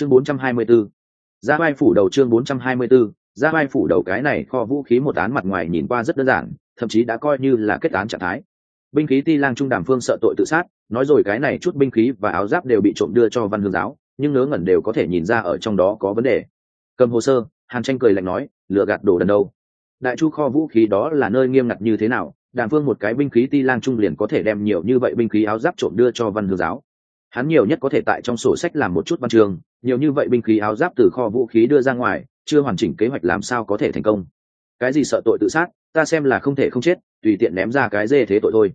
chương 424. ra vai phủ đầu chương 424, ra vai phủ đầu cái này kho vũ khí một án mặt ngoài nhìn qua rất đơn giản thậm chí đã coi như là kết án trạng thái. Binh khí ti lang trung đàm phương sợ tội tự sát nói rồi cái này chút binh khí và áo giáp đều bị trộm đưa cho văn hương giáo nhưng ngớ ngẩn đều có thể nhìn ra ở trong đó có vấn đề. Cầm hồ sơ hàn tranh cười lạnh nói lựa gạt đồ đần đâu? Đại chu kho vũ khí đó là nơi nghiêm ngặt như thế nào? Đàm phương một cái binh khí ti lang trung liền có thể đem nhiều như vậy binh khí áo giáp trộm đưa cho văn hương giáo. Hắn nhiều nhất có thể tại trong sổ sách làm một chút văn trường nhiều như vậy binh khí áo giáp từ kho vũ khí đưa ra ngoài, chưa hoàn chỉnh kế hoạch làm sao có thể thành công. Cái gì sợ tội tự sát, ta xem là không thể không chết, tùy tiện ném ra cái dê thế tội thôi.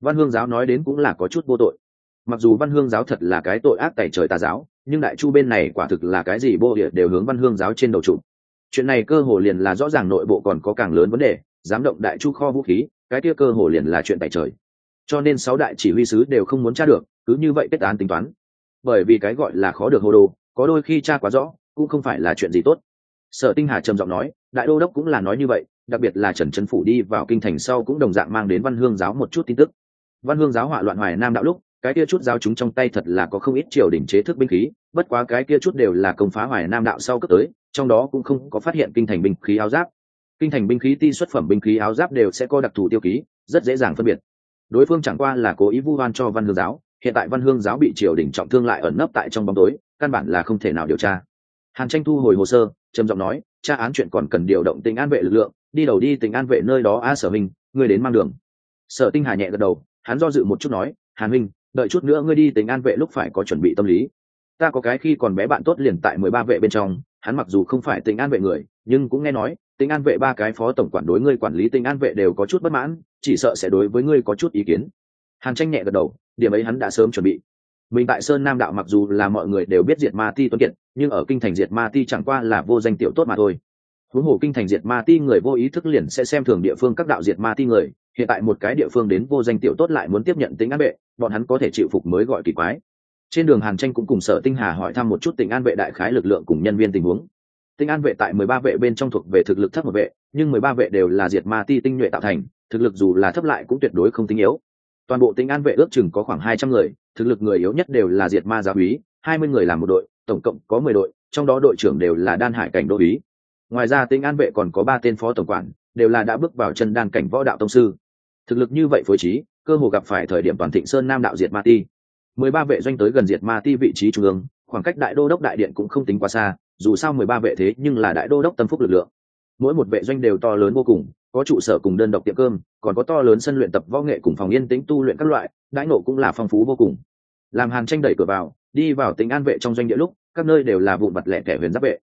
Văn hương giáo nói đến cũng là có chút vô tội. Mặc dù văn hương giáo thật là cái tội ác tẩy trời tà giáo, nhưng đại chu bên này quả thực là cái gì bộ địa đều hướng văn hương giáo trên đầu trụ. Chuyện này cơ hồ liền là rõ ràng nội bộ còn có càng lớn vấn đề, dám động đại chu kho vũ khí, cái kia cơ hồ liền là chuyện tài trời. Cho nên sáu đại chỉ huy sứ đều không muốn tra được, cứ như vậy kết án tính toán. Bởi vì cái gọi là khó được hồ đồ có đôi khi tra quá rõ, cũng không phải là chuyện gì tốt. Sở tinh hà trầm giọng nói, đại đô đốc cũng là nói như vậy, đặc biệt là trần trấn phủ đi vào kinh thành sau cũng đồng dạng mang đến văn hương giáo một chút tin tức. Văn hương giáo hỏa loạn hoài nam đạo lúc, cái kia chút giáo chúng trong tay thật là có không ít triều đỉnh chế thức binh khí, bất quá cái kia chút đều là công phá hoài nam đạo sau cấp tới, trong đó cũng không có phát hiện kinh thành binh khí áo giáp. Kinh thành binh khí ti xuất phẩm binh khí áo giáp đều sẽ có đặc thù tiêu ký, rất dễ dàng phân biệt. Đối phương chẳng qua là cố ý vu oan cho văn hương giáo hiện tại văn hương giáo bị triều đình trọng thương lại ẩn nấp tại trong bóng tối, căn bản là không thể nào điều tra. Hàn tranh thu hồi hồ sơ, trầm giọng nói tra án chuyện còn cần điều động tỉnh an vệ lực lượng, đi đầu đi tỉnh an vệ nơi đó a sở minh, ngươi đến mang đường. Sở tinh hà nhẹ gật đầu, hắn do dự một chút nói, hàn minh đợi chút nữa ngươi đi tỉnh an vệ lúc phải có chuẩn bị tâm lý. Ta có cái khi còn bé bạn tốt liền tại mười ba vệ bên trong, hắn mặc dù không phải tỉnh an vệ người, nhưng cũng nghe nói tỉnh an vệ ba cái phó tổng quản đối ngươi quản lý tỉnh an vệ đều có chút bất mãn, chỉ sợ sẽ đối với ngươi có chút ý kiến hàn tranh nhẹ gật đầu, điểm ấy hắn đã sớm chuẩn bị. Mình tại sơn nam đạo mặc dù là mọi người đều biết diệt ma ti tuấn kiệt, nhưng ở kinh thành diệt ma ti chẳng qua là vô danh tiểu tốt mà thôi. Huống hồ kinh thành diệt ma ti người vô ý thức liền sẽ xem thường địa phương các đạo diệt ma ti người, hiện tại một cái địa phương đến vô danh tiểu tốt lại muốn tiếp nhận tính an vệ, bọn hắn có thể chịu phục mới gọi kỳ quái. Trên đường hàn tranh cũng cùng sở tinh hà hỏi thăm một chút tình an vệ đại khái lực lượng cùng nhân viên tình huống. Tinh an vệ tại mười ba vệ bên trong thuộc về thực lực thấp một vệ, nhưng mười ba vệ đều là diệt ma ti tinh nhuệ tạo thành, thực lực dù là thấp lại cũng tuyệt đối không tinh yếu toàn bộ tinh an vệ ước chừng có khoảng hai trăm người, thực lực người yếu nhất đều là diệt ma giáo úy, hai mươi người làm một đội, tổng cộng có mười đội, trong đó đội trưởng đều là đan hải cảnh đô úy. Ngoài ra tinh an vệ còn có ba tên phó tổng quản, đều là đã bước vào chân đan cảnh võ đạo tông sư. Thực lực như vậy phối trí, cơ hồ gặp phải thời điểm toàn thịnh sơn nam đạo diệt ma ti. Mười ba vệ doanh tới gần diệt ma ti vị trí trung ương, khoảng cách đại đô đốc đại điện cũng không tính quá xa, dù sao mười ba vệ thế nhưng là đại đô đốc tâm phúc lực lượng. Mỗi một vệ doanh đều to lớn vô cùng có trụ sở cùng đơn độc tiệm cơm, còn có to lớn sân luyện tập võ nghệ cùng phòng yên tĩnh tu luyện các loại, đãi nộ cũng là phong phú vô cùng. Làm hàn tranh đẩy cửa vào, đi vào tính an vệ trong doanh địa lúc, các nơi đều là vụn mặt lẻ tẻ huyền giáp vệ.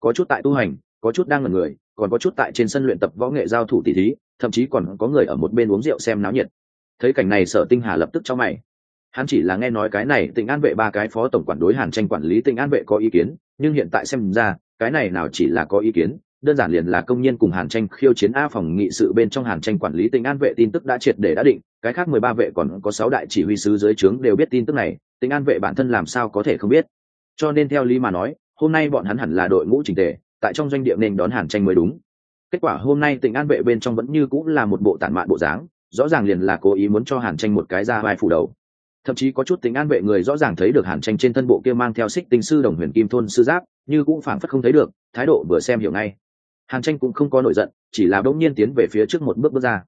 Có chút tại tu hành, có chút đang ngẩn người, còn có chút tại trên sân luyện tập võ nghệ giao thủ tỷ thí, thậm chí còn có người ở một bên uống rượu xem náo nhiệt. Thấy cảnh này sở tinh hà lập tức cho mày. Hắn chỉ là nghe nói cái này tỉnh an vệ ba cái phó tổng quản đối hàn tranh quản lý tỉnh an vệ có ý kiến, nhưng hiện tại xem ra, cái này nào chỉ là có ý kiến đơn giản liền là công nhân cùng hàn tranh khiêu chiến a phòng nghị sự bên trong hàn tranh quản lý tỉnh an vệ tin tức đã triệt để đã định, cái khác mười ba vệ còn có sáu đại chỉ huy sứ dưới trướng đều biết tin tức này tỉnh an vệ bản thân làm sao có thể không biết. Cho nên theo lý mà nói, hôm nay bọn hắn hẳn là đội ngũ trình tề, tại trong doanh địa nên đón hàn tranh mới đúng. Kết quả hôm nay tỉnh an vệ bên trong vẫn như cũng là một bộ tản mạn bộ dáng, rõ ràng liền là cố ý muốn cho hàn tranh một cái ra vai phủ đầu. Thậm chí có chút tính an vệ người rõ ràng thấy được hàn tranh trên thân bộ kia mang theo xích tinh sư đồng huyền kim thôn sư giáp, như cũng phảng phất không thấy được, thái độ vừa xem hiểu ngay hàn tranh cũng không có nổi giận, chỉ là đống nhiên tiến về phía trước một bước bước ra.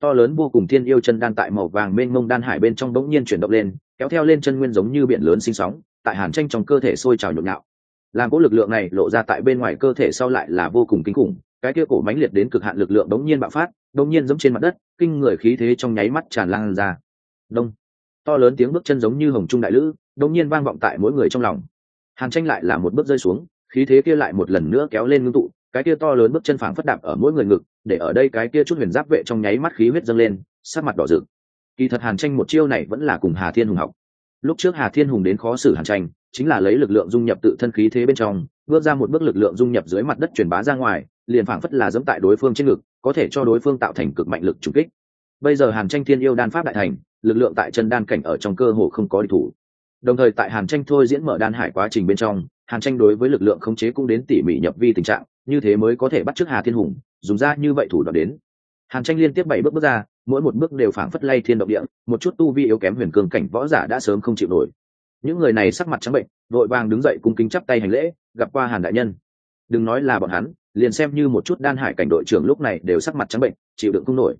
To lớn vô cùng thiên yêu chân đan tại màu vàng mênh mông đan hải bên trong đống nhiên chuyển động lên, kéo theo lên chân nguyên giống như biển lớn sinh sóng, tại hàn tranh trong cơ thể sôi trào nhộn nhạo. Làm cỗ lực lượng này lộ ra tại bên ngoài cơ thể sau lại là vô cùng kinh khủng, cái kia cổ mãnh liệt đến cực hạn lực lượng đống nhiên bạo phát đống nhiên giống trên mặt đất, kinh người khí thế trong nháy mắt tràn lan ra. Đông. To lớn tiếng bước chân giống như hồng trung đại lữ đống nhiên vang vọng tại mỗi người trong lòng. Hàn tranh lại là một bước rơi xuống, khí thế kia lại một lần nữa kéo lên ngưng tụ cái kia to lớn bước chân phảng phất đạp ở mỗi người ngực, để ở đây cái kia chút huyền giáp vệ trong nháy mắt khí huyết dâng lên sát mặt đỏ rực. Kỳ thật hàn tranh một chiêu này vẫn là cùng hà thiên hùng học. Lúc trước hà thiên hùng đến khó xử hàn tranh, chính là lấy lực lượng dung nhập tự thân khí thế bên trong, bước ra một bước lực lượng dung nhập dưới mặt đất truyền bá ra ngoài, liền phảng phất là dẫm tại đối phương trên ngực, có thể cho đối phương tạo thành cực mạnh lực trùng kích. Bây giờ hàn tranh thiên yêu đan pháp đại thành, lực lượng tại chân đan cảnh ở trong cơ hồ không có địch thủ. Đồng thời tại hàn tranh thôi diễn mở đan hải quá trình bên trong, hàn tranh đối với lực lượng khống chế cũng đến tỉ mỉ nhập vi tình trạng như thế mới có thể bắt chước hà thiên hùng, dùng ra như vậy thủ đoạn đến. Hàn tranh liên tiếp bảy bước bước ra, mỗi một bước đều phảng phất lay thiên động địa, một chút tu vi yếu kém huyền cường cảnh võ giả đã sớm không chịu nổi. Những người này sắc mặt trắng bệnh vội vàng đứng dậy cung kính chắp tay hành lễ, gặp qua hàn đại nhân. Đừng nói là bọn hắn, liền xem như một chút đan hải cảnh đội trưởng lúc này đều sắc mặt trắng bệnh, chịu đựng không nổi.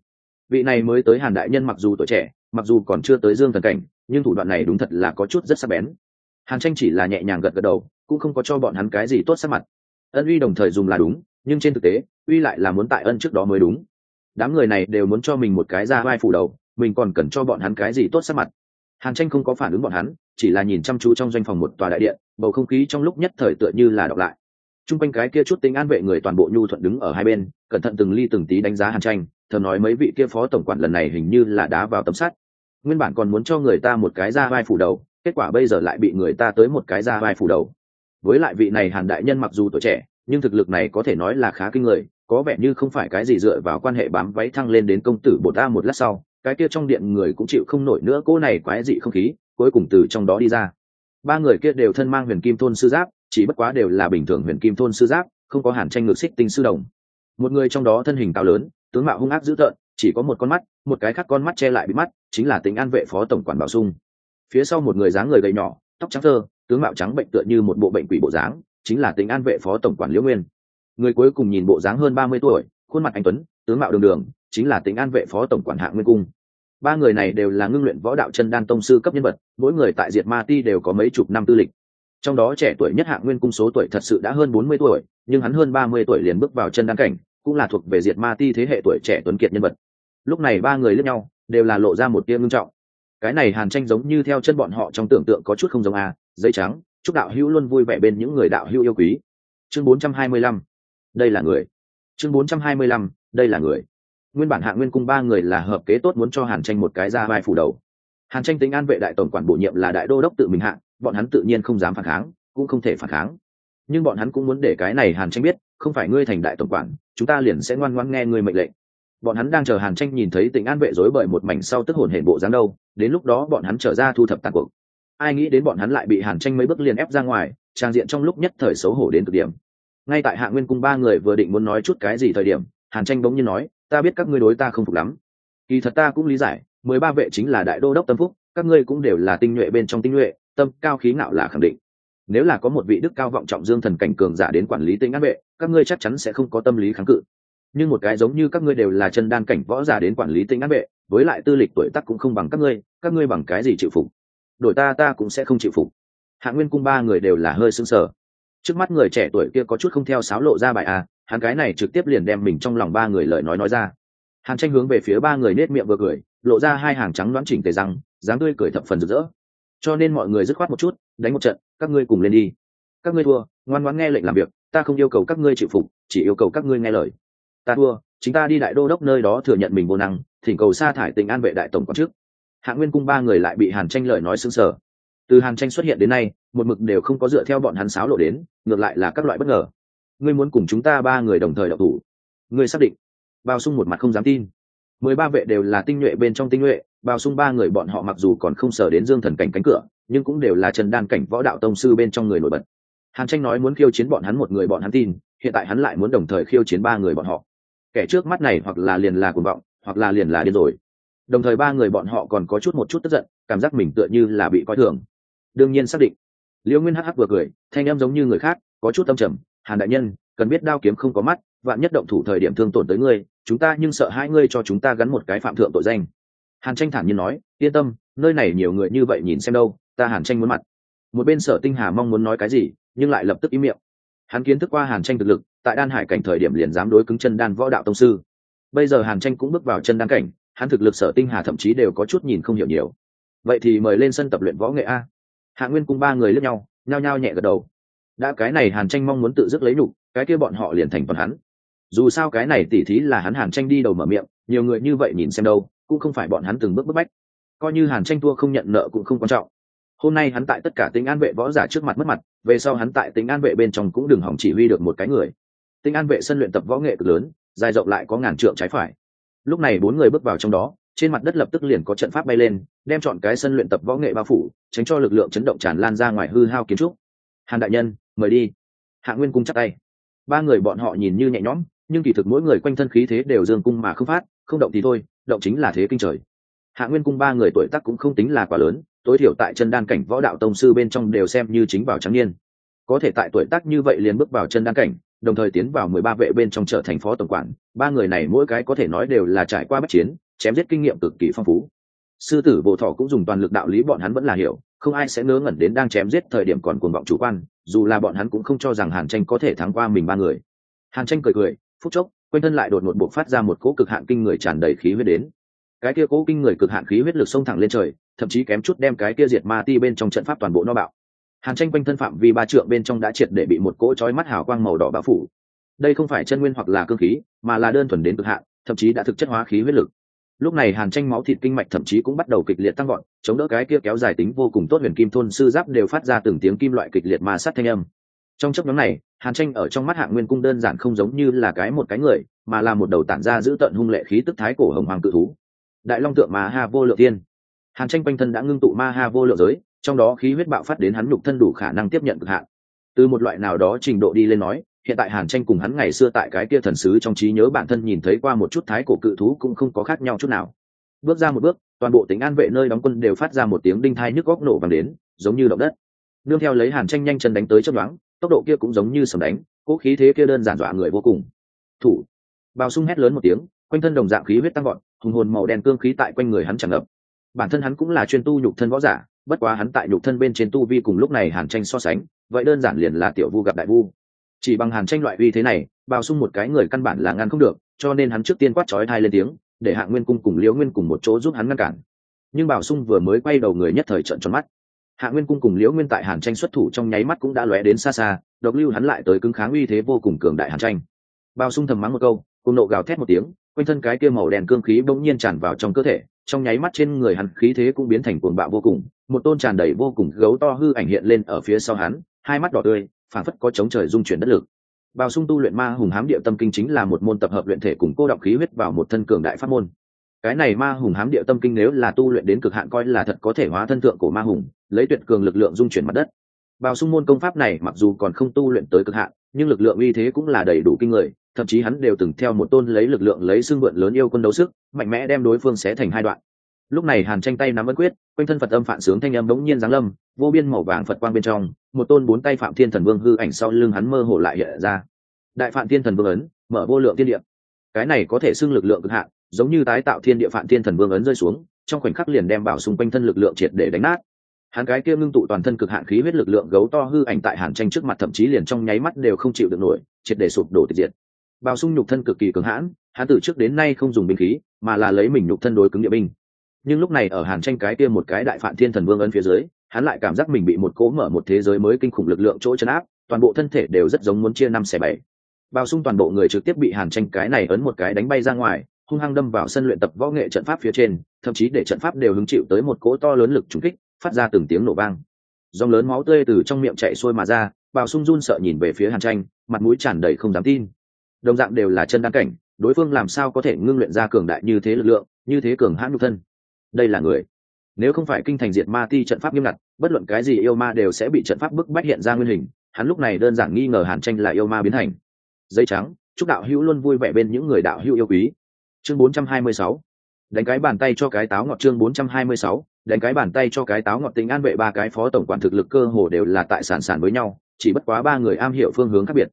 Vị này mới tới hàn đại nhân mặc dù tuổi trẻ, mặc dù còn chưa tới dương thần cảnh, nhưng thủ đoạn này đúng thật là có chút rất sắc bén. Hàn tranh chỉ là nhẹ nhàng gật gật đầu, cũng không có cho bọn hắn cái gì tốt sắc mặt ân uy đồng thời dùng là đúng, nhưng trên thực tế, uy lại là muốn tại ân trước đó mới đúng. Đám người này đều muốn cho mình một cái ra vai phủ đầu, mình còn cần cho bọn hắn cái gì tốt sắc mặt. Hàn tranh không có phản ứng bọn hắn, chỉ là nhìn chăm chú trong doanh phòng một tòa đại điện, bầu không khí trong lúc nhất thời tựa như là đọc lại. T r u n g quanh cái kia chút tính an vệ người toàn bộ nhu thuận đứng ở hai bên, cẩn thận từng ly từng tí đánh giá hàn tranh, thầm nói mấy vị kia phó tổng quản lần này hình như là đá vào tấm sắt. Nguyên bản còn muốn cho người ta một cái ra vai phủ đầu, kết quả bây giờ lại bị người ta tới một cái ra vai phủ đầu với lại vị này hàn đại nhân mặc dù tuổi trẻ, nhưng thực lực này có thể nói là khá kinh người, có vẻ như không phải cái gì dựa vào quan hệ bám váy thăng lên đến công tử bột ta một lát sau, cái kia trong điện người cũng chịu không nổi nữa, cô này quái dị không khí, cuối cùng từ trong đó đi ra. Ba người kia đều thân mang huyền kim thôn sư giáp, chỉ bất quá đều là bình thường huyền kim thôn sư giáp, không có hàn tranh ngược xích tinh sư đồng. Một người trong đó thân hình cao lớn, tướng mạo hung ác dữ tợn, chỉ có một con mắt, một cái khác con mắt che lại bị mắt, chính là tính an vệ phó tổng quản bảo sung. Phía sau một người dáng người gầy nhỏ, tóc trắng thơ tướng mạo trắng bệnh tựa như một bộ bệnh quỷ bộ dáng chính là tính an vệ phó tổng quản liễu nguyên. Người cuối cùng nhìn bộ dáng hơn ba mươi tuổi khuôn mặt anh tuấn tướng mạo đường đường chính là tính an vệ phó tổng quản hạng nguyên cung. Ba người này đều là ngưng luyện võ đạo chân đan tông sư cấp nhân vật mỗi người tại diệt ma ti đều có mấy chục năm tư lịch. Trong đó trẻ tuổi nhất hạng nguyên cung số tuổi thật sự đã hơn bốn mươi tuổi nhưng hắn hơn ba mươi tuổi liền bước vào chân đan cảnh cũng là thuộc về diệt ma ti thế hệ tuổi trẻ tuấn kiệt nhân vật. Lúc này ba người lẫn nhau đều là lộ ra một tia ngưng trọng. Cái này hàn tranh giống như theo chân bọn họ trong tưởng tượng có chút không giống à, giấy trắng, chúc đạo hữu luôn vui vẻ bên những người đạo hữu yêu quý. Chương bốn trăm hai mươi lăm, đây là người. Chương bốn trăm hai mươi lăm, đây là người. Nguyên bản hạ nguyên cung ba người là hợp kế tốt muốn cho hàn tranh một cái ra vai phủ đầu. Hàn tranh tính an vệ đại tổng quản bổ nhiệm là đại đô đốc tự mình hạ, bọn hắn tự nhiên không dám phản kháng, cũng không thể phản kháng. Nhưng bọn hắn cũng muốn để cái này hàn tranh biết, không phải ngươi thành đại tổng quản, chúng ta liền sẽ ngoan ngoãn nghe ngươi mệnh lệnh. Bọn hắn đang chờ hàn tranh nhìn thấy tỉnh an vệ dối bởi một mảnh sau tức hồn hển bộ dáng đâu, đến lúc đó bọn hắn trở ra thu thập tàn cuộc ai nghĩ đến bọn hắn lại bị hàn tranh mấy bước liền ép ra ngoài, trang diện trong lúc nhất thời xấu hổ đến cực điểm. Ngay tại hạ nguyên cung ba người vừa định muốn nói chút cái gì thời điểm, hàn tranh bỗng nhiên nói, ta biết các ngươi đối ta không phục lắm. Kỳ thật ta cũng lý giải, mười ba vệ chính là đại đô đốc tâm phúc, các ngươi cũng đều là tinh nhuệ bên trong tinh nhuệ, tâm cao khí ngạo là khẳng định. Nếu là có một vị đức cao vọng trọng dương thần cảnh cường giả đến quản lý tinh an vệ, các ngươi chắc chắn sẽ không có tâm lý kháng cự. Nhưng một cái giống như các ngươi đều là chân đan cảnh võ giả đến quản lý tinh an vệ, với lại tư lịch tuổi tác cũng không bằng các ngươi các ngươi bằng cái gì chịu phục? Đổi ta ta cũng sẽ không chịu phục. Hạ nguyên cung ba người đều là hơi sưng sờ. Trước mắt người trẻ tuổi kia có chút không theo sáo lộ ra bài à hắn cái này trực tiếp liền đem mình trong lòng ba người lời nói nói ra. Hàn tranh hướng về phía ba người nết miệng vừa cười, lộ ra hai hàng trắng đoán chỉnh tề răng, dáng tươi cười thập phần rực rỡ. Cho nên mọi người dứt khoát một chút, đánh một trận, các ngươi cùng lên đi. Các ngươi thua, ngoan ngoãn nghe lệnh làm việc, ta không yêu cầu các ngươi chịu phục, chỉ yêu cầu các ngươi nghe lời. Ta thua, chính ta đi đại đô đốc nơi đó thừa nhận mình vô năng, thỉnh cầu sa thải tình an vệ đại tổng quan trước hạ nguyên cung ba người lại bị hàn tranh lời nói xứng sở từ hàn tranh xuất hiện đến nay, một mực đều không có dựa theo bọn hắn sáo lộ đến, ngược lại là các loại bất ngờ. Ngươi muốn cùng chúng ta ba người đồng thời đậu thủ. Ngươi xác định. Bao sung một mặt không dám tin. Mười ba vệ đều là tinh nhuệ bên trong tinh nhuệ, bao sung ba người bọn họ mặc dù còn không sờ đến dương thần cảnh cánh cửa, nhưng cũng đều là trần đan cảnh võ đạo tông sư bên trong người nổi bật. Hàn tranh nói muốn khiêu chiến bọn hắn một người bọn hắn tin, hiện tại hắn lại muốn đồng thời khiêu chiến ba người bọn họ. Kẻ trước mắt này hoặc là liền là cuồng vọng, hoặc là liền là điên rồi đồng thời ba người bọn họ còn có chút một chút tức giận, cảm giác mình tựa như là bị coi thường. Đương nhiên xác định, liễu nguyên hh vừa cười, thanh em giống như người khác, có chút tâm trầm, hàn đại nhân, cần biết đao kiếm không có mắt, vạn nhất động thủ thời điểm thương tổn tới ngươi, chúng ta nhưng sợ hai ngươi cho chúng ta gắn một cái phạm thượng tội danh. Hàn tranh thản nhiên nói, yên tâm, nơi này nhiều người như vậy nhìn xem đâu, ta hàn tranh muốn mặt. Một bên sở tinh hà mong muốn nói cái gì, nhưng lại lập tức im miệng. Hắn kiến thức qua hàn tranh thực lực, tại đan hải cảnh thời điểm liền dám đối cứng chân đan võ đạo tông sư. Bây giờ hàn tranh cũng bước vào chân đan cảnh hắn thực lực sở tinh hà thậm chí đều có chút nhìn không hiểu nhiều. Vậy thì mời lên sân tập luyện võ nghệ a. Hạ nguyên cung ba người lướt nhau, nhao nhao nhẹ gật đầu. Đã, cái này hàn tranh mong muốn tự dứt lấy nhục, cái kia bọn họ liền thành toàn hắn. Dù sao cái này tỉ thí là hắn hàn tranh đi đầu mở miệng, nhiều người như vậy nhìn xem đâu, cũng không phải bọn hắn từng bước bức bách. Coi như hàn tranh thua không nhận nợ cũng không quan trọng. Hôm nay hắn tại tất cả tính an vệ võ giả trước mặt mất mặt, về sau hắn tại tính an vệ bên trong cũng đừng hỏng chỉ huy được một cái người. Tính an vệ sân luyện tập võ nghệ cực lớn, dài rộng lại có ngàn trượng trái phải lúc này bốn người bước vào trong đó, trên mặt đất lập tức liền có trận pháp bay lên, đem chọn cái sân luyện tập võ nghệ bao phủ, tránh cho lực lượng chấn động tràn lan ra ngoài hư hao kiến trúc. Hàn đại nhân, mời đi. Hạ nguyên cung chắc tay. Ba người bọn họ nhìn như nhẹ nhõm, nhưng kỳ thực mỗi người quanh thân khí thế đều dương cung mà không phát, không động thì thôi, động chính là thế kinh trời. Hạ nguyên cung ba người tuổi tác cũng không tính là quá lớn, tối thiểu tại chân đan cảnh võ đạo tông sư bên trong đều xem như chính vào trắng niên. Có thể tại tuổi tác như vậy liền bước vào chân đan cảnh đồng thời tiến vào mười ba vệ bên trong trở thành phó tổng quản. Ba người này mỗi cái có thể nói đều là trải qua bất chiến, chém giết kinh nghiệm cực kỳ phong phú. Sư tử bộ thọ cũng dùng toàn lực đạo lý bọn hắn vẫn là hiểu, không ai sẽ ngớ ngẩn đến đang chém giết thời điểm còn cuồng vọng chủ quan, dù là bọn hắn cũng không cho rằng hàn tranh có thể thắng qua mình ba người. Hàn tranh cười cười, phút chốc, quanh thân lại đột ngột buộc phát ra một cỗ cực hạn kinh người tràn đầy khí huyết đến. Cái kia cỗ kinh người cực hạn khí huyết lực xông thẳng lên trời, thậm chí kém chút đem cái kia diệt ma ti bên trong trận pháp toàn bộ no bạo hàn tranh quanh thân phạm vi ba trượng bên trong đã triệt để bị một cỗ chói mắt hào quang màu đỏ bao phủ. Đây không phải chân nguyên hoặc là cơ khí, mà là đơn thuần đến cực hạn, thậm chí đã thực chất hóa khí huyết lực. Lúc này hàn tranh máu thịt kinh mạch thậm chí cũng bắt đầu kịch liệt tăng gọn chống đỡ cái kia kéo dài tính vô cùng tốt huyền kim thôn sư giáp đều phát ra từng tiếng kim loại kịch liệt ma sát thanh âm. Trong chấp nhóm này, hàn tranh ở trong mắt hạng nguyên cung đơn giản không giống như là cái một cái người, mà là một đầu tản ra giữ tận hung lệ khí tức thái cổ hồng hoàng cự thú. Đại long tượng ma ha vô lượng tiên hàn tranh quanh thân đã ngưng tụ ma ha vô lượng giới trong đó khí huyết bạo phát đến hắn nhục thân đủ khả năng tiếp nhận cực hạn. Từ một loại nào đó trình độ đi lên nói, hiện tại hàn tranh cùng hắn ngày xưa tại cái kia thần sứ trong trí nhớ bản thân nhìn thấy qua một chút thái cổ cự thú cũng không có khác nhau chút nào. Bước ra một bước, toàn bộ tính an vệ nơi đóng quân đều phát ra một tiếng đinh thai nhức góc nổ vàng đến, giống như động đất. Nương theo lấy hàn tranh nhanh chân đánh tới chấp đoán tốc độ kia cũng giống như sầm đánh cỗ khí thế kia đơn giản dọa người vô cùng. Thủ. Bào sung hét lớn một tiếng, quanh thân đồng dạng khí huyết tăng gọn hùng hồn màu đen cương khí tại quanh người hắn tràn ngập. Bản thân hắn cũng là chuyên tu nhục thân võ giả bất quá hắn tại nhục thân bên trên tu vi cùng lúc này hàn tranh so sánh, vậy đơn giản liền là tiểu vu gặp đại vu. Chỉ bằng hàn tranh loại uy thế này bao sung một cái người căn bản là ngăn không được, cho nên hắn trước tiên quát chói thai lên tiếng, để hạ nguyên cung cùng liễu nguyên cùng một chỗ giúp hắn ngăn cản. Nhưng bảo sung vừa mới quay đầu người nhất thời trận tròn mắt. Hạ nguyên cung cùng liễu nguyên tại hàn tranh xuất thủ trong nháy mắt cũng đã lóe đến xa xa, độc lưu hắn lại tới cứng kháng uy thế vô cùng cường đại hàn tranh. Bao sung thầm mắng một câu, cùng nộ gào thét một tiếng, quanh thân cái kia màu đen cương khí bỗng nhiên tràn vào trong cơ thể, trong nháy mắt trên người hắn khí thế cũng biến thành cuồng bạo vô cùng một tôn tràn đầy vô cùng gấu to hư ảnh hiện lên ở phía sau hắn, hai mắt đỏ tươi, phảng phất có chống trời dung chuyển đất lực. Bào sung tu luyện ma hùng hám địa tâm kinh chính là một môn tập hợp luyện thể cùng cô đọc khí huyết vào một thân cường đại pháp môn. Cái này ma hùng hám địa tâm kinh nếu là tu luyện đến cực hạn coi là thật có thể hóa thân tượng của ma hùng, lấy tuyệt cường lực lượng dung chuyển mặt đất. Bào sung môn công pháp này mặc dù còn không tu luyện tới cực hạn, nhưng lực lượng uy thế cũng là đầy đủ kinh người, thậm chí hắn đều từng theo một tôn lấy lực lượng lấy xương vượn lớn yêu quân đấu sức, mạnh mẽ đem đối phương xé thành hai đoạn lúc này hàn tranh tay nắm ấn quyết, quanh thân phật âm phản sướng thanh âm bỗng nhiên giáng lâm, vô biên màu vàng phật quang bên trong, một tôn bốn tay phạm thiên thần vương hư ảnh sau lưng hắn mơ hồ lại hiện ra. Đại phạm thiên thần vương ấn, mở vô lượng thiên địa. Cái này có thể xưng lực lượng cực hạn, giống như tái tạo thiên địa phạm thiên thần vương ấn rơi xuống, trong khoảnh khắc liền đem bảo xung quanh thân lực lượng triệt để đánh nát. Hắn cái kia ngưng tụ toàn thân cực hạn khí huyết lực lượng gấu to hư ảnh tại hàn tranh trước mặt thậm chí liền trong nháy mắt đều không chịu được nổi, triệt để sụp đổ tiệt diệt. Bào sung nhục thân cực kỳ cường hãn, hắn từ trước đến nay không dùng binh khí, mà là lấy mình nhục thân đối cứng địa binh nhưng lúc này ở hàn tranh cái kia một cái đại phạm thiên thần vương ấn phía dưới, hắn lại cảm giác mình bị một cố mở một thế giới mới kinh khủng lực lượng chỗ chấn áp, toàn bộ thân thể đều rất giống muốn chia năm xẻ bảy. Bao sung toàn bộ người trực tiếp bị hàn tranh cái này ấn một cái đánh bay ra ngoài, hung hăng đâm vào sân luyện tập võ nghệ trận pháp phía trên, thậm chí để trận pháp đều hứng chịu tới một cỗ to lớn lực trúng kích, phát ra từng tiếng nổ vang. Dòng lớn máu tươi từ trong miệng chạy xuôi mà ra, bao sung run sợ nhìn về phía hàn tranh, mặt mũi tràn đầy không dám tin. Đồng dạng đều là chân đăng cảnh, đối phương làm sao có thể ngưng luyện ra cường đại như thế lực lượng, như thế cường hãn nhục thân? Đây là người. Nếu không phải kinh thành diệt ma ti trận pháp nghiêm ngặt, bất luận cái gì yêu ma đều sẽ bị trận pháp bức bách hiện ra nguyên hình, hắn lúc này đơn giản nghi ngờ hàn tranh là yêu ma biến thành. Dây trắng, chúc đạo hữu luôn vui vẻ bên những người đạo hữu yêu quý. Chương 426 đánh cái bàn tay cho cái táo ngọt chương 426 đánh cái bàn tay cho cái táo ngọt tính an vệ ba cái phó tổng quản thực lực cơ hồ đều là tại sản sản với nhau, chỉ bất quá ba người am hiểu phương hướng khác biệt.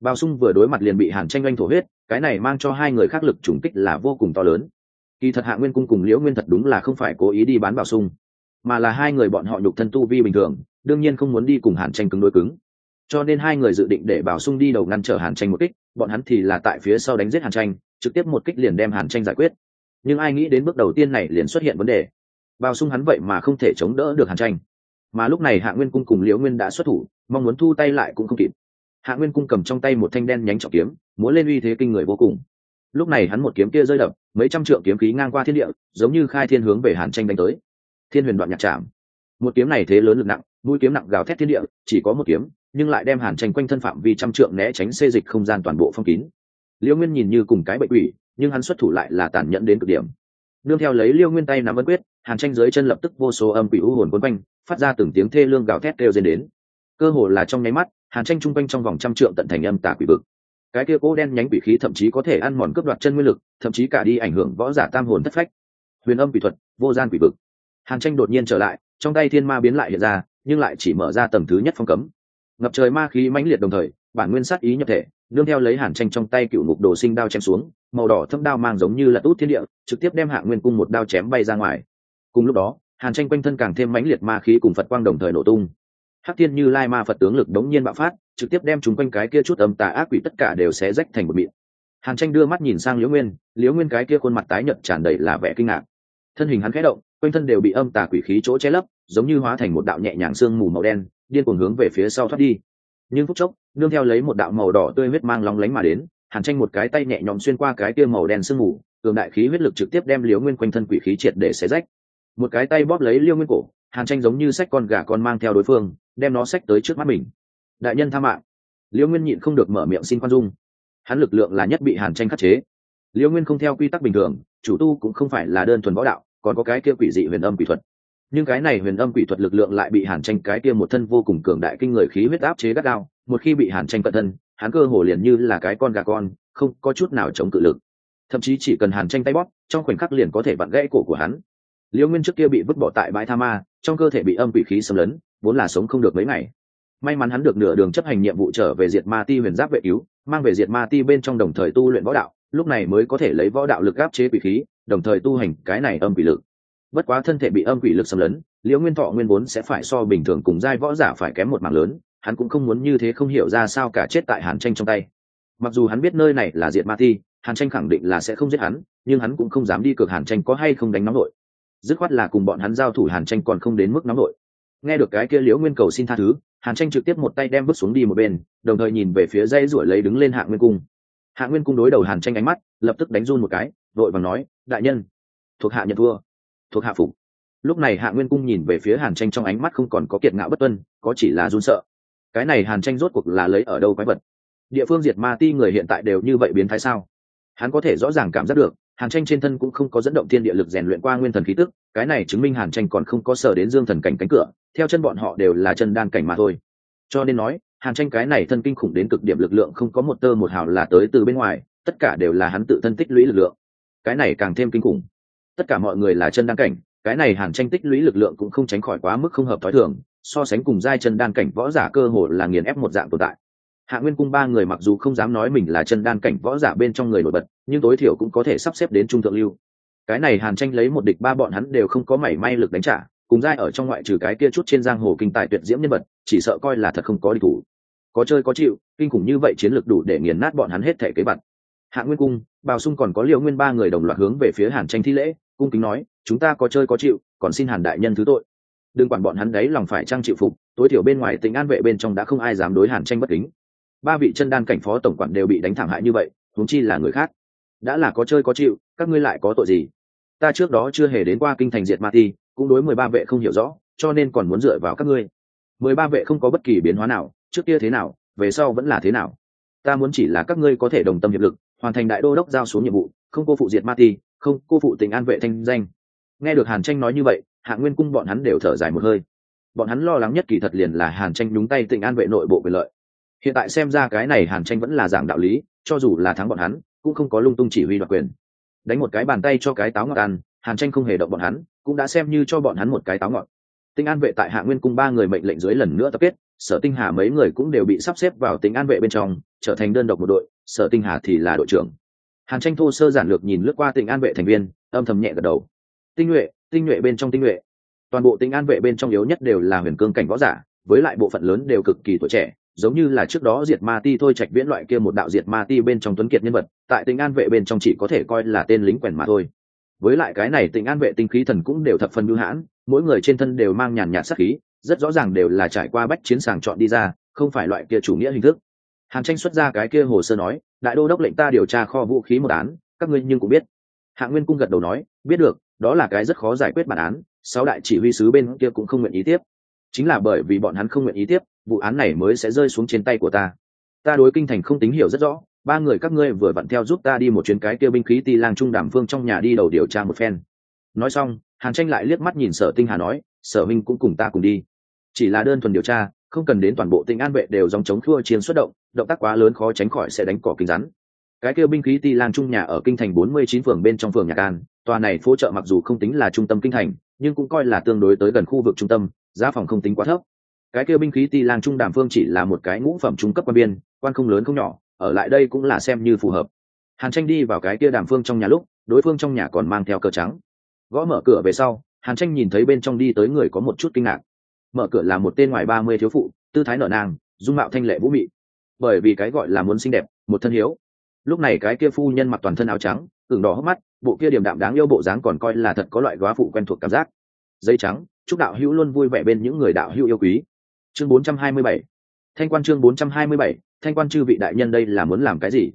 Bao sung vừa đối mặt liền bị hàn tranh oanh thổ huyết, cái này mang cho hai người khác lực trùng kích là vô cùng to lớn kỳ thật hạ nguyên cung cùng liễu nguyên thật đúng là không phải cố ý đi bán bảo sung, mà là hai người bọn họ nhục thân tu vi bình thường, đương nhiên không muốn đi cùng hàn tranh cứng đối cứng. Cho nên hai người dự định để bảo sung đi đầu ngăn trở hàn tranh một kích, bọn hắn thì là tại phía sau đánh giết hàn tranh, trực tiếp một kích liền đem hàn tranh giải quyết. Nhưng ai nghĩ đến bước đầu tiên này liền xuất hiện vấn đề. Bảo sung hắn vậy mà không thể chống đỡ được hàn tranh. Mà lúc này hạ nguyên cung cùng liễu nguyên đã xuất thủ, mong muốn thu tay lại cũng không kịp. Hạ nguyên cung cầm trong tay một thanh đen nhánh trọng kiếm muốn lên uy thế kinh người vô cùng lúc này hắn một kiếm kia rơi đập, mấy trăm trượng kiếm khí ngang qua thiên địa, giống như khai thiên hướng về hàn tranh đánh tới. Thiên huyền đoạn nhạc chạm một kiếm này thế lớn lực nặng, mũi kiếm nặng gào thét thiên địa, chỉ có một kiếm, nhưng lại đem hàn tranh quanh thân phạm vi trăm trượng né tránh xê dịch không gian toàn bộ phong kín. Liêu nguyên nhìn như cùng cái bệnh quỷ, nhưng hắn xuất thủ lại là tàn nhẫn đến cực điểm. Nương theo lấy liêu nguyên tay nắm ấn quyết, hàn tranh dưới chân lập tức vô số âm quỷ u hồn quấn quanh, phát ra từng tiếng thê lương gào thét kêu dên đến. Cơ hồ là trong nháy mắt, hàn tranh chung quanh trong vòng trăm trượng tận thành âm tả quỷ vực cái kia cố đen nhánh quỷ khí thậm chí có thể ăn mòn cướp đoạt chân nguyên lực, thậm chí cả đi ảnh hưởng võ giả tam hồn thất phách. Huyền âm quỷ thuật, vô gian quỷ vực. Hàn tranh đột nhiên trở lại, trong tay thiên ma biến lại hiện ra, nhưng lại chỉ mở ra tầng thứ nhất phong cấm. Ngập trời ma khí mãnh liệt đồng thời, bản nguyên sát ý nhập thể, nương theo lấy hàn tranh trong tay cựu ngục đồ sinh đao chém xuống, màu đỏ thâm đao mang giống như là út thiên địa, trực tiếp đem hạ nguyên cung một đao chém bay ra ngoài. Cùng lúc đó, hàn tranh quanh thân càng thêm mãnh liệt ma khí cùng phật quang đồng thời nổ tung hắc thiên như lai ma phật tướng lực đống nhiên bạo phát, trực tiếp đem chúng quanh cái kia chút âm tà ác quỷ tất cả đều sẽ rách thành một miệng hàn tranh đưa mắt nhìn sang liễu nguyên liễu nguyên cái kia khuôn mặt tái nhợt tràn đầy là vẻ kinh ngạc. Thân hình hắn khẽ động, quanh thân đều bị âm tà quỷ khí chỗ che lấp, giống như hóa thành một đạo nhẹ nhàng sương mù màu đen, điên cuồng hướng về phía sau thoát đi. Nhưng phút chốc, nương theo lấy một đạo màu đỏ tươi huyết mang lóng lánh mà đến, hàn tranh một cái tay nhẹ nhõm xuyên qua cái kia màu đen sương mù, cường đại khí huyết lực trực tiếp đem liễu nguyên quanh thân quỷ khí triệt để xé rách. Một cái tay bóp lấy liễu nguyên cổ, hàn tranh giống như sách con gà con mang theo đối phương đem nó xách tới trước mắt mình. Đại nhân tha mạng. Liễu nguyên nhịn không được mở miệng xin khoan dung. Hắn lực lượng là nhất bị hàn tranh khắc chế. Liễu nguyên không theo quy tắc bình thường, chủ tu cũng không phải là đơn thuần võ đạo, còn có cái kia quỷ dị huyền âm quỷ thuật. Nhưng cái này huyền âm quỷ thuật lực lượng lại bị hàn tranh cái kia một thân vô cùng cường đại kinh người khí huyết áp chế gắt gao, một khi bị hàn tranh cận thân, hắn cơ hồ liền như là cái con gà con, không có chút nào chống cự lực. Thậm chí chỉ cần hàn tranh tay bóp, trong khoảnh khắc liền có thể vặn gãy cổ của hắn. Liễu nguyên trước kia bị vứt bỏ tại bãi tha ma, trong cơ thể bị âm quỷ khí xâm lấn vốn là sống không được mấy ngày. May mắn hắn được nửa đường chấp hành nhiệm vụ trở về diệt ma ti huyền giáp vệ cứu, mang về diệt ma ti bên trong đồng thời tu luyện võ đạo, lúc này mới có thể lấy võ đạo lực áp chế quỷ khí, đồng thời tu hành cái này âm quỷ lực. Bất quá thân thể bị âm quỷ lực xâm lấn, liễu nguyên thọ nguyên vốn sẽ phải so bình thường cùng giai võ giả phải kém một mảng lớn, hắn cũng không muốn như thế không hiểu ra sao cả chết tại hàn tranh trong tay. Mặc dù hắn biết nơi này là diệt ma ti, hàn tranh khẳng định là sẽ không giết hắn, nhưng hắn cũng không dám đi cược hàn tranh có hay không đánh nóng nội dứt khoát là cùng bọn hắn giao thủ hàn tranh còn không đến mức nóng nội nghe được cái kia liễu nguyên cầu xin tha thứ, hàn tranh trực tiếp một tay đem bước xuống đi một bên, đồng thời nhìn về phía dây ruổi lấy đứng lên hạ nguyên cung. Hạ nguyên cung đối đầu hàn tranh ánh mắt, lập tức đánh run một cái, vội và nói, đại nhân, thuộc hạ nhận thua, thuộc hạ phục. Lúc này hạ nguyên cung nhìn về phía hàn tranh trong ánh mắt không còn có kiệt ngạo bất tuân, có chỉ là run sợ. Cái này hàn tranh rốt cuộc là lấy ở đâu quái vật? Địa phương diệt ma ti người hiện tại đều như vậy biến thái sao? Hắn có thể rõ ràng cảm giác được hàn tranh trên thân cũng không có dẫn động thiên địa lực rèn luyện qua nguyên thần khí tức, cái này chứng minh hàn tranh còn không có sở đến dương thần cảnh cánh cửa, theo chân bọn họ đều là chân đan cảnh mà thôi. Cho nên nói, hàn tranh cái này thân kinh khủng đến cực điểm lực lượng không có một tơ một hào là tới từ bên ngoài, tất cả đều là hắn tự thân tích lũy lực lượng. Cái này càng thêm kinh khủng. Tất cả mọi người là chân đan cảnh, cái này hàn tranh tích lũy lực lượng cũng không tránh khỏi quá mức không hợp t h ó i thường, so sánh cùng giai chân đan cảnh võ giả cơ hồ là nghiền ép một dạng tồn tại hạ nguyên cung ba người mặc dù không dám nói mình là chân đan cảnh võ giả bên trong người nổi bật, nhưng tối thiểu cũng có thể sắp xếp đến trung thượng lưu. Cái này hàn tranh lấy một địch ba bọn hắn đều không có mảy may lực đánh trả, cùng giai ở trong ngoại trừ cái kia chút trên giang hồ kinh tài tuyệt diễm nhân vật, chỉ sợ coi là thật không có địch thủ. Có chơi có chịu, kinh khủng như vậy chiến lược đủ để nghiền nát bọn hắn hết thể kế bật hạ nguyên cung, bào sung còn có liệu nguyên ba người đồng loạt hướng về phía hàn tranh thi lễ, cung kính nói, chúng ta có chơi có chịu, còn xin hàn đại nhân thứ tội. Đừng quản bọn hắn đấy lòng phải trang chịu phục, tối thiểu bên ngoài tính an vệ bên trong đã không ai dám đối hàn tranh bất kính ba vị chân đan cảnh phó tổng quản đều bị đánh thảm hại như vậy, huống chi là người khác. Đã là có chơi có chịu, các ngươi lại có tội gì? Ta trước đó chưa hề đến qua kinh thành diệt ma ti cũng đối mười ba vệ không hiểu rõ, cho nên còn muốn dựa vào các ngươi. Mười ba vệ không có bất kỳ biến hóa nào, trước kia thế nào, về sau vẫn là thế nào. Ta muốn chỉ là các ngươi có thể đồng tâm hiệp lực, hoàn thành đại đô đốc giao xuống nhiệm vụ, không cô phụ diệt ma ti không cô phụ tình an vệ thanh danh. Nghe được hàn tranh nói như vậy, hạ nguyên cung bọn hắn đều thở dài một hơi. Bọn hắn lo lắng nhất kỳ thật liền là hàn tranh đúng tay tình an vệ nội bộ quyền lợi hiện tại xem ra cái này hàn tranh vẫn là giảng đạo lý, cho dù là thắng bọn hắn, cũng không có lung tung chỉ huy đoạt quyền. Đánh một cái bàn tay cho cái táo ngọt ăn, hàn tranh không hề động bọn hắn, cũng đã xem như cho bọn hắn một cái táo ngọt. Tinh an vệ tại hạ nguyên cung ba người mệnh lệnh dưới lần nữa tập kết, sở tinh hà mấy người cũng đều bị sắp xếp vào Tinh an vệ bên trong, trở thành đơn độc một đội, sở tinh hà thì là đội trưởng. Hàn tranh thô sơ giản lược nhìn lướt qua Tinh an vệ thành viên, âm thầm nhẹ gật đầu. Tinh nhuệ tinh nhuệ bên trong tinh nhuệ. Toàn bộ tinh an vệ bên trong yếu nhất đều là huyền cương cảnh võ giả, với lại bộ phận lớn đều cực kỳ tuổi trẻ giống như là trước đó diệt ma ti thôi trạch viễn loại kia một đạo diệt ma ti bên trong tuấn kiệt nhân vật, tại tỉnh an vệ bên trong chỉ có thể coi là tên lính quèn mà thôi. Với lại cái này tỉnh an vệ tinh khí thần cũng đều thập phần hữu hãn, mỗi người trên thân đều mang nhàn nhạt sắc khí, rất rõ ràng đều là trải qua bách chiến sàng chọn đi ra, không phải loại kia chủ nghĩa hình thức. Hàn tranh xuất ra cái kia hồ sơ nói, đại đô đốc lệnh ta điều tra kho vũ khí một án, các ngươi nhưng cũng biết. Hạ nguyên cung gật đầu nói, biết được, đó là cái rất khó giải quyết bản án, sáu đại chỉ huy sứ bên kia cũng không nguyện ý tiếp. Chính là bởi vì bọn hắn không nguyện ý tiếp vụ án này mới sẽ rơi xuống trên tay của ta. Ta đối kinh thành không tín hiểu rất rõ, ba người các ngươi vừa vặn theo giúp ta đi một chuyến cái kia binh khí ti lang trung đàm phương trong nhà đi đầu điều tra một phen. Nói xong, hàn tranh lại liếc mắt nhìn sở tinh hà nói, sở minh cũng cùng ta cùng đi. Chỉ là đơn thuần điều tra, không cần đến toàn bộ tỉnh an vệ đều dòng chống thua chiến xuất động động tác quá lớn khó tránh khỏi sẽ đánh cỏ kính rắn. Cái kia binh khí ti lang trung nhà ở kinh thành bốn mươi chín phường bên trong phường nhạc an, tòa này phố chợ mặc dù không tính là trung tâm kinh thành, nhưng cũng coi là tương đối tới gần khu vực trung tâm, giá phòng không tính quá thấp cái kia binh khí ti lang trung đàm phương chỉ là một cái ngũ phẩm trung cấp quan biên quan không lớn không nhỏ, ở lại đây cũng là xem như phù hợp. Hàn tranh đi vào cái kia đàm phương trong nhà lúc, đối phương trong nhà còn mang theo cờ trắng. Gõ mở cửa về sau, hàn tranh nhìn thấy bên trong đi tới người có một chút kinh ngạc. Mở cửa là một tên ngoài ba mươi thiếu phụ, tư thái nở nang, dung mạo thanh lệ vũ mị. Bởi vì cái gọi là muốn xinh đẹp, một thân hiếu. Lúc này cái kia phu nhân mặc toàn thân áo trắng, ửng đỏ hốc mắt, bộ kia điểm đạm đáng yêu bộ dáng còn coi là thật có loại góa phụ quen thuộc cảm giác. Dây trắng, chúc đạo hữu luôn vui vẻ bên những người đạo hữu yêu quý chương 427 thanh quan chương 427 thanh quan chư vị đại nhân đây là muốn làm cái gì?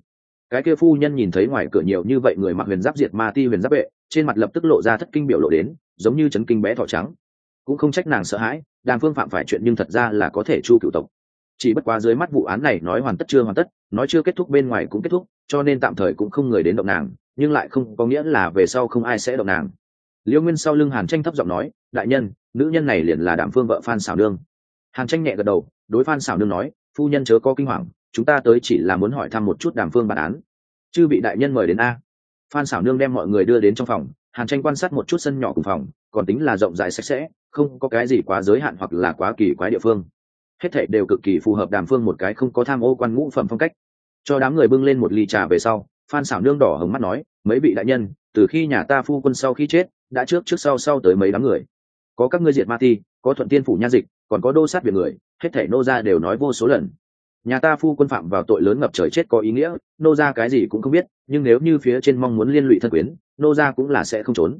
Cái kia phu nhân nhìn thấy ngoài cửa nhiều như vậy người mặc huyền giáp diệt ma ti huyền giáp vệ, trên mặt lập tức lộ ra thất kinh biểu lộ đến, giống như chấn kinh bé thỏ trắng. Cũng không trách nàng sợ hãi, đàm phương phạm phải chuyện nhưng thật ra là có thể chu cựu tộc. Chỉ bất quá dưới mắt vụ án này nói hoàn tất chưa hoàn tất, nói chưa kết thúc bên ngoài cũng kết thúc, cho nên tạm thời cũng không người đến động nàng, nhưng lại không có nghĩa là về sau không ai sẽ động nàng. Liêu nguyên sau lưng hàn tranh thấp giọng nói, đại nhân, nữ nhân này liền là đàm phương vợ phan xảo nương hàn tranh nhẹ gật đầu đối phan xảo nương nói phu nhân chớ có kinh hoàng chúng ta tới chỉ là muốn hỏi thăm một chút đàm phương bản án. Chư bị đại nhân mời đến a. Phan xảo nương đem mọi người đưa đến trong phòng hàn tranh quan sát một chút sân nhỏ cùng phòng còn tính là rộng rãi sạch sẽ không có cái gì quá giới hạn hoặc là quá kỳ quái địa phương. Hết thảy đều cực kỳ phù hợp đàm phương một cái không có tham ô quan ngũ phẩm phong cách. Cho đám người bưng lên một ly trà về sau phan xảo nương đỏ hồng mắt nói mấy vị đại nhân từ khi nhà ta phu quân sau khi chết đã trước trước sau sau tới mấy đám người. Có các ngươi diệt ma Thi, có thuận tiên phủ nha dịch còn có đô sát việc người, hết thảy nô ra đều nói vô số lần. Nhà ta phu quân phạm vào tội lớn ngập trời chết có ý nghĩa, nô ra cái gì cũng không biết, nhưng nếu như phía trên mong muốn liên lụy thân quyến, nô ra cũng là sẽ không trốn.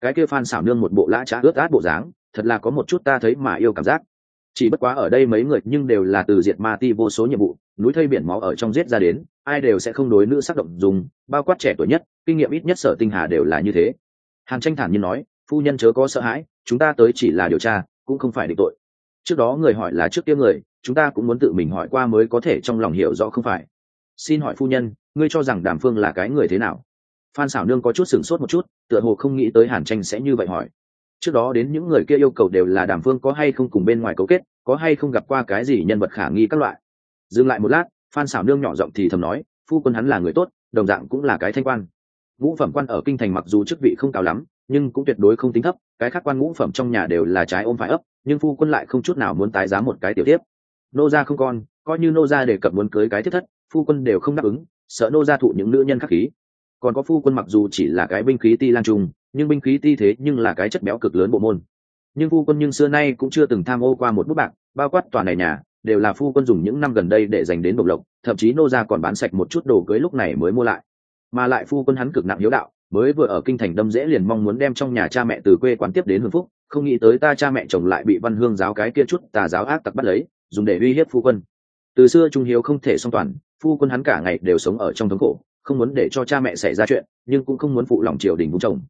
Cái kia phan xảo nương một bộ lã trá ướt át bộ dáng, thật là có một chút ta thấy mà yêu cảm giác. Chỉ bất quá ở đây mấy người nhưng đều là từ diệt ma ti vô số nhiệm vụ, núi thây biển máu ở trong giết ra đến, ai đều sẽ không đối nữ sắc động dùng, bao quát trẻ tuổi nhất, kinh nghiệm ít nhất sở tinh hà đều là như thế. Hàn tranh thản nhiên nói, phu nhân chớ có sợ hãi, chúng ta tới chỉ là điều tra, cũng không phải định tội trước đó người hỏi là trước kia người, chúng ta cũng muốn tự mình hỏi qua mới có thể trong lòng hiểu rõ không phải. Xin hỏi phu nhân, ngươi cho rằng đàm phương là cái người thế nào? Phan xảo nương có chút sửng sốt một chút, tựa hồ không nghĩ tới hàn tranh sẽ như vậy hỏi. Trước đó đến những người kia yêu cầu đều là đàm phương có hay không cùng bên ngoài cấu kết, có hay không gặp qua cái gì nhân vật khả nghi các loại. Dừng lại một lát, phan xảo nương nhỏ giọng thì thầm nói, phu quân hắn là người tốt, đồng dạng cũng là cái thanh quan. Vũ phẩm quan ở kinh thành mặc dù chức vị không cao lắm nhưng cũng tuyệt đối không tính thấp cái khác quan ngũ phẩm trong nhà đều là trái ôm phải ấp nhưng phu quân lại không chút nào muốn tái giá một cái tiểu tiếp. Nô gia không con coi như nô gia đề cập muốn cưới cái thiết thất phu quân đều không đáp ứng sợ nô gia thụ những nữ nhân khắc khí. Còn có phu quân mặc dù chỉ là cái binh khí ti lan trùng, nhưng binh khí ti thế nhưng là cái chất béo cực lớn bộ môn. Nhưng phu quân nhưng xưa nay cũng chưa từng tham ô qua một bút bạc bao quát toàn này nhà đều là phu quân dùng những năm gần đây để dành đến bộc lộc thậm chí nô gia còn bán sạch một chút đồ cưới lúc này mới mua lại. Mà lại phu quân hắn cực nặng hiếu đạo mới vừa ở kinh thành đâm dễ liền mong muốn đem trong nhà cha mẹ từ quê quán tiếp đến hưng phúc, không nghĩ tới ta cha mẹ chồng lại bị văn hương giáo cái kia chút tà giáo ác tặc bắt lấy, dùng để uy hiếp phu quân. Từ xưa trung hiếu không thể song toàn, phu quân hắn cả ngày đều sống ở trong thống khổ, không muốn để cho cha mẹ xảy ra chuyện, nhưng cũng không muốn phụ lòng triều đình vung chồng.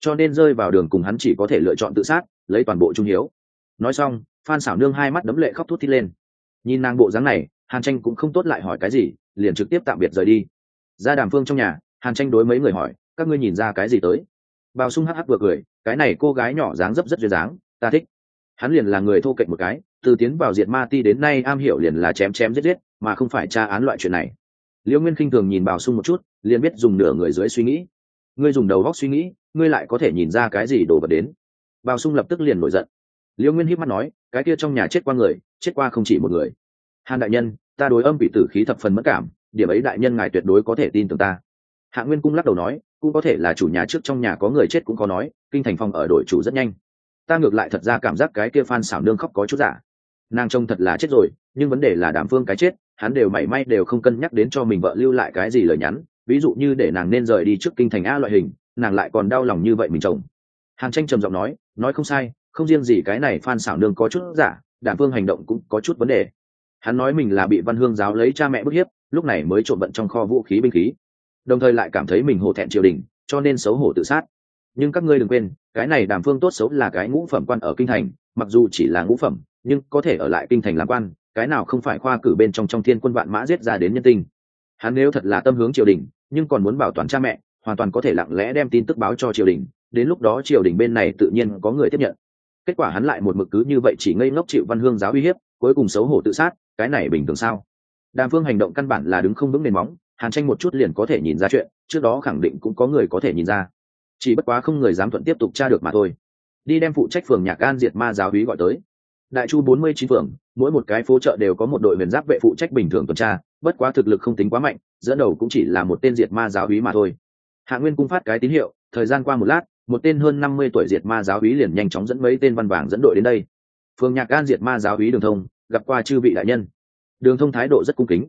Cho nên rơi vào đường cùng hắn chỉ có thể lựa chọn tự sát, lấy toàn bộ trung hiếu. Nói xong, phan xảo nương hai mắt đấm lệ khóc thút thít lên. Nhìn nàng bộ dáng này, hàn tranh cũng không tốt lại hỏi cái gì, liền trực tiếp tạm biệt rời đi. Ra đàm phương trong nhà, hàn tranh đối mấy người hỏi các ngươi nhìn ra cái gì tới? Bào sung hắc hắc vừa cười, cái này cô gái nhỏ dáng dấp rất duyên dáng, ta thích. Hắn liền là người thô kệch một cái, từ tiến vào diệt ma ti đến nay am hiểu liền là chém chém giết giết, mà không phải tra án loại chuyện này. Liễu nguyên khinh thường nhìn bào sung một chút, liền biết dùng nửa người dưới suy nghĩ. Ngươi dùng đầu góc suy nghĩ, ngươi lại có thể nhìn ra cái gì đổ vật đến? Bào sung lập tức liền nổi giận. Liễu nguyên híp mắt nói, cái kia trong nhà chết qua người, chết qua không chỉ một người. Hàn đại nhân, ta đối âm bị tử khí thập phần mất cảm, điểm ấy đại nhân ngài tuyệt đối có thể tin tưởng ta hạ nguyên cung lắc đầu nói, cũng có thể là chủ nhà trước trong nhà có người chết cũng có nói, kinh thành phong ở đổi chủ rất nhanh. Ta ngược lại thật ra cảm giác cái kia phan xảo nương khóc có chút giả. Nàng trông thật là chết rồi, nhưng vấn đề là đảm phương cái chết, hắn đều mảy may đều không cân nhắc đến cho mình vợ lưu lại cái gì lời nhắn, ví dụ như để nàng nên rời đi trước kinh thành a loại hình, nàng lại còn đau lòng như vậy mình chồng. Hàn tranh trầm giọng nói nói không sai, không riêng gì cái này phan xảo nương có chút giả đảm phương hành động cũng có chút vấn đề. Hắn nói mình là bị văn hương giáo lấy cha mẹ bức hiếp, lúc này mới trộm vận trong kho vũ khí binh khí đồng thời lại cảm thấy mình hổ thẹn triều đình, cho nên xấu hổ tự sát. Nhưng các ngươi đừng quên, cái này đàm phương tốt xấu là cái ngũ phẩm quan ở kinh thành, mặc dù chỉ là ngũ phẩm, nhưng có thể ở lại kinh thành làm quan, cái nào không phải khoa cử bên trong trong thiên quân vạn mã giết ra đến nhân tinh hắn nếu thật là tâm hướng triều đình, nhưng còn muốn bảo toàn cha mẹ, hoàn toàn có thể lặng lẽ đem tin tức báo cho triều đình, đến lúc đó triều đình bên này tự nhiên có người tiếp nhận. Kết quả hắn lại một mực cứ như vậy chỉ ngây ngốc chịu văn hương giáo uy hiếp, cuối cùng xấu hổ tự sát, cái này bình thường sao? Đàm phương hành động căn bản là đứng không vững nền móng hàn tranh một chút liền có thể nhìn ra chuyện, trước đó khẳng định cũng có người có thể nhìn ra. Chỉ bất quá không người dám thuận tiếp tục tra được mà thôi. Đi đem phụ trách phường nhạc an diệt ma giáo húy gọi tới. Đại chu bốn mươi chín phường, mỗi một cái phố chợ đều có một đội huyền giáp vệ phụ trách bình thường tuần tra, bất quá thực lực không tính quá mạnh, dẫn đầu cũng chỉ là một tên diệt ma giáo húy mà thôi. Hạ nguyên cung phát cái tín hiệu, thời gian qua một lát, một tên hơn năm mươi tuổi diệt ma giáo húy liền nhanh chóng dẫn mấy tên văn vàng dẫn đội đến đây. Phường nhạc an diệt ma giáo húy đường thông, gặp qua chư vị đại nhân. Đường thông thái độ rất cung kính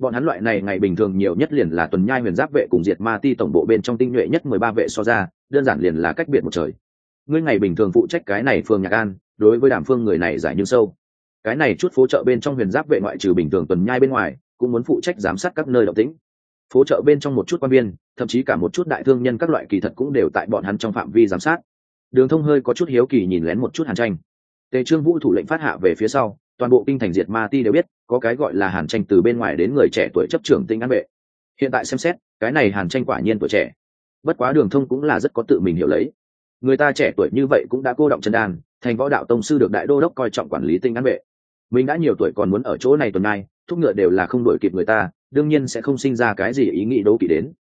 bọn hắn loại này ngày bình thường nhiều nhất liền là tuần nhai huyền giáp vệ cùng diệt ma ti tổng bộ bên trong tinh nhuệ nhất mười ba vệ so ra, đơn giản liền là cách biệt một trời. Ngươi ngày bình thường phụ trách cái này phương nhạc an, đối với đàm phương người này giải như sâu. Cái này chút phố chợ bên trong huyền giáp vệ ngoại trừ bình thường tuần nhai bên ngoài, cũng muốn phụ trách giám sát các nơi động tĩnh. Phố chợ bên trong một chút quan viên, thậm chí cả một chút đại thương nhân các loại kỳ thật cũng đều tại bọn hắn trong phạm vi giám sát. Đường thông hơi có chút hiếu kỳ nhìn lén một chút hàn tranh. Tề trương vũ thủ lệnh phát hạ về phía sau toàn bộ kinh thành diệt ma ti đều biết, có cái gọi là hàn tranh từ bên ngoài đến người trẻ tuổi chấp trưởng tinh an vệ hiện tại xem xét, cái này hàn tranh quả nhiên tuổi trẻ. Bất quá đường thông cũng là rất có tự mình hiểu lấy. Người ta trẻ tuổi như vậy cũng đã cô động chân đan, thành võ đạo tông sư được đại đô đốc coi trọng quản lý tinh an vệ mình đã nhiều tuổi còn muốn ở chỗ này tuần nay, thúc ngựa đều là không đổi kịp người ta, đương nhiên sẽ không sinh ra cái gì ý nghĩ đố kỵ đến.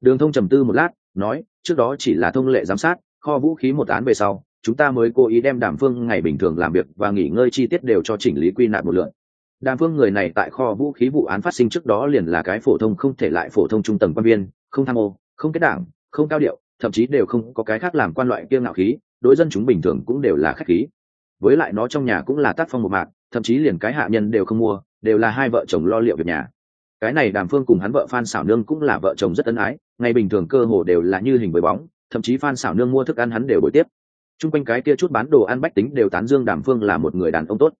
Đường thông trầm tư một lát, nói, trước đó chỉ là thông lệ giám sát, kho vũ khí một án về sau chúng ta mới cố ý đem đàm phương ngày bình thường làm việc và nghỉ ngơi chi tiết đều cho chỉnh lý quy nạp một lượn đàm phương người này tại kho vũ khí vụ án phát sinh trước đó liền là cái phổ thông không thể lại phổ thông trung tầng quan viên, không tham ô, không kết đảng, không cao điệu, thậm chí đều không có cái khác làm quan loại kiêng ngạo khí, đối dân chúng bình thường cũng đều là khách khí. Với lại nó trong nhà cũng là tác phong một mạc, thậm chí liền cái hạ nhân đều không mua, đều là hai vợ chồng lo liệu việc nhà. Cái này đàm phương cùng hắn vợ phan xảo nương cũng là vợ chồng rất ân ái, ngày bình thường cơ hồ đều là như hình với bóng, thậm chí phan xảo nương mua thức ăn hắn đều bồi tiếp t r u n g quanh cái kia chút bán đồ ăn bách tính đều tán dương đàm phương là một người đàn ông tốt.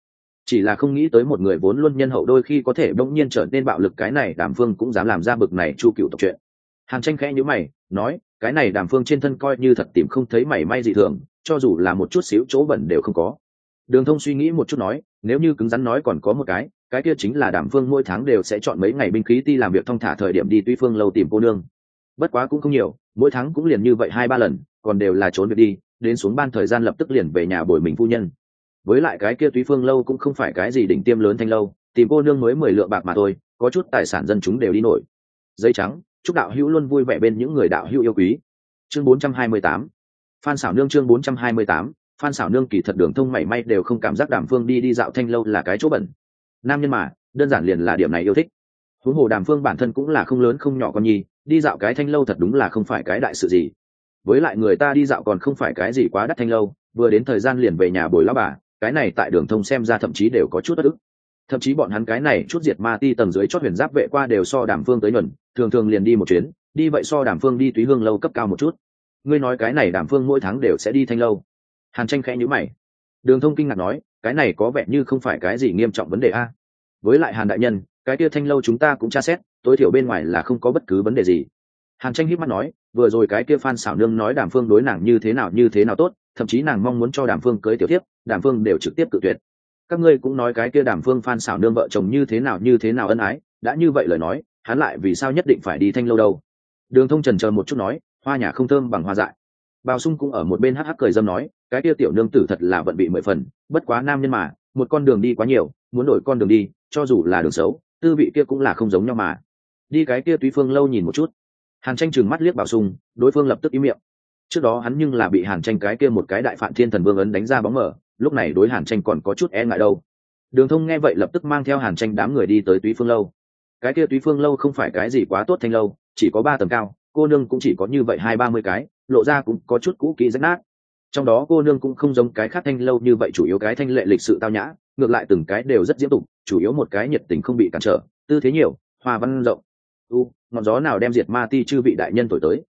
Chỉ là không nghĩ tới một người vốn luôn nhân hậu đôi khi có thể bỗng nhiên trở nên bạo lực cái này đàm phương cũng dám làm ra bực này chu cựu tộc chuyện. Hàn tranh khẽ nhữ mày, nói, cái này đàm phương trên thân coi như thật tìm không thấy mảy may gì thường, cho dù là một chút xíu chỗ bẩn đều không có. Đường thông suy nghĩ một chút nói, nếu như cứng rắn nói còn có một cái cái kia chính là đàm phương mỗi tháng đều sẽ chọn mấy ngày binh khí ti làm việc thong thả thời điểm đi tuy phương lâu tìm cô nương. Bất quá cũng không nhiều, mỗi tháng cũng liền như vậy hai ba lần, còn đều là trốn việc đi đến xuống ban thời gian lập tức liền về nhà bồi mình phu nhân. Với lại cái kia túy phương lâu cũng không phải cái gì đỉnh tiêm lớn thanh lâu, tìm cô nương mới mười lượng bạc mà thôi, có chút tài sản dân chúng đều đi nổi. Giấy trắng, chúc đạo hữu luôn vui vẻ bên những người đạo hữu yêu quý. Chương bốn trăm hai mươi tám, phan xảo nương chương bốn trăm hai mươi tám, phan xảo nương kỳ thật đường thông mảy may đều không cảm giác đàm phương đi đi dạo thanh lâu là cái chỗ bẩn. Nam nhân mà, đơn giản liền là điểm này yêu thích. Huống hồ đàm phương bản thân cũng là không lớn không nhỏ con nhi, đi dạo cái thanh lâu thật đúng là không phải cái đại sự gì với lại người ta đi dạo còn không phải cái gì quá đắt thanh lâu, vừa đến thời gian liền về nhà bồi lao bà, cái này tại đường thông xem ra thậm chí đều có chút bất ức. Thậm chí bọn hắn cái này chút diệt ma ti tầng dưới chót huyền giáp vệ qua đều so đàm phương tới nhuần, thường thường liền đi một chuyến, đi vậy so đàm phương đi túy hương lâu cấp cao một chút. Ngươi nói cái này đàm phương mỗi tháng đều sẽ đi thanh lâu. Hàn tranh khẽ nhữ mày. Đường thông kinh ngạc nói, cái này có vẻ như không phải cái gì nghiêm trọng vấn đề a. Với lại hàn đại nhân, cái kia thanh lâu chúng ta cũng tra xét, tối thiểu bên ngoài là không có bất cứ vấn đề gì. Hàn tranh hít mắt nói vừa rồi cái kia phan xảo nương nói đàm phương đối nàng như thế nào như thế nào tốt, thậm chí nàng mong muốn cho đàm phương cưới tiểu tiếp đàm phương đều trực tiếp cự tuyệt. Các ngươi cũng nói cái kia đàm phương phan xảo nương vợ chồng như thế nào như thế nào ân ái, đã như vậy lời nói, hắn lại vì sao nhất định phải đi thanh lâu đâu? Đường thông trần chờ một chút nói, hoa nhà không thơm bằng hoa dại. Bao sung cũng ở một bên hắc hắc cười dâm nói, cái kia tiểu nương tử thật là vận bị mười phần, bất quá nam nhân mà, một con đường đi quá nhiều, muốn đổi con đường đi, cho dù là đường xấu, tư vị kia cũng là không giống nhau mà. Đi cái kia túy phương lâu nhìn một chút hàn tranh chừng mắt liếc bảo sung, đối phương lập tức im miệng. Trước đó hắn nhưng là bị hàn tranh cái kia một cái đại phản thiên thần vương ấn đánh ra bóng mở lúc này đối hàn tranh còn có chút e ngại đâu. Đường thông nghe vậy lập tức mang theo hàn tranh đám người đi tới túy phương lâu. Cái kia túy phương lâu không phải cái gì quá tốt thanh lâu, chỉ có ba tầng cao, cô nương cũng chỉ có như vậy hai ba mươi cái, lộ ra cũng có chút cũ kỹ rách nát. Trong đó cô nương cũng không giống cái khác thanh lâu như vậy chủ yếu cái thanh lệ lịch sự tao nhã, ngược lại từng cái đều rất diễm tục, chủ yếu một cái nhiệt tình không bị cản trở, tư thế nhiều, hoa văn rộng. U ngọn gió nào đem diệt ma ti chư vị đại nhân thổi tới.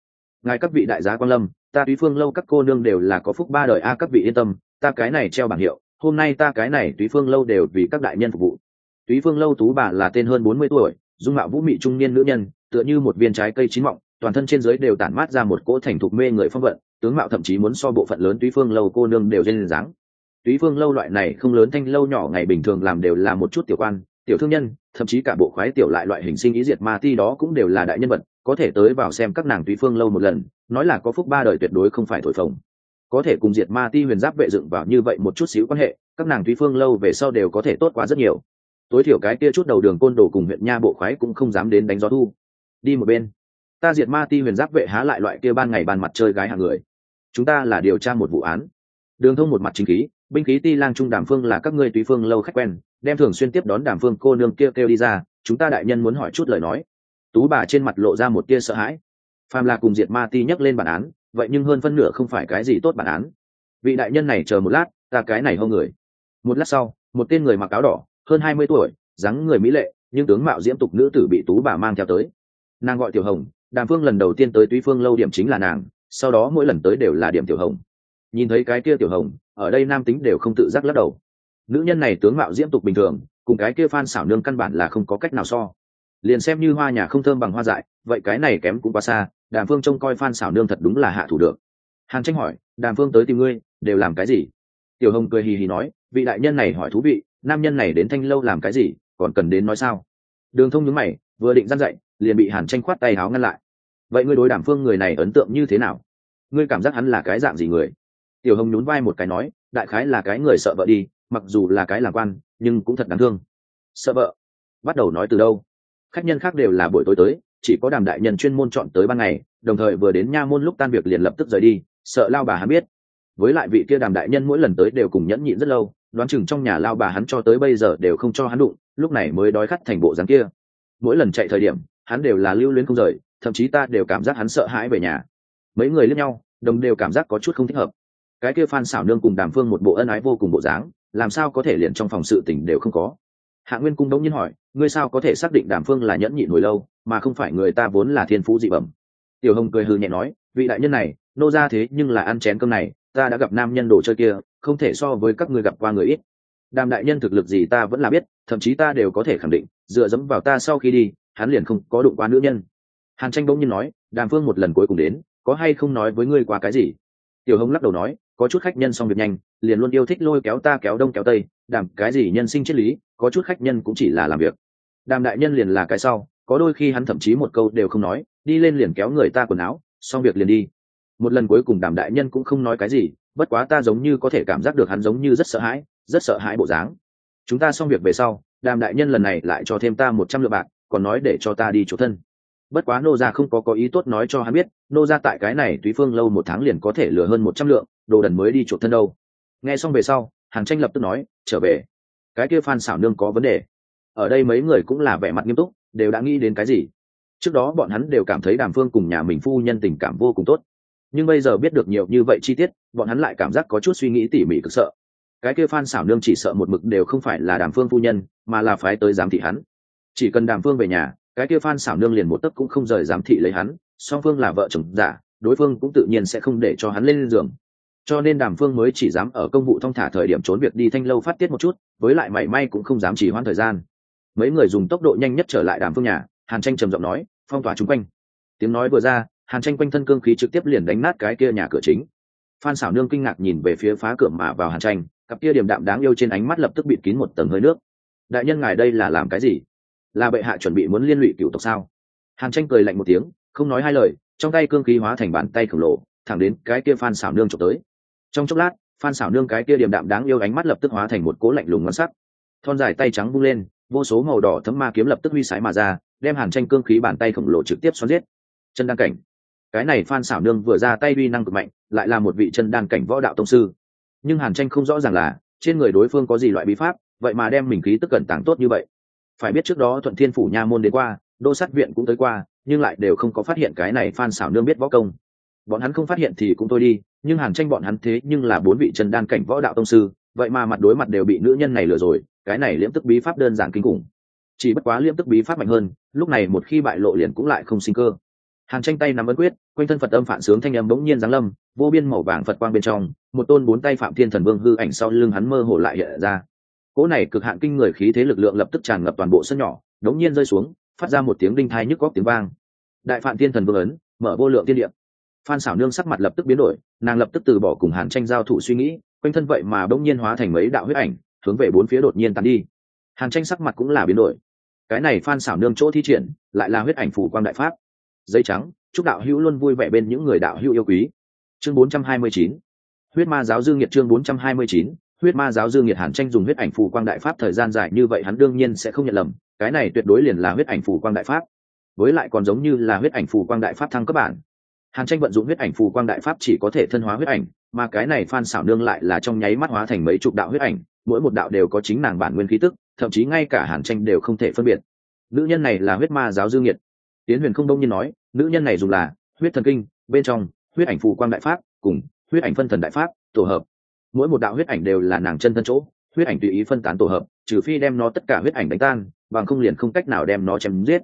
Ngài các vị đại giá quan lâm, ta túy phương lâu các cô nương đều là có phúc ba đời a, các vị yên tâm, ta cái này treo bảng hiệu, hôm nay ta cái này túy phương lâu đều vì các đại nhân phục vụ. Túy phương lâu tú bà là tên hơn bốn mươi tuổi, dung mạo vũ mị trung niên nữ nhân, tựa như một viên trái cây chín mọng, toàn thân trên dưới đều tản mát ra một cỗ thành thục mê người phong vận, tướng mạo thậm chí muốn so bộ phận lớn túy phương lâu cô nương đều trên dáng. Túy phương lâu loại này không lớn thanh lâu nhỏ ngày bình thường làm đều là một chút tiểu quan tiểu thương nhân, thậm chí cả bộ khoái tiểu lại loại hình sinh ý diệt ma ti đó cũng đều là đại nhân vật, có thể tới vào xem các nàng tùy phương lâu một lần, nói là có phúc ba đời tuyệt đối không phải thổi phồng. Có thể cùng diệt ma ti huyền giáp vệ dựng vào như vậy một chút xíu quan hệ, các nàng tùy phương lâu về sau đều có thể tốt quá rất nhiều. Tối thiểu cái kia chút đầu đường côn đồ cùng huyện nha bộ khoái cũng không dám đến đánh gió thu. Đi một bên. Ta diệt ma ti huyền giáp vệ há lại loại kia ban ngày ban mặt chơi gái hàng người. Chúng ta là điều tra một vụ án. Đường thông một mặt chính khí, binh khí ti lang trung đàm phương là các ngươi tùy phương lâu khách quen đem thường xuyên tiếp đón đàm phương cô nương kia kêu, kêu đi ra chúng ta đại nhân muốn hỏi chút lời nói. Tú bà trên mặt lộ ra một tia sợ hãi. Phàm là cùng diệt ma ti nhắc lên bản án vậy nhưng hơn phân nửa không phải cái gì tốt bản án. Vị đại nhân này chờ một lát ta cái này hơn người. Một lát sau một tên người mặc áo đỏ hơn hai mươi tuổi dáng người mỹ lệ nhưng tướng mạo diễm tục nữ tử bị tú bà mang theo tới. Nàng gọi tiểu hồng đàm phương lần đầu tiên tới túy phương lâu điểm chính là nàng sau đó mỗi lần tới đều là điểm tiểu hồng. Nhìn thấy cái kia tiểu hồng ở đây nam tính đều không tự giác lắc đầu nữ nhân này tướng mạo diễm tục bình thường, cùng cái kia phan xảo nương căn bản là không có cách nào so. Liền xem như hoa nhà không thơm bằng hoa dại, vậy cái này kém cũng quá xa, đàm phương trông coi phan xảo nương thật đúng là hạ thủ được. Hàn tranh hỏi, đàm phương tới tìm ngươi, đều làm cái gì? Tiểu hồng cười hì hì nói, vị đại nhân này hỏi thú vị, nam nhân này đến thanh lâu làm cái gì, còn cần đến nói sao? Đường thông nhướng mày, vừa định dăn dậy liền bị hàn tranh khoát tay áo ngăn lại. Vậy ngươi đối đàm phương người này ấn tượng như thế nào? Ngươi cảm giác hắn là cái dạng gì người? Tiểu hồng nhún vai một cái nói, đại khái là cái người sợ vợ đi mặc dù là cái làm quan, nhưng cũng thật đáng thương. Sợ vợ. Bắt đầu nói từ đâu? Khách nhân khác đều là buổi tối tới, chỉ có đàm đại nhân chuyên môn chọn tới ban ngày, đồng thời vừa đến nha môn lúc tan việc liền lập tức rời đi, sợ lao bà hắn biết. Với lại vị kia đàm đại nhân mỗi lần tới đều cùng nhẫn nhịn rất lâu, đoán chừng trong nhà lao bà hắn cho tới bây giờ đều không cho hắn đụng, lúc này mới đói khắt thành bộ dáng kia. Mỗi lần chạy thời điểm, hắn đều là lưu luyến không rời, thậm chí ta đều cảm giác hắn sợ hãi về nhà. Mấy người lẫn nhau, đồng đều cảm giác có chút không thích hợp. Cái kia phan xảo nương cùng đàm phương một bộ ân ái vô cùng bộ dáng làm sao có thể liền trong phòng sự tình đều không có? Hạ nguyên cung Đông nhiên hỏi, ngươi sao có thể xác định đàm phương là nhẫn nhịn hồi lâu, mà không phải người ta vốn là thiên phú dị bẩm? Tiểu hồng cười hư nhẹ nói, vị đại nhân này, nô ra thế nhưng là ăn chén cơm này, ta đã gặp nam nhân đồ chơi kia, không thể so với các ngươi gặp qua người ít. Đàm đại nhân thực lực gì ta vẫn là biết, thậm chí ta đều có thể khẳng định, dựa dẫm vào ta sau khi đi, hắn liền không có đụng qua nữ nhân. Hàn tranh bỗng nhiên nói, đàm phương một lần cuối cùng đến, có hay không nói với ngươi qua cái gì? Tiểu hồng lắc đầu nói có chút khách nhân xong việc nhanh, liền luôn yêu thích lôi kéo ta kéo đông kéo tây đàm cái gì nhân sinh triết lý, có chút khách nhân cũng chỉ là làm việc. Đàm đại nhân liền là cái sau, có đôi khi hắn thậm chí một câu đều không nói, đi lên liền kéo người ta quần áo, xong việc liền đi. Một lần cuối cùng đàm đại nhân cũng không nói cái gì, bất quá ta giống như có thể cảm giác được hắn giống như rất sợ hãi, rất sợ hãi bộ dáng. Chúng ta xong việc về sau, đàm đại nhân lần này lại cho thêm ta một trăm lượng bạc, còn nói để cho ta đi chỗ thân. Bất quá nô gia không có có ý tốt nói cho hắn biết, nô gia tại cái này túy phương lâu một tháng liền có thể lừa hơn một trăm lượng đồ đần mới đi chuột thân đâu. Nghe xong về sau, hàn tranh lập tức nói, trở về. Cái kia phan xảo nương có vấn đề. Ở đây mấy người cũng là vẻ mặt nghiêm túc, đều đã nghĩ đến cái gì. Trước đó bọn hắn đều cảm thấy đàm phương cùng nhà mình phu nhân tình cảm vô cùng tốt. Nhưng bây giờ biết được nhiều như vậy chi tiết, bọn hắn lại cảm giác có chút suy nghĩ tỉ mỉ cực sợ. Cái kia phan xảo nương chỉ sợ một mực đều không phải là đàm phương phu nhân, mà là phái tới giám thị hắn. Chỉ cần đàm phương về nhà, cái kia phan xảo nương liền một tấc cũng không rời giám thị lấy hắn, song phương là vợ chồng giả, đối phương cũng tự nhiên sẽ không để cho hắn lên giường cho nên đàm phương mới chỉ dám ở công vụ thong thả thời điểm trốn việc đi thanh lâu phát tiết một chút, với lại mảy may cũng không dám chỉ hoãn thời gian. Mấy người dùng tốc độ nhanh nhất trở lại đàm phương nhà, hàn tranh trầm giọng nói, phong tỏa chung quanh. Tiếng nói vừa ra, hàn tranh quanh thân cương khí trực tiếp liền đánh nát cái kia nhà cửa chính. Phan xảo nương kinh ngạc nhìn về phía phá cửa mà vào hàn tranh, cặp kia điểm đạm đáng yêu trên ánh mắt lập tức bịt kín một tầng hơi nước. Đại nhân ngài đây là làm cái gì? Là bệ hạ chuẩn bị muốn liên lụy cựu tộc sao? Hàn tranh cười lạnh một tiếng, không nói hai lời, trong tay cương khí hóa thành bàn tay khổng lồ, thẳng đến cái kia phan xảo nương trộm tới trong chốc lát, phan xảo nương cái kia điềm đạm đáng yêu ánh mắt lập tức hóa thành một cố lạnh lùng ngón sắc. Thon dài tay trắng bung lên, vô số màu đỏ thấm ma kiếm lập tức huy sái mà ra, đem hàn tranh cương khí bàn tay khổng lồ trực tiếp xoắn giết. Chân đan cảnh. Cái này phan xảo nương vừa ra tay uy năng cực mạnh, lại là một vị chân đan cảnh võ đạo tông sư. Nhưng hàn tranh không rõ ràng là, trên người đối phương có gì loại bí pháp, vậy mà đem mình khí tức cẩn tàng tốt như vậy. Phải biết trước đó thuận thiên phủ nha môn đến qua, đô sát viện cũng tới qua, nhưng lại đều không có phát hiện cái này phan xảo nương biết võ công bọn hắn không phát hiện thì cũng thôi đi, nhưng hàn tranh bọn hắn thế nhưng là bốn vị chân đan cảnh võ đạo tông sư, vậy mà mặt đối mặt đều bị nữ nhân này lừa rồi, cái này liễm tức bí pháp đơn giản kinh khủng. Chỉ bất quá liễm tức bí pháp mạnh hơn, lúc này một khi bại lộ liền cũng lại không sinh cơ. Hàn tranh tay nắm ấn quyết, quanh thân phật âm phản sướng thanh âm bỗng nhiên giáng lâm, vô biên màu vàng phật quang bên trong, một tôn bốn tay phạm thiên thần vương hư ảnh sau lưng hắn mơ hồ lại hiện ra. Cỗ này cực hạn kinh người khí thế lực lượng lập tức tràn ngập toàn bộ sân nhỏ, đống nhiên rơi xuống, phát ra một tiếng đinh thai nhức góc tiếng vang. Đại phạm thiên thần vương ấn, mở vô lượng tiên điệm phan xảo nương sắc mặt lập tức biến đổi, nàng lập tức từ bỏ cùng hàn tranh giao thủ suy nghĩ, quanh thân vậy mà bỗng nhiên hóa thành mấy đạo huyết ảnh, hướng về bốn phía đột nhiên tàn đi. Hàn tranh sắc mặt cũng là biến đổi. Cái này phan xảo nương chỗ thi triển, lại là huyết ảnh phủ quang đại pháp. Dây trắng, chúc đạo hữu luôn vui vẻ bên những người đạo hữu yêu quý. Chương 429 huyết ma giáo dương nhiệt chương 429 huyết ma giáo dương nhiệt hàn tranh dùng huyết ảnh phủ quang đại pháp thời gian dài như vậy hắn đương nhiên sẽ không nhận lầm, cái này tuyệt đối liền là huyết ảnh phủ quang đại pháp. Với lại còn giống như là huyết ảnh phủ quang đại pháp thăng cấp bản hàn tranh vận dụng huyết ảnh phù quang đại pháp chỉ có thể thân hóa huyết ảnh, mà cái này phan xảo nương lại là trong nháy mắt hóa thành mấy chục đạo huyết ảnh, mỗi một đạo đều có chính nàng bản nguyên khí tức, thậm chí ngay cả hàn tranh đều không thể phân biệt. Nữ nhân này là huyết ma giáo dương nhiệt tiến huyền không đông nhiên nói, nữ nhân này dùng là huyết thần kinh, bên trong huyết ảnh phù quang đại pháp cùng huyết ảnh phân thần đại pháp tổ hợp. Mỗi một đạo huyết ảnh đều là nàng chân thân chỗ, huyết ảnh tùy ý phân tán tổ hợp, trừ phi đem nó tất cả huyết ảnh đánh tan, bằng không liền không cách nào đem nó chém giết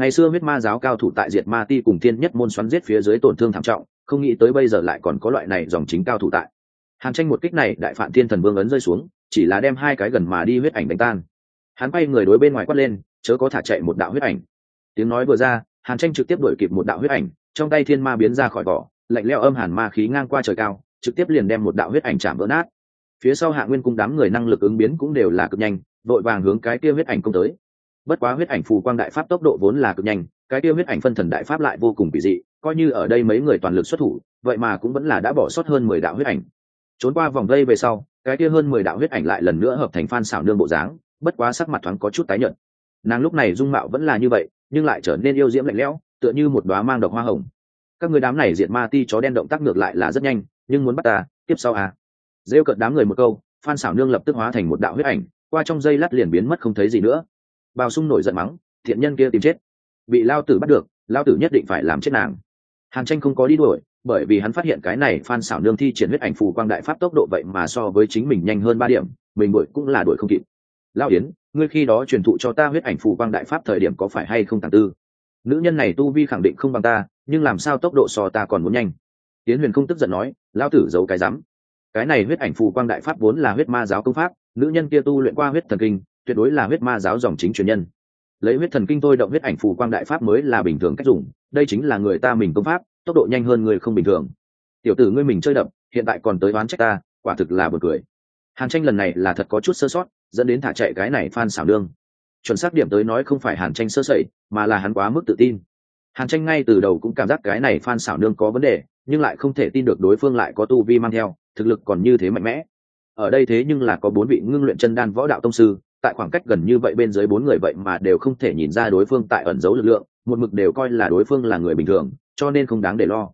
ngày xưa huyết ma giáo cao thủ tại diệt ma ti cùng tiên nhất môn xoắn giết phía dưới tổn thương thảm trọng, không nghĩ tới bây giờ lại còn có loại này dòng chính cao thủ tại. Hàn tranh một kích này, đại phạm thiên thần vương ấn rơi xuống, chỉ là đem hai cái gần mà đi huyết ảnh đánh tan. Hắn bay người đối bên ngoài quát lên, chớ có thả chạy một đạo huyết ảnh. Tiếng nói vừa ra, hàn tranh trực tiếp đuổi kịp một đạo huyết ảnh, trong tay thiên ma biến ra khỏi vỏ, lạnh leo âm hàn ma khí ngang qua trời cao, trực tiếp liền đem một đạo huyết ảnh chạm vỡ nát. Phía sau hạ nguyên cung đám người năng lực ứng biến cũng đều là cực nhanh, vội vàng hướng cái kia huyết ảnh công tới bất quá huyết ảnh phù quang đại pháp tốc độ vốn là cực nhanh, cái kia huyết ảnh phân thần đại pháp lại vô cùng kỳ dị, coi như ở đây mấy người toàn lực xuất thủ, vậy mà cũng vẫn là đã bỏ sót hơn mười đạo huyết ảnh. Trốn qua vòng vây về sau, cái kia hơn mười đạo huyết ảnh lại lần nữa hợp thành phan xảo nương bộ dáng, bất quá sắc mặt thoáng có chút tái nhợt. Nàng lúc này dung mạo vẫn là như vậy, nhưng lại trở nên yêu diễm lạnh lẽo, tựa như một đoá mang độc hoa hồng. Các người đám này diệt ma ti chó đen động tác ngược lại là rất nhanh, nhưng muốn bắt ta, tiếp sau à? Rêu cợt đám người một câu, phan xảo nương lập tức hóa thành một đạo huyết ảnh, qua trong dây lát liền biến mất không thấy gì nữa bào sung nổi giận mắng, thiện nhân kia tìm chết. Bị lao tử bắt được, lao tử nhất định phải làm chết nàng. Hàn tranh không có đi đuổi, bởi vì hắn phát hiện cái này phan xảo nương thi triển huyết ảnh phù quang đại pháp tốc độ vậy mà so với chính mình nhanh hơn ba điểm, mình đuổi cũng là đuổi không kịp. Lao yến, ngươi khi đó truyền thụ cho ta huyết ảnh phù quang đại pháp thời điểm có phải hay không tàng tư? Nữ nhân này tu vi khẳng định không bằng ta, nhưng làm sao tốc độ so ta còn muốn nhanh? Tiến huyền không tức giận nói, lao tử giấu cái rắm. Cái này huyết ảnh phù quang đại pháp vốn là huyết ma giáo công pháp, nữ nhân kia tu luyện qua huyết thần kinh tuyệt đối là huyết ma giáo dòng chính truyền nhân. Lấy huyết thần kinh tôi động huyết ảnh phù quang đại pháp mới là bình thường cách dùng, đây chính là người ta mình công pháp, tốc độ nhanh hơn người không bình thường. Tiểu tử ngươi mình chơi đậm, hiện tại còn tới oán trách ta, quả thực là buồn cười. Hàn tranh lần này là thật có chút sơ sót, dẫn đến thả chạy cái này phan xảo đương chuẩn xác điểm tới nói không phải hàn tranh sơ sẩy, mà là hắn quá mức tự tin. Hàn tranh ngay từ đầu cũng cảm giác cái này phan xảo nương có vấn đề, nhưng lại không thể tin được đối phương lại có tu vi mang theo, thực lực còn như thế mạnh mẽ. Ở đây thế nhưng là có bốn vị ngưng luyện chân đan võ đạo tông sư tại khoảng cách gần như vậy bên dưới bốn người vậy mà đều không thể nhìn ra đối phương tại ẩn giấu lực lượng, một mực đều coi là đối phương là người bình thường, cho nên không đáng để lo.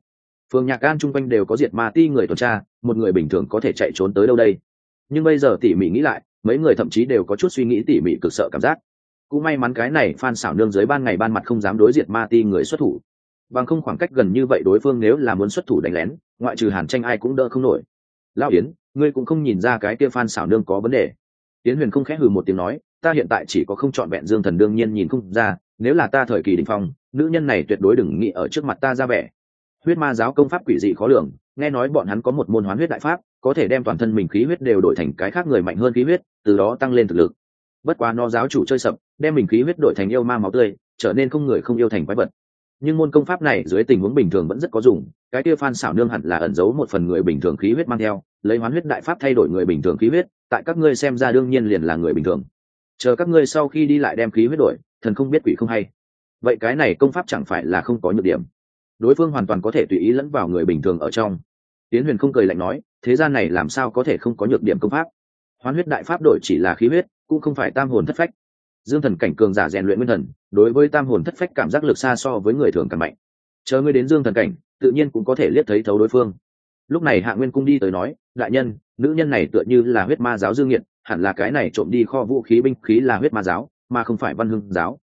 Phường nhạc An chung quanh đều có diệt ma ti người tuần tra, một người bình thường có thể chạy trốn tới đâu đây? Nhưng bây giờ tỉ mỉ nghĩ lại, mấy người thậm chí đều có chút suy nghĩ tỉ mỉ cực sợ cảm giác. Cũng may mắn cái này phan xảo nương dưới ban ngày ban mặt không dám đối diệt ma ti người xuất thủ. Bằng không khoảng cách gần như vậy đối phương nếu là muốn xuất thủ đánh lén, ngoại trừ hàn tranh ai cũng đỡ không nổi. Lao yến, ngươi cũng không nhìn ra cái kia phan xảo nương có vấn đề yến huyền không khẽ hừ một tiếng nói, ta hiện tại chỉ có không chọn vẹn dương thần đương nhiên nhìn không ra, nếu là ta thời kỳ đình phong, nữ nhân này tuyệt đối đừng nghĩ ở trước mặt ta ra vẻ. Huyết ma giáo công pháp quỷ dị khó lường, nghe nói bọn hắn có một môn hoán huyết đại pháp, có thể đem toàn thân mình khí huyết đều đổi thành cái khác người mạnh hơn khí huyết, từ đó tăng lên thực lực. Bất quá nó giáo chủ chơi sập, đem mình khí huyết đổi thành yêu ma máu tươi, trở nên không người không yêu thành quái vật. Nhưng môn công pháp này dưới tình huống bình thường vẫn rất có dùng, cái kia phan xảo nương hẳn là ẩn giấu một phần người bình thường khí huyết mang theo lấy hoán huyết đại pháp thay đổi người bình thường khí huyết, tại các ngươi xem ra đương nhiên liền là người bình thường. Chờ các ngươi sau khi đi lại đem khí huyết đổi, thần không biết quỷ không hay. Vậy cái này công pháp chẳng phải là không có nhược điểm. Đối phương hoàn toàn có thể tùy ý lẫn vào người bình thường ở trong. Tiến huyền không cười lạnh nói, thế gian này làm sao có thể không có nhược điểm công pháp? Hoán huyết đại pháp đổi chỉ là khí huyết, cũng không phải tam hồn thất phách. Dương thần cảnh cường giả rèn luyện nguyên thần, đối với tam hồn thất phách cảm giác lực xa so với người thường càng mạnh. Chờ ngươi đến dương thần cảnh, tự nhiên cũng có thể liếc thấy thấu đối phương lúc này hạ nguyên cung đi tới nói, đại nhân, nữ nhân này tựa như là huyết ma giáo dương nghiện hẳn là cái này trộm đi kho vũ khí binh khí là huyết ma giáo, mà không phải văn hương giáo.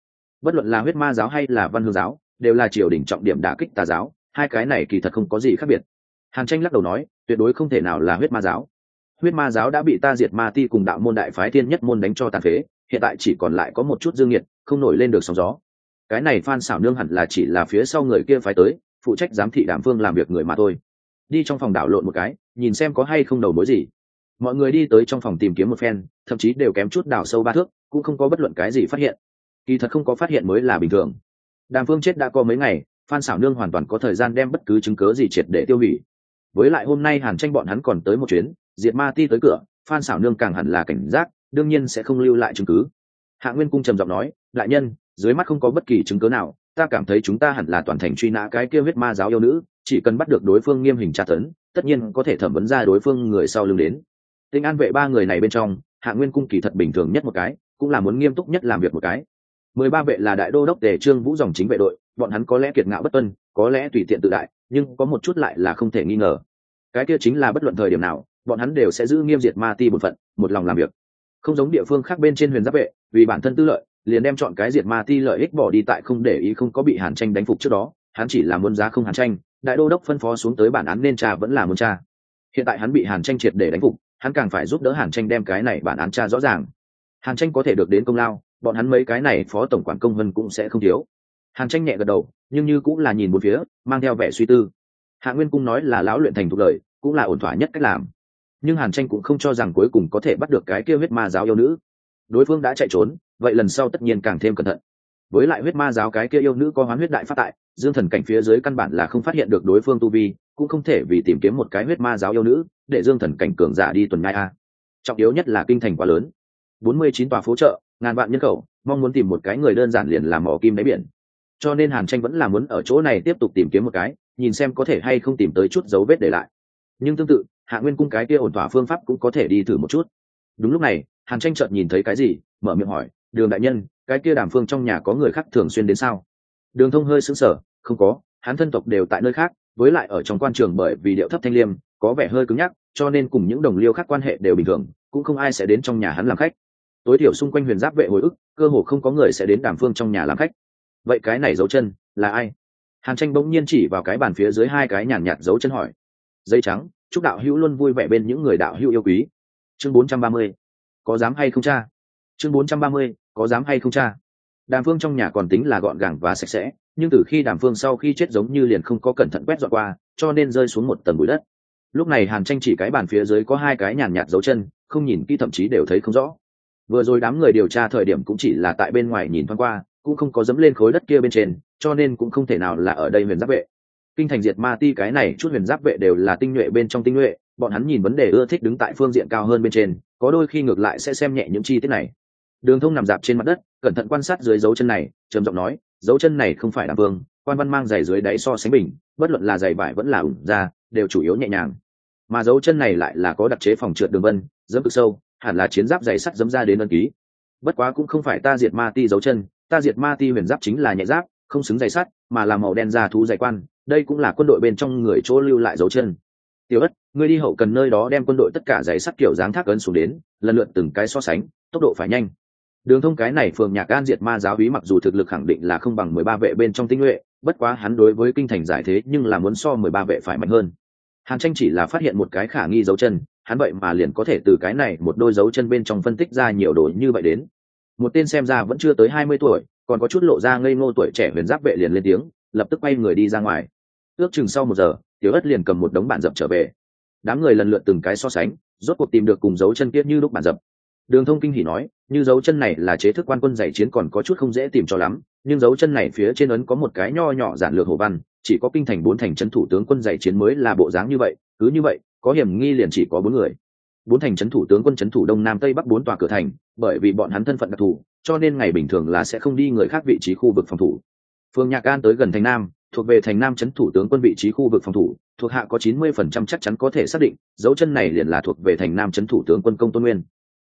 Bất luận là huyết ma giáo hay là văn hương giáo, đều là triều đình trọng điểm đả kích tà giáo, hai cái này kỳ thật không có gì khác biệt. Hàn tranh lắc đầu nói, tuyệt đối không thể nào là huyết ma giáo. Huyết ma giáo đã bị ta diệt ma ti cùng đạo môn đại phái thiên nhất môn đánh cho tàn phế, hiện tại chỉ còn lại có một chút dương nhiệt không nổi lên được sóng gió. Cái này phan xảo nương hẳn là chỉ là phía sau người kia phái tới, phụ trách giám thị đảm phương làm việc người mà thôi đi trong phòng đảo lộn một cái, nhìn xem có hay không đầu mối gì. Mọi người đi tới trong phòng tìm kiếm một phen, thậm chí đều kém chút đào sâu ba thước, cũng không có bất luận cái gì phát hiện. Kỳ thật không có phát hiện mới là bình thường. Đàm phương chết đã có mấy ngày, phan xảo nương hoàn toàn có thời gian đem bất cứ chứng cớ gì triệt để tiêu hủy. Với lại hôm nay hàn tranh bọn hắn còn tới một chuyến diệt ma ti tới cửa, phan xảo nương càng hẳn là cảnh giác, đương nhiên sẽ không lưu lại chứng cứ. Hạ nguyên cung trầm giọng nói, đại nhân, dưới mắt không có bất kỳ chứng cứ nào ta cảm thấy chúng ta hẳn là toàn thành truy nã cái kia huyết ma giáo yêu nữ, chỉ cần bắt được đối phương nghiêm hình tra tấn, tất nhiên có thể thẩm vấn ra đối phương người sau lưng đến. Tinh an vệ ba người này bên trong, hạ nguyên cung kỳ thật bình thường nhất một cái, cũng là muốn nghiêm túc nhất làm việc một cái. Mười ba vệ là đại đô đốc tề trương vũ dòng chính vệ đội, bọn hắn có lẽ kiệt ngạo bất tuân, có lẽ tùy tiện tự đại, nhưng có một chút lại là không thể nghi ngờ. Cái kia chính là bất luận thời điểm nào, bọn hắn đều sẽ giữ nghiêm diệt ma ti một phận, một lòng làm việc. Không giống địa phương khác bên trên huyền giáp vệ, vì bản thân tư lợi liền đem chọn cái diệt ma ti lợi ích bỏ đi tại không để ý không có bị hàn tranh đánh phục trước đó, hắn chỉ là muốn giá không hàn tranh, đại đô đốc phân phó xuống tới bản án nên cha vẫn là muốn cha hiện tại hắn bị hàn tranh triệt để đánh phục, hắn càng phải giúp đỡ hàn tranh đem cái này bản án tra rõ ràng. Hàn tranh có thể được đến công lao, bọn hắn mấy cái này phó tổng quản công vân cũng sẽ không thiếu. Hàn tranh nhẹ gật đầu, nhưng như cũng là nhìn một phía, mang theo vẻ suy tư. Hạ nguyên cung nói là lão luyện thành thục lợi cũng là ổn thỏa nhất cách làm. Nhưng hàn tranh cũng không cho rằng cuối cùng có thể bắt được cái kia huyết ma giáo yêu nữ đối phương đã chạy trốn, vậy lần sau tất nhiên càng thêm cẩn thận. Với lại huyết ma giáo cái kia yêu nữ có hoán huyết đại phát tại, dương thần cảnh phía dưới căn bản là không phát hiện được đối phương tu vi, cũng không thể vì tìm kiếm một cái huyết ma giáo yêu nữ, để dương thần cảnh cường giả đi tuần ngai a. Trọng yếu nhất là kinh thành quá lớn. Bốn mươi chín tòa phố chợ, ngàn vạn nhân khẩu, mong muốn tìm một cái người đơn giản liền làm mỏ kim đáy biển. Cho nên hàn tranh vẫn là muốn ở chỗ này tiếp tục tìm kiếm một cái, nhìn xem có thể hay không tìm tới chút dấu vết để lại. Nhưng tương tự, hạ nguyên cung cái kia ổn thỏa phương pháp cũng có thể đi thử một chút đúng lúc này, hàn tranh chợt nhìn thấy cái gì, mở miệng hỏi, đường đại nhân, cái kia đàm phương trong nhà có người khác thường xuyên đến sao? Đường thông hơi sững sờ, không có, hắn thân tộc đều tại nơi khác, với lại ở trong quan trường bởi vì điệu thấp thanh liêm, có vẻ hơi cứng nhắc, cho nên cùng những đồng liêu khác quan hệ đều bình thường, cũng không ai sẽ đến trong nhà hắn làm khách. Tối thiểu xung quanh huyền giáp vệ hồi ức, cơ hồ không có người sẽ đến đàm phương trong nhà làm khách. Vậy cái này dấu chân là ai? Hàn tranh bỗng nhiên chỉ vào cái bàn phía dưới hai cái nhàn nhạt dấu chân hỏi. Dây trắng, chúc đạo hữu luôn vui vẻ bên những người đạo hữu yêu quý chương bốn trăm ba mươi, có dám hay không cha? Chương bốn trăm ba mươi, có dám hay không cha? Đàm phương trong nhà còn tính là gọn gàng và sạch sẽ, nhưng từ khi đàm phương sau khi chết giống như liền không có cẩn thận quét dọn qua, cho nên rơi xuống một tầng bụi đất. Lúc này hàn tranh chỉ cái bàn phía dưới có hai cái nhàn nhạt dấu chân, không nhìn kỹ thậm chí đều thấy không rõ. Vừa rồi đám người điều tra thời điểm cũng chỉ là tại bên ngoài nhìn thoáng qua, cũng không có dẫm lên khối đất kia bên trên, cho nên cũng không thể nào là ở đây huyền giáp vệ. Kinh thành diệt ma ti cái này chút huyền giáp vệ đều là tinh nhuệ bên trong tinh nhuệ bọn hắn nhìn vấn đề ưa thích đứng tại phương diện cao hơn bên trên, có đôi khi ngược lại sẽ xem nhẹ những chi tiết này. Đường thông nằm dạp trên mặt đất, cẩn thận quan sát dưới dấu chân này, trầm giọng nói, dấu chân này không phải đàm vương, quan văn mang giày dưới đáy so sánh bình, bất luận là giày vải vẫn là ủng ra đều chủ yếu nhẹ nhàng. Mà dấu chân này lại là có đặc chế phòng trượt đường vân dẫm cực sâu, hẳn là chiến giáp giày sắt dấm ra đến ân ký. Bất quá cũng không phải ta diệt ma ti dấu chân, ta diệt ma ti huyền giáp chính là nhẹ giáp, không xứng giày sắt, mà là màu đen da thú giày quan, đây cũng là quân đội bên trong người chỗ lưu lại dấu chân. Tiểu ất ngươi đi hậu cần nơi đó đem quân đội tất cả giấy sắt kiểu dáng thác ấn xuống đến, lần lượt từng cái so sánh, tốc độ phải nhanh. Đường thông cái này phường nhạc an diệt ma giáo hí mặc dù thực lực khẳng định là không bằng mười ba vệ bên trong tinh nhuệ, bất quá hắn đối với kinh thành giải thế nhưng là muốn so mười ba vệ phải mạnh hơn. Hàn tranh chỉ là phát hiện một cái khả nghi dấu chân, hắn vậy mà liền có thể từ cái này một đôi dấu chân bên trong phân tích ra nhiều đồ như vậy đến. Một tên xem ra vẫn chưa tới hai mươi tuổi, còn có chút lộ ra ngây ngô tuổi trẻ huyền giáp vệ liền lên tiếng, lập tức quay người đi ra ngoài. Ước chừng sau một giờ, tiểu ất liền cầm một đống bản dập trở về đám người lần lượt từng cái so sánh, rốt cuộc tìm được cùng dấu chân kia như lúc bản dập. Đường thông kinh hỉ nói, như dấu chân này là chế thức quan quân giải chiến còn có chút không dễ tìm cho lắm, nhưng dấu chân này phía trên ấn có một cái nho nhỏ giản lược hồ văn, chỉ có kinh thành bốn thành trấn thủ tướng quân giải chiến mới là bộ dáng như vậy, cứ như vậy, có hiểm nghi liền chỉ có bốn người. Bốn thành trấn thủ tướng quân trấn thủ đông nam tây bắc bốn tòa cửa thành, bởi vì bọn hắn thân phận đặc thù, cho nên ngày bình thường là sẽ không đi người khác vị trí khu vực phòng thủ. Phương nhạc an tới gần thành nam thuộc về thành nam trấn thủ tướng quân vị trí khu vực phòng thủ, thuộc hạ có chín mươi phần trăm chắc chắn có thể xác định, dấu chân này liền là thuộc về thành nam trấn thủ tướng quân công tôn nguyên.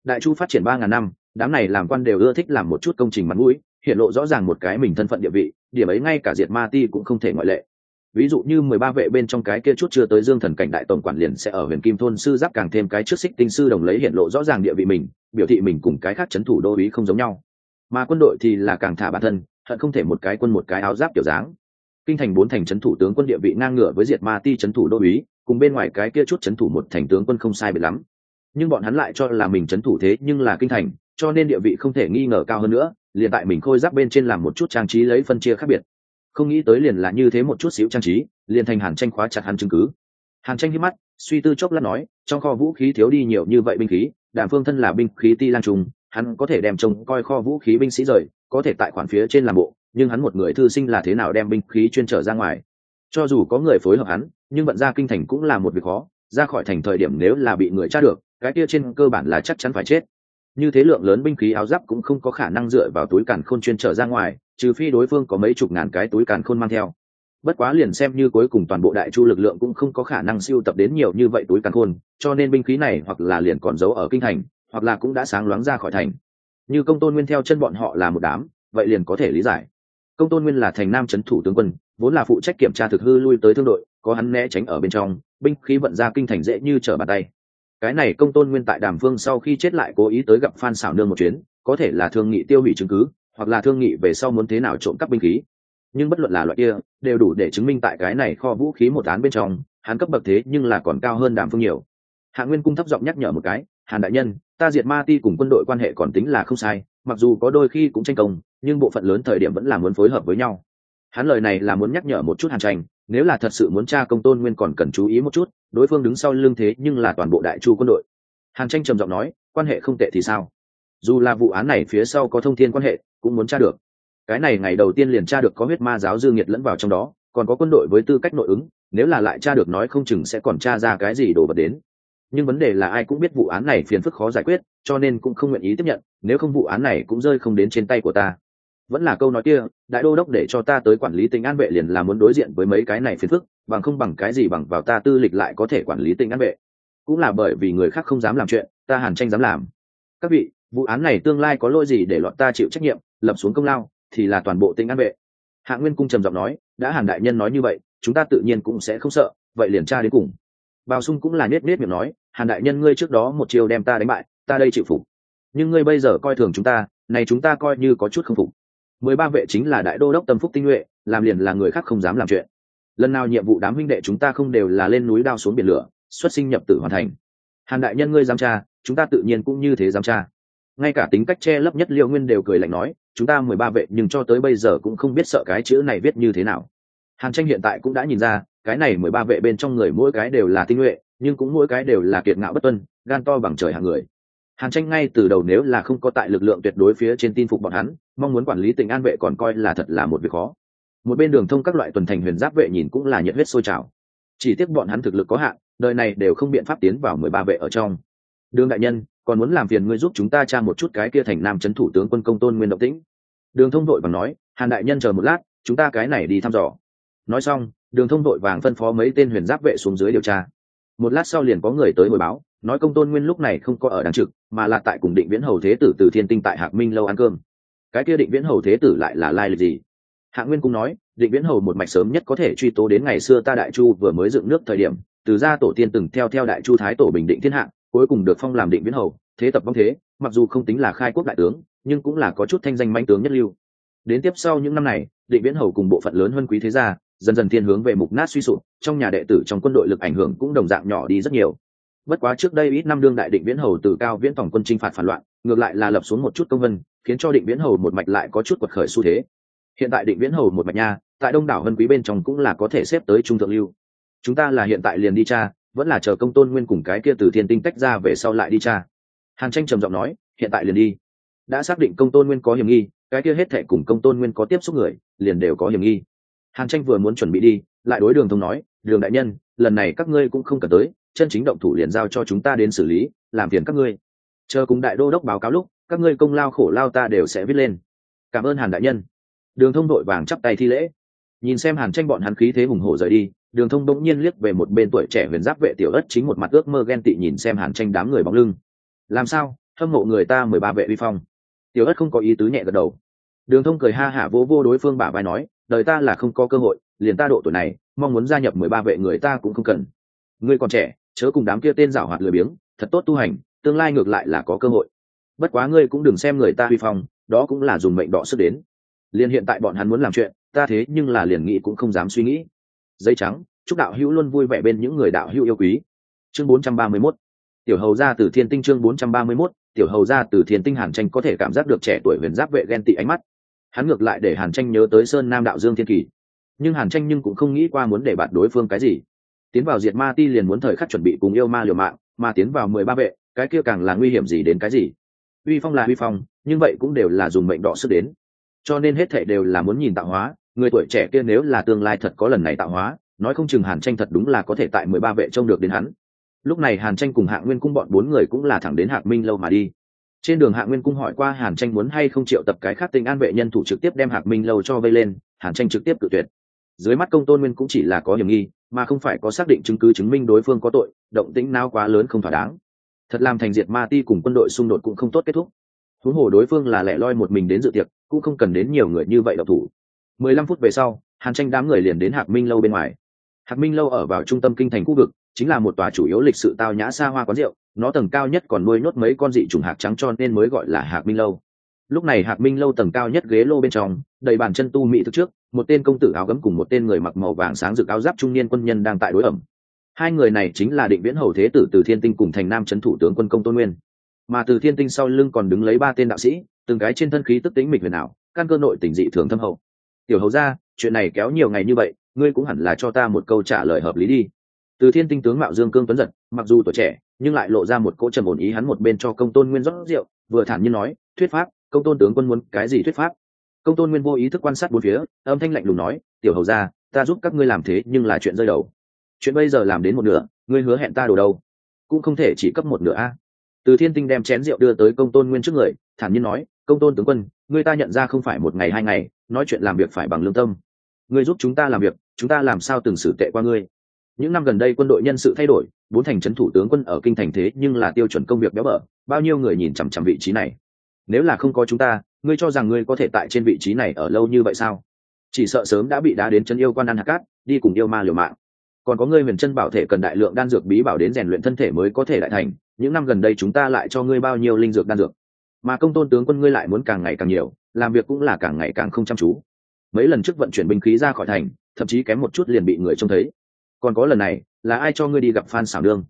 Đại chu phát triển ba ngàn năm, đám này làm quan đều ưa thích làm một chút công trình mặt mũi, hiện lộ rõ ràng một cái mình thân phận địa vị, điểm ấy ngay cả diệt ma ti cũng không thể ngoại lệ. Ví dụ như mười ba vệ bên trong cái kia chút chưa tới dương thần cảnh đại tổng quản liền sẽ ở huyện kim thôn sư giáp càng thêm cái trước xích tinh sư đồng lấy hiện lộ rõ ràng địa vị mình, biểu thị mình cùng cái khác c thủ đô ý không giống nhau. Mà quân đội thì là càng thả bản thân, hận không thể một cái quân một cái áo giáp kiểu dáng kinh thành bốn thành c thủ tướng quân địa vị ngang ngửa với diệt ma ti c thủ đô ý cùng bên ngoài cái kia chút c thủ một thành tướng quân không sai biệt lắm. Nhưng bọn hắn lại cho là mình c thủ thế nhưng là kinh thành, cho nên địa vị không thể nghi ngờ cao hơn nữa, liền tại mình khôi giáp bên trên làm một chút trang trí lấy phân chia khác biệt. Không nghĩ tới liền là như thế một chút xíu trang trí, liền thành hàn tranh khóa chặt hắn chứng cứ. Hàn tranh hít mắt, suy tư chốc lát nói, trong kho vũ khí thiếu đi nhiều như vậy binh khí đàm phương thân là binh khí ti lan trùng, hắn có thể đem trông coi kho vũ khí binh sĩ rời, có thể tại khoản phía trên làm bộ nhưng hắn một người thư sinh là thế nào đem binh khí chuyên trở ra ngoài. Cho dù có người phối hợp hắn, nhưng vận ra kinh thành cũng là một việc khó, ra khỏi thành thời điểm nếu là bị người tra được, cái kia trên cơ bản là chắc chắn phải chết. Như thế lượng lớn binh khí áo giáp cũng không có khả năng dựa vào túi càn khôn chuyên trở ra ngoài, trừ phi đối phương có mấy chục ngàn cái túi càn khôn mang theo. Bất quá liền xem như cuối cùng toàn bộ đại chu lực lượng cũng không có khả năng siêu tập đến nhiều như vậy túi càn khôn, cho nên binh khí này hoặc là liền còn giấu ở kinh thành, hoặc là cũng đã sáng loáng ra khỏi thành. Như công tôn nguyên theo chân bọn họ là một đám, vậy liền có thể lý giải công tôn nguyên là thành nam trấn thủ tướng quân, vốn là phụ trách kiểm tra thực hư lui tới thương đội, có hắn né tránh ở bên trong, binh khí vận ra kinh thành dễ như trở bàn tay. Cái này công tôn nguyên tại đàm phương sau khi chết lại cố ý tới gặp phan xảo nương một chuyến, có thể là thương nghị tiêu hủy chứng cứ, hoặc là thương nghị về sau muốn thế nào trộm cắp binh khí. Nhưng bất luận là loại kia, đều đủ để chứng minh tại cái này kho vũ khí một án bên trong, hắn cấp bậc thế nhưng là còn cao hơn đàm phương nhiều. Hạ nguyên cung thấp giọng nhắc nhở một cái, hàn đại nhân ta diệt ma ti cùng quân đội quan hệ còn tính là không sai, mặc dù có đôi khi cũng tranh công, nhưng bộ phận lớn thời điểm vẫn là muốn phối hợp với nhau. Hắn lời này là muốn nhắc nhở một chút hàn tranh, nếu là thật sự muốn tra công tôn nguyên còn cần chú ý một chút, đối phương đứng sau lưng thế nhưng là toàn bộ đại chu quân đội. Hàn tranh trầm giọng nói, quan hệ không tệ thì sao? Dù là vụ án này phía sau có thông thiên quan hệ, cũng muốn tra được. Cái này ngày đầu tiên liền tra được có huyết ma giáo dương nhiệt lẫn vào trong đó, còn có quân đội với tư cách nội ứng, nếu là lại tra được nói không chừng sẽ còn tra ra cái gì đổ vật đến nhưng vấn đề là ai cũng biết vụ án này phiền phức khó giải quyết, cho nên cũng không nguyện ý tiếp nhận, nếu không vụ án này cũng rơi không đến trên tay của ta. Vẫn là câu nói kia, đại đô đốc để cho ta tới quản lý tỉnh an vệ liền là muốn đối diện với mấy cái này phiền phức, bằng không bằng cái gì bằng vào ta tư lịch lại có thể quản lý tỉnh an vệ. Cũng là bởi vì người khác không dám làm chuyện, ta hàn tranh dám làm. Các vị, vụ án này tương lai có lỗi gì để lọt ta chịu trách nhiệm, lập xuống công lao, thì là toàn bộ tỉnh an vệ. Hạ nguyên cung trầm giọng nói, đã hàn đại nhân nói như vậy, chúng ta tự nhiên cũng sẽ không sợ, vậy liền tra đến cùng bao sung cũng là nết nết miệng nói, hàn đại nhân ngươi trước đó một chiều đem ta đánh bại, ta đây chịu phục. Nhưng ngươi bây giờ coi thường chúng ta, này chúng ta coi như có chút không phục. Mười ba vệ chính là đại đô đốc tâm phúc tinh nhuệ, làm liền là người khác không dám làm chuyện. Lần nào nhiệm vụ đám huynh đệ chúng ta không đều là lên núi đao xuống biển lửa, xuất sinh nhập tử hoàn thành. Hàn đại nhân ngươi giám tra, chúng ta tự nhiên cũng như thế giám tra. Ngay cả tính cách che lấp nhất liêu nguyên đều cười lạnh nói, chúng ta mười ba vệ nhưng cho tới bây giờ cũng không biết sợ cái chữ này viết như thế nào hàn tranh hiện tại cũng đã nhìn ra, cái này mười ba vệ bên trong người mỗi cái đều là tinh nhuệ, nhưng cũng mỗi cái đều là kiệt ngạo bất tuân, gan to bằng trời hàng người. Hàn tranh ngay từ đầu nếu là không có tại lực lượng tuyệt đối phía trên tin phục bọn hắn, mong muốn quản lý tỉnh an vệ còn coi là thật là một việc khó. Một bên đường thông các loại tuần thành huyền giáp vệ nhìn cũng là nhiệt huyết sôi trào. Chỉ tiếc bọn hắn thực lực có hạn, đời này đều không biện pháp tiến vào mười ba vệ ở trong. Đường đại nhân, còn muốn làm phiền ngươi giúp chúng ta tra một chút cái kia thành nam trấn thủ tướng quân công tôn nguyên động tĩnh. Đường thông đội bằng nói, hàn đại nhân chờ một lát, chúng ta cái này đi thăm dò nói xong, đường thông đội vàng phân phó mấy tên huyền giáp vệ xuống dưới điều tra. Một lát sau liền có người tới hồi báo, nói công tôn nguyên lúc này không có ở đàng trực, mà là tại cùng định viễn hầu thế tử từ thiên tinh tại hạc minh lâu ăn cơm. Cái kia định viễn hầu thế tử lại là lai lịch gì? Hạng nguyên cũng nói, định viễn hầu một mạch sớm nhất có thể truy tố đến ngày xưa ta đại chu vừa mới dựng nước thời điểm, từ gia tổ tiên từng theo theo đại chu thái tổ bình định thiên hạ, cuối cùng được phong làm định viễn hầu, thế tập vong thế, mặc dù không tính là khai quốc đại tướng, nhưng cũng là có chút thanh danh manh tướng nhất lưu. Đến tiếp sau những năm này, định viễn hầu cùng bộ phận lớn hơn quý thế gia dần dần thiên hướng về mục nát suy sụp, trong nhà đệ tử trong quân đội lực ảnh hưởng cũng đồng dạng nhỏ đi rất nhiều. Bất quá trước đây ít năm đương đại định viễn hầu từ cao viễn tổng quân chinh phạt phản loạn, ngược lại là lập xuống một chút công vân, khiến cho định viễn hầu một mạch lại có chút quật khởi xu thế. Hiện tại định viễn hầu một mạch nha, tại đông đảo hân quý bên trong cũng là có thể xếp tới trung thượng lưu. Chúng ta là hiện tại liền đi cha vẫn là chờ công tôn nguyên cùng cái kia từ thiên tinh tách ra về sau lại đi cha hàn tranh trầm giọng nói, hiện tại liền đi. Đã xác định công tôn nguyên có hiểm nghi, cái kia hết thệ cùng công tôn nguyên có tiếp xúc người, liền đều có hiểm nghi hàn tranh vừa muốn chuẩn bị đi, lại đối đường thông nói, đường đại nhân, lần này các ngươi cũng không cần tới, chân chính động thủ liền giao cho chúng ta đến xử lý, làm phiền các ngươi. Chờ cùng đại đô đốc báo cáo lúc, các ngươi công lao khổ lao ta đều sẽ viết lên. Cảm ơn hàn đại nhân. Đường thông đội vàng chắp tay thi lễ. Nhìn xem hàn tranh bọn hắn khí thế hùng hổ rời đi, đường thông bỗng nhiên liếc về một bên tuổi trẻ huyền giáp vệ tiểu ất chính một mặt ước mơ ghen tị nhìn xem hàn tranh đám người bóng lưng. Làm sao? Hâm mộ người ta mười ba vệ vi phong. Tiểu ất không có ý tứ nhẹ gật đầu. Đường thông cười ha hả vỗ vô đối phương bả vai nói đời ta là không có cơ hội, liền ta độ tuổi này, mong muốn gia nhập mười ba vệ người ta cũng không cần. Ngươi còn trẻ, chớ cùng đám kia tên giảo hoạt lười biếng, thật tốt tu hành, tương lai ngược lại là có cơ hội. Bất quá ngươi cũng đừng xem người ta huy phong, đó cũng là dùng mệnh đỏ sức đến. Liền hiện tại bọn hắn muốn làm chuyện, ta thế nhưng là liền nghĩ cũng không dám suy nghĩ. Giấy trắng, chúc đạo hữu luôn vui vẻ bên những người đạo hữu yêu quý. Chương 431 tiểu hầu ra từ thiên tinh chương 431 tiểu hầu ra từ thiên tinh hàn tranh có thể cảm giác được trẻ tuổi huyền giáp vệ ghen tị ánh mắt hắn ngược lại để hàn tranh nhớ tới sơn nam đạo dương thiên kỳ. Nhưng hàn tranh nhưng cũng không nghĩ qua muốn để bạt đối phương cái gì. Tiến vào diệt ma ti liền muốn thời khắc chuẩn bị cùng yêu ma liều mạng, mà tiến vào mười ba vệ, cái kia càng là nguy hiểm gì đến cái gì? Uy phong là uy phong, nhưng vậy cũng đều là dùng mệnh đỏ sức đến. Cho nên hết thệ đều là muốn nhìn tạo hóa, người tuổi trẻ kia nếu là tương lai thật có lần này tạo hóa, nói không chừng hàn tranh thật đúng là có thể tại mười ba vệ trông được đến hắn. Lúc này hàn tranh cùng hạ nguyên cung bọn bốn người cũng là thẳng đến hạc minh lâu mà đi trên đường hạ nguyên cung hỏi qua hàn tranh muốn hay không triệu tập cái khác tình an vệ nhân thủ trực tiếp đem hạc minh lâu cho vây lên, hàn tranh trực tiếp cự tuyệt. Dưới mắt công tôn nguyên cũng chỉ là có hiểm nghi, mà không phải có xác định chứng cứ chứng minh đối phương có tội, động tĩnh nào quá lớn không thỏa đáng. Thật làm thành diệt ma ti cùng quân đội xung đột cũng không tốt kết thúc. Huống hồ đối phương là lẻ loi một mình đến dự tiệc, cũng không cần đến nhiều người như vậy độc thủ. Mười lăm phút về sau, hàn tranh đám người liền đến hạc minh lâu bên ngoài hạc minh lâu ở vào trung tâm kinh thành khu vực, chính là một tòa chủ yếu lịch sự tao nhã xa hoa quán rượu, nó tầng cao nhất còn nuôi nốt mấy con dị trùng hạc trắng cho nên mới gọi là hạc minh lâu. Lúc này hạc minh lâu tầng cao nhất ghế lô bên trong, đầy bàn chân tu mỹ thực trước, một tên công tử áo gấm cùng một tên người mặc màu vàng sáng rực áo giáp trung niên quân nhân đang tại đối ẩm. Hai người này chính là định viễn hầu thế tử từ thiên tinh cùng thành nam trấn thủ tướng quân công tôn nguyên. Mà từ thiên tinh sau lưng còn đứng lấy ba tên đạo sĩ, từng cái trên thân khí tức tính mịch huyền ảo, căn cơ nội tỉnh dị thường thâm hậu. Tiểu hầu ra chuyện này kéo nhiều ngày như vậy ngươi cũng hẳn là cho ta một câu trả lời hợp lý đi. Từ thiên tinh tướng mạo dương cương tuấn giật, mặc dù tuổi trẻ, nhưng lại lộ ra một cỗ trầm ổn ý hắn một bên cho công tôn nguyên rót rượu, vừa thản nhiên nói, thuyết pháp, công tôn tướng quân muốn cái gì thuyết pháp? Công tôn nguyên vô ý thức quan sát bốn phía, âm thanh lạnh lùng nói, tiểu hầu ra ta giúp các ngươi làm thế nhưng là chuyện rơi đầu. Chuyện bây giờ làm đến một nửa, ngươi hứa hẹn ta đồ đâu? Cũng không thể chỉ cấp một nửa a. Từ thiên tinh đem chén rượu đưa tới công tôn nguyên trước người, thản nhiên nói, công tôn tướng quân, ngươi ta nhận ra không phải một ngày hai ngày, nói chuyện làm việc phải bằng lương tâm ngươi giúp chúng ta làm việc, chúng ta làm sao từng xử tệ qua ngươi? Những năm gần đây quân đội nhân sự thay đổi, bốn thành trấn thủ tướng quân ở kinh thành thế nhưng là tiêu chuẩn công việc béo bở, bao nhiêu người nhìn chằm chằm vị trí này? Nếu là không có chúng ta, ngươi cho rằng ngươi có thể tại trên vị trí này ở lâu như vậy sao? Chỉ sợ sớm đã bị đá đến chân yêu quan ăn hạt cát, đi cùng yêu ma liều mạng. Còn có ngươi huyền chân bảo thể cần đại lượng đan dược bí bảo đến rèn luyện thân thể mới có thể đại thành, những năm gần đây chúng ta lại cho ngươi bao nhiêu linh dược đan dược? Mà công tôn tướng quân ngươi lại muốn càng ngày càng nhiều, làm việc cũng là càng ngày càng không chăm chú mấy lần trước vận chuyển binh khí ra khỏi thành, thậm chí kém một chút liền bị người trông thấy. Còn có lần này, là ai cho ngươi đi gặp phan xảo đương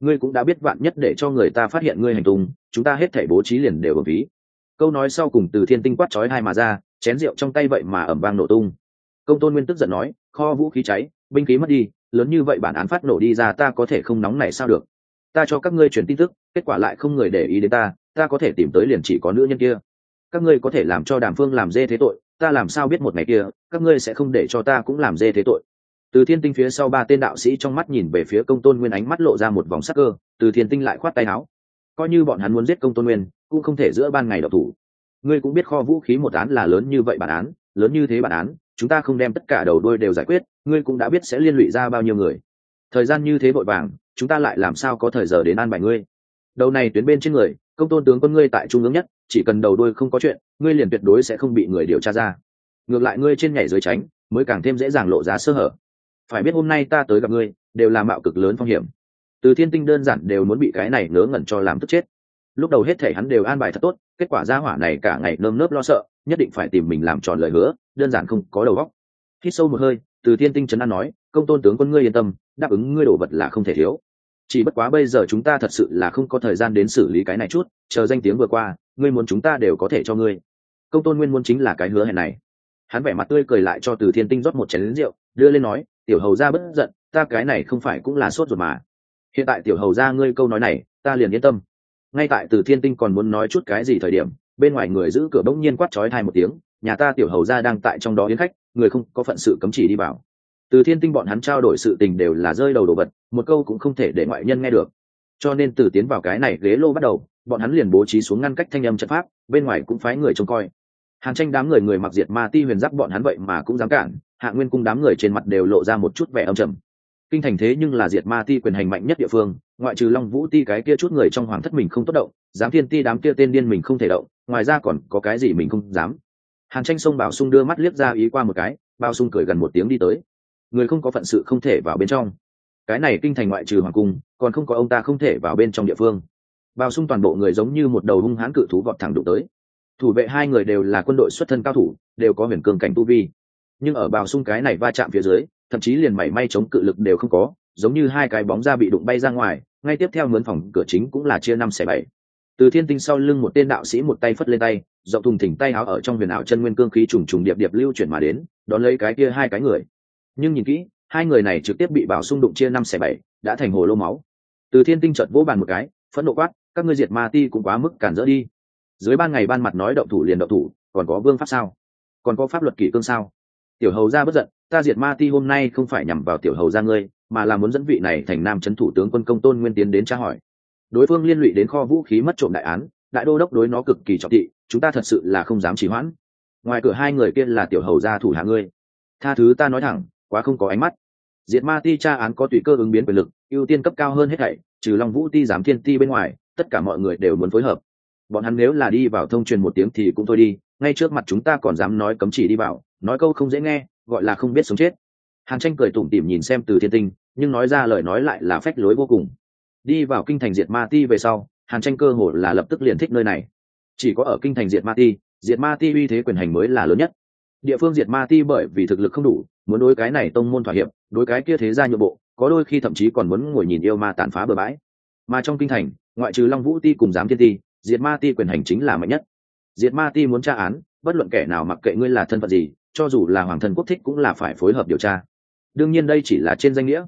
ngươi cũng đã biết vạn nhất để cho người ta phát hiện ngươi hành tung, chúng ta hết thể bố trí liền đều ở ví. Câu nói sau cùng từ thiên tinh quát chói hai mà ra, chén rượu trong tay vậy mà ẩm vang nổ tung. Công tôn nguyên tức giận nói, kho vũ khí cháy, binh khí mất đi, lớn như vậy bản án phát nổ đi ra ta có thể không nóng này sao được. Ta cho các ngươi truyền tin tức, kết quả lại không người để ý đến ta ta có thể tìm tới liền chỉ có nữ nhân kia. Các ngươi có thể làm cho đàm phương làm dê thế tội ta làm sao biết một ngày kia, các ngươi sẽ không để cho ta cũng làm dê thế tội. Từ thiên tinh phía sau ba tên đạo sĩ trong mắt nhìn về phía công tôn nguyên ánh mắt lộ ra một vòng sắc cơ, từ thiên tinh lại khoát tay áo. Coi như bọn hắn muốn giết công tôn nguyên, cũng không thể giữa ban ngày độc thủ. Ngươi cũng biết kho vũ khí một án là lớn như vậy bản án, lớn như thế bản án, chúng ta không đem tất cả đầu đuôi đều giải quyết, ngươi cũng đã biết sẽ liên lụy ra bao nhiêu người. Thời gian như thế vội vàng, chúng ta lại làm sao có thời giờ đến an bài ngươi? Đầu này tuyến bên trên người công tôn tướng quân ngươi tại trung ương nhất, chỉ cần đầu đuôi không có chuyện, ngươi liền tuyệt đối sẽ không bị người điều tra ra. Ngược lại ngươi trên nhảy dưới tránh, mới càng thêm dễ dàng lộ ra sơ hở. Phải biết hôm nay ta tới gặp ngươi, đều là mạo cực lớn phong hiểm. Từ thiên tinh đơn giản đều muốn bị cái này ngớ ngẩn cho làm tức chết. Lúc đầu hết thể hắn đều an bài thật tốt, kết quả ra hỏa này cả ngày nơm nớp lo sợ, nhất định phải tìm mình làm tròn lời hứa, đơn giản không có đầu óc. Hít sâu một hơi, từ thiên tinh trấn an nói, công tôn tướng quân ngươi yên tâm, đáp ứng ngươi đồ vật là không thể thiếu chỉ bất quá bây giờ chúng ta thật sự là không có thời gian đến xử lý cái này chút, chờ danh tiếng vừa qua, ngươi muốn chúng ta đều có thể cho ngươi. Công tôn nguyên muốn chính là cái hứa hẹn này. Hắn vẻ mặt tươi cười lại cho từ thiên tinh rót một chén lính rượu, đưa lên nói, tiểu hầu ra bất giận, ta cái này không phải cũng là sốt ruột mà. Hiện tại tiểu hầu ra ngươi câu nói này, ta liền yên tâm. Ngay tại từ thiên tinh còn muốn nói chút cái gì thời điểm, bên ngoài người giữ cửa bỗng nhiên quát trói thai một tiếng, nhà ta tiểu hầu ra đang tại trong đó yến khách, người không có phận sự cấm chỉ đi vào từ thiên tinh bọn hắn trao đổi sự tình đều là rơi đầu đồ vật, một câu cũng không thể để ngoại nhân nghe được. Cho nên từ tiến vào cái này ghế lô bắt đầu, bọn hắn liền bố trí xuống ngăn cách thanh âm trận pháp, bên ngoài cũng phái người trông coi. Hàn tranh đám người người mặc diệt ma ti huyền giáp bọn hắn vậy mà cũng dám cản, hạ nguyên cung đám người trên mặt đều lộ ra một chút vẻ âm trầm. Kinh thành thế nhưng là diệt ma ti quyền hành mạnh nhất địa phương, ngoại trừ long vũ ti cái kia chút người trong hoàng thất mình không tốt động dám thiên ti đám kia tên điên mình không thể động, ngoài ra còn có cái gì mình không dám. Hàn tranh sông bảo sung đưa mắt liếc ra ý qua một cái bao sung cười gần một tiếng đi tới người không có phận sự không thể vào bên trong. Cái này kinh thành ngoại trừ hoàng cung, còn không có ông ta không thể vào bên trong địa phương. Bao sung toàn bộ người giống như một đầu hung hãn cự thú vọt thẳng đụng tới. Thủ vệ hai người đều là quân đội xuất thân cao thủ, đều có huyền cường cảnh tu vi. Nhưng ở bào sung cái này va chạm phía dưới, thậm chí liền mảy may chống cự lực đều không có, giống như hai cái bóng ra bị đụng bay ra ngoài, ngay tiếp theo mướn phòng cửa chính cũng là chia năm xẻ bảy. Từ thiên tinh sau lưng một tên đạo sĩ một tay phất lên tay dọc thùng thỉnh tay áo ở trong huyền ảo chân nguyên cương khí trùng trùng điệp điệp lưu chuyển mà đến, đón lấy cái kia hai cái người nhưng nhìn kỹ, hai người này trực tiếp bị bảo xung đụng chia năm xẻ bảy, đã thành hồ lô máu. Từ thiên tinh trợt vỗ bàn một cái, phẫn nộ quát, các ngươi diệt ma ti cũng quá mức cản rỡ đi. Dưới ban ngày ban mặt nói động thủ liền động thủ, còn có vương pháp sao? Còn có pháp luật kỷ cương sao? Tiểu hầu ra bất giận, ta diệt ma ti hôm nay không phải nhằm vào tiểu hầu ra ngươi, mà là muốn dẫn vị này thành nam trấn thủ tướng quân công tôn nguyên tiến đến tra hỏi. Đối phương liên lụy đến kho vũ khí mất trộm đại án, đại đô đốc đối nó cực kỳ trọng thị, chúng ta thật sự là không dám trì hoãn. Ngoài cửa hai người kia là tiểu hầu gia thủ hạ ngươi. Tha thứ ta nói thẳng quá không có ánh mắt. Diệt ma ti tra án có tùy cơ ứng biến quyền lực, ưu tiên cấp cao hơn hết thảy, trừ long vũ ti giám thiên ti bên ngoài, tất cả mọi người đều muốn phối hợp. Bọn hắn nếu là đi vào thông truyền một tiếng thì cũng thôi đi, ngay trước mặt chúng ta còn dám nói cấm chỉ đi vào, nói câu không dễ nghe, gọi là không biết sống chết. Hàn tranh cười tủm tỉm nhìn xem từ thiên tinh, nhưng nói ra lời nói lại là phách lối vô cùng. Đi vào kinh thành diệt ma ti về sau, hàn tranh cơ hồ là lập tức liền thích nơi này. Chỉ có ở kinh thành diệt ma ti, diệt ma ti uy thế quyền hành mới là lớn nhất địa phương diệt ma ti bởi vì thực lực không đủ, muốn đối cái này tông môn thỏa hiệp, đối cái kia thế gia nhượng bộ, có đôi khi thậm chí còn muốn ngồi nhìn yêu ma tàn phá bừa bãi. Mà trong kinh thành, ngoại trừ long vũ ti cùng giám thiên ti, diệt ma ti quyền hành chính là mạnh nhất. Diệt ma ti muốn tra án, bất luận kẻ nào mặc kệ ngươi là thân phận gì, cho dù là hoàng thân quốc thích cũng là phải phối hợp điều tra. Đương nhiên đây chỉ là trên danh nghĩa.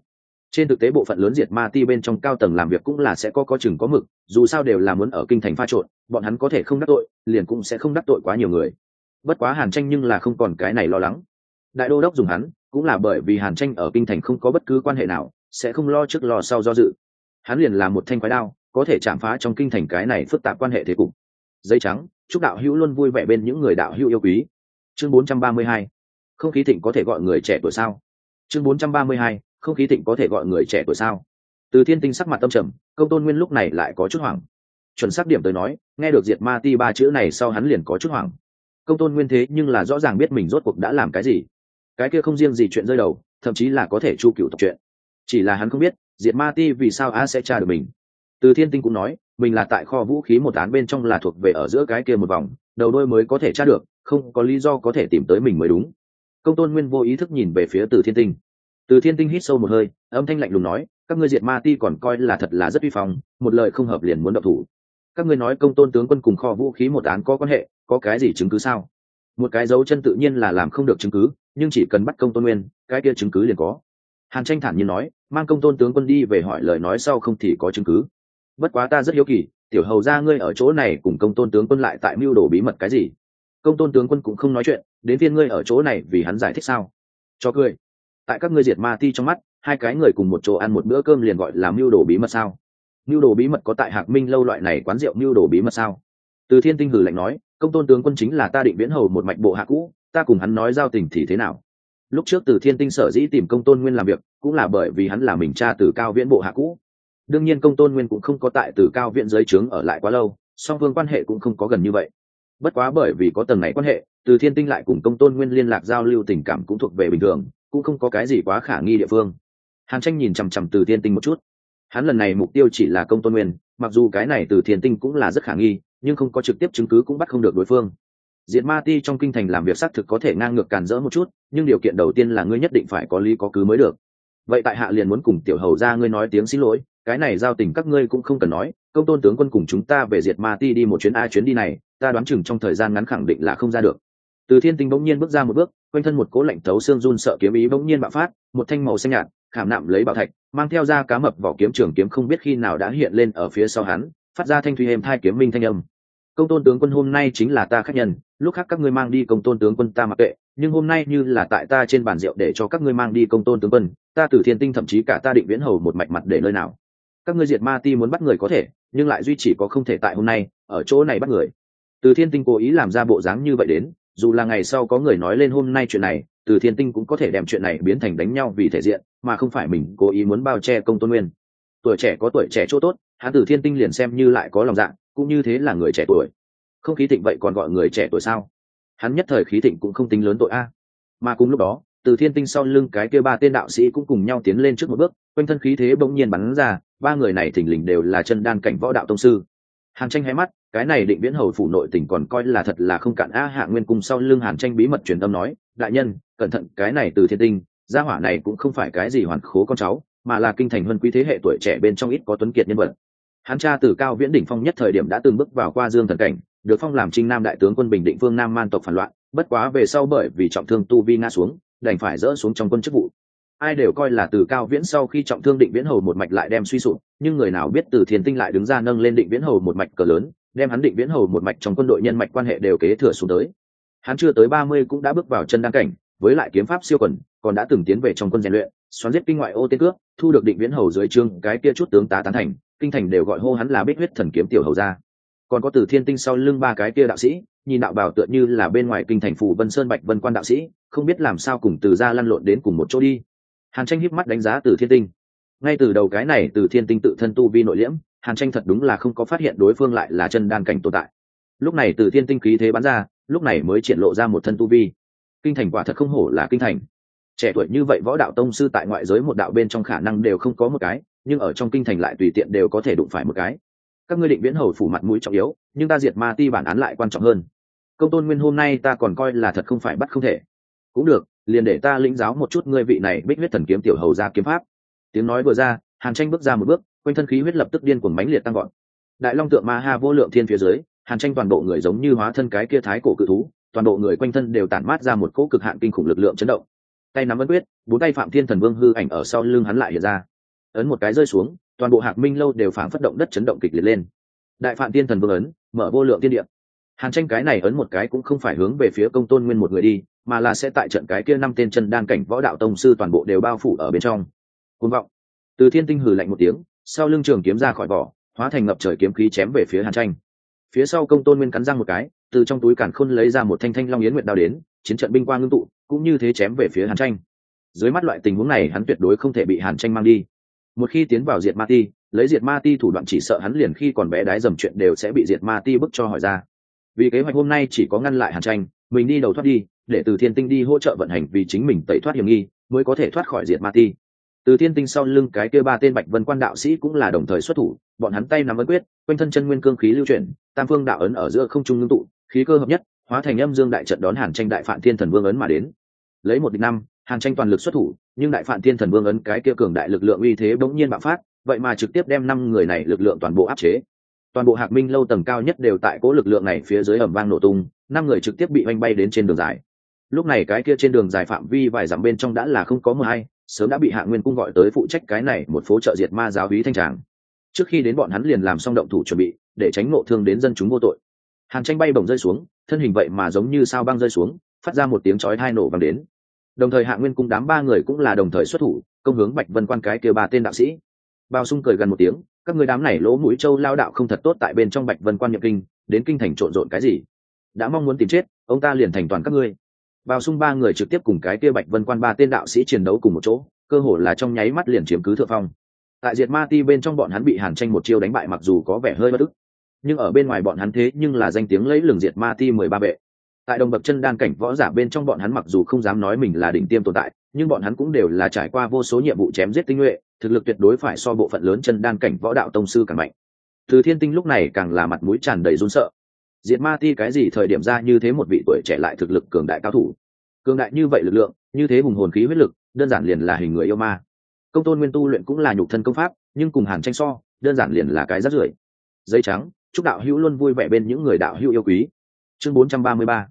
Trên thực tế bộ phận lớn diệt ma ti bên trong cao tầng làm việc cũng là sẽ có có chừng có mực, dù sao đều là muốn ở kinh thành pha trộn, bọn hắn có thể không đắc tội, liền cũng sẽ không đắc tội quá nhiều người bất quá hàn tranh nhưng là không còn cái này lo lắng. Đại đô đốc dùng hắn, cũng là bởi vì hàn tranh ở kinh thành không có bất cứ quan hệ nào, sẽ không lo trước lo sau do dự. Hắn liền là một thanh quái đao, có thể chạm phá trong kinh thành cái này phức tạp quan hệ thế cục. Giấy trắng, chúc đạo hữu luôn vui vẻ bên những người đạo hữu yêu quý. Chương 432 không khí thịnh có thể gọi người trẻ tuổi sao? Chương 432 không khí thịnh có thể gọi người trẻ tuổi sao? Từ thiên tinh sắc mặt tâm trầm, công tôn nguyên lúc này lại có chút hoảng. Chuẩn xác điểm tới nói, nghe được diệt ma ti ba chữ này sau hắn liền có chút hoảng công tôn nguyên thế nhưng là rõ ràng biết mình rốt cuộc đã làm cái gì. Cái kia không riêng gì chuyện rơi đầu, thậm chí là có thể chu cựu tập chuyện. Chỉ là hắn không biết, diệt ma ti vì sao a sẽ tra được mình. Từ thiên tinh cũng nói, mình là tại kho vũ khí một án bên trong là thuộc về ở giữa cái kia một vòng, đầu đôi mới có thể tra được, không có lý do có thể tìm tới mình mới đúng. Công tôn nguyên vô ý thức nhìn về phía từ thiên tinh. Từ thiên tinh hít sâu một hơi, âm thanh lạnh lùng nói, các ngươi diệt ma ti còn coi là thật là rất uy phong, một lời không hợp liền muốn độc thủ các ngươi nói công tôn tướng quân cùng kho vũ khí một án có quan hệ, có cái gì chứng cứ sao? Một cái dấu chân tự nhiên là làm không được chứng cứ, nhưng chỉ cần bắt công tôn nguyên, cái kia chứng cứ liền có. Hàn tranh thản nhiên nói, mang công tôn tướng quân đi về hỏi lời nói sau không thì có chứng cứ. Bất quá ta rất hiếu kỳ, tiểu hầu ra ngươi ở chỗ này cùng công tôn tướng quân lại tại mưu đồ bí mật cái gì? Công tôn tướng quân cũng không nói chuyện, đến phiên ngươi ở chỗ này vì hắn giải thích sao? Cho cười. Tại các ngươi diệt ma ti trong mắt, hai cái người cùng một chỗ ăn một bữa cơm liền gọi là mưu đồ bí mật sao? Mưu đồ bí mật có tại hạc minh lâu loại này quán rượu mưu đồ bí mật sao? Từ thiên tinh hử lạnh nói, công tôn tướng quân chính là ta định viễn hầu một mạch bộ hạ cũ, ta cùng hắn nói giao tình thì thế nào? Lúc trước từ thiên tinh sở dĩ tìm công tôn nguyên làm việc, cũng là bởi vì hắn là mình cha từ cao viễn bộ hạ cũ. Đương nhiên công tôn nguyên cũng không có tại từ cao viễn giới trướng ở lại quá lâu, song phương quan hệ cũng không có gần như vậy. Bất quá bởi vì có tầng này quan hệ, từ thiên tinh lại cùng công tôn nguyên liên lạc giao lưu tình cảm cũng thuộc về bình thường, cũng không có cái gì quá khả nghi địa phương. Hàn tranh nhìn chằm chằm từ thiên tinh một chút hắn lần này mục tiêu chỉ là công tôn nguyên, mặc dù cái này từ thiên tinh cũng là rất khả nghi, nhưng không có trực tiếp chứng cứ cũng bắt không được đối phương. Diệt ma ti trong kinh thành làm việc xác thực có thể ngang ngược càn rỡ một chút, nhưng điều kiện đầu tiên là ngươi nhất định phải có lý có cứ mới được. Vậy tại hạ liền muốn cùng tiểu hầu ra ngươi nói tiếng xin lỗi, cái này giao tình các ngươi cũng không cần nói, công tôn tướng quân cùng chúng ta về diệt ma ti đi một chuyến a chuyến đi này, ta đoán chừng trong thời gian ngắn khẳng định là không ra được từ thiên tinh bỗng nhiên bước ra một bước, quanh thân một cố lạnh thấu xương run sợ kiếm ý bỗng nhiên bạo phát, một thanh màu xanh nhạt, khảm nạm lấy bảo thạch, mang theo ra cá mập vỏ kiếm trường kiếm không biết khi nào đã hiện lên ở phía sau hắn, phát ra thanh thủy êm thai kiếm minh thanh âm. Công tôn tướng quân hôm nay chính là ta khách nhân, lúc khác các ngươi mang đi công tôn tướng quân ta mặc kệ, nhưng hôm nay như là tại ta trên bàn rượu để cho các ngươi mang đi công tôn tướng quân, ta từ thiên tinh thậm chí cả ta định viễn hầu một mạch mặt để nơi nào. Các ngươi diệt ma ti muốn bắt người có thể, nhưng lại duy chỉ có không thể tại hôm nay, ở chỗ này bắt người. Từ thiên tinh cố ý làm ra bộ dáng như vậy đến dù là ngày sau có người nói lên hôm nay chuyện này, từ thiên tinh cũng có thể đem chuyện này biến thành đánh nhau vì thể diện, mà không phải mình cố ý muốn bao che công tôn nguyên. Tuổi trẻ có tuổi trẻ chỗ tốt, hắn từ thiên tinh liền xem như lại có lòng dạ cũng như thế là người trẻ tuổi. Không khí thịnh vậy còn gọi người trẻ tuổi sao? Hắn nhất thời khí thịnh cũng không tính lớn tội a. Mà cùng lúc đó, từ thiên tinh sau lưng cái kia ba tên đạo sĩ cũng cùng nhau tiến lên trước một bước, quanh thân khí thế bỗng nhiên bắn ra, ba người này thình lình đều là chân đan cảnh võ đạo tông sư. Hàn tranh hay mắt cái này định viễn hầu phủ nội tỉnh còn coi là thật là không cản a hạ nguyên cung sau lưng hàn tranh bí mật truyền âm nói, đại nhân, cẩn thận, cái này từ thiên tinh, gia hỏa này cũng không phải cái gì hoàn khố con cháu, mà là kinh thành hơn quý thế hệ tuổi trẻ bên trong ít có tuấn kiệt nhân vật. Hắn cha từ cao viễn đỉnh phong nhất thời điểm đã từng bước vào qua dương thần cảnh, được phong làm trinh nam đại tướng quân bình định phương nam man tộc phản loạn, bất quá về sau bởi vì trọng thương tu vi nga xuống, đành phải dỡ xuống trong quân chức vụ. Ai đều coi là từ cao viễn sau khi trọng thương định viễn hầu một mạch lại đem suy sụp, nhưng người nào biết từ thiên tinh lại đứng ra nâng lên định viễn hầu một mạch cờ lớn đem hắn định viễn hầu một mạch trong quân đội nhân mạch quan hệ đều kế thừa xuống tới. Hắn chưa tới ba mươi cũng đã bước vào chân đăng cảnh, với lại kiếm pháp siêu quần, còn đã từng tiến về trong quân rèn luyện, xoắn giết kinh ngoại ô tên cướp thu được định viễn hầu dưới trương, cái kia chút tướng tá tán thành, kinh thành đều gọi hô hắn là bích huyết thần kiếm tiểu hầu ra còn có từ thiên tinh sau lưng ba cái kia đạo sĩ, nhìn đạo bảo tựa như là bên ngoài kinh thành phủ vân sơn bạch vân quan đạo sĩ, không biết làm sao cùng từ ra lăn lộn đến cùng một chỗ đi. Hàn tranh híp mắt đánh giá từ thiên tinh. Ngay từ đầu cái này từ thiên tinh tự thân tu vi nội liễm hàn tranh thật đúng là không có phát hiện đối phương lại là chân đan cảnh tồn tại. Lúc này từ thiên tinh khí thế bắn ra, lúc này mới triển lộ ra một thân tu vi. Kinh thành quả thật không hổ là kinh thành. Trẻ tuổi như vậy võ đạo tông sư tại ngoại giới một đạo bên trong khả năng đều không có một cái, nhưng ở trong kinh thành lại tùy tiện đều có thể đụng phải một cái. Các ngươi định viễn hầu phủ mặt mũi trọng yếu, nhưng ta diệt ma ti bản án lại quan trọng hơn. Công tôn nguyên hôm nay ta còn coi là thật không phải bắt không thể. Cũng được, liền để ta lĩnh giáo một chút ngươi vị này bích huyết thần kiếm tiểu hầu ra kiếm pháp. Tiếng nói vừa ra, hàn tranh bước ra một bước quanh thân khí huyết lập tức điên cuồng mãnh liệt tăng gọn đại long tượng ma ha vô lượng thiên phía dưới, hàn tranh toàn bộ người giống như hóa thân cái kia thái cổ cự thú, toàn bộ người quanh thân đều tản mát ra một cỗ cực hạn kinh khủng lực lượng chấn động. Tay nắm ấn quyết, bốn tay phạm thiên thần vương hư ảnh ở sau lưng hắn lại hiện ra. Ấn một cái rơi xuống, toàn bộ hạc minh lâu đều phảng phất động đất chấn động kịch liệt lên. Đại phạm thiên thần vương ấn, mở vô lượng tiên điệm hàn tranh cái này ấn một cái cũng không phải hướng về phía công tôn nguyên một người đi, mà là sẽ tại trận cái kia năm tên chân đan cảnh võ đạo tông sư toàn bộ đều bao phủ ở bên trong. Côn vọng. Từ thiên tinh hừ lạnh một tiếng sau lưng trường kiếm ra khỏi vỏ, hóa thành ngập trời kiếm khí chém về phía hàn tranh. Phía sau công tôn nguyên cắn răng một cái, từ trong túi cản khôn lấy ra một thanh thanh long yến nguyện đao đến, chiến trận binh quang ngưng tụ, cũng như thế chém về phía hàn tranh. Dưới mắt loại tình huống này hắn tuyệt đối không thể bị hàn tranh mang đi. Một khi tiến vào diệt ma ti, lấy diệt ma ti thủ đoạn chỉ sợ hắn liền khi còn bé đái dầm chuyện đều sẽ bị diệt ma ti bức cho hỏi ra. Vì kế hoạch hôm nay chỉ có ngăn lại hàn tranh, mình đi đầu thoát đi, để từ thiên tinh đi hỗ trợ vận hành vì chính mình tẩy thoát hiểm nghi, mới có thể thoát khỏi diệt ma ti từ thiên tinh sau lưng cái kia ba tên bạch vân quan đạo sĩ cũng là đồng thời xuất thủ, bọn hắn tay nắm ấn quyết, quanh thân chân nguyên cương khí lưu chuyển, tam phương đạo ấn ở giữa không trung ngưng tụ, khí cơ hợp nhất, hóa thành âm dương đại trận đón hàn tranh đại phản thiên thần vương ấn mà đến. Lấy một địch năm, hàn tranh toàn lực xuất thủ, nhưng đại phản thiên thần vương ấn cái kia cường đại lực lượng uy thế bỗng nhiên bạo phát, vậy mà trực tiếp đem năm người này lực lượng toàn bộ áp chế. Toàn bộ hạc minh lâu tầng cao nhất đều tại cố lực lượng này phía dưới ẩm vang nổ tung, năm người trực tiếp bị oanh bay đến trên đường dài. Lúc này cái kia trên đường dài phạm vi vài dặm bên trong đã là không có mờ hay sớm đã bị hạ nguyên cung gọi tới phụ trách cái này một phố trợ diệt ma giáo hí thanh tràng. Trước khi đến bọn hắn liền làm xong động thủ chuẩn bị, để tránh nộ thương đến dân chúng vô tội. Hàn tranh bay bổng rơi xuống, thân hình vậy mà giống như sao băng rơi xuống, phát ra một tiếng chói hai nổ vang đến. Đồng thời hạ nguyên cung đám ba người cũng là đồng thời xuất thủ, công hướng bạch vân quan cái kia ba tên đạo sĩ. Bao sung cười gần một tiếng, các người đám này lỗ mũi châu lao đạo không thật tốt tại bên trong bạch vân quan nhập kinh, đến kinh thành trộn rộn cái gì? Đã mong muốn tìm chết, ông ta liền thành toàn các ngươi bao sung ba người trực tiếp cùng cái kia bạch vân quan ba tên đạo sĩ chiến đấu cùng một chỗ, cơ hồ là trong nháy mắt liền chiếm cứ thượng phong. Tại diệt ma ti bên trong bọn hắn bị hàn tranh một chiêu đánh bại mặc dù có vẻ hơi bất ức nhưng ở bên ngoài bọn hắn thế nhưng là danh tiếng lấy lường diệt ma ti mười ba bệ. Tại đồng bậc chân đan cảnh võ giả bên trong bọn hắn mặc dù không dám nói mình là đỉnh tiêm tồn tại, nhưng bọn hắn cũng đều là trải qua vô số nhiệm vụ chém giết tinh nhuệ, thực lực tuyệt đối phải so bộ phận lớn chân đan cảnh võ đạo tông sư càng mạnh. Từ thiên tinh lúc này càng là mặt mũi tràn đầy run sợ diệt ma ti cái gì thời điểm ra như thế một vị tuổi trẻ lại thực lực cường đại cao thủ? Cường đại như vậy lực lượng, như thế hùng hồn khí huyết lực, đơn giản liền là hình người yêu ma. Công tôn nguyên tu luyện cũng là nhục thân công pháp, nhưng cùng hàn tranh so, đơn giản liền là cái rắt rưởi. Dây trắng, chúc đạo hữu luôn vui vẻ bên những người đạo hữu yêu quý. Chương 433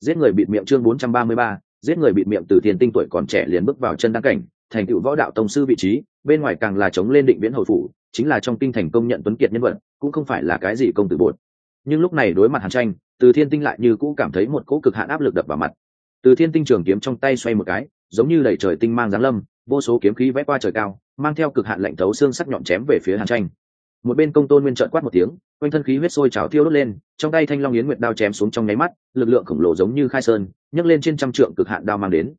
giết người bịt miệng chương 433 giết người bịt miệng từ tiền tinh tuổi còn trẻ liền bước vào chân đăng cảnh, thành tựu võ đạo tông sư vị trí, bên ngoài càng là chống lên định viễn hồi phủ, chính là trong kinh thành công nhận tuấn kiệt nhân vật, cũng không phải là cái gì công tử bột nhưng lúc này đối mặt hàn tranh, từ thiên tinh lại như cũ cảm thấy một cỗ cực hạn áp lực đập vào mặt. Từ thiên tinh trường kiếm trong tay xoay một cái, giống như đẩy trời tinh mang giáng lâm, vô số kiếm khí vẽ qua trời cao, mang theo cực hạn lạnh thấu xương sắc nhọn chém về phía hàn tranh. Một bên công tôn nguyên trợn quát một tiếng, quanh thân khí huyết sôi trào thiêu đốt lên, trong tay thanh long yến nguyệt đao chém xuống trong nháy mắt, lực lượng khổng lồ giống như khai sơn, nhấc lên trên trăm trượng cực hạn đao mang đến.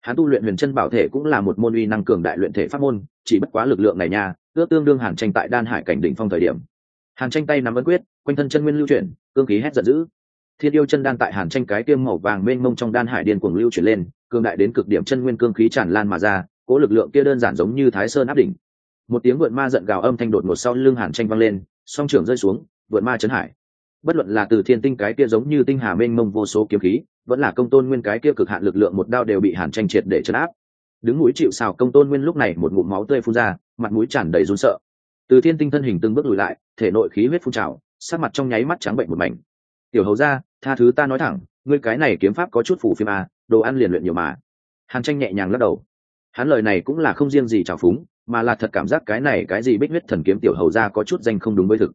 Hắn tu luyện huyền chân bảo thể cũng là một môn uy năng cường đại luyện thể pháp môn, chỉ bất quá lực lượng này nha, ước tương đương hàn tranh tại đan hải cảnh đỉnh phong thời điểm. Hàn tranh tay nắm ấn quyết quanh thân chân nguyên lưu chuyển, cương khí hét giận dữ. Thiên yêu chân đan tại hàn tranh cái tiêm màu vàng mênh mông trong đan hải điên cuồng lưu chuyển lên, cường đại đến cực điểm chân nguyên cương khí tràn lan mà ra, cố lực lượng kia đơn giản giống như thái sơn áp đỉnh. Một tiếng vượn ma giận gào âm thanh đột ngột sau lưng hàn tranh vang lên, song trưởng rơi xuống, vượn ma chấn hải. Bất luận là từ thiên tinh cái kia giống như tinh hà mênh mông vô số kiếm khí, vẫn là công tôn nguyên cái kia cực hạn lực lượng một đao đều bị hàn tranh triệt để chấn áp. Đứng mũi chịu xào công tôn nguyên lúc này một ngụm máu tươi phun ra, mặt mũi tràn đầy run sợ. Từ thiên tinh thân hình từng bước lùi lại, thể nội khí huyết phun trào sát mặt trong nháy mắt trắng bệnh một mảnh. Tiểu hầu ra tha thứ ta nói thẳng ngươi cái này kiếm pháp có chút phủ phim à, đồ ăn liền luyện nhiều mà. Hàn tranh nhẹ nhàng lắc đầu. Hắn lời này cũng là không riêng gì trào phúng mà là thật cảm giác cái này cái gì bích huyết thần kiếm tiểu hầu ra có chút danh không đúng với thực.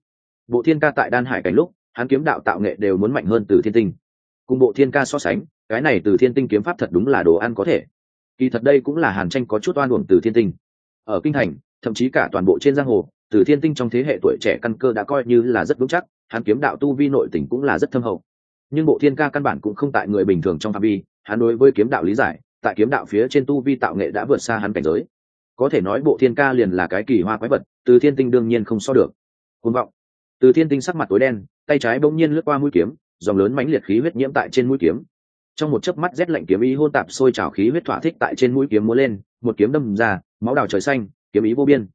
Bộ thiên ca tại đan hải cảnh lúc hắn kiếm đạo tạo nghệ đều muốn mạnh hơn từ thiên tinh. Cùng bộ thiên ca so sánh cái này từ thiên tinh kiếm pháp thật đúng là đồ ăn có thể. Kỳ thật đây cũng là hàn tranh có chút oan uổng từ thiên tinh. Ở kinh thành thậm chí cả toàn bộ trên giang hồ từ thiên tinh trong thế hệ tuổi trẻ căn cơ đã coi như là rất vững chắc, hắn kiếm đạo tu vi nội tình cũng là rất thâm hậu. Nhưng bộ thiên ca căn bản cũng không tại người bình thường trong phạm vi, hắn đối với kiếm đạo lý giải, tại kiếm đạo phía trên tu vi tạo nghệ đã vượt xa hắn cảnh giới. Có thể nói bộ thiên ca liền là cái kỳ hoa quái vật, từ thiên tinh đương nhiên không so được. Côn vọng. Từ thiên tinh sắc mặt tối đen, tay trái bỗng nhiên lướt qua mũi kiếm, dòng lớn mãnh liệt khí huyết nhiễm tại trên mũi kiếm. Trong một chớp mắt rét lạnh kiếm ý hôn tạp sôi trào khí huyết thỏa thích tại trên mũi kiếm múa lên, một kiếm đâm ra, máu đào trời xanh, kiếm ý vô biên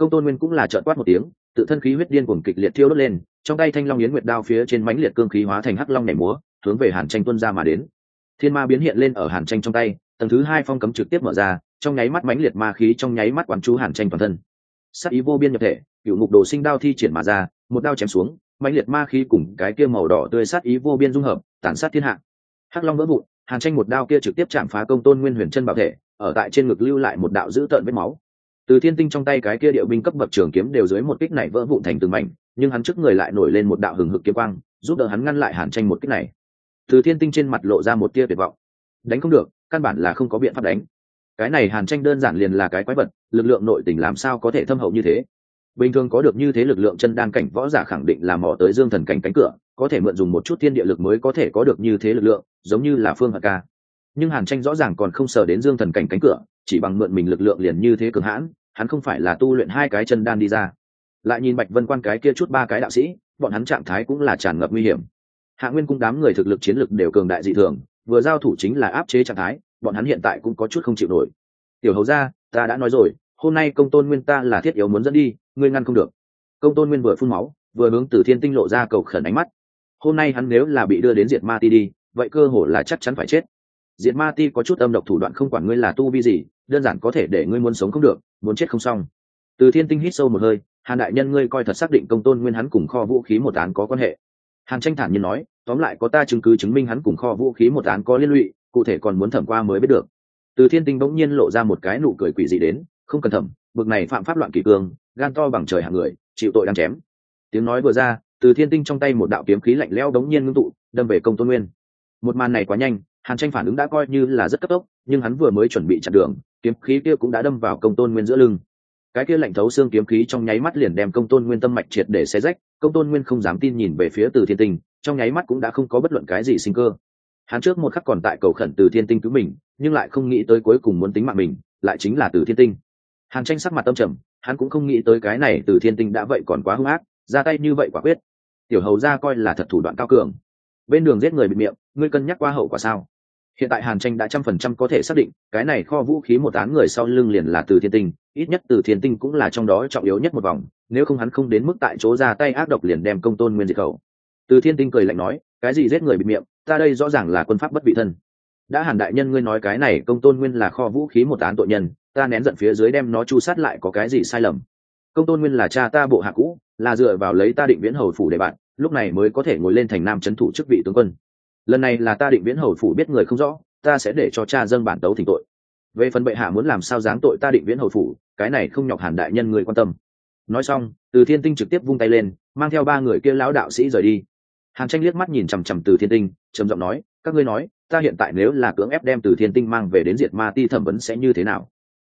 công tôn nguyên cũng là trợn quát một tiếng, tự thân khí huyết điên cuồng kịch liệt thiêu đốt lên, trong tay thanh long yến nguyệt đao phía trên mãnh liệt cương khí hóa thành hắc long nhảy múa, hướng về hàn tranh tuân ra mà đến. Thiên ma biến hiện lên ở hàn tranh trong tay, tầng thứ hai phong cấm trực tiếp mở ra, trong nháy mắt mãnh liệt ma khí trong nháy mắt quán chú hàn tranh toàn thân. Sắc ý vô biên nhập thể, cựu ngục đồ sinh đao thi triển mà ra, một đao chém xuống, mãnh liệt ma khí cùng cái kia màu đỏ tươi sát ý vô biên dung hợp, tàn sát thiên hạ. Hắc long vỡ vụn, hàn tranh một đao kia trực tiếp chạm phá công tôn nguyên huyền chân bảo thể, ở tại trên ngực lưu lại một đạo dữ tợn vết máu từ thiên tinh trong tay cái kia điệu binh cấp bậc trường kiếm đều dưới một kích này vỡ vụn thành từng mảnh, nhưng hắn trước người lại nổi lên một đạo hừng hực kiếm quang, giúp đỡ hắn ngăn lại hàn tranh một kích này. Từ thiên tinh trên mặt lộ ra một tia tuyệt vọng. Đánh không được, căn bản là không có biện pháp đánh. Cái này hàn tranh đơn giản liền là cái quái vật, lực lượng nội tình làm sao có thể thâm hậu như thế? Bình thường có được như thế lực lượng chân đan cảnh võ giả khẳng định là mò tới dương thần cảnh cánh cửa, có thể mượn dùng một chút thiên địa lực mới có thể có được như thế lực lượng, giống như là phương Hạ ca. Nhưng hàn tranh rõ ràng còn không sờ đến dương thần cảnh cánh cửa, chỉ bằng mượn mình lực lượng liền như thế cường hãn hắn không phải là tu luyện hai cái chân đan đi ra. Lại nhìn bạch vân quan cái kia chút ba cái đạo sĩ, bọn hắn trạng thái cũng là tràn ngập nguy hiểm. Hạ nguyên cung đám người thực lực chiến lực đều cường đại dị thường, vừa giao thủ chính là áp chế trạng thái, bọn hắn hiện tại cũng có chút không chịu nổi. Tiểu hầu ra ta đã nói rồi, hôm nay công tôn nguyên ta là thiết yếu muốn dẫn đi, ngươi ngăn không được. Công tôn nguyên vừa phun máu, vừa hướng từ thiên tinh lộ ra cầu khẩn ánh mắt. Hôm nay hắn nếu là bị đưa đến diệt ma ti đi, vậy cơ hồ là chắc chắn phải chết. Diệt ma ti có chút âm độc thủ đoạn không quản ngươi là tu vi gì đơn giản có thể để ngươi muốn sống không được, muốn chết không xong. Từ thiên tinh hít sâu một hơi, hàn đại nhân ngươi coi thật xác định công tôn nguyên hắn cùng kho vũ khí một án có quan hệ. Hàn tranh thản nhiên nói, tóm lại có ta chứng cứ chứng minh hắn cùng kho vũ khí một án có liên lụy, cụ thể còn muốn thẩm qua mới biết được. Từ thiên tinh bỗng nhiên lộ ra một cái nụ cười quỷ dị đến, không cần thẩm, bực này phạm pháp loạn kỷ cương, gan to bằng trời hạng người, chịu tội đang chém. Tiếng nói vừa ra, từ thiên tinh trong tay một đạo kiếm khí lạnh lẽo đống nhiên ngưng tụ, đâm về công tôn nguyên. Một màn này quá nhanh, hàn tranh phản ứng đã coi như là rất cấp tốc, nhưng hắn vừa mới chuẩn bị chặn đường kiếm khí kia cũng đã đâm vào công tôn nguyên giữa lưng. Cái kia lạnh thấu xương kiếm khí trong nháy mắt liền đem công tôn nguyên tâm mạch triệt để xé rách, công tôn nguyên không dám tin nhìn về phía từ thiên tinh, trong nháy mắt cũng đã không có bất luận cái gì sinh cơ. Hắn trước một khắc còn tại cầu khẩn từ thiên tinh cứu mình, nhưng lại không nghĩ tới cuối cùng muốn tính mạng mình, lại chính là từ thiên tinh. Hàn tranh sắc mặt tâm trầm, hắn cũng không nghĩ tới cái này từ thiên tinh đã vậy còn quá hung ác, ra tay như vậy quả quyết. Tiểu hầu ra coi là thật thủ đoạn cao cường. Bên đường giết người bị miệng, ngươi cân nhắc qua hậu quả sao? Hiện tại hàn tranh đã trăm phần trăm có thể xác định, cái này kho vũ khí một án người sau lưng liền là từ thiên tinh, ít nhất từ thiên tinh cũng là trong đó trọng yếu nhất một vòng, nếu không hắn không đến mức tại chỗ ra tay ác độc liền đem công tôn nguyên diệt khẩu. Từ thiên tinh cười lạnh nói, cái gì giết người bị miệng, ta đây rõ ràng là quân pháp bất vị thân. Đã hàn đại nhân ngươi nói cái này, công tôn nguyên là kho vũ khí một án tội nhân, ta nén giận phía dưới đem nó chu sát lại có cái gì sai lầm? Công tôn nguyên là cha ta bộ hạ cũ, là dựa vào lấy ta định viễn hầu phủ để bạn, lúc này mới có thể ngồi lên thành nam trấn thủ chức vị tướng quân lần này là ta định viễn hầu phủ biết người không rõ, ta sẽ để cho cha dâng bản tấu thỉnh tội. Về phần bệ hạ muốn làm sao giáng tội ta định viễn hầu phủ, cái này không nhọc hàn đại nhân người quan tâm. Nói xong, từ thiên tinh trực tiếp vung tay lên, mang theo ba người kia lão đạo sĩ rời đi. Hàn tranh liếc mắt nhìn chằm chằm từ thiên tinh, trầm giọng nói, các ngươi nói, ta hiện tại nếu là cưỡng ép đem từ thiên tinh mang về đến diệt ma ti thẩm vấn sẽ như thế nào?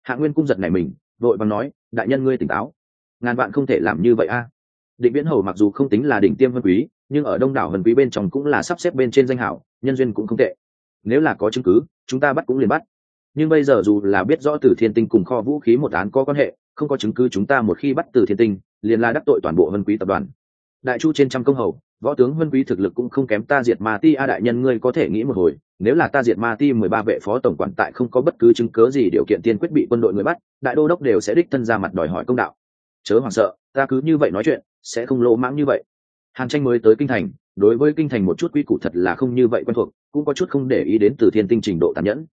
Hạ nguyên cung giật này mình, vội bằng nói, đại nhân ngươi tỉnh táo. Ngàn bạn không thể làm như vậy a. Định viễn hầu mặc dù không tính là đỉnh tiêm vân quý nhưng ở đông đảo hần quý bên trong cũng là sắp xếp bên trên danh hảo, nhân duyên cũng không tệ. Nếu là có chứng cứ, chúng ta bắt cũng liền bắt. Nhưng bây giờ dù là biết rõ từ thiên tinh cùng kho vũ khí một án có quan hệ, không có chứng cứ chúng ta một khi bắt từ thiên tinh, liền là đắc tội toàn bộ hân quý tập đoàn. Đại chu trên trăm công hầu, võ tướng hân quý thực lực cũng không kém ta diệt ma ti a đại nhân ngươi có thể nghĩ một hồi, nếu là ta diệt ma ti mười ba vệ phó tổng quản tại không có bất cứ chứng cớ gì điều kiện tiên quyết bị quân đội người bắt, đại đô đốc đều sẽ đích thân ra mặt đòi hỏi công đạo. Chớ hoảng sợ, ta cứ như vậy nói chuyện, sẽ không lỗ mãng như vậy hàn tranh mới tới kinh thành, đối với kinh thành một chút quy củ thật là không như vậy quen thuộc, cũng có chút không để ý đến từ thiên tinh trình độ tàn nhẫn.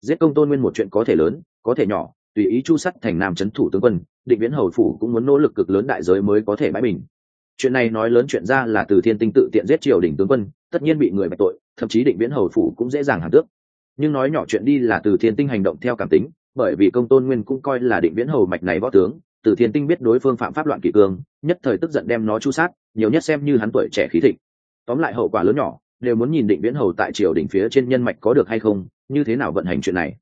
Giết công tôn nguyên một chuyện có thể lớn, có thể nhỏ, tùy ý chu sắt thành nam c thủ tướng quân, định viễn hầu phủ cũng muốn nỗ lực cực lớn đại giới mới có thể bãi bình. Chuyện này nói lớn chuyện ra là từ thiên tinh tự tiện giết triều đình tướng quân, tất nhiên bị người bạch tội, thậm chí định viễn hầu phủ cũng dễ dàng hàn tước. Nhưng nói nhỏ chuyện đi là từ thiên tinh hành động theo cảm tính, bởi vì công tôn nguyên cũng coi là định viễn hầu mạch này võ tướng từ thiên tinh biết đối phương phạm pháp loạn kỷ cương, nhất thời tức giận đem nó chu sát, nhiều nhất xem như hắn tuổi trẻ khí thịnh. Tóm lại hậu quả lớn nhỏ, đều muốn nhìn định viễn hầu tại triều đình phía trên nhân mạch có được hay không, như thế nào vận hành chuyện này.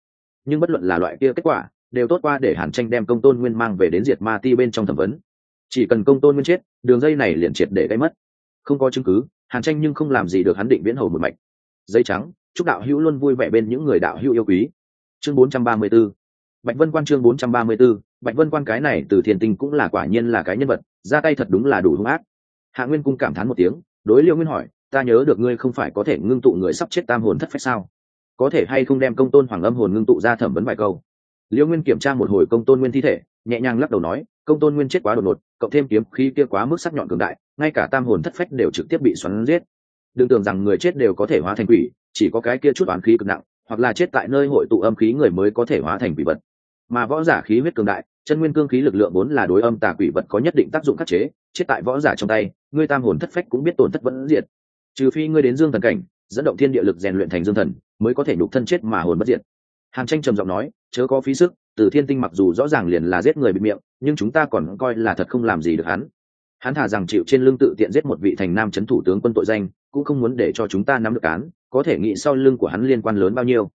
Nhưng bất luận là loại kia kết quả, đều tốt qua để hàn tranh đem công tôn nguyên mang về đến diệt ma ti bên trong thẩm vấn. Chỉ cần công tôn nguyên chết, đường dây này liền triệt để gây mất. Không có chứng cứ, hàn tranh nhưng không làm gì được hắn định viễn hầu một mạch. Dây trắng, chúc đạo hữu luôn vui vẻ bên những người đạo hữu yêu quý. Chương 434 bạch vân quan chương 434 bạch vân quan cái này từ thiên tinh cũng là quả nhiên là cái nhân vật, ra tay thật đúng là đủ hung ác. Hạ nguyên cung cảm thán một tiếng, đối liêu nguyên hỏi, ta nhớ được ngươi không phải có thể ngưng tụ người sắp chết tam hồn thất phách sao? Có thể hay không đem công tôn hoàng âm hồn ngưng tụ ra thẩm vấn vài câu? Liêu nguyên kiểm tra một hồi công tôn nguyên thi thể, nhẹ nhàng lắc đầu nói, công tôn nguyên chết quá đột ngột, cộng thêm kiếm khí kia quá mức sắc nhọn cường đại, ngay cả tam hồn thất phách đều trực tiếp bị xoắn giết. Đừng tưởng rằng người chết đều có thể hóa thành quỷ, chỉ có cái kia chút oán khí cực nặng, hoặc là chết tại nơi hội tụ âm khí người mới có thể hóa thành quỷ vật mà võ giả khí huyết cường đại, chân nguyên cương khí lực lượng vốn là đối âm tà quỷ vật có nhất định tác dụng khắc chế, chết tại võ giả trong tay, ngươi tam hồn thất phách cũng biết tổn thất vẫn diệt. Trừ phi ngươi đến dương thần cảnh, dẫn động thiên địa lực rèn luyện thành dương thần, mới có thể nhục thân chết mà hồn bất diệt. Hàn tranh trầm giọng nói, chớ có phí sức, từ thiên tinh mặc dù rõ ràng liền là giết người bị miệng, nhưng chúng ta còn coi là thật không làm gì được hắn. Hắn thả rằng chịu trên lưng tự tiện giết một vị thành nam c h ấ n thủ tướng quân tội danh, cũng không muốn để cho chúng ta nắm được án, có thể nghĩ sau lưng của hắn liên quan lớn bao nhiêu.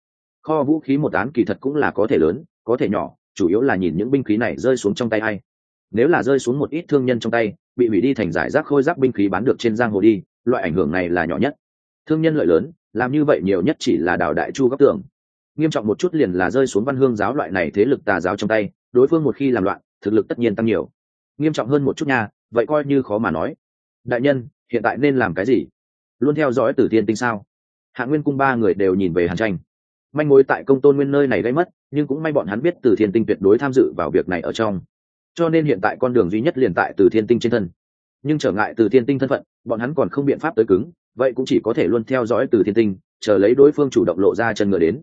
Kho vũ khí một án kỳ thật cũng là có thể lớn có thể nhỏ, chủ yếu là nhìn những binh khí này rơi xuống trong tay hay nếu là rơi xuống một ít thương nhân trong tay, bị hủy đi thành giải rác khôi rác binh khí bán được trên giang hồ đi, loại ảnh hưởng này là nhỏ nhất. Thương nhân lợi lớn, làm như vậy nhiều nhất chỉ là đào đại chu góc tưởng nghiêm trọng một chút liền là rơi xuống văn hương giáo loại này thế lực tà giáo trong tay, đối phương một khi làm loạn, thực lực tất nhiên tăng nhiều. Nghiêm trọng hơn một chút nha, vậy coi như khó mà nói. Đại nhân, hiện tại nên làm cái gì? Luôn theo dõi tử tiên tinh sao? Hạ nguyên cung ba người đều nhìn về hàn tranh manh mối tại công tôn nguyên nơi này gây mất, nhưng cũng may bọn hắn biết từ thiên tinh tuyệt đối tham dự vào việc này ở trong. Cho nên hiện tại con đường duy nhất liền tại từ thiên tinh trên thân. Nhưng trở ngại từ thiên tinh thân phận, bọn hắn còn không biện pháp tới cứng, vậy cũng chỉ có thể luôn theo dõi từ thiên tinh, chờ lấy đối phương chủ động lộ ra chân ngựa đến.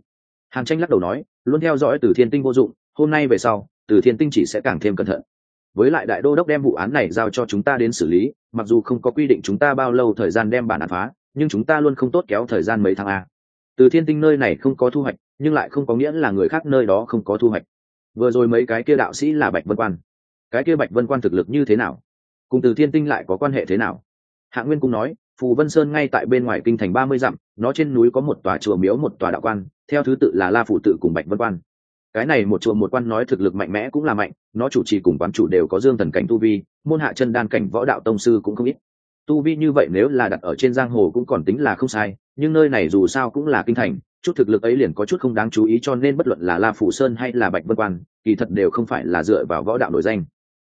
Hàn tranh lắc đầu nói, luôn theo dõi từ thiên tinh vô dụng, hôm nay về sau, từ thiên tinh chỉ sẽ càng thêm cẩn thận. Với lại đại đô đốc đem vụ án này giao cho chúng ta đến xử lý, mặc dù không có quy định chúng ta bao lâu thời gian đem bản án phá, nhưng chúng ta luôn không tốt kéo thời gian mấy tháng a từ thiên tinh nơi này không có thu hoạch, nhưng lại không có nghĩa là người khác nơi đó không có thu hoạch. Vừa rồi mấy cái kia đạo sĩ là bạch vân quan. Cái kia bạch vân quan thực lực như thế nào? Cùng từ thiên tinh lại có quan hệ thế nào? Hạ nguyên cũng nói, phù vân sơn ngay tại bên ngoài kinh thành ba mươi dặm, nó trên núi có một tòa chùa miếu, một tòa đạo quan, theo thứ tự là la phủ tự cùng bạch vân quan. Cái này một chùa một quan nói thực lực mạnh mẽ cũng là mạnh, nó chủ trì cùng quán chủ đều có dương thần cảnh tu vi, môn hạ chân đan cảnh võ đạo tông sư cũng không ít tu vi như vậy nếu là đặt ở trên giang hồ cũng còn tính là không sai, nhưng nơi này dù sao cũng là kinh thành, chút thực lực ấy liền có chút không đáng chú ý cho nên bất luận là la phủ sơn hay là bạch vân quan, kỳ thật đều không phải là dựa vào võ đạo nổi danh.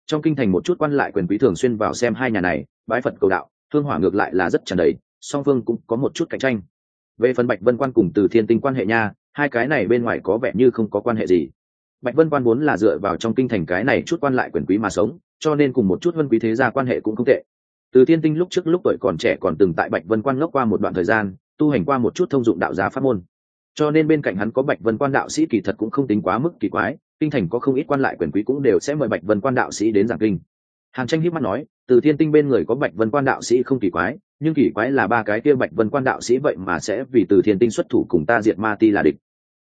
Trong kinh thành một chút quan lại quyền quý thường xuyên vào xem hai nhà này, bái phật cầu đạo thương hỏa ngược lại là rất tràn đầy, song phương cũng có một chút cạnh tranh. Về phần bạch vân quan cùng từ thiên tinh quan hệ nha, hai cái này bên ngoài có vẻ như không có quan hệ gì. Bạch vân quan vốn là dựa vào trong kinh thành cái này chút quan lại quyền quý mà sống, cho nên cùng một chút vân quý thế gia quan hệ cũng không tệ từ tiên tinh lúc trước lúc tuổi còn trẻ còn từng tại bạch vân quan ngốc qua một đoạn thời gian, tu hành qua một chút thông dụng đạo gia pháp môn. Cho nên bên cạnh hắn có bạch vân quan đạo sĩ kỳ thật cũng không tính quá mức kỳ quái, kinh thành có không ít quan lại quyền quý cũng đều sẽ mời bạch vân quan đạo sĩ đến giảng kinh. Hàn tranh hiếp mắt nói, từ thiên tinh bên người có bạch vân quan đạo sĩ không kỳ quái, nhưng kỳ quái là ba cái kia bạch vân quan đạo sĩ vậy mà sẽ vì từ thiên tinh xuất thủ cùng ta diệt ma ti là địch.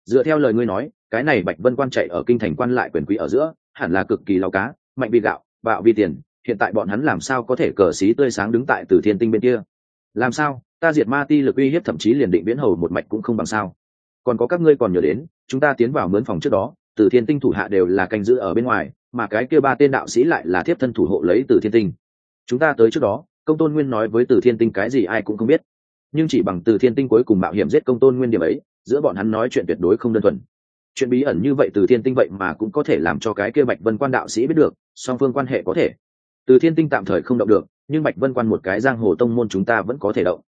Dựa theo lời ngươi nói, cái này bạch vân quan chạy ở kinh thành quan lại quyền quý ở giữa, hẳn là cực kỳ lao cá, mạnh vì gạo, bạo vì tiền hiện tại bọn hắn làm sao có thể cờ xí tươi sáng đứng tại từ thiên tinh bên kia? Làm sao? Ta diệt ma ti lực uy hiếp thậm chí liền định viễn hầu một mạch cũng không bằng sao. Còn có các ngươi còn nhớ đến, chúng ta tiến vào mướn phòng trước đó, từ thiên tinh thủ hạ đều là canh giữ ở bên ngoài, mà cái kia ba tên đạo sĩ lại là thiếp thân thủ hộ lấy từ thiên tinh. Chúng ta tới trước đó, công tôn nguyên nói với từ thiên tinh cái gì ai cũng không biết. Nhưng chỉ bằng từ thiên tinh cuối cùng mạo hiểm giết công tôn nguyên điểm ấy, giữa bọn hắn nói chuyện tuyệt đối không đơn thuần. Chuyện bí ẩn như vậy từ thiên tinh vậy mà cũng có thể làm cho cái kia bạch vân quan đạo sĩ biết được, song phương quan hệ có thể từ thiên tinh tạm thời không động được, nhưng bạch vân quan một cái giang hồ tông môn chúng ta vẫn có thể động.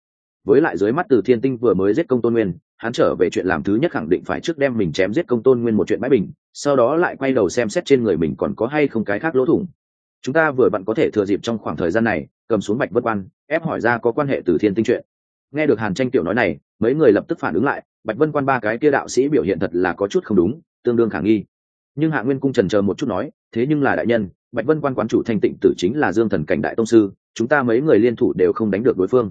Với lại dưới mắt từ thiên tinh vừa mới giết công tôn nguyên, hắn trở về chuyện làm thứ nhất khẳng định phải trước đem mình chém giết công tôn nguyên một chuyện bãi bình, sau đó lại quay đầu xem xét trên người mình còn có hay không cái khác lỗ thủng. Chúng ta vừa vặn có thể thừa dịp trong khoảng thời gian này, cầm xuống bạch vân quan, ép hỏi ra có quan hệ từ thiên tinh chuyện. Nghe được hàn tranh tiểu nói này, mấy người lập tức phản ứng lại, bạch vân quan ba cái kia đạo sĩ biểu hiện thật là có chút không đúng, tương đương khả nghi. Nhưng hạ nguyên cung trần chờ một chút nói, thế nhưng là đại nhân bạch vân quan quán chủ thanh tịnh tử chính là dương thần cảnh đại tông sư, chúng ta mấy người liên thủ đều không đánh được đối phương.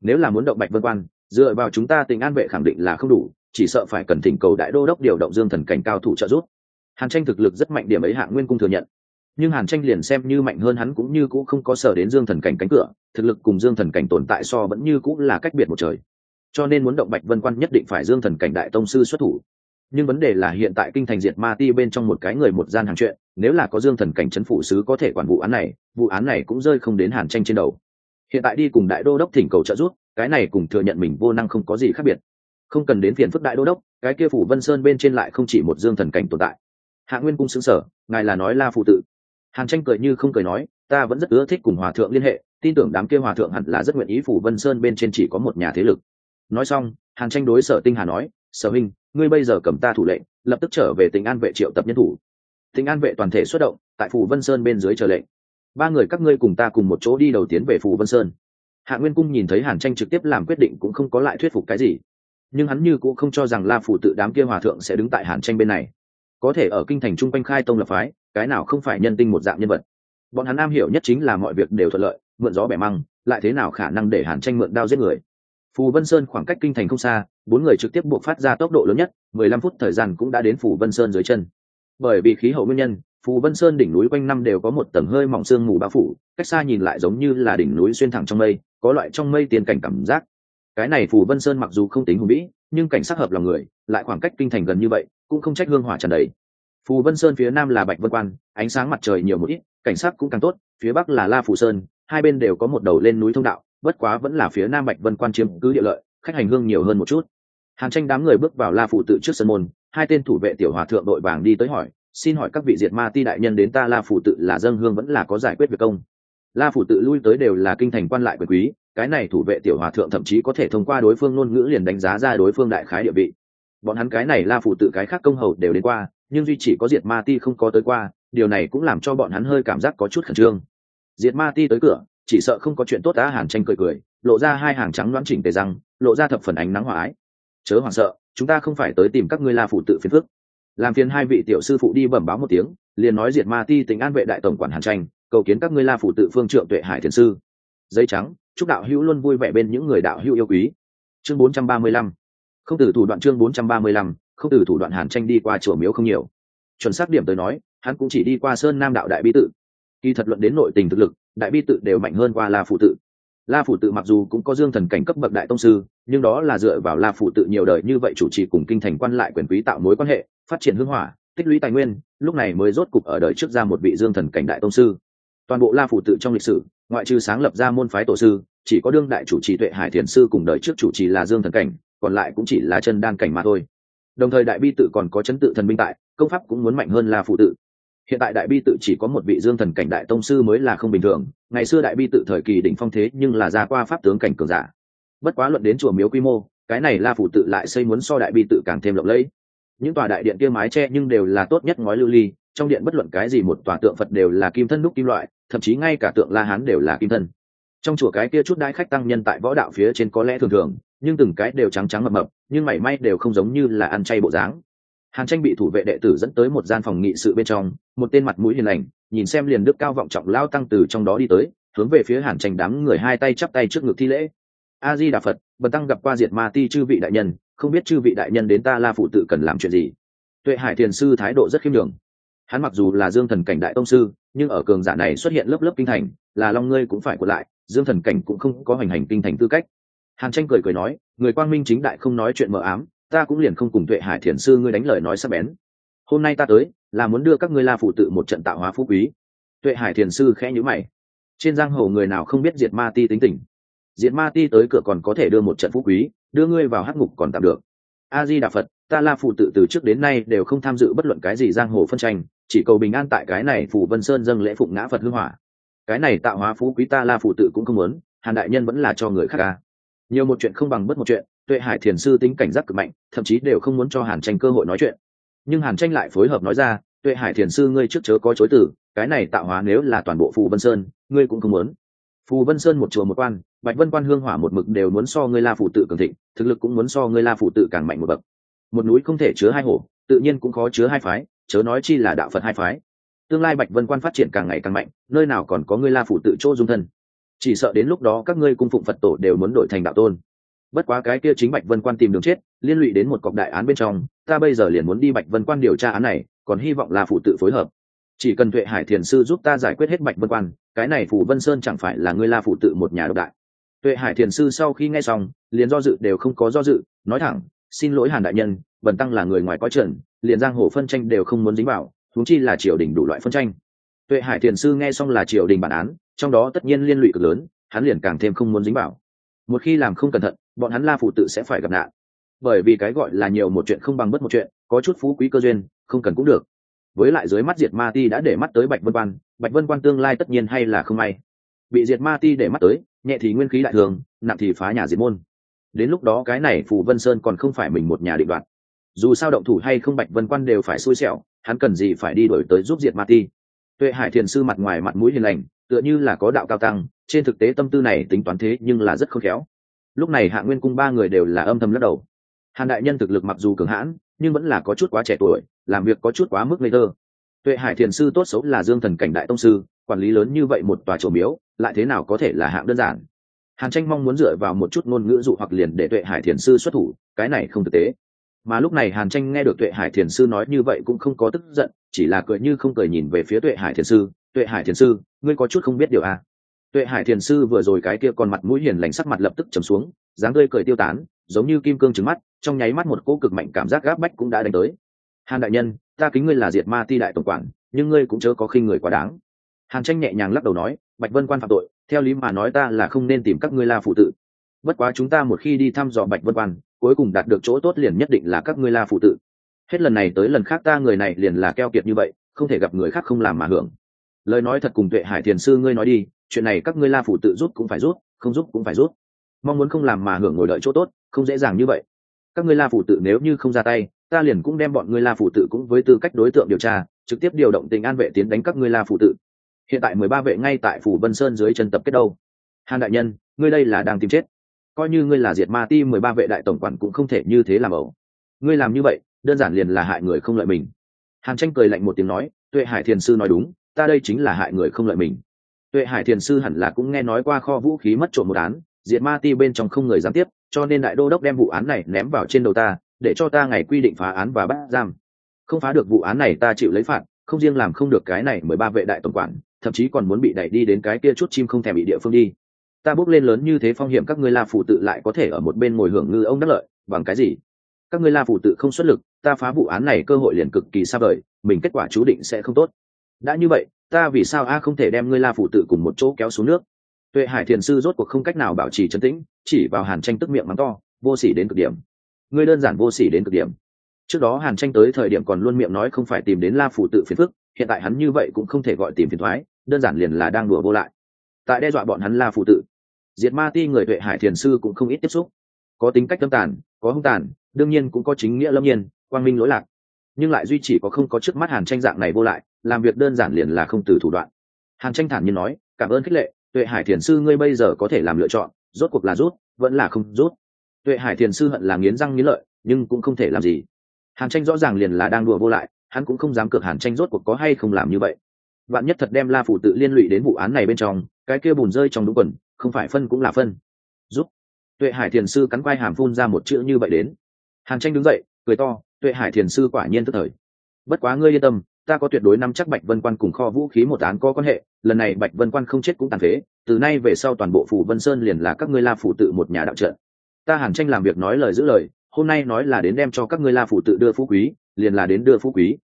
Nếu là muốn động bạch vân quan, dựa vào chúng ta tình an vệ khẳng định là không đủ, chỉ sợ phải cần thỉnh cầu đại đô đốc điều động dương thần cảnh cao thủ trợ giúp. Hàn tranh thực lực rất mạnh điểm ấy hạ nguyên cung thừa nhận. Nhưng hàn tranh liền xem như mạnh hơn hắn cũng như cũng không có sở đến dương thần cảnh cánh cửa, thực lực cùng dương thần cảnh tồn tại so vẫn như cũng là cách biệt một trời. Cho nên muốn động bạch vân quan nhất định phải dương thần cảnh đại tông sư xuất thủ nhưng vấn đề là hiện tại kinh thành diệt ma ti bên trong một cái người một gian hàng chuyện, nếu là có dương thần cảnh c phụ sứ có thể quản vụ án này, vụ án này cũng rơi không đến hàn tranh trên đầu. Hiện tại đi cùng đại đô đốc thỉnh cầu trợ giúp, cái này cùng thừa nhận mình vô năng không có gì khác biệt. Không cần đến phiền phức đại đô đốc, cái kia phủ vân sơn bên trên lại không chỉ một dương thần cảnh tồn tại. Hạ nguyên cung xứng sở ngài là nói la phụ tự. Hàn tranh cười như không cười nói, ta vẫn rất ưa thích cùng hòa thượng liên hệ, tin tưởng đám kia hòa thượng hẳn là rất nguyện ý phủ vân sơn bên trên chỉ có một nhà thế lực. Nói xong, hàn tranh đối sở tinh hà nói, sở huynh ngươi bây giờ cầm ta thủ lệnh, lập tức trở về tỉnh an vệ triệu tập nhân thủ. Tỉnh an vệ toàn thể xuất động, tại phủ vân sơn bên dưới chờ lệnh. Ba người các ngươi cùng ta cùng một chỗ đi đầu tiến về phủ vân sơn. Hạ nguyên cung nhìn thấy hàn tranh trực tiếp làm quyết định cũng không có lại thuyết phục cái gì. Nhưng hắn như cũng không cho rằng la phủ tự đám kia hòa thượng sẽ đứng tại hàn tranh bên này. Có thể ở kinh thành trung quanh khai tông lập phái, cái nào không phải nhân tinh một dạng nhân vật. Bọn hắn am hiểu nhất chính là mọi việc đều thuận lợi, mượn gió bẻ măng, lại thế nào khả năng để hàn tranh mượn đao giết người? Phù vân sơn khoảng cách kinh thành không xa, bốn người trực tiếp buộc phát ra tốc độ lớn nhất, mười lăm phút thời gian cũng đã đến Phù vân sơn dưới chân. Bởi vì khí hậu nguyên nhân, phù vân sơn đỉnh núi quanh năm đều có một tầng hơi mỏng sương mù bao phủ, cách xa nhìn lại giống như là đỉnh núi xuyên thẳng trong mây, có loại trong mây tiền cảnh cảm giác. Cái này phù vân sơn mặc dù không tính hùng vĩ, nhưng cảnh sát hợp lòng người, lại khoảng cách kinh thành gần như vậy, cũng không trách hương hỏa tràn đầy. Phù vân sơn phía nam là bạch vân quan, ánh sáng mặt trời nhiều một ít, cảnh sát cũng càng tốt, phía bắc là la phù sơn, hai bên đều có một đầu lên núi thông đạo bất quá vẫn là phía nam bạch vân quan chiếm cứ địa lợi, khách hành hương nhiều hơn một chút. Hàn tranh đám người bước vào la phủ tự trước sân môn, hai tên thủ vệ tiểu hòa thượng đội vàng đi tới hỏi, xin hỏi các vị diệt ma ti đại nhân đến ta la phủ tự là dân hương vẫn là có giải quyết việc công? La phủ tự lui tới đều là kinh thành quan lại quyền quý, cái này thủ vệ tiểu hòa thượng thậm chí có thể thông qua đối phương ngôn ngữ liền đánh giá ra đối phương đại khái địa vị. Bọn hắn cái này la phủ tự cái khác công hầu đều đến qua, nhưng duy chỉ có diệt ma ti không có tới qua, điều này cũng làm cho bọn hắn hơi cảm giác có chút khẩn trương. Diệt ma ti tới cửa chỉ sợ không có chuyện tốt đã hàn tranh cười cười, lộ ra hai hàng trắng loãng chỉnh tề răng, lộ ra thập phần ánh nắng hòa ái. Chớ hoảng sợ, chúng ta không phải tới tìm các ngươi la phủ tự phiền phức. Làm phiền hai vị tiểu sư phụ đi bẩm báo một tiếng, liền nói diệt ma ti tính an vệ đại tổng quản hàn tranh, cầu kiến các ngươi la phủ tự phương trượng tuệ hải thiền sư. Giấy trắng, chúc đạo hữu luôn vui vẻ bên những người đạo hữu yêu quý. Chương 435 không từ thủ đoạn chương 435 không từ thủ đoạn hàn tranh đi qua chùa miếu không nhiều. Chuẩn xác điểm tới nói, hắn cũng chỉ đi qua sơn nam đạo đại bi tự. Khi thật luận đến nội tình thực lực đại bi tự đều mạnh hơn qua la phụ tự. La phụ tự mặc dù cũng có dương thần cảnh cấp bậc đại tông sư, nhưng đó là dựa vào la phụ tự nhiều đời như vậy chủ trì cùng kinh thành quan lại quyền quý tạo mối quan hệ, phát triển hưng hỏa, tích lũy tài nguyên, lúc này mới rốt cục ở đời trước ra một vị dương thần cảnh đại tông sư. Toàn bộ la phụ tự trong lịch sử, ngoại trừ sáng lập ra môn phái tổ sư, chỉ có đương đại chủ trì tuệ hải thiền sư cùng đời trước chủ trì là dương thần cảnh, còn lại cũng chỉ là chân đan cảnh mà thôi. Đồng thời đại bi tự còn có chấn tự thần minh tại, công pháp cũng muốn mạnh hơn la phụ tự hiện tại đại bi tự chỉ có một vị dương thần cảnh đại tông sư mới là không bình thường. Ngày xưa đại bi tự thời kỳ đỉnh phong thế nhưng là ra qua pháp tướng cảnh cường giả. Bất quá luận đến chùa miếu quy mô, cái này la phủ tự lại xây muốn so đại bi tự càng thêm lộng lẫy. Những tòa đại điện kia mái tre nhưng đều là tốt nhất ngói lưu ly, trong điện bất luận cái gì một tòa tượng phật đều là kim thân đúc kim loại, thậm chí ngay cả tượng la hán đều là kim thân. Trong chùa cái kia chút đãi khách tăng nhân tại võ đạo phía trên có lẽ thường thường, nhưng từng cái đều trắng trắng mập mập, nhưng mảy may đều không giống như là ăn chay bộ dáng hàn tranh bị thủ vệ đệ tử dẫn tới một gian phòng nghị sự bên trong, một tên mặt mũi hiền lành, nhìn xem liền đức cao vọng trọng lao tăng từ trong đó đi tới, hướng về phía hàn tranh đám người hai tay chắp tay trước ngực thi lễ. A di đà phật, bần tăng gặp qua diệt ma ti chư vị đại nhân, không biết chư vị đại nhân đến ta la phụ tự cần làm chuyện gì? Tuệ hải thiền sư thái độ rất khiêm đường hắn mặc dù là dương thần cảnh đại tông sư, nhưng ở cường giả này xuất hiện lớp lớp kinh thành, là long ngươi cũng phải quật lại, dương thần cảnh cũng không có hành hành kinh thành tư cách. Hàn tranh cười cười nói, người quang minh chính đại không nói chuyện mờ ám ta cũng liền không cùng tuệ hải thiền sư ngươi đánh lời nói sắc bén. Hôm nay ta tới, là muốn đưa các ngươi la phụ tự một trận tạo hóa phú quý. Tuệ hải thiền sư khẽ nhữ mày. Trên giang hồ người nào không biết diệt ma ti tính tình? Diệt ma ti tới cửa còn có thể đưa một trận phú quý, đưa ngươi vào hắc ngục còn tạm được. A di đà phật, ta la phụ tự từ trước đến nay đều không tham dự bất luận cái gì giang hồ phân tranh, chỉ cầu bình an tại cái này phủ vân sơn dâng lễ phụng ngã phật hư hỏa. Cái này tạo hóa phú quý ta la phụ tự cũng không muốn, hàn đại nhân vẫn là cho người khác ca nhiều một chuyện không bằng bất một chuyện tuệ hải thiền sư tính cảnh giác cực mạnh, thậm chí đều không muốn cho hàn tranh cơ hội nói chuyện. Nhưng hàn tranh lại phối hợp nói ra, tuệ hải thiền sư ngươi trước chớ có chối từ, cái này tạo hóa nếu là toàn bộ phù vân sơn, ngươi cũng không muốn. Phù vân sơn một chùa một quan, bạch vân quan hương hỏa một mực đều muốn so ngươi la phụ tự cường thịnh, thực lực cũng muốn so ngươi la phụ tự càng mạnh một bậc. Một núi không thể chứa hai hổ, tự nhiên cũng khó chứa hai phái, chớ nói chi là đạo phật hai phái. Tương lai bạch vân quan phát triển càng ngày càng mạnh, nơi nào còn có ngươi la phụ tự chỗ dung thân. Chỉ sợ đến lúc đó các ngươi cung phụng phật tổ đều muốn đổi thành đạo tôn bất quá cái kia chính bạch vân quan tìm đường chết, liên lụy đến một cọc đại án bên trong, ta bây giờ liền muốn đi bạch vân quan điều tra án này, còn hy vọng là phụ tự phối hợp. Chỉ cần tuệ hải thiền sư giúp ta giải quyết hết bạch vân quan, cái này phủ vân sơn chẳng phải là ngươi la phụ tự một nhà độc đại. Tuệ hải thiền sư sau khi nghe xong, liền do dự, đều không có do dự, nói thẳng, xin lỗi hàn đại nhân, bần tăng là người ngoài có trần, liền giang hồ phân tranh đều không muốn dính vào thúng chi là triều đình đủ loại phân tranh. Tuệ hải thiền sư nghe xong là triều đình bản án, trong đó tất nhiên liên lụy cực lớn, hắn liền càng thêm không muốn dính vào. Một khi làm không cẩn thận bọn hắn la phụ tự sẽ phải gặp nạn. Bởi vì cái gọi là nhiều một chuyện không bằng bất một chuyện, có chút phú quý cơ duyên, không cần cũng được. Với lại dưới mắt diệt ma ti đã để mắt tới bạch vân quan, bạch vân quan tương lai tất nhiên hay là không may. Bị diệt ma ti để mắt tới, nhẹ thì nguyên khí đại thường, nặng thì phá nhà diệt môn. Đến lúc đó cái này phù vân sơn còn không phải mình một nhà định đoạt. Dù sao động thủ hay không bạch vân quan đều phải xui xẻo, hắn cần gì phải đi đổi tới giúp diệt ma ti. Tuệ hải thiền sư mặt ngoài mặt mũi hiền lành, tựa như là có đạo cao tăng, trên thực tế tâm tư này tính toán thế nhưng là rất khôn khéo lúc này hạ nguyên cung ba người đều là âm thầm lắc đầu. Hàn đại nhân thực lực mặc dù cường hãn, nhưng vẫn là có chút quá trẻ tuổi, làm việc có chút quá mức ngây thơ. Tuệ hải thiền sư tốt xấu là dương thần cảnh đại tông sư, quản lý lớn như vậy một tòa trổ miếu, lại thế nào có thể là hạng đơn giản? Hàn tranh mong muốn dựa vào một chút ngôn ngữ dụ hoặc liền để tuệ hải thiền sư xuất thủ, cái này không thực tế. Mà lúc này hàn tranh nghe được tuệ hải thiền sư nói như vậy cũng không có tức giận, chỉ là cười như không cười nhìn về phía tuệ hải thiền sư. Tuệ hải thiền sư, ngươi có chút không biết điều à tuệ hải thiền sư vừa rồi cái kia còn mặt mũi hiền lành sắc mặt lập tức trầm xuống, dáng tươi cười tiêu tán, giống như kim cương trứng mắt, trong nháy mắt một cỗ cực mạnh cảm giác gáp bách cũng đã đánh tới. Hàn đại nhân, ta kính ngươi là diệt ma ti đại tổng quản, nhưng ngươi cũng chớ có khinh người quá đáng. Hàn tranh nhẹ nhàng lắc đầu nói, bạch vân quan phạm tội, theo lý mà nói ta là không nên tìm các ngươi la phụ tự bất quá chúng ta một khi đi thăm dò bạch vân quan, cuối cùng đạt được chỗ tốt liền nhất định là các ngươi la phụ tự hết lần này tới lần khác ta người này liền là keo kiệt như vậy, không thể gặp người khác không làm mà hưởng. Lời nói thật cùng tuệ hải thiền sư ngươi nói đi chuyện này các ngươi la phủ tự rút cũng phải rút không rút cũng phải rút mong muốn không làm mà hưởng ngồi đợi chỗ tốt, không dễ dàng như vậy. Các ngươi la phủ tự nếu như không ra tay, ta liền cũng đem bọn ngươi la phủ tự cũng với tư cách đối tượng điều tra, trực tiếp điều động tình an vệ tiến đánh các ngươi la phủ tự. Hiện tại mười ba vệ ngay tại phủ vân sơn dưới chân tập kết đâu. Hàn đại nhân, ngươi đây là đang tìm chết. Coi như ngươi là diệt ma ti, mười ba vệ đại tổng quản cũng không thể như thế làm ẩu. Ngươi làm như vậy, đơn giản liền là hại người không lợi mình. Hàn tranh cười lạnh một tiếng nói, tuệ hải thiền sư nói đúng, ta đây chính là hại người không lợi mình tuệ hải thiền sư hẳn là cũng nghe nói qua kho vũ khí mất trộm một án, diệt ma ti bên trong không người gián tiếp, cho nên đại đô đốc đem vụ án này ném vào trên đầu ta, để cho ta ngày quy định phá án và bắt giam. Không phá được vụ án này ta chịu lấy phạt, không riêng làm không được cái này mười ba vệ đại tổng quản, thậm chí còn muốn bị đẩy đi đến cái kia chút chim không thèm bị địa phương đi. Ta bước lên lớn như thế phong hiểm các ngươi la phụ tự lại có thể ở một bên ngồi hưởng ngư ông đắc lợi, bằng cái gì? Các ngươi la phụ tự không xuất lực, ta phá vụ án này cơ hội liền cực kỳ xa vời, mình kết quả chú định sẽ không tốt. Đã như vậy ta vì sao a không thể đem ngươi la phụ tự cùng một chỗ kéo xuống nước? Tuệ hải thiền sư rốt cuộc không cách nào bảo trì trấn tĩnh, chỉ vào hàn tranh tức miệng mắng to, vô s ỉ đến cực điểm. Ngươi đơn giản vô s ỉ đến cực điểm. Trước đó hàn tranh tới thời điểm còn luôn miệng nói không phải tìm đến la phụ tự phiền phức, hiện tại hắn như vậy cũng không thể gọi tìm phiền thoái, đơn giản liền là đang đùa vô lại. Tại đe dọa bọn hắn la phụ tự diệt ma ti người tuệ hải thiền sư cũng không ít tiếp xúc. Có tính cách tâm tàn, có hung tàn, đương nhiên cũng có chính nghĩa lâm nhiên, quang minh lỗi lạc. Nhưng lại duy chỉ có không có trước mắt hàn tranh dạng này vô lại làm việc đơn giản liền là không từ thủ đoạn. Hàn tranh thản nhiên nói, cảm ơn khích lệ, tuệ hải thiền sư ngươi bây giờ có thể làm lựa chọn, rốt cuộc là rút, vẫn là không rút. Tuệ hải thiền sư hận là nghiến răng nghiến lợi, nhưng cũng không thể làm gì. Hàn tranh rõ ràng liền là đang đùa vô lại, hắn cũng không dám cược hàn tranh rốt cuộc có hay không làm như vậy. Bạn nhất thật đem la phủ tự liên lụy đến vụ án này bên trong, cái kia bùn rơi trong đúng quần, không phải phân cũng là phân. Giúp tuệ hải thiền sư cắn quai hàm phun ra một chữ như vậy đến. Hàn tranh đứng dậy, cười to, tuệ hải thiền sư quả nhiên tức thời. Bất quá ngươi yên tâm ta có tuyệt đối nắm chắc bạch vân quan cùng kho vũ khí một án có quan hệ, lần này bạch vân quan không chết cũng tàn phế, từ nay về sau toàn bộ phủ vân sơn liền là các ngươi la phủ tự một nhà đạo trận. Ta hàn tranh làm việc nói lời giữ lời, hôm nay nói là đến đem cho các ngươi la phủ tự đưa phú quý, liền là đến đưa phú quý.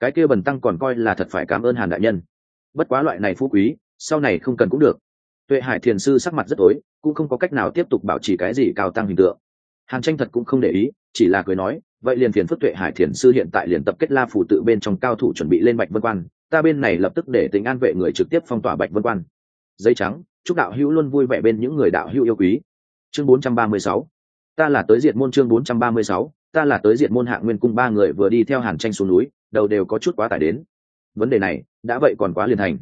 Cái kia bần tăng còn coi là thật phải cảm ơn hàn đại nhân. Bất quá loại này phú quý, sau này không cần cũng được. Tuệ hải thiền sư sắc mặt rất tối, cũng không có cách nào tiếp tục bảo trì cái gì cao tăng hình tượng. Hàn tranh thật cũng không để ý, chỉ là cười nói vậy liền phiền phức tuệ hải thiền sư hiện tại liền tập kết la phủ tự bên trong cao thủ chuẩn bị lên bạch vân quan, ta bên này lập tức để tính an vệ người trực tiếp phong tỏa bạch vân quan. Giấy trắng, chúc đạo hữu luôn vui vẻ bên những người đạo hữu yêu quý. Chương 436 ta là tới diệt môn chương 436 ta là tới diệt môn hạng nguyên cung ba người vừa đi theo hàn tranh xuống núi, đầu đều có chút quá tải đến. Vấn đề này, đã vậy còn quá liền thành.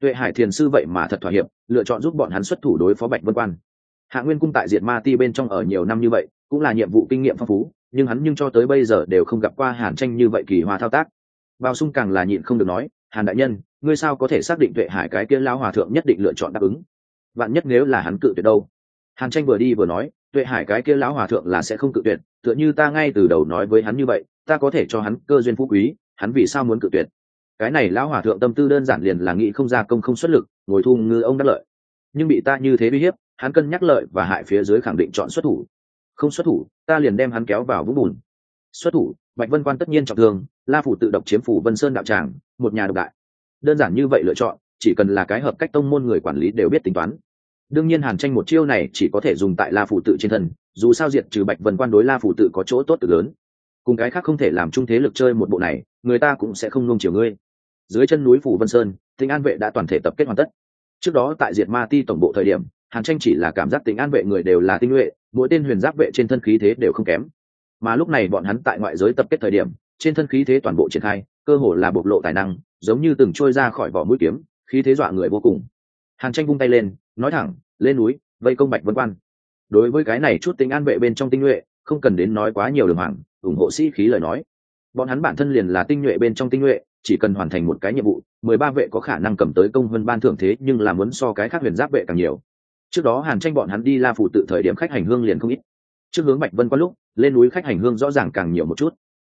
Tuệ hải thiền sư vậy mà thật thỏa hiệp, lựa chọn giúp bọn hắn xuất thủ đối phó bạch vân quan. Hạ nguyên cung tại diệt ma ti bên trong ở nhiều năm như vậy, cũng là nhiệm vụ kinh nghiệm phong phú nhưng hắn nhưng cho tới bây giờ đều không gặp qua hàn tranh như vậy kỳ hoa thao tác. Bao sung càng là nhịn không được nói, hàn đại nhân, ngươi sao có thể xác định tuệ hải cái kia lao hòa thượng nhất định lựa chọn đáp ứng? Vạn nhất nếu là hắn cự tuyệt đâu? Hàn tranh vừa đi vừa nói, tuệ hải cái kia lão hòa thượng là sẽ không cự tuyệt, tựa như ta ngay từ đầu nói với hắn như vậy, ta có thể cho hắn cơ duyên phú quý, hắn vì sao muốn cự tuyệt? Cái này lão hòa thượng tâm tư đơn giản liền là nghĩ không ra công không xuất lực, ngồi thu ngư ông đắc lợi. Nhưng bị ta như thế uy hiếp, hắn cân nhắc lợi và hại phía dưới khẳng định chọn xuất thủ không xuất thủ, ta liền đem hắn kéo vào vũng bùn. Xuất thủ, bạch vân quan tất nhiên trọng thương, la phủ tự độc chiếm phủ vân sơn đạo tràng, một nhà độc đại. Đơn giản như vậy lựa chọn, chỉ cần là cái hợp cách tông môn người quản lý đều biết tính toán. Đương nhiên hàn tranh một chiêu này chỉ có thể dùng tại la phủ tự trên thân, dù sao diệt trừ bạch vân quan đối la phủ tự có chỗ tốt từ lớn. Cùng cái khác không thể làm trung thế lực chơi một bộ này, người ta cũng sẽ không nung chiều ngươi. Dưới chân núi phủ vân sơn tinh an vệ đã toàn thể tập kết hoàn tất. Trước đó tại diệt ma ti tổng bộ thời điểm, hàn tranh chỉ là cảm giác tỉnh an vệ người đều là tinh nhuệ mỗi tên huyền giáp vệ trên thân khí thế đều không kém. Mà lúc này bọn hắn tại ngoại giới tập kết thời điểm, trên thân khí thế toàn bộ triển khai, cơ hồ là bộc lộ tài năng, giống như từng trôi ra khỏi vỏ mũi kiếm, khí thế dọa người vô cùng. Hàn tranh vung tay lên, nói thẳng, lên núi, vây công bạch vân quan. Đối với cái này chút tính an vệ bên trong tinh nhuệ, không cần đến nói quá nhiều đường hoàng ủng hộ sĩ khí lời nói. Bọn hắn bản thân liền là tinh nhuệ bên trong tinh nhuệ, chỉ cần hoàn thành một cái nhiệm vụ, mười ba vệ có khả năng cầm tới công vân ban thưởng thế, nhưng là muốn so cái khác huyền giáp vệ càng nhiều trước đó hàn tranh bọn hắn đi la phủ tự thời điểm khách hành hương liền không ít. Trước hướng bạch vân qua lúc, lên núi khách hành hương rõ ràng càng nhiều một chút.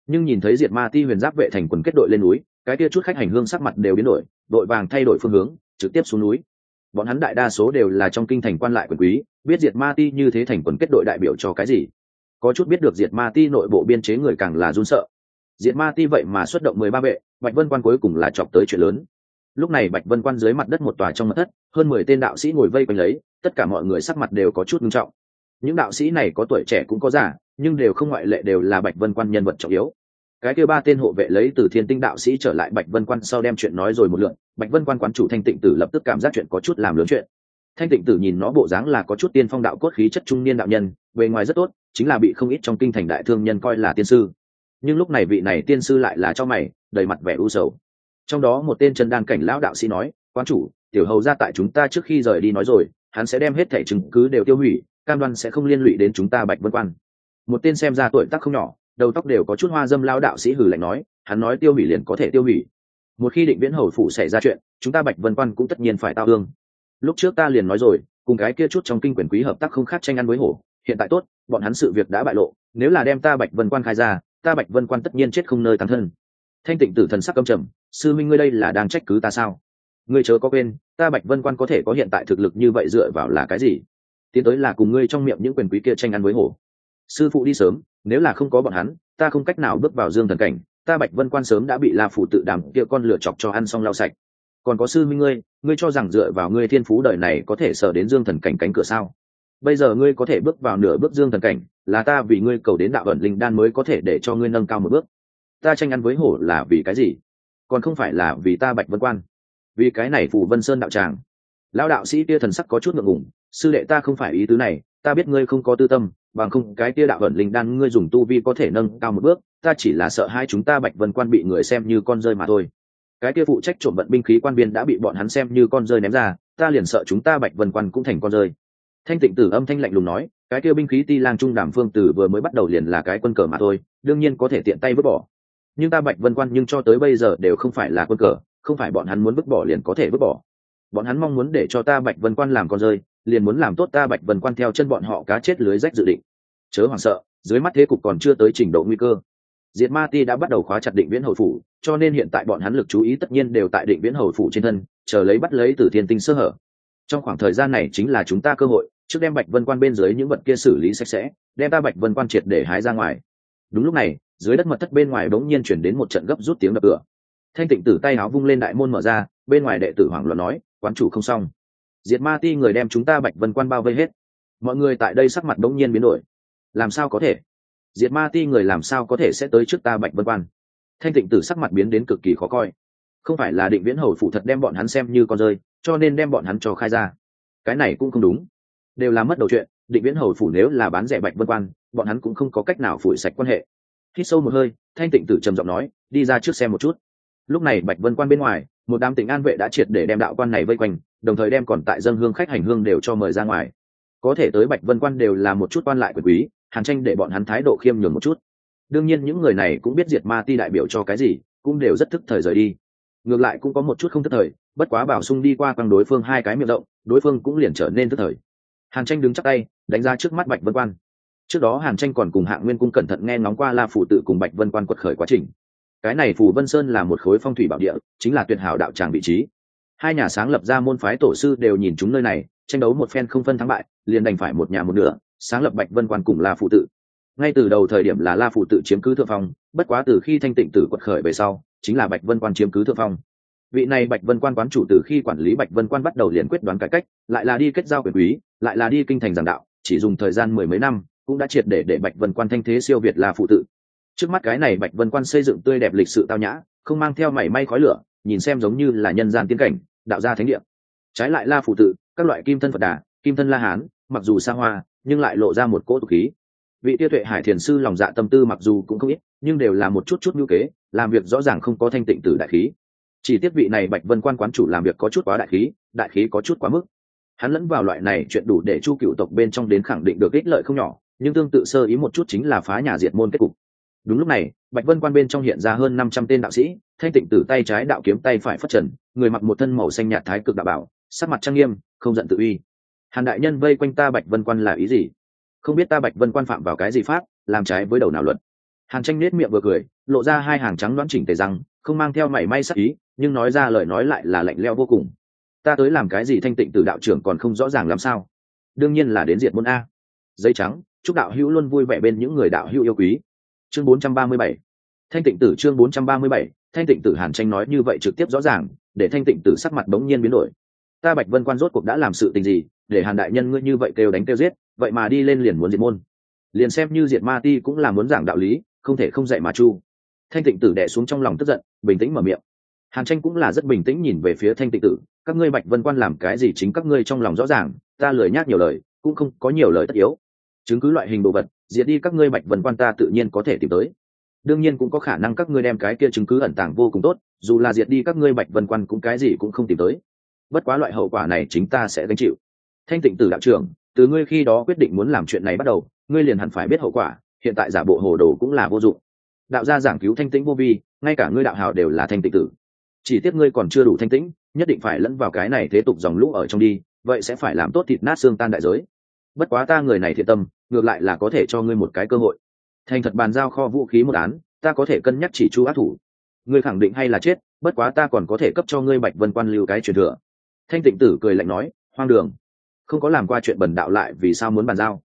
Nhưng nhìn thấy diệt ma ti huyền giáp vệ thành quần kết đội lên núi, cái kia chút khách hành hương sắc mặt đều biến đổi, đội vàng thay đổi phương hướng, trực tiếp xuống núi. Bọn hắn đại đa số đều là trong kinh thành quan lại quyền quý, biết diệt ma ti như thế thành quần kết đội đại biểu cho cái gì. Có chút biết được diệt ma ti nội bộ biên chế người càng là run sợ. Diệt ma ti vậy mà xuất động mười ba vệ, bạch vân quan cuối cùng là chọc tới chuyện lớn lúc này bạch vân quan dưới mặt đất một tòa trong mặt thất, hơn mười tên đạo sĩ ngồi vây quanh lấy, tất cả mọi người sắc mặt đều có chút nghiêm trọng. Những đạo sĩ này có tuổi trẻ cũng có già, nhưng đều không ngoại lệ đều là bạch vân quan nhân vật trọng yếu. Cái kêu ba tên hộ vệ lấy từ thiên tinh đạo sĩ trở lại bạch vân quan sau đem chuyện nói rồi một lượn bạch vân quan quán chủ thanh tịnh tử lập tức cảm giác chuyện có chút làm lớn chuyện. Thanh tịnh tử nhìn nó bộ dáng là có chút tiên phong đạo cốt khí chất trung niên đạo nhân, bề ngoài rất tốt, chính là bị không ít trong kinh thành đại thương nhân coi là tiên sư. Nhưng lúc này vị này tiên sư lại là cho mày, đầy mặt vẻ u sầu trong đó một tên chân đan cảnh lão đạo sĩ nói, quán chủ, tiểu hầu ra tại chúng ta trước khi rời đi nói rồi, hắn sẽ đem hết thẻ chứng cứ đều tiêu hủy, cam đoan sẽ không liên lụy đến chúng ta bạch vân quan. Một tên xem ra tuổi tác không nhỏ, đầu tóc đều có chút hoa dâm lao đạo sĩ hử lạnh nói, hắn nói tiêu hủy liền có thể tiêu hủy. Một khi định viễn hầu phủ xảy ra chuyện, chúng ta bạch vân quan cũng tất nhiên phải tao hương lúc trước ta liền nói rồi, cùng cái kia chút trong kinh quyền quý hợp tác không khác tranh ăn với hổ, hiện tại tốt, bọn hắn sự việc đã bại lộ, nếu là đem ta bạch vân quan khai ra, ta bạch vân quan tất nhiên chết không nơi tán thân. Thanh tịnh tử thần sắc âm trầm sư minh ngươi đây là đang trách cứ ta sao? Ngươi chớ có quên, ta bạch vân quan có thể có hiện tại thực lực như vậy dựa vào là cái gì? Tiến tới là cùng ngươi trong miệng những quyền quý kia tranh ăn với hổ. Sư phụ đi sớm, nếu là không có bọn hắn, ta không cách nào bước vào dương thần cảnh. Ta bạch vân quan sớm đã bị la Phủ tự đàm kia con lửa chọc cho ăn xong lau sạch. Còn có sư minh ngươi ngươi cho rằng dựa vào ngươi thiên phú đời này có thể sở đến dương thần cảnh cánh cửa sao? Bây giờ ngươi có thể bước vào nửa bước dương thần cảnh, là ta vì ngươi cầu đến đạo ẩn linh đan mới có thể để cho ngươi nâng cao một bước. Ta tranh ăn với hổ là vì cái gì? Còn không phải là vì ta bạch vân quan. Vì cái này phù vân sơn đạo tràng. Lão đạo sĩ kia thần sắc có chút ngượng ngùng, sư đệ ta không phải ý tứ này, ta biết ngươi không có tư tâm, bằng không cái kia đạo ẩn linh đan ngươi dùng tu vi có thể nâng cao một bước, ta chỉ là sợ hai chúng ta bạch vân quan bị người xem như con rơi mà thôi. Cái kia phụ trách trộm vận binh khí quan biên đã bị bọn hắn xem như con rơi ném ra, ta liền sợ chúng ta bạch vân quan cũng thành con rơi. Thanh tịnh tử âm thanh lạnh lùng nói, cái kia binh khí ti lang trung đàm phương tử vừa mới bắt đầu liền là cái quân cờ mà thôi, đương nhiên có thể tiện tay vứt bỏ nhưng ta bạch vân quan nhưng cho tới bây giờ đều không phải là quân cờ, không phải bọn hắn muốn vứt bỏ liền có thể vứt bỏ. Bọn hắn mong muốn để cho ta bạch vân quan làm con rơi, liền muốn làm tốt ta bạch vân quan theo chân bọn họ cá chết lưới rách dự định. Chớ hoảng sợ, dưới mắt thế cục còn chưa tới trình độ nguy cơ. Diệt ma ti đã bắt đầu khóa chặt định viễn hầu phủ, cho nên hiện tại bọn hắn lực chú ý tất nhiên đều tại định viễn hầu phủ trên thân, chờ lấy bắt lấy từ thiên tinh sơ hở. Trong khoảng thời gian này chính là chúng ta cơ hội, trước đem bạch vân quan bên dưới những vật kia xử lý sạch sẽ, đem ta bạch vân quan triệt để hái ra ngoài. Đúng lúc này dưới đất mật thất bên ngoài bỗng nhiên chuyển đến một trận gấp rút tiếng đập cửa. Thanh tịnh tử tay áo vung lên đại môn mở ra, bên ngoài đệ tử hoảng loạn nói, quán chủ không xong. Diệt ma ti người đem chúng ta bạch vân quan bao vây hết. Mọi người tại đây sắc mặt bỗng nhiên biến đổi. Làm sao có thể? Diệt ma ti người làm sao có thể sẽ tới trước ta bạch vân quan? Thanh tịnh tử sắc mặt biến đến cực kỳ khó coi. Không phải là định viễn hầu phụ thật đem bọn hắn xem như con rơi, cho nên đem bọn hắn cho khai ra. Cái này cũng không đúng. Đều là mất đầu chuyện, định viễn hầu phủ nếu là bán rẻ bạch vân quan, bọn hắn cũng không có cách nào phủi sạch quan hệ hít sâu một hơi, thanh tịnh tử trầm giọng nói, đi ra trước xem một chút. Lúc này bạch vân quan bên ngoài, một đám tỉnh an vệ đã triệt để đem đạo quan này vây quanh, đồng thời đem còn tại dân hương khách hành hương đều cho mời ra ngoài. Có thể tới bạch vân quan đều là một chút quan lại quyền quý, hàn tranh để bọn hắn thái độ khiêm nhường một chút. Đương nhiên những người này cũng biết diệt ma ti đại biểu cho cái gì, cũng đều rất thức thời rời đi. Ngược lại cũng có một chút không thức thời, bất quá bảo sung đi qua quăng đối phương hai cái miệng rộng, đối phương cũng liền trở nên thức thời. Hàn tranh đứng chắc tay, đánh ra trước mắt bạch vân quan trước đó hàn tranh còn cùng hạng nguyên cung cẩn thận nghe ngóng qua la phủ tự cùng bạch vân quan quật khởi quá trình. Cái này phủ vân sơn là một khối phong thủy bảo địa, chính là tuyệt hảo đạo tràng vị trí. Hai nhà sáng lập ra môn phái tổ sư đều nhìn chúng nơi này, tranh đấu một phen không phân thắng bại, liền đành phải một nhà một nửa, sáng lập bạch vân quan cùng la phụ tự. Ngay từ đầu thời điểm là la phụ tự chiếm cứ thượng phong, bất quá từ khi thanh tịnh tử quật khởi về sau, chính là bạch vân quan chiếm cứ thượng phong. Vị này bạch vân quan quán chủ từ khi quản lý bạch vân quan bắt đầu liền quyết đoán cải cách, lại là đi kết giao quyền quý, lại là đi kinh thành giảng đạo, chỉ dùng thời gian mười mấy năm cũng đã triệt để để bạch vân quan thanh thế siêu việt là phụ tự trước mắt cái này bạch vân quan xây dựng tươi đẹp lịch sự tao nhã, không mang theo mảy may khói lửa, nhìn xem giống như là nhân gian tiến cảnh, đạo gia thánh địa. Trái lại la phụ tự các loại kim thân phật đà, kim thân la hán, mặc dù xa hoa, nhưng lại lộ ra một cỗ tục khí. Vị tiêu tuệ hải thiền sư lòng dạ tâm tư mặc dù cũng không ít, nhưng đều là một chút chút ngữ kế, làm việc rõ ràng không có thanh tịnh tử đại khí. Chỉ tiết vị này bạch vân quan quán chủ làm việc có chút quá đại khí đại khí có chút quá mức. Hắn lẫn vào loại này chuyện đủ để chu cựu tộc bên trong đến khẳng định được ích lợi không nhỏ nhưng tương tự sơ ý một chút chính là phá nhà diệt môn kết cục. Đúng lúc này, bạch vân quan bên trong hiện ra hơn năm trăm tên đạo sĩ, thanh tịnh tử tay trái đạo kiếm tay phải phất trần, người mặc một thân màu xanh nhạt thái cực đạo bảo, sắc mặt trang nghiêm, không giận tự uy. Hàn đại nhân vây quanh ta bạch vân quan là ý gì? Không biết ta bạch vân quan phạm vào cái gì pháp, làm trái với đầu nào luật. Hàn tranh nết miệng vừa cười, lộ ra hai hàng trắng đoán chỉnh tề rằng, không mang theo mảy may sắc ý, nhưng nói ra lời nói lại là lạnh leo vô cùng. Ta tới làm cái gì thanh tịnh từ đạo trưởng còn không rõ ràng làm sao? Đương nhiên là đến diệt môn a. Giấy trắng chúc đạo hữu luôn vui vẻ bên những người đạo hữu yêu quý. Chương 437 thanh tịnh tử chương 437 thanh tịnh tử hàn tranh nói như vậy trực tiếp rõ ràng, để thanh tịnh tử sắc mặt bỗng nhiên biến đổi. Ta bạch vân quan rốt cuộc đã làm sự tình gì, để hàn đại nhân ngươi như vậy kêu đánh kêu giết, vậy mà đi lên liền muốn diệt môn. Liền xem như diệt ma ti cũng là muốn giảng đạo lý, không thể không dạy mà chu. Thanh tịnh tử đẻ xuống trong lòng tức giận, bình tĩnh mở miệng. Hàn tranh cũng là rất bình tĩnh nhìn về phía thanh tịnh tử. Các ngươi bạch vân quan làm cái gì chính các ngươi trong lòng rõ ràng, ta lười nhác nhiều lời, cũng không có nhiều lời tất yếu chứng cứ loại hình đồ vật, diệt đi các ngươi bạch vân quan ta tự nhiên có thể tìm tới. Đương nhiên cũng có khả năng các ngươi đem cái kia chứng cứ ẩn tàng vô cùng tốt, dù là diệt đi các ngươi bạch vân quan cũng cái gì cũng không tìm tới. Bất quá loại hậu quả này chính ta sẽ gánh chịu. Thanh tịnh tử đạo trưởng, từ ngươi khi đó quyết định muốn làm chuyện này bắt đầu, ngươi liền hẳn phải biết hậu quả, hiện tại giả bộ hồ đồ cũng là vô dụng. Đạo gia giảng cứu thanh tĩnh vô vi, ngay cả ngươi đạo hào đều là thanh tịnh tử. Chỉ tiếc ngươi còn chưa đủ thanh tĩnh, nhất định phải lẫn vào cái này thế tục dòng lũ ở trong đi, vậy sẽ phải làm tốt thịt nát xương tan đại giới bất quá ta người này thiện tâm, ngược lại là có thể cho ngươi một cái cơ hội. Thành thật bàn giao kho vũ khí một án, ta có thể cân nhắc chỉ chu ác thủ. Ngươi khẳng định hay là chết, bất quá ta còn có thể cấp cho ngươi bạch vân quan lưu cái truyền thừa. Thanh tịnh tử cười lạnh nói, hoang đường, không có làm qua chuyện bần đạo lại vì sao muốn bàn giao?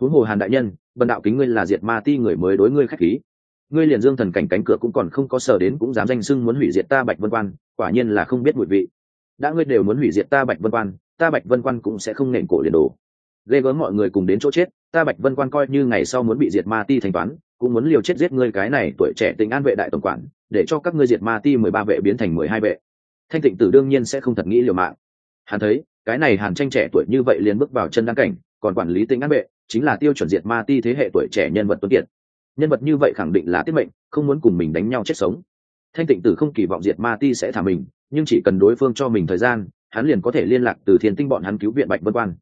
Huống hồ hàn đại nhân, bần đạo kính ngươi là diệt ma ti người mới đối ngươi khách khí. Ngươi liền dương thần cảnh cánh cửa cũng còn không có sở đến cũng dám danh sưng muốn hủy diệt ta bạch vân quan, quả nhiên là không biết mùi vị. Đã ngươi đều muốn hủy diệt ta bạch vân quan, ta bạch vân quan cũng sẽ không nện cổ liền đổ ghê gớm mọi người cùng đến chỗ chết, ta bạch vân quan coi như ngày sau muốn bị diệt ma ti thanh toán, cũng muốn liều chết giết ngươi cái này tuổi trẻ tình an vệ đại tổng quản, để cho các ngươi diệt ma ti mười ba vệ biến thành mười hai vệ. Thanh tịnh tử đương nhiên sẽ không thật nghĩ liều mạng. Hắn thấy, cái này hàn tranh trẻ tuổi như vậy liền bước vào chân đăng cảnh, còn quản lý tình an vệ, chính là tiêu chuẩn diệt ma ti thế hệ tuổi trẻ nhân vật tuấn kiệt. Nhân vật như vậy khẳng định là tiết mệnh, không muốn cùng mình đánh nhau chết sống. Thanh tịnh tử không kỳ vọng diệt ma ti sẽ thả mình, nhưng chỉ cần đối phương cho mình thời gian, hắn liền có thể liên lạc từ thiên tinh bọn hắn cứu viện bạch vân quan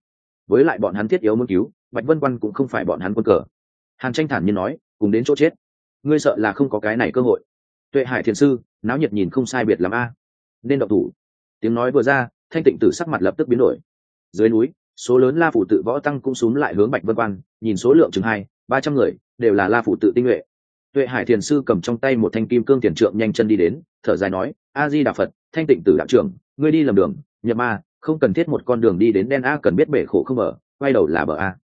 với lại bọn hắn thiết yếu muốn cứu, bạch vân quan cũng không phải bọn hắn quân cờ. Hàn tranh thản nhiên nói, cùng đến chỗ chết. Ngươi sợ là không có cái này cơ hội. Tuệ hải thiền sư, náo nhiệt nhìn không sai biệt l a. Nên độc thủ. Tiếng nói vừa ra, thanh tịnh tử sắc mặt lập tức biến đổi. Dưới núi, số lớn la phủ tự võ tăng cũng xúm lại hướng bạch vân quan, nhìn số lượng chừng hai, ba trăm người, đều là la phủ tự tinh nhuệ. Tuệ hải thiền sư cầm trong tay một thanh kim cương tiền trượng nhanh chân đi đến, thở dài nói, a di đà phật, thanh tịnh tử đạo trưởng, ngươi đi lầm đường, nhập ma không cần thiết một con đường đi đến đen a cần biết bể khổ không mở quay đầu là bờ a.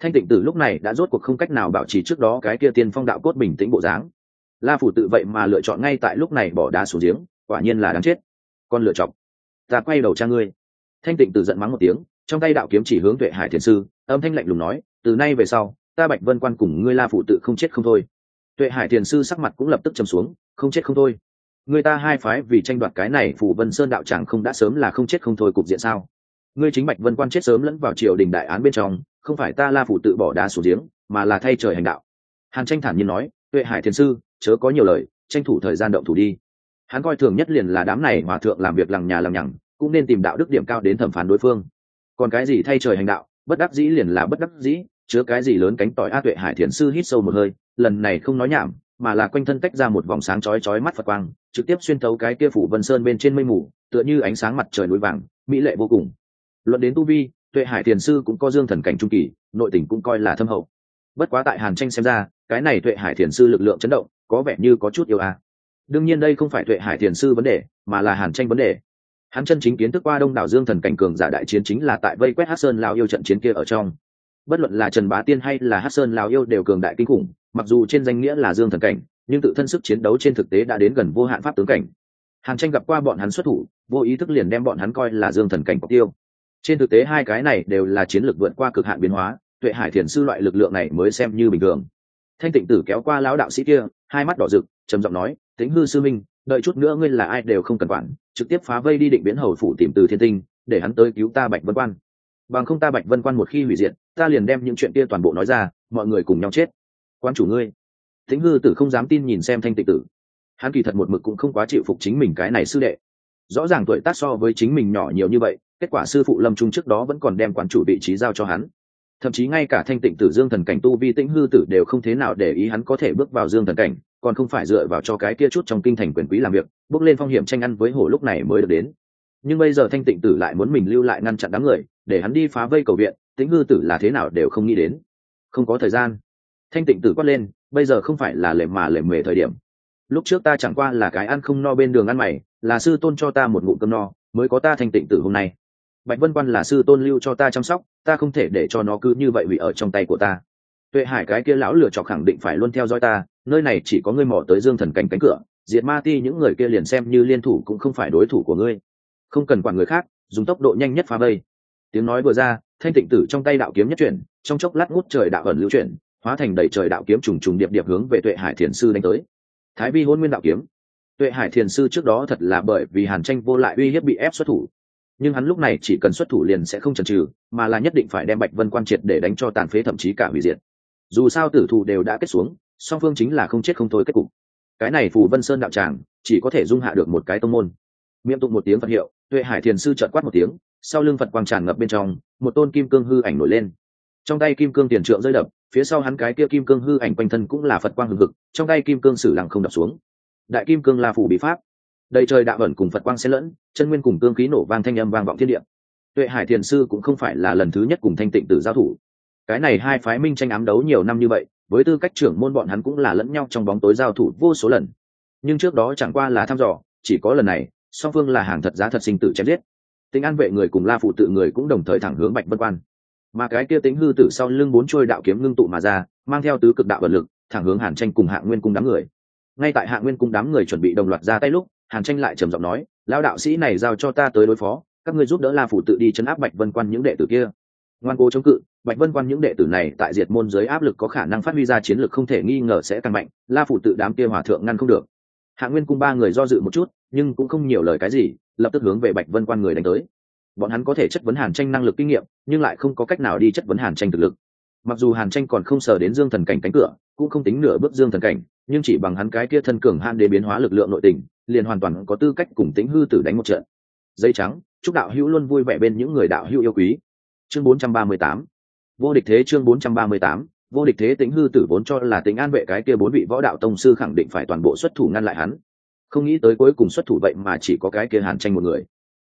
Thanh tịnh tử lúc này đã rốt cuộc không cách nào bảo trì trước đó cái kia tiên phong đạo cốt bình tĩnh bộ dáng. La phủ tự vậy mà lựa chọn ngay tại lúc này bỏ đá xuống giếng, quả nhiên là đáng chết. Con lựa chọn. Ta quay đầu cha ngươi. Thanh tịnh tử giận mắng một tiếng, trong tay đạo kiếm chỉ hướng tuệ hải thiền sư, âm thanh lạnh lùng nói, từ nay về sau, ta bạch vân quan cùng ngươi la phụ tự không chết không thôi. Tuệ hải thiền sư sắc mặt cũng lập tức chầm xuống, không chết không thôi người ta hai phái vì tranh đoạt cái này phủ vân sơn đạo chẳng không đã sớm là không chết không thôi cục diện sao? Ngươi chính bạch vân quan chết sớm lẫn vào triều đình đại án bên trong, không phải ta la phủ tự bỏ đá xuống giếng, mà là thay trời hành đạo. Hàn tranh thản nhiên nói, tuệ hải thiền sư, chớ có nhiều lời, tranh thủ thời gian động thủ đi. Hắn coi thường nhất liền là đám này hòa thượng làm việc lằng nhà lằng nhằng, cũng nên tìm đạo đức điểm cao đến thẩm phán đối phương. Còn cái gì thay trời hành đạo, bất đắc dĩ liền là bất đắc dĩ, chứa cái gì lớn cánh tỏi a tuệ hải thiền sư hít sâu một hơi, lần này không nói nhảm mà là quanh thân tách ra một vòng sáng chói chói mắt phật quang, trực tiếp xuyên thấu cái kia phủ vân sơn bên trên mây mù, tựa như ánh sáng mặt trời núi vàng, mỹ lệ vô cùng. Luận đến tu vi, tuệ hải thiền sư cũng có dương thần cảnh trung kỳ, nội tình cũng coi là thâm hậu. Bất quá tại hàn tranh xem ra, cái này tuệ hải thiền sư lực lượng chấn động, có vẻ như có chút yêu a đương nhiên đây không phải tuệ hải thiền sư vấn đề, mà là hàn tranh vấn đề. Hắn chân chính kiến thức qua đông đảo dương thần cảnh cường giả đại chiến chính là tại vây quét hát sơn lao yêu trận chiến kia ở trong. Bất luận là trần bá tiên hay là hát sơn lao yêu đều cường đại kinh khủng mặc dù trên danh nghĩa là dương thần cảnh, nhưng tự thân sức chiến đấu trên thực tế đã đến gần vô hạn pháp tướng cảnh. Hàn tranh gặp qua bọn hắn xuất thủ, vô ý thức liền đem bọn hắn coi là dương thần cảnh mục tiêu. Trên thực tế hai cái này đều là chiến lược vượt qua cực hạn biến hóa, tuệ hải thiền sư loại lực lượng này mới xem như bình thường. Thanh tịnh tử kéo qua lão đạo sĩ kia, hai mắt đỏ rực, trầm giọng nói tính hư sư minh, đợi chút nữa ngươi là ai đều không cần quản, trực tiếp phá vây đi định biến hầu phủ tìm từ thiên tinh, để hắn tới cứu ta bạch vân quan. Bằng không ta bạch vân quan một khi hủy diệt, ta liền đem những chuyện kia toàn bộ nói ra, mọi người cùng nhau chết quan chủ ngươi. Thính hư tử không dám tin nhìn xem thanh tịnh tử. Hắn kỳ thật một mực cũng không quá chịu phục chính mình cái này sư đệ. Rõ ràng tuổi tác so với chính mình nhỏ nhiều như vậy, kết quả sư phụ lâm trung trước đó vẫn còn đem quán chủ vị trí giao cho hắn. Thậm chí ngay cả thanh tịnh tử dương thần cảnh tu vi tĩnh hư tử đều không thế nào để ý hắn có thể bước vào dương thần cảnh, còn không phải dựa vào cho cái kia chút trong kinh thành quyền quý làm việc, bước lên phong hiểm tranh ăn với hổ lúc này mới được đến. Nhưng bây giờ thanh tịnh tử lại muốn mình lưu lại ngăn chặn đám người, để hắn đi phá vây cầu viện, tĩnh hư tử là thế nào đều không nghĩ đến. Không có thời gian thanh tịnh tử quát lên, bây giờ không phải là lệ mà lệ mề thời điểm. Lúc trước ta chẳng qua là cái ăn không no bên đường ăn mày, là sư tôn cho ta một ngụm cơm no, mới có ta thanh tịnh tử hôm nay. Bạch vân quan là sư tôn lưu cho ta chăm sóc, ta không thể để cho nó cứ như vậy bị ở trong tay của ta. Tuệ hải cái kia lão lựa chọc khẳng định phải luôn theo dõi ta, nơi này chỉ có ngươi mò tới dương thần cảnh cánh cửa, diệt ma ti những người kia liền xem như liên thủ cũng không phải đối thủ của ngươi. Không cần quản người khác, dùng tốc độ nhanh nhất phá vây. Tiếng nói vừa ra, thanh tịnh tử trong tay đạo kiếm nhất chuyển, trong chốc lát ngút trời đạo ẩn lưu chuyển hóa thành đầy trời đạo kiếm trùng trùng điệp điệp hướng về tuệ hải thiền sư đánh tới. Thái vi hôn nguyên đạo kiếm. Tuệ hải thiền sư trước đó thật là bởi vì hàn tranh vô lại uy hiếp bị ép xuất thủ. Nhưng hắn lúc này chỉ cần xuất thủ liền sẽ không chần chừ, mà là nhất định phải đem bạch vân quan triệt để đánh cho tàn phế thậm chí cả hủy diệt. Dù sao tử thù đều đã kết xuống, song phương chính là không chết không thôi kết cục. Cái này phù vân sơn đạo tràng, chỉ có thể dung hạ được một cái tông môn. Miệng tụng một tiếng phật hiệu, tuệ hải thiền sư trợt quát một tiếng, sau lưng phật quang tràn ngập bên trong, một tôn kim cương hư ảnh nổi lên trong tay kim cương tiền trượng rơi đập, phía sau hắn cái kia kim cương hư ảnh quanh thân cũng là phật quang hừng hực, trong tay kim cương sử lặng không đập xuống. Đại kim cương là phủ bị pháp. Đầy trời đạo ẩn cùng phật quang xen lẫn, chân nguyên cùng cương khí nổ vang thanh âm vang vọng thiên địa. Tuệ hải thiền sư cũng không phải là lần thứ nhất cùng thanh tịnh tử giao thủ. Cái này hai phái minh tranh ám đấu nhiều năm như vậy, với tư cách trưởng môn bọn hắn cũng là lẫn nhau trong bóng tối giao thủ vô số lần. Nhưng trước đó chẳng qua là thăm dò, chỉ có lần này, song phương là hàng thật giá thật sinh tử chém giết. Tính an vệ người cùng la phụ tự người cũng đồng thời thẳng hướng bạch vân quan mà cái kia tính hư tử sau lưng bốn trôi đạo kiếm ngưng tụ mà ra, mang theo tứ cực đạo vật lực, thẳng hướng hàn tranh cùng hạ nguyên cung đám người. Ngay tại hạ nguyên cung đám người chuẩn bị đồng loạt ra tay lúc, hàn tranh lại trầm giọng nói lao đạo sĩ này giao cho ta tới đối phó, các ngươi giúp đỡ la phủ tự đi chấn áp bạch vân quan những đệ tử kia. Ngoan cố chống cự, bạch vân quan những đệ tử này tại diệt môn giới áp lực có khả năng phát huy ra chiến lược không thể nghi ngờ sẽ tăng mạnh, la phủ tự đám kia hòa thượng ngăn không được. Hạ nguyên cung ba người do dự một chút, nhưng cũng không nhiều lời cái gì, lập tức hướng về bạch vân quan người đánh tới bọn hắn có thể chất vấn hàn tranh năng lực kinh nghiệm, nhưng lại không có cách nào đi chất vấn hàn tranh thực lực. Mặc dù hàn tranh còn không sờ đến dương thần cảnh cánh cửa, cũng không tính nửa bước dương thần cảnh, nhưng chỉ bằng hắn cái kia thân cường han để biến hóa lực lượng nội tình, liền hoàn toàn có tư cách cùng tính hư tử đánh một trận. Dây trắng, chúc đạo hữu luôn vui vẻ bên những người đạo hữu yêu quý. Chương 438 vô địch thế chương 438 vô địch thế tính hư tử vốn cho là tính an vệ cái kia bốn vị võ đạo tông sư khẳng định phải toàn bộ xuất thủ ngăn lại hắn. Không nghĩ tới cuối cùng xuất thủ vậy mà chỉ có cái kia hàn tranh một người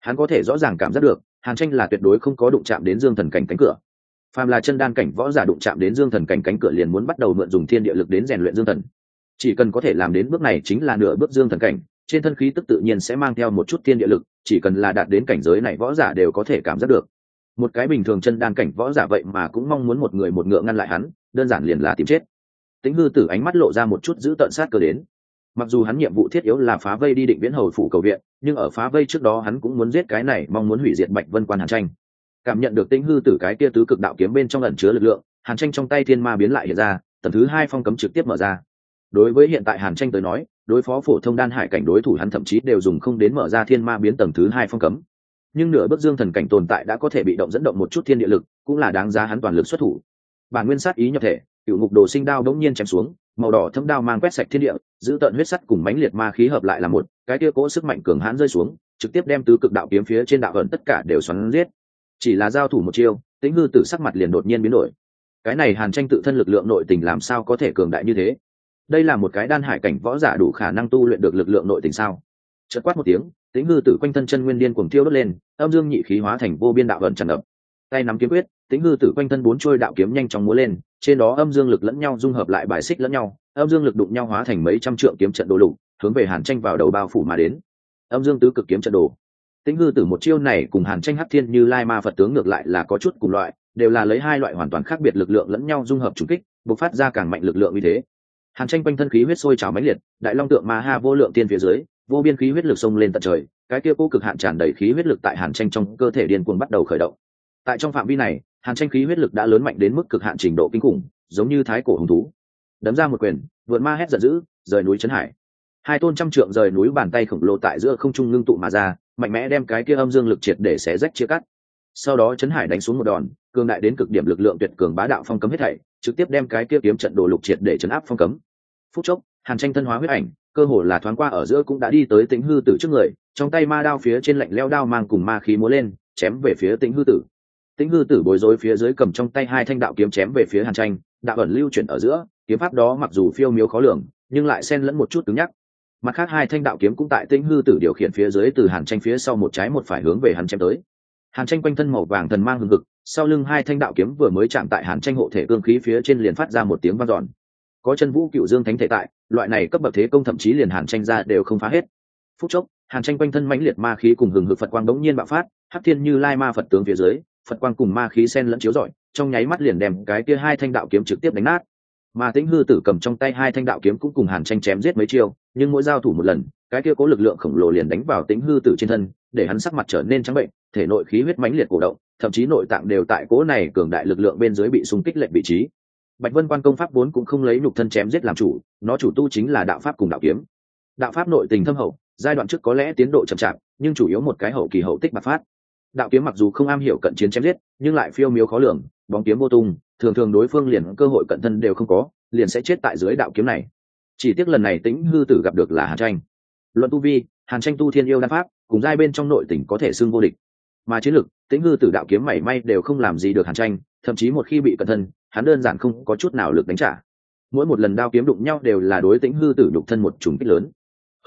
hắn có thể rõ ràng cảm giác được, hàn tranh là tuyệt đối không có đụng chạm đến dương thần cảnh cánh cửa. Phàm là chân đan cảnh võ giả đụng chạm đến dương thần cảnh cánh cửa liền muốn bắt đầu mượn dùng thiên địa lực đến rèn luyện dương thần. Chỉ cần có thể làm đến bước này chính là nửa bước dương thần cảnh, trên thân khí tức tự nhiên sẽ mang theo một chút thiên địa lực, chỉ cần là đạt đến cảnh giới này võ giả đều có thể cảm giác được. Một cái bình thường chân đan cảnh võ giả vậy mà cũng mong muốn một người một ngựa ngăn lại hắn, đơn giản liền là tìm chết. Tính hư tử ánh mắt lộ ra một chút giữ tận sát cơ đến mặc dù hắn nhiệm vụ thiết yếu là phá vây đi định viễn hầu phủ cầu viện, nhưng ở phá vây trước đó hắn cũng muốn giết cái này, mong muốn hủy diệt bạch vân quan hàn tranh. Cảm nhận được tĩnh hư tử cái kia tứ cực đạo kiếm bên trong ẩn chứa lực lượng, hàn tranh trong tay thiên ma biến lại hiện ra, tầng thứ hai phong cấm trực tiếp mở ra. Đối với hiện tại hàn tranh tới nói, đối phó phổ thông đan hải cảnh đối thủ hắn thậm chí đều dùng không đến mở ra thiên ma biến tầng thứ hai phong cấm. Nhưng nửa bước dương thần cảnh tồn tại đã có thể bị động dẫn động một chút thiên địa lực, cũng là đáng giá hắn toàn lực xuất thủ. Bản nguyên sát ý nhập thể cựu ngục đồ sinh đao đống nhiên chém xuống màu đỏ thâm đao mang quét sạch thiên địa, giữ tận huyết sắt cùng mánh liệt ma khí hợp lại là một, cái kia cỗ sức mạnh cường hãn rơi xuống, trực tiếp đem tứ cực đạo kiếm phía trên đạo ẩn tất cả đều xoắn giết. Chỉ là giao thủ một chiêu tĩnh hư tử sắc mặt liền đột nhiên biến đổi. Cái này hàn tranh tự thân lực lượng nội tình làm sao có thể cường đại như thế? Đây là một cái đan hải cảnh võ giả đủ khả năng tu luyện được lực lượng nội tình sao? Chợt quát một tiếng tĩnh hư tử quanh thân chân nguyên điên cuồng thiêu đốt lên, âm dương nhị khí hóa thành vô biên đạo ẩn tràn ngập. Tay nắm kiếm quyết tính hư tử quanh thân bốn trôi đạo kiếm nhanh chóng múa lên, trên đó âm dương lực lẫn nhau dung hợp lại bài xích lẫn nhau, âm dương lực đụng nhau hóa thành mấy trăm trượng kiếm trận đồ lục, hướng về hàn tranh vào đầu bao phủ mà đến. Âm dương tứ cực kiếm trận đồ. Tính hư tử một chiêu này cùng hàn tranh hắc thiên như lai ma phật tướng ngược lại là có chút cùng loại, đều là lấy hai loại hoàn toàn khác biệt lực lượng lẫn nhau dung hợp trùng kích, bộc phát ra càng mạnh lực lượng như thế. Hàn tranh quanh thân khí huyết sôi trào mãnh liệt, đại long tượng ma ha vô lượng tiên phía dưới, vô biên khí huyết lực xông lên tận trời, cái kia cố cực hạn tràn đầy khí huyết lực tại hàn tranh trong cơ thể điên cuồng bắt đầu khởi động. Tại trong phạm vi này hàn tranh khí huyết lực đã lớn mạnh đến mức cực hạn trình độ kinh khủng, giống như thái cổ hùng thú. Đấm ra một quyền, vượt ma hét giận dữ, rời núi trấn hải. Hai tôn trăm trượng rời núi bàn tay khổng lồ tại giữa không trung ngưng tụ mà ra, mạnh mẽ đem cái kia âm dương lực triệt để xé rách chia cắt. Sau đó trấn hải đánh xuống một đòn, cường đại đến cực điểm lực lượng tuyệt cường bá đạo phong cấm hết thảy, trực tiếp đem cái kia kiếm trận đồ lục triệt để chấn áp phong cấm. Phút chốc, hàn tranh thân hóa huyết ảnh, cơ hồ là thoáng qua ở giữa cũng đã đi tới tĩnh hư tử trước người, trong tay ma đao phía trên lạnh leo đao mang cùng ma khí múa lên, chém về phía tĩnh hư tử tĩnh hư tử bối rối phía dưới cầm trong tay hai thanh đạo kiếm chém về phía hàn tranh, đạo ẩn lưu chuyển ở giữa, kiếm pháp đó mặc dù phiêu miếu khó lường, nhưng lại xen lẫn một chút cứng nhắc. Mặt khác hai thanh đạo kiếm cũng tại tĩnh hư tử điều khiển phía dưới từ hàn tranh phía sau một trái một phải hướng về hàn chém tới. Hàn tranh quanh thân màu vàng thần mang hừng hực, sau lưng hai thanh đạo kiếm vừa mới chạm tại hàn tranh hộ thể cương khí phía trên liền phát ra một tiếng vang dọn. Có chân vũ cựu dương thánh thể tại, loại này cấp bậc thế công thậm chí liền hàn tranh ra đều không phá hết. Phút chốc, hàn tranh quanh thân mãnh liệt ma khí cùng hừng hực phật quang đống nhiên bạo phát, hắc thiên như lai ma phật tướng phía dưới phật quang cùng ma khí sen lẫn chiếu rọi, trong nháy mắt liền đem cái kia hai thanh đạo kiếm trực tiếp đánh nát. Mà tĩnh hư tử cầm trong tay hai thanh đạo kiếm cũng cùng hàn tranh chém giết mấy chiêu, nhưng mỗi giao thủ một lần, cái kia có lực lượng khổng lồ liền đánh vào tĩnh hư tử trên thân, để hắn sắc mặt trở nên trắng bệnh, thể nội khí huyết mãnh liệt cổ động, thậm chí nội tạng đều tại cố này cường đại lực lượng bên dưới bị xung kích lệch vị trí. Bạch vân quan công pháp vốn cũng không lấy nhục thân chém giết làm chủ, nó chủ tu chính là đạo pháp cùng đạo kiếm. Đạo pháp nội tình thâm hậu, giai đoạn trước có lẽ tiến độ chậm chạp, nhưng chủ yếu một cái hậu kỳ hậu tích bạc phát đạo kiếm mặc dù không am hiểu cận chiến chém giết, nhưng lại phiêu miếu khó lường, bóng kiếm vô tung, thường thường đối phương liền cơ hội cận thân đều không có, liền sẽ chết tại dưới đạo kiếm này. Chỉ tiếc lần này tĩnh hư tử gặp được là hàn tranh. Luận tu vi, hàn tranh tu thiên yêu đan pháp, cùng giai bên trong nội tỉnh có thể xưng vô địch. Mà chiến lực tĩnh hư tử đạo kiếm mảy may đều không làm gì được hàn tranh, thậm chí một khi bị cẩn thân, hắn đơn giản không có chút nào lực đánh trả. Mỗi một lần đao kiếm đụng nhau đều là đối tĩnh hư tử đục thân một trùng kích lớn.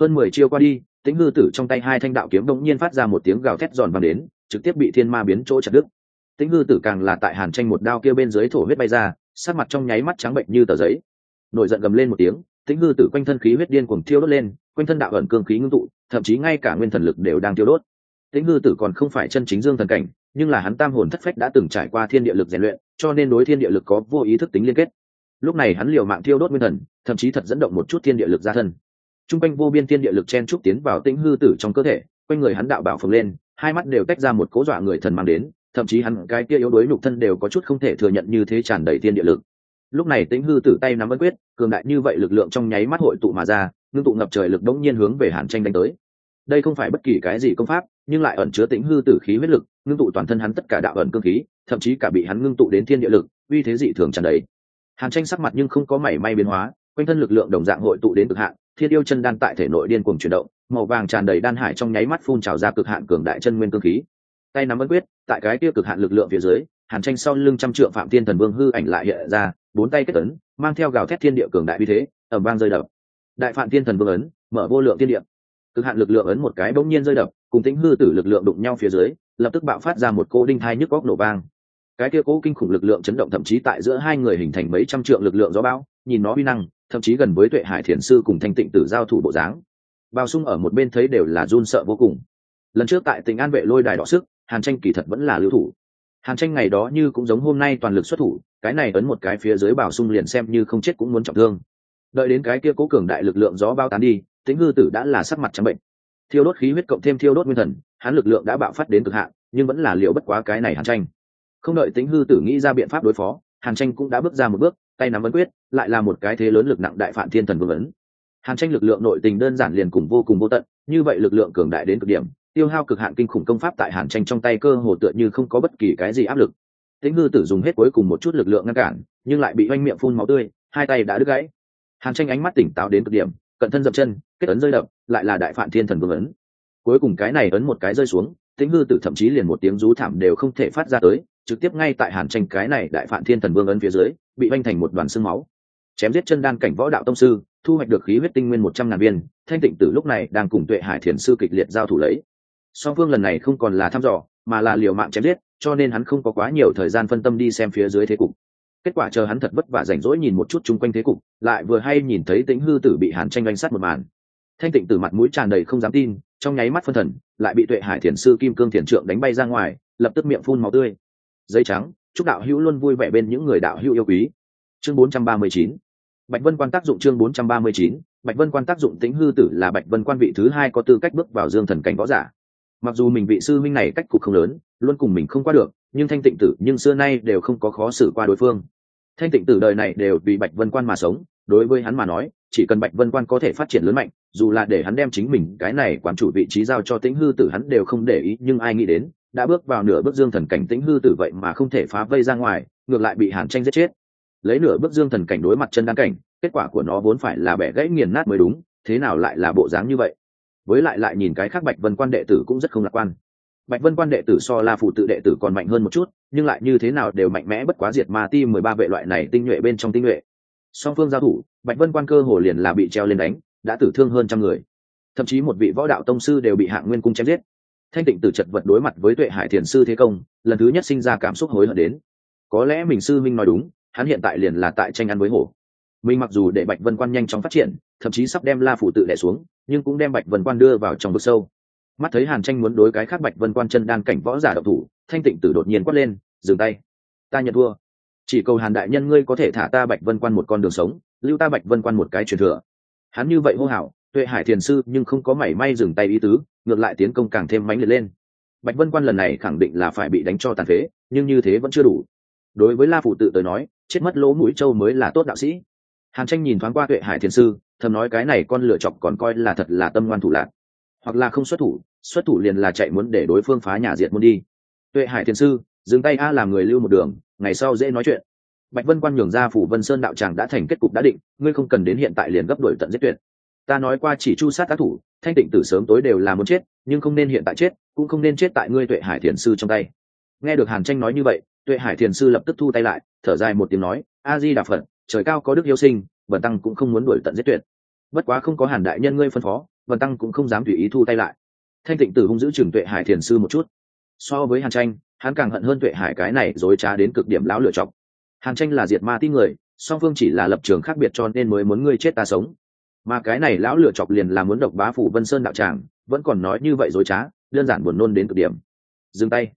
Hơn mười chiêu qua đi, tĩnh hư tử trong tay hai thanh đạo kiếm bỗng nhiên phát ra một tiếng gào thét giòn vang đến trực tiếp bị thiên ma biến chỗ chặt đứt. Tĩnh hư tử càng là tại hàn tranh một đao kia bên dưới thổ huyết bay ra sát mặt trong nháy mắt trắng bệnh như tờ giấy. Nổi giận gầm lên một tiếng, tĩnh hư tử quanh thân khí huyết điên cuồng thiêu đốt lên, quanh thân đạo ẩn cương khí ngưng tụ, thậm chí ngay cả nguyên thần lực đều đang thiêu đốt. Tĩnh hư tử còn không phải chân chính dương thần cảnh, nhưng là hắn tam hồn thất phách đã từng trải qua thiên địa lực rèn luyện, cho nên đối thiên địa lực có vô ý thức tính liên kết. Lúc này hắn liều mạng thiêu đốt nguyên thần, thậm chí thật dẫn động một chút thiên địa lực ra thân. T r u n g quanh vô biên thiên địa lực chen trúc tiến vào tĩnh hư tử trong cơ thể, quanh người hắn đạo bảo phồng lên hai mắt đều tách ra một cố dọa người thần mang đến, thậm chí hắn cái kia yếu đuối nhục thân đều có chút không thể thừa nhận như thế tràn đầy thiên địa lực. Lúc này tĩnh hư tử tay nắm ấn quyết, cường đại như vậy lực lượng trong nháy mắt hội tụ mà ra, ngưng tụ ngập trời lực đống nhiên hướng về hàn tranh đánh tới. Đây không phải bất kỳ cái gì công pháp, nhưng lại ẩn chứa tĩnh hư tử khí huyết lực, ngưng tụ toàn thân hắn tất cả đạo ẩn cương khí, thậm chí cả bị hắn ngưng tụ đến thiên địa lực, uy thế dị thường tràn đầy. Hàn tranh sắc mặt nhưng không có mảy may biến hóa, quanh thân lực lượng đồng dạng hội tụ đến cực hạn, thiên yêu chân đan tại thể nội điên cuồng chuyển động màu vàng tràn đầy đan hải trong nháy mắt phun trào ra cực hạn cường đại chân nguyên cương khí. Tay nắm ấn quyết, tại cái kia cực hạn lực lượng phía dưới, hàn tranh sau lưng trăm trượng phạm thiên thần vương hư ảnh lại hiện ra, bốn tay kết ấn, mang theo gào thét thiên địa cường đại uy thế ẩm vang rơi đập. Đại phạm thiên thần vương ấn, mở vô lượng thiên địa. Cực hạn lực lượng ấn một cái bỗng nhiên rơi đập, cùng tính hư tử lực lượng đụng nhau phía dưới, lập tức bạo phát ra một cô đinh thai nhức góc nổ vang. Cái kia cố kinh khủng lực lượng chấn động thậm chí tại giữa hai người hình thành mấy trăm trượng lực lượng gió bão, nhìn nó uy năng, thậm chí gần với tuệ hải thiền sư cùng thanh tịnh tử giao thủ bộ dáng bao sung ở một bên thấy đều là run sợ vô cùng. Lần trước tại tỉnh an vệ lôi đài đỏ sức, hàn tranh kỳ thật vẫn là lưu thủ. Hàn tranh ngày đó như cũng giống hôm nay toàn lực xuất thủ, cái này ấn một cái phía dưới bảo sung liền xem như không chết cũng muốn trọng thương. Đợi đến cái kia cố cường đại lực lượng gió bao tán đi tính hư tử đã là sắc mặt trắng bệnh. Thiêu đốt khí huyết cộng thêm thiêu đốt nguyên thần, hắn lực lượng đã bạo phát đến cực hạn, nhưng vẫn là liệu bất quá cái này hàn tranh. Không đợi tính hư tử nghĩ ra biện pháp đối phó, hàn tranh cũng đã bước ra một bước, tay nắm ấn quyết, lại là một cái thế lớn lực nặng đại phản thiên thần vương ấn hàn tranh lực lượng nội tình đơn giản liền cùng vô cùng vô tận, như vậy lực lượng cường đại đến cực điểm, tiêu hao cực hạn kinh khủng công pháp tại hàn tranh trong tay cơ hồ tựa như không có bất kỳ cái gì áp lực. Tĩnh ngư tử dùng hết cuối cùng một chút lực lượng ngăn cản, nhưng lại bị oanh miệng phun máu tươi, hai tay đã đứt gãy. Hàn tranh ánh mắt tỉnh táo đến cực điểm, cận thân dập chân, kết ấn rơi đập, lại là đại phản thiên thần vương ấn. Cuối cùng cái này ấn một cái rơi xuống, tĩnh Ngư tử thậm chí liền một tiếng rú thảm đều không thể phát ra tới, trực tiếp ngay tại hàn tranh cái này đại phản thiên thần vương ấn phía dưới, bị oanh thành một đoàn xương máu. Chém giết chân đan cảnh võ đạo tông sư thu hoạch được khí huyết tinh nguyên một trăm ngàn viên, thanh tịnh tử lúc này đang cùng tuệ hải thiền sư kịch liệt giao thủ lấy. Song phương lần này không còn là thăm dò, mà là liều mạng chém giết, cho nên hắn không có quá nhiều thời gian phân tâm đi xem phía dưới thế cục. Kết quả chờ hắn thật vất vả rảnh rỗi nhìn một chút chung quanh thế cục, lại vừa hay nhìn thấy tĩnh hư tử bị hàn tranh đánh sát một màn. Thanh tịnh tử mặt mũi tràn đầy không dám tin, trong nháy mắt phân thần, lại bị tuệ hải thiền sư kim cương thiền trượng đánh bay ra ngoài, lập tức miệng phun máu tươi. Dây trắng, chúc đạo hữu luôn vui vẻ bên những người đạo hữu yêu quý. Chương 439 bạch vân quan tác dụng chương 439 bạch vân quan tác dụng tĩnh hư tử là bạch vân quan vị thứ hai có tư cách bước vào dương thần cảnh võ giả. Mặc dù mình vị sư minh này cách cục không lớn, luôn cùng mình không qua được, nhưng thanh tịnh tử nhưng xưa nay đều không có khó xử qua đối phương. Thanh tịnh tử đời này đều vì bạch vân quan mà sống, đối với hắn mà nói, chỉ cần bạch vân quan có thể phát triển lớn mạnh, dù là để hắn đem chính mình, cái này quản chủ vị trí giao cho tĩnh hư tử hắn đều không để ý, nhưng ai nghĩ đến, đã bước vào nửa bước dương thần cảnh tĩnh hư tử vậy mà không thể phá vây ra ngoài, ngược lại bị hàn tranh giết chết lấy nửa bước dương thần cảnh đối mặt chân đan cảnh, kết quả của nó vốn phải là bẻ gãy nghiền nát mới đúng, thế nào lại là bộ dáng như vậy? Với lại lại nhìn cái khác bạch vân quan đệ tử cũng rất không lạc quan. Bạch vân quan đệ tử so la phụ tự đệ tử còn mạnh hơn một chút, nhưng lại như thế nào đều mạnh mẽ bất quá diệt ma ti mười ba vệ loại này tinh nhuệ bên trong tinh nhuệ. Song phương giao thủ, bạch vân quan cơ hồ liền là bị treo lên đánh, đã tử thương hơn trăm người. Thậm chí một vị võ đạo tông sư đều bị hạng nguyên cung chém giết. Thanh tịnh từ chật vật đối mặt với tuệ hải thiền sư thế công, lần thứ nhất sinh ra cảm xúc hối hận đến. Có lẽ mình sư minh nói đúng hắn hiện tại liền là tại tranh ăn với hổ. Mình mặc dù để bạch vân quan nhanh chóng phát triển, thậm chí sắp đem la phủ tự đẻ xuống, nhưng cũng đem bạch vân quan đưa vào trong vực sâu. Mắt thấy hàn tranh muốn đối cái khác bạch vân quan chân đan cảnh võ giả độc thủ, thanh tịnh tử đột nhiên quát lên, dừng tay. Ta nhận thua. Chỉ cầu hàn đại nhân ngươi có thể thả ta bạch vân quan một con đường sống, lưu ta bạch vân quan một cái truyền thừa. Hắn như vậy hô hào, tuệ hải thiền sư, nhưng không có mảy may dừng tay ý tứ, ngược lại tiến công càng thêm mãnh liệt lên. Bạch vân quan lần này khẳng định là phải bị đánh cho tàn phế, nhưng như thế vẫn chưa đủ. Đối với la phụ tự tới nói chết mất lỗ mũi châu mới là tốt đạo sĩ. Hàn tranh nhìn thoáng qua tuệ hải thiền sư, thầm nói cái này con lựa chọc còn coi là thật là tâm ngoan thủ lạc. Hoặc là không xuất thủ xuất thủ liền là chạy muốn để đối phương phá nhà diệt môn đi. Tuệ hải thiền sư, dừng tay a làm người lưu một đường, ngày sau dễ nói chuyện. Bạch vân quan nhường ra phủ vân sơn đạo tràng đã thành kết cục đã định, ngươi không cần đến hiện tại liền gấp đổi tận giết tuyệt. Ta nói qua chỉ chu sát tác thủ, thanh tịnh tử sớm tối đều là muốn chết, nhưng không nên hiện tại chết, cũng không nên chết tại ngươi tuệ hải thiền sư trong tay. Nghe được hàn tranh nói như vậy tuệ hải thiền sư lập tức thu tay lại, thở dài một tiếng nói, a di đà phật, trời cao có đức yêu sinh, Bần tăng cũng không muốn đuổi tận giết tuyệt. Bất quá không có hàn đại nhân ngươi phân phó, Bần tăng cũng không dám tùy ý thu tay lại. Thanh tịnh tử hung giữ chừng tuệ hải thiền sư một chút. So với hàn tranh, hắn càng hận hơn tuệ hải cái này dối trá đến cực điểm lão lựa chọc hàn tranh là diệt ma tí người, song phương chỉ là lập trường khác biệt cho nên mới muốn ngươi chết ta sống. Mà cái này lão lựa chọc liền là muốn độc bá phủ vân sơn đạo tràng, vẫn còn nói như vậy dối trá, đơn giản buồn nôn đến cực điểm. Dừng tay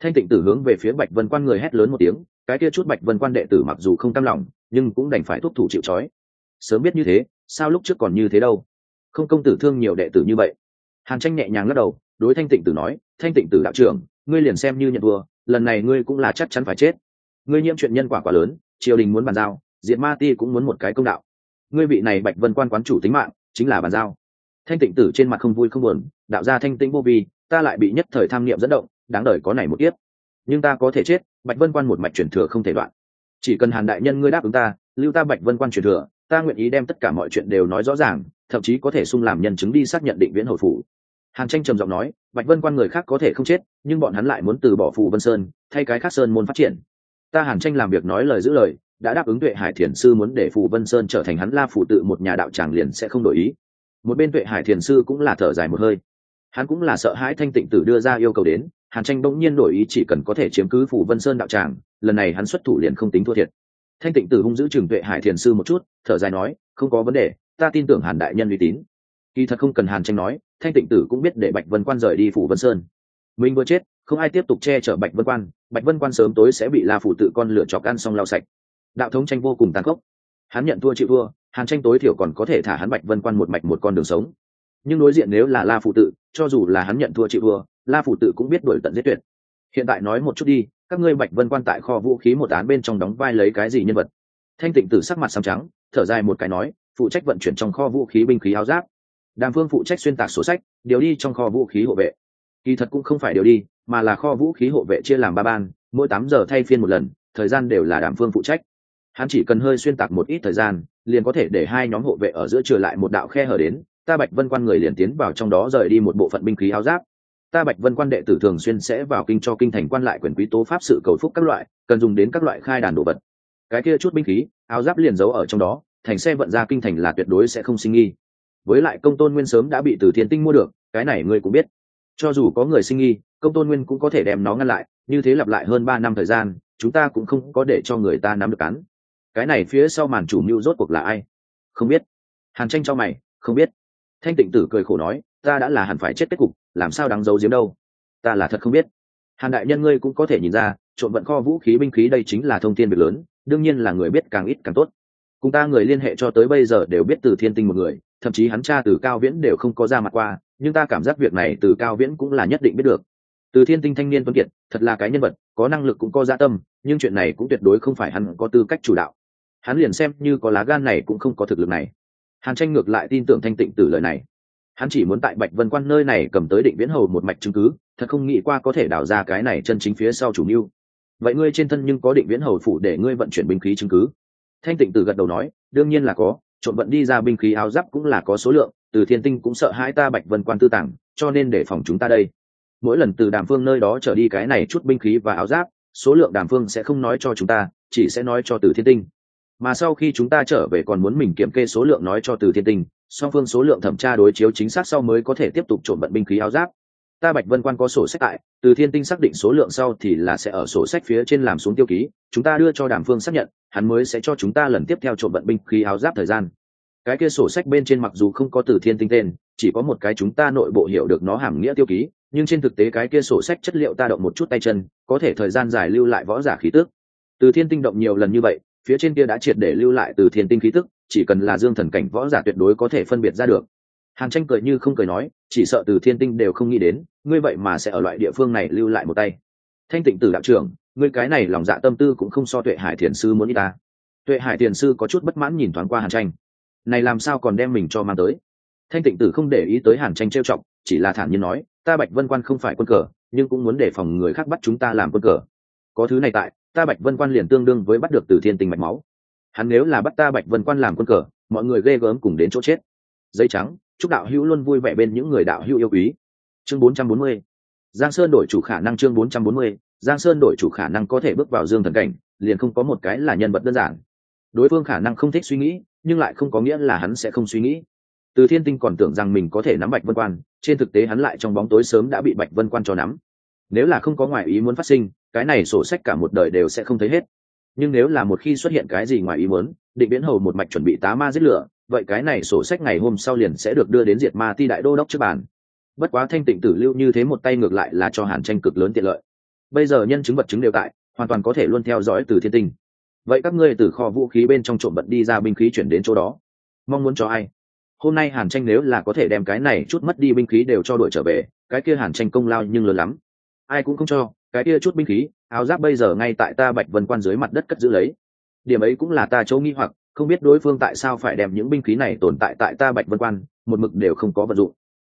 thanh tịnh tử hướng về phía bạch vân quan người hét lớn một tiếng, cái kia chút bạch vân quan đệ tử mặc dù không cam lòng, nhưng cũng đành phải thúc thủ chịu trói. Sớm biết như thế, sao lúc trước còn như thế đâu? Không công tử thương nhiều đệ tử như vậy. Hàn tranh nhẹ nhàng lắc đầu, đối thanh tịnh tử nói, thanh tịnh tử đạo trưởng, ngươi liền xem như nhận thua, lần này ngươi cũng là chắc chắn phải chết. Ngươi nhiễm chuyện nhân quả quá lớn, triều đình muốn bàn giao, diệt ma ti cũng muốn một cái công đạo. Ngươi vị này bạch vân quan quán chủ tính mạng, chính là bàn giao. Thanh tịnh tử trên mặt không vui không buồn, đạo ra thanh tĩnh vô vi, ta lại bị nhất thời tham niệm dẫn động đáng đời có này một tiếp nhưng ta có thể chết, bạch vân quan một mạch truyền thừa không thể đoạn. Chỉ cần hàn đại nhân ngươi đáp ứng ta, lưu ta bạch vân quan truyền thừa, ta nguyện ý đem tất cả mọi chuyện đều nói rõ ràng, thậm chí có thể sung làm nhân chứng đi xác nhận định viễn hồi phủ. Hàn tranh trầm giọng nói, bạch vân quan người khác có thể không chết, nhưng bọn hắn lại muốn từ bỏ phù vân sơn, thay cái khác sơn môn phát triển. Ta hàn tranh làm việc nói lời giữ lời, đã đáp ứng tuệ hải thiền sư muốn để phù vân sơn trở thành hắn la phủ tự một nhà đạo tràng liền sẽ không đổi ý. Một bên tuệ hải thiền sư cũng là thở dài một hơi. Hắn cũng là sợ hãi thanh tịnh tử đưa ra yêu cầu đến hàn tranh bỗng nhiên đổi ý chỉ cần có thể chiếm cứ phủ vân sơn đạo tràng, lần này hắn xuất thủ liền không tính thua thiệt. Thanh tịnh tử hung giữ trường tuệ hải thiền sư một chút, thở dài nói, không có vấn đề, ta tin tưởng hàn đại nhân uy tín. Kỳ thật không cần hàn tranh nói, thanh tịnh tử cũng biết để bạch vân quan rời đi phủ vân sơn. Mình vừa chết, không ai tiếp tục che chở bạch vân quan, bạch vân quan sớm tối sẽ bị la phủ tự con lửa chọc ăn xong lau sạch. Đạo thống tranh vô cùng tàn khốc. Hắn nhận thua chịu thua, hàn tranh tối thiểu còn có thể thả hắn bạch vân quan một mạch một con đường sống nhưng đối diện nếu là la phụ tự, cho dù là hắn nhận thua chịu thua, la phụ tự cũng biết đổi tận giết tuyệt. Hiện tại nói một chút đi, các ngươi bạch vân quan tại kho vũ khí một án bên trong đóng vai lấy cái gì nhân vật? Thanh tịnh tử sắc mặt xám trắng, thở dài một cái nói, phụ trách vận chuyển trong kho vũ khí binh khí áo giáp. Đàm phương phụ trách xuyên tạc sổ sách, điều đi trong kho vũ khí hộ vệ. Kỳ thật cũng không phải điều đi, mà là kho vũ khí hộ vệ chia làm ba ban, mỗi tám giờ thay phiên một lần, thời gian đều là đàm phương phụ trách. Hắn chỉ cần hơi xuyên tạc một ít thời gian, liền có thể để hai nhóm hộ vệ ở giữa trừ lại một đạo khe hở đến ta bạch vân quan người liền tiến vào trong đó rời đi một bộ phận binh khí áo giáp. Ta bạch vân quan đệ tử thường xuyên sẽ vào kinh cho kinh thành quan lại quyền quý tố pháp sự cầu phúc các loại, cần dùng đến các loại khai đàn đồ vật. Cái kia chút binh khí, áo giáp liền giấu ở trong đó, thành xe vận ra kinh thành là tuyệt đối sẽ không sinh nghi. Với lại công tôn nguyên sớm đã bị từ thiên tinh mua được, cái này ngươi cũng biết. Cho dù có người sinh nghi, công tôn nguyên cũng có thể đem nó ngăn lại, như thế lặp lại hơn ba năm thời gian, chúng ta cũng không có để cho người ta nắm được cắn. Cái này phía sau màn chủ mưu rốt cuộc là ai? Không biết. Hàn tranh cho mày, không biết thanh tịnh tử cười khổ nói, ta đã là hẳn phải chết kết cục, làm sao đáng giấu giếm đâu? Ta là thật không biết. Hàn đại nhân ngươi cũng có thể nhìn ra trộn vận kho vũ khí binh khí đây chính là thông tin việc lớn, đương nhiên là người biết càng ít càng tốt. Cùng ta người liên hệ cho tới bây giờ đều biết từ thiên tinh một người, thậm chí hắn cha từ cao viễn đều không có ra mặt qua, nhưng ta cảm giác việc này từ cao viễn cũng là nhất định biết được. Từ thiên tinh thanh niên tuấn kiệt, thật là cái nhân vật, có năng lực cũng có gia tâm, nhưng chuyện này cũng tuyệt đối không phải hắn có tư cách chủ đạo. Hắn liền xem như có lá gan này cũng không có thực lực này hàn tranh ngược lại tin tưởng thanh tịnh tử lời này. Hắn chỉ muốn tại bạch vân quan nơi này cầm tới định viễn hầu một mạch chứng cứ, thật không nghĩ qua có thể đào ra cái này chân chính phía sau chủ mưu. Vậy ngươi trên thân nhưng có định viễn hầu phủ để ngươi vận chuyển binh khí chứng cứ? Thanh tịnh tử gật đầu nói, đương nhiên là có, trộn vận đi ra binh khí áo giáp cũng là có số lượng, từ thiên tinh cũng sợ hãi ta bạch vân quan tư tàng, cho nên để phòng chúng ta đây. Mỗi lần từ đàm phương nơi đó trở đi cái này chút binh khí và áo giáp, số lượng đàm phương sẽ không nói cho chúng ta, chỉ sẽ nói cho từ thiên tinh mà sau khi chúng ta trở về còn muốn mình kiểm kê số lượng nói cho từ thiên tinh, song phương số lượng thẩm tra đối chiếu chính xác sau mới có thể tiếp tục trộn bận binh khí áo giáp. Ta bạch vân quan có sổ sách tại, từ thiên tinh xác định số lượng sau thì là sẽ ở sổ sách phía trên làm xuống tiêu ký, chúng ta đưa cho đàm phương xác nhận, hắn mới sẽ cho chúng ta lần tiếp theo trộn vận binh khí áo giáp thời gian. Cái kia sổ sách bên trên mặc dù không có từ thiên tinh tên, chỉ có một cái chúng ta nội bộ hiểu được nó hàm nghĩa tiêu ký, nhưng trên thực tế cái kia sổ sách chất liệu ta động một chút tay chân, có thể thời gian dài lưu lại võ giả khí tước từ thiên tinh động nhiều lần như vậy phía trên kia đã triệt để lưu lại từ thiên tinh khí tức, chỉ cần là dương thần cảnh võ giả tuyệt đối có thể phân biệt ra được. Hàn tranh cười như không cười nói, chỉ sợ từ thiên tinh đều không nghĩ đến, ngươi vậy mà sẽ ở loại địa phương này lưu lại một tay. Thanh tịnh tử đạo trưởng, ngươi cái này lòng dạ tâm tư cũng không so tuệ hải thiền sư muốn y ta. Tuệ hải thiền sư có chút bất mãn nhìn thoáng qua hàn tranh. Này làm sao còn đem mình cho mang tới? Thanh tịnh tử không để ý tới hàn tranh trêu chọc, chỉ là thản nhiên nói, ta bạch vân quan không phải quân cờ, nhưng cũng muốn đề phòng người khác bắt chúng ta làm quân cờ. Có thứ này tại ta bạch vân quan liền tương đương với bắt được từ thiên tình mạch máu. Hắn nếu là bắt ta bạch vân quan làm quân cờ, mọi người ghê gớm cùng đến chỗ chết. Dây trắng, chúc đạo hữu luôn vui vẻ bên những người đạo hữu yêu quý. Chương 440 giang sơn đổi chủ khả năng chương 440 giang sơn đổi chủ khả năng có thể bước vào dương thần cảnh, liền không có một cái là nhân vật đơn giản. Đối phương khả năng không thích suy nghĩ, nhưng lại không có nghĩa là hắn sẽ không suy nghĩ. Từ thiên tinh còn tưởng rằng mình có thể nắm bạch vân quan, trên thực tế hắn lại trong bóng tối sớm đã bị bạch vân quan cho nắm nếu là không có ngoại ý muốn phát sinh, cái này sổ sách cả một đời đều sẽ không thấy hết. Nhưng nếu là một khi xuất hiện cái gì ngoài ý muốn, định viễn hầu một mạch chuẩn bị tá ma giết lửa, vậy cái này sổ sách ngày hôm sau liền sẽ được đưa đến diệt ma ti đại đô đốc trước bàn. Bất quá thanh tịnh tử lưu như thế một tay ngược lại là cho hàn tranh cực lớn tiện lợi. Bây giờ nhân chứng vật chứng đều tại, hoàn toàn có thể luôn theo dõi từ thiên tinh. Vậy các ngươi từ kho vũ khí bên trong trộm bận đi ra binh khí chuyển đến chỗ đó. Mong muốn cho ai? Hôm nay hàn tranh nếu là có thể đem cái này chút mất đi binh khí đều cho đội trở về, cái kia hàn tranh công lao nhưng lớn lắm ai cũng không cho, cái kia chút binh khí, áo giáp bây giờ ngay tại ta bạch vân quan dưới mặt đất cất giữ lấy. Điểm ấy cũng là ta chỗ nghi hoặc, không biết đối phương tại sao phải đem những binh khí này tồn tại tại ta bạch vân quan, một mực đều không có vật dụng.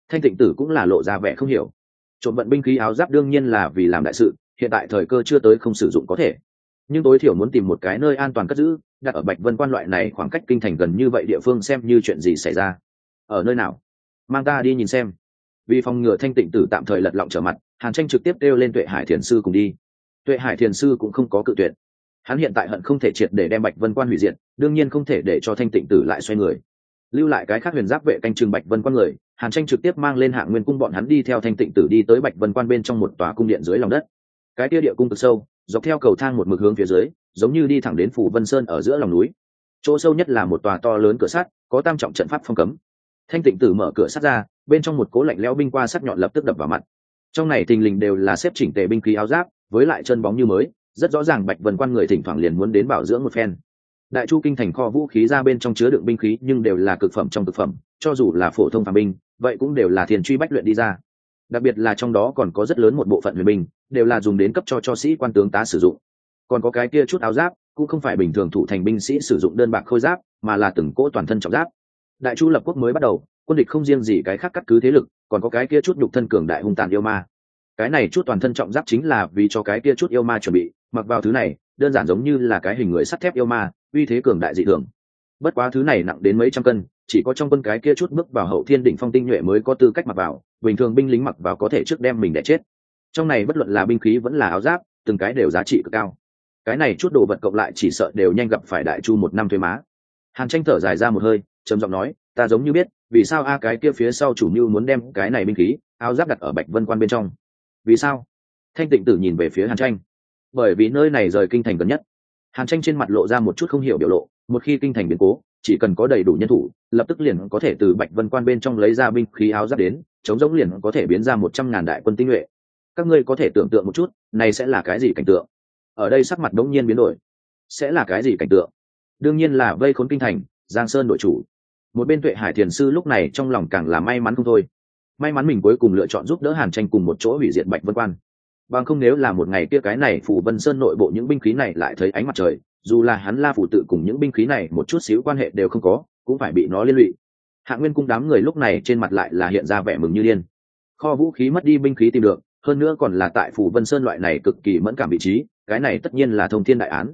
Thanh tịnh tử cũng là lộ ra vẻ không hiểu. Trộm vận binh khí áo giáp đương nhiên là vì làm đại sự, hiện tại thời cơ chưa tới không sử dụng có thể. Nhưng tối thiểu muốn tìm một cái nơi an toàn cất giữ, đặt ở bạch vân quan loại này khoảng cách kinh thành gần như vậy địa phương xem như chuyện gì xảy ra. Ở nơi nào? Mang ta đi nhìn xem. Vì phòng ngừa thanh tịnh tử tạm thời lật lọng trở mặt hàn tranh trực tiếp kêu lên tuệ hải thiền sư cùng đi. Tuệ hải thiền sư cũng không có cự tuyệt. Hắn hiện tại hận không thể triệt để đem bạch vân quan hủy diệt, đương nhiên không thể để cho thanh tịnh tử lại xoay người. Lưu lại cái khác huyền giáp vệ canh trường bạch vân quan người, hàn tranh trực tiếp mang lên hạng nguyên cung bọn hắn đi theo thanh tịnh tử đi tới bạch vân quan bên trong một tòa cung điện dưới lòng đất. Cái tia địa cung cực sâu, dọc theo cầu thang một mực hướng phía dưới, giống như đi thẳng đến phủ vân sơn ở giữa lòng núi. Chỗ sâu nhất là một tòa to lớn cửa sắt, có tam trọng trận pháp phong cấm. Thanh tịnh tử mở cửa sắt ra, bên trong một cố lạnh lẽo binh qua sắt nhọn lập tức đập vào mặt trong này thình lình đều là xếp chỉnh tề binh khí áo giáp, với lại chân bóng như mới, rất rõ ràng bạch vân quan người thỉnh thoảng liền muốn đến bảo dưỡng một phen. Đại chu kinh thành kho vũ khí ra bên trong chứa đựng binh khí nhưng đều là cực phẩm trong cực phẩm, cho dù là phổ thông phàm binh, vậy cũng đều là thiền truy bách luyện đi ra. Đặc biệt là trong đó còn có rất lớn một bộ phận huyền binh, đều là dùng đến cấp cho cho sĩ quan tướng tá sử dụng. Còn có cái kia chút áo giáp, cũng không phải bình thường thủ thành binh sĩ sử dụng đơn bạc khôi giáp, mà là từng cỗ toàn thân trọng giáp. Đại chu lập quốc mới bắt đầu, quân địch không riêng gì cái khác cắt cứ thế lực còn có cái kia chút nhục thân cường đại hung tàn yêu ma. Cái này chút toàn thân trọng giáp chính là vì cho cái kia chút yêu ma chuẩn bị, mặc vào thứ này, đơn giản giống như là cái hình người sắt thép yêu ma, uy thế cường đại dị thường. Bất quá thứ này nặng đến mấy trăm cân, chỉ có trong quân cái kia chút bước vào hậu thiên đỉnh phong tinh nhuệ mới có tư cách mặc vào, bình thường binh lính mặc vào có thể trước đem mình để chết. Trong này bất luận là binh khí vẫn là áo giáp, từng cái đều giá trị cực cao. Cái này chút đồ vật cộng lại chỉ sợ đều nhanh gặp phải đại chu một năm thuế má. Hàn tranh thở dài ra một hơi, trầm giọng nói, ta giống như biết vì sao a cái kia phía sau chủ mưu muốn đem cái này binh khí, áo giáp đặt ở bạch vân quan bên trong? Vì sao? Thanh tịnh tử nhìn về phía hàn tranh. Bởi vì nơi này rời kinh thành gần nhất. Hàn tranh trên mặt lộ ra một chút không hiểu biểu lộ, một khi kinh thành biến cố, chỉ cần có đầy đủ nhân thủ, lập tức liền có thể từ bạch vân quan bên trong lấy ra binh khí áo giáp đến, chống giống liền có thể biến ra một trăm ngàn đại quân tinh nhuệ. Các ngươi có thể tưởng tượng một chút, này sẽ là cái gì cảnh tượng? Ở đây sắc mặt đống nhiên biến đổi. Sẽ là cái gì cảnh tượng? Đương nhiên là vây khốn kinh thành, giang sơn đội chủ một bên tuệ hải thiền sư lúc này trong lòng càng là may mắn không thôi. May mắn mình cuối cùng lựa chọn giúp đỡ hàn tranh cùng một chỗ hủy diệt bạch vân quan. Bằng không nếu là một ngày kia cái này phủ vân sơn nội bộ những binh khí này lại thấy ánh mặt trời, dù là hắn la phủ tự cùng những binh khí này một chút xíu quan hệ đều không có, cũng phải bị nó liên lụy. Hạ nguyên cung đám người lúc này trên mặt lại là hiện ra vẻ mừng như điên. Kho vũ khí mất đi binh khí tìm được, hơn nữa còn là tại phủ vân sơn loại này cực kỳ mẫn cảm vị trí, cái này tất nhiên là thông thiên đại án.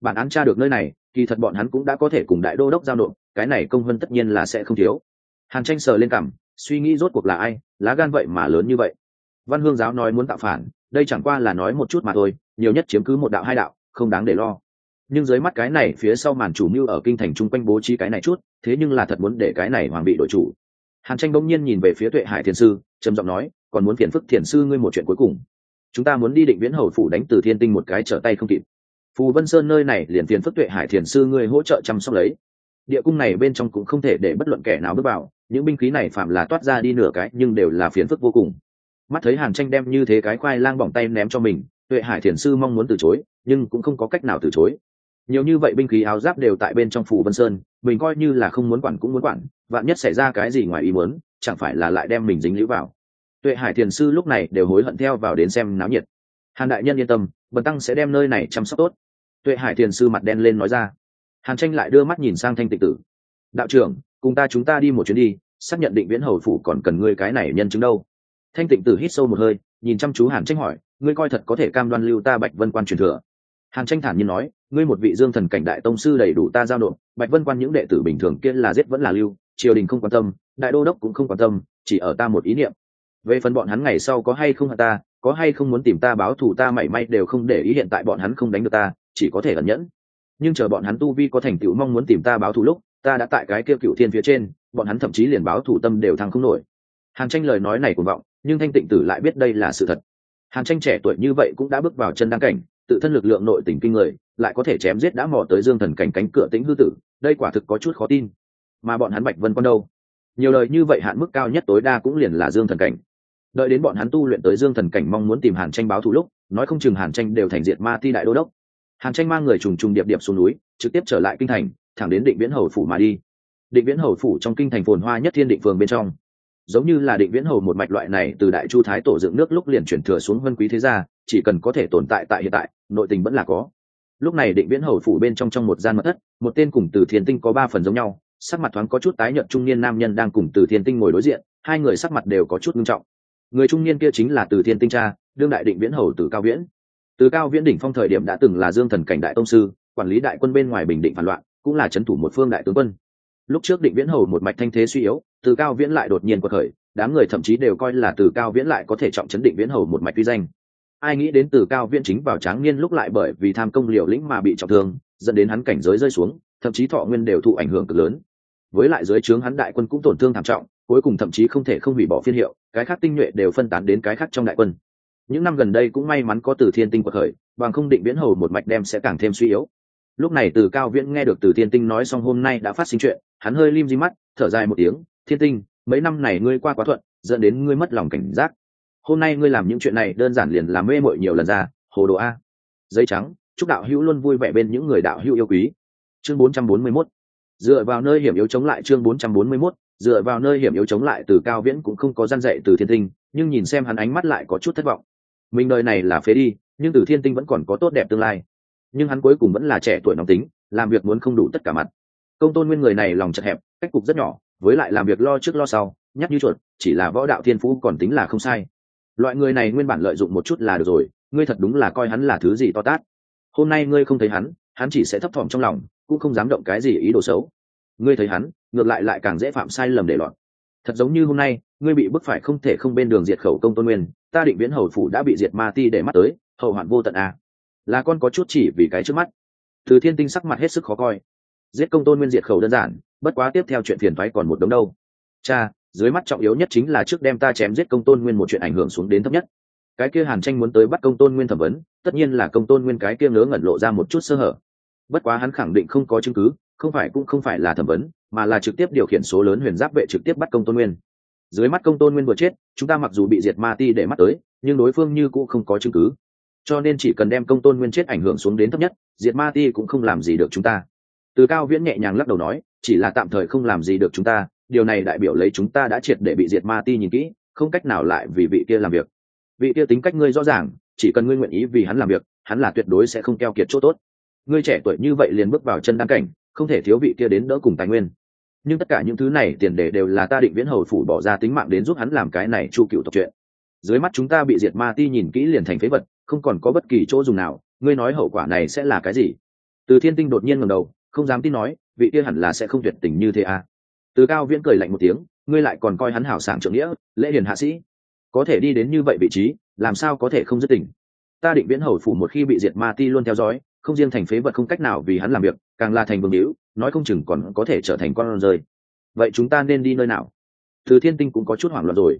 Bản án tra được nơi này, kỳ thật bọn hắn cũng đã có thể cùng đại đô đốc giao nộp cái này công vân tất nhiên là sẽ không thiếu. Hàn tranh sờ lên cảm suy nghĩ rốt cuộc là ai, lá gan vậy mà lớn như vậy. Văn hương giáo nói muốn tạo phản, đây chẳng qua là nói một chút mà thôi, nhiều nhất chiếm cứ một đạo hai đạo, không đáng để lo. Nhưng dưới mắt cái này phía sau màn chủ mưu ở kinh thành chung quanh bố trí cái này chút, thế nhưng là thật muốn để cái này hoàng bị đội chủ. Hàn tranh bỗng nhiên nhìn về phía tuệ hải thiền sư, trầm giọng nói, còn muốn phiền phức thiền sư ngươi một chuyện cuối cùng. Chúng ta muốn đi định viễn hầu phủ đánh từ thiên tinh một cái trở tay không kịp. Phù vân sơn nơi này liền phiền phức tuệ hải thiền sư ngươi hỗ trợ chăm sóc lấy địa cung này bên trong cũng không thể để bất luận kẻ nào bước vào, những binh khí này phạm là toát ra đi nửa cái nhưng đều là phiền phức vô cùng. Mắt thấy hàn tranh đem như thế cái khoai lang bỏng tay ném cho mình, tuệ hải thiền sư mong muốn từ chối, nhưng cũng không có cách nào từ chối. Nhiều như vậy binh khí áo giáp đều tại bên trong phủ vân sơn, mình coi như là không muốn quản cũng muốn quản, vạn nhất xảy ra cái gì ngoài ý muốn, chẳng phải là lại đem mình dính lũ vào. Tuệ hải thiền sư lúc này đều hối hận theo vào đến xem náo nhiệt. Hàn đại nhân yên tâm, bần tăng sẽ đem nơi này chăm sóc tốt. Tuệ hải thiền sư mặt đen lên nói ra hàn tranh lại đưa mắt nhìn sang thanh tịnh tử. Đạo trưởng, cùng ta chúng ta đi một chuyến đi, xác nhận định viễn hầu phủ còn cần ngươi cái này nhân chứng đâu. Thanh tịnh tử hít sâu một hơi, nhìn chăm chú hàn tranh hỏi, ngươi coi thật có thể cam đoan lưu ta bạch vân quan truyền thừa? Hàn tranh thản nhiên nói, ngươi một vị dương thần cảnh đại tông sư đầy đủ ta giao nộp, bạch vân quan những đệ tử bình thường kia là giết vẫn là lưu, triều đình không quan tâm, đại đô đốc cũng không quan tâm, chỉ ở ta một ý niệm. Về phần bọn hắn ngày sau có hay không hận ta, có hay không muốn tìm ta báo thù ta mảy may đều không để ý hiện tại bọn hắn không đánh được ta, chỉ có thể ẩn nhẫn nhưng chờ bọn hắn tu vi có thành tựu mong muốn tìm ta báo thù lúc, ta đã tại cái kia cựu thiên phía trên, bọn hắn thậm chí liền báo thù tâm đều thăng không nổi. Hàn tranh lời nói này cuồng vọng, nhưng thanh tịnh tử lại biết đây là sự thật. Hàn tranh trẻ tuổi như vậy cũng đã bước vào chân đăng cảnh, tự thân lực lượng nội tình kinh người, lại có thể chém giết đã mò tới dương thần cảnh cánh cửa tính hư tử, đây quả thực có chút khó tin. Mà bọn hắn bạch vân con đâu? Nhiều lời như vậy hạn mức cao nhất tối đa cũng liền là dương thần cảnh. Đợi đến bọn hắn tu luyện tới dương thần cảnh mong muốn tìm hàn tranh báo thù lúc, nói không chừng hàn tranh đều thành diệt ma ti đại đô đốc hàn tranh mang người trùng trùng điệp điệp xuống núi, trực tiếp trở lại kinh thành, thẳng đến định viễn hầu phủ mà đi. Định viễn hầu phủ trong kinh thành phồn hoa nhất thiên định phường bên trong. Giống như là định viễn hầu một mạch loại này, từ đại chu thái tổ dựng nước lúc liền chuyển thừa xuống vân quý thế gia, chỉ cần có thể tồn tại tại hiện tại, nội tình vẫn là có. Lúc này định viễn hầu phủ bên trong trong một gian mật thất, một tên cùng từ thiên tinh có ba phần giống nhau, sắc mặt thoáng có chút tái nhợt trung niên nam nhân đang cùng từ thiên tinh ngồi đối diện, hai người sắc mặt đều có chút nghiêm trọng. Người trung niên kia chính là từ thiên tinh cha, đương đại định viễn hầu từ cao viễn từ cao viễn đỉnh phong thời điểm đã từng là dương thần cảnh đại tông sư, quản lý đại quân bên ngoài bình định phản loạn, cũng là c thủ một phương đại tướng quân. Lúc trước định viễn hầu một mạch thanh thế suy yếu, từ cao viễn lại đột nhiên cuộc khởi, đám người thậm chí đều coi là từ cao viễn lại có thể trọng chấn định viễn hầu một mạch uy danh. Ai nghĩ đến từ cao viễn chính vào tráng niên lúc lại bởi vì tham công liều lĩnh mà bị trọng thương, dẫn đến hắn cảnh giới rơi xuống, thậm chí thọ nguyên đều thụ ảnh hưởng cực lớn. Với lại dưới trướng hắn đại quân cũng tổn thương thảm trọng, cuối cùng thậm chí không thể không hủy bỏ phiên hiệu, cái khác tinh nhuệ đều phân tán đến cái khác trong đại quân những năm gần đây cũng may mắn có từ thiên tinh quật khởi, bằng không định viễn hầu một mạch đem sẽ càng thêm suy yếu. Lúc này từ cao viễn nghe được từ thiên tinh nói xong hôm nay đã phát sinh chuyện, hắn hơi lim di mắt, thở dài một tiếng, thiên tinh, mấy năm này ngươi qua quá thuận, dẫn đến ngươi mất lòng cảnh giác. Hôm nay ngươi làm những chuyện này đơn giản liền làm mê mội nhiều lần ra, hồ đồ a. Giấy trắng, chúc đạo hữu luôn vui vẻ bên những người đạo hữu yêu quý. Chương 441 dựa vào nơi hiểm yếu chống lại chương 441 dựa vào nơi hiểm yếu chống lại từ cao viễn cũng không có gian dạy từ thiên tinh, nhưng nhìn xem hắn ánh mắt lại có chút thất vọng mình đời này là phế đi, nhưng từ thiên tinh vẫn còn có tốt đẹp tương lai. Nhưng hắn cuối cùng vẫn là trẻ tuổi nóng tính, làm việc muốn không đủ tất cả mặt. Công tôn nguyên người này lòng chật hẹp, cách cục rất nhỏ, với lại làm việc lo trước lo sau, nhắc như chuột, chỉ là võ đạo thiên phú còn tính là không sai. Loại người này nguyên bản lợi dụng một chút là được rồi, ngươi thật đúng là coi hắn là thứ gì to tát. Hôm nay ngươi không thấy hắn hắn chỉ sẽ thấp thỏm trong lòng, cũng không dám động cái gì ý đồ xấu. Ngươi thấy hắn, ngược lại lại càng dễ phạm sai lầm để loạn. Thật giống như hôm nay, ngươi bị bức phải không thể không bên đường diệt khẩu công tôn nguyên ta định viễn hầu phủ đã bị diệt ma ti để mắt tới, hậu hoạn vô tận à. là con có chút chỉ vì cái trước mắt. Từ thiên tinh sắc mặt hết sức khó coi. Giết công tôn nguyên diệt khẩu đơn giản, bất quá tiếp theo chuyện phiền thoái còn một đống đâu. Cha, dưới mắt trọng yếu nhất chính là trước đem ta chém giết công tôn nguyên một chuyện ảnh hưởng xuống đến thấp nhất. Cái kia hàn tranh muốn tới bắt công tôn nguyên thẩm vấn, tất nhiên là công tôn nguyên cái kia ngớ ngẩn lộ ra một chút sơ hở. Bất quá hắn khẳng định không có chứng cứ, không phải cũng không phải là thẩm vấn, mà là trực tiếp điều khiển số lớn huyền giáp vệ trực tiếp bắt công tôn nguyên dưới mắt công tôn nguyên vừa chết, chúng ta mặc dù bị diệt ma ti để mắt tới, nhưng đối phương như cũng không có chứng cứ. Cho nên chỉ cần đem công tôn nguyên chết ảnh hưởng xuống đến thấp nhất, diệt ma ti cũng không làm gì được chúng ta. Từ cao viễn nhẹ nhàng lắc đầu nói, chỉ là tạm thời không làm gì được chúng ta, điều này đại biểu lấy chúng ta đã triệt để bị diệt ma ti nhìn kỹ, không cách nào lại vì vị kia làm việc. Vị kia tính cách ngươi rõ ràng, chỉ cần ngươi nguyện ý vì hắn làm việc, hắn là tuyệt đối sẽ không keo kiệt chỗ tốt. Ngươi trẻ tuổi như vậy liền bước vào chân đăng cảnh, không thể thiếu vị kia đến đỡ cùng tài nguyên nhưng tất cả những thứ này tiền đề đều là ta định viễn hầu phủ bỏ ra tính mạng đến giúp hắn làm cái này chu cựu tộc chuyện. Dưới mắt chúng ta bị diệt ma ti nhìn kỹ liền thành phế vật, không còn có bất kỳ chỗ dùng nào, ngươi nói hậu quả này sẽ là cái gì? Từ thiên tinh đột nhiên ngầm đầu, không dám tin nói, vị kia hẳn là sẽ không tuyệt tình như thế à? Từ cao viễn cười lạnh một tiếng, ngươi lại còn coi hắn hảo sảng trưởng nghĩa, lễ hiền hạ sĩ. Có thể đi đến như vậy vị trí, làm sao có thể không dứt tình? Ta định viễn hầu phủ một khi bị diệt ma ti luôn theo dõi không riêng thành phế vật không cách nào vì hắn làm việc, càng là thành vương hữu, nói không chừng còn có thể trở thành con rơi. Vậy chúng ta nên đi nơi nào? Từ thiên tinh cũng có chút hoảng loạn rồi.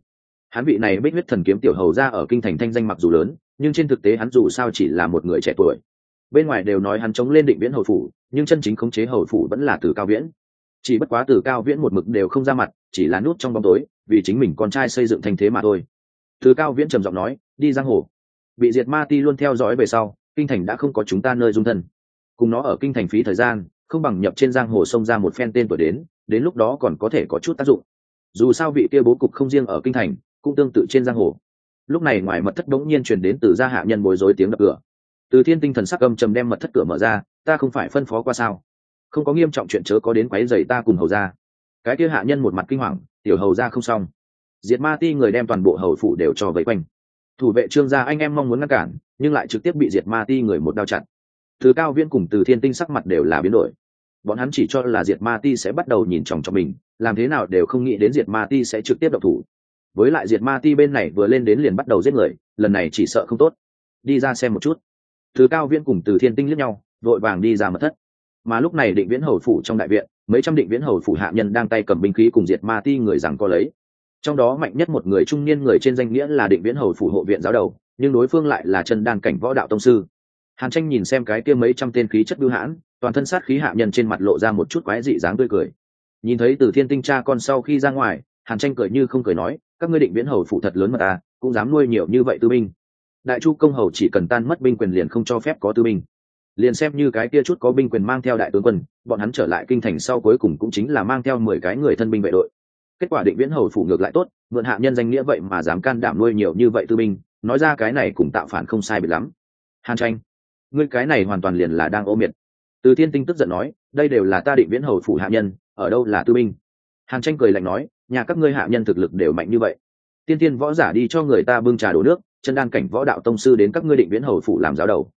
Hắn vị này bích huyết thần kiếm tiểu hầu ra ở kinh thành thanh danh mặc dù lớn, nhưng trên thực tế hắn dù sao chỉ là một người trẻ tuổi. Bên ngoài đều nói hắn chống lên định viễn hầu phủ, nhưng chân chính khống chế hầu phủ vẫn là từ cao viễn. Chỉ bất quá từ cao viễn một mực đều không ra mặt, chỉ là nút trong bóng tối, vì chính mình con trai xây dựng thanh thế mà thôi. Từ cao viễn trầm giọng nói, đi giang hồ. Bị diệt ma ti luôn theo dõi về sau kinh thành đã không có chúng ta nơi dung thân. Cùng nó ở kinh thành phí thời gian, không bằng nhập trên giang hồ sông ra một phen tên tuổi đến đến lúc đó còn có thể có chút tác dụng. Dù sao vị kia bố cục không riêng ở kinh thành, cũng tương tự trên giang hồ. Lúc này ngoài mật thất bỗng nhiên truyền đến từ gia hạ nhân bối rối tiếng đập cửa. Từ thiên tinh thần sắc âm trầm đem mật thất cửa mở ra, ta không phải phân phó qua sao? Không có nghiêm trọng chuyện chớ có đến quấy rầy ta cùng hầu ra cái kia hạ nhân một mặt kinh hoàng, tiểu hầu ra không xong. Diệt ma ti người đem toàn bộ hầu phủ đều cho vây quanh thủ vệ trương gia anh em mong muốn ngăn cản, nhưng lại trực tiếp bị diệt ma ti người một đao chặn. Thứ cao viên cùng từ thiên tinh sắc mặt đều là biến đổi. Bọn hắn chỉ cho là diệt ma ti sẽ bắt đầu nhìn chòng cho mình, làm thế nào đều không nghĩ đến diệt ma ti sẽ trực tiếp độc thủ. Với lại diệt ma ti bên này vừa lên đến liền bắt đầu giết người, lần này chỉ sợ không tốt. Đi ra xem một chút. Thứ cao viễn cùng từ thiên tinh liếc nhau, vội vàng đi ra mật thất. Mà lúc này định viễn hầu phủ trong đại viện, mấy trăm định viễn hầu phủ hạ nhân đang tay cầm binh khí cùng diệt ma ti người rằng có lấy trong đó mạnh nhất một người trung niên người trên danh nghĩa là định viễn hầu phủ hộ viện giáo đầu, nhưng đối phương lại là chân đan cảnh võ đạo tông sư. Hàn tranh nhìn xem cái kia mấy trăm tên khí chất bưu hãn, toàn thân sát khí hạ nhân trên mặt lộ ra một chút quái dị dáng tươi cười. Nhìn thấy từ thiên tinh cha con sau khi ra ngoài, hàn tranh cười như không cười nói, các ngươi định viễn hầu phủ thật lớn mà ta, cũng dám nuôi nhiều như vậy tư binh. Đại chu công hầu chỉ cần tan mất binh quyền liền không cho phép có tư binh. Liền xem như cái kia chút có binh quyền mang theo đại tướng quân, bọn hắn trở lại kinh thành sau cuối cùng cũng chính là mang theo mười cái người thân binh vệ đội kết quả định viễn hầu phủ ngược lại tốt, mượn hạ nhân danh nghĩa vậy mà dám can đảm nuôi nhiều như vậy tư binh, nói ra cái này cũng tạo phản không sai biệt lắm. Hàn tranh, ngươi cái này hoàn toàn liền là đang ô miệt. Từ thiên tinh tức giận nói, đây đều là ta định viễn hầu phủ hạ nhân, ở đâu là tư binh? Hàn tranh cười lạnh nói, nhà các ngươi hạ nhân thực lực đều mạnh như vậy. Tiên tiên võ giả đi cho người ta bưng trà đổ nước, chân đan cảnh võ đạo tông sư đến các ngươi định viễn hầu phủ làm giáo đầu.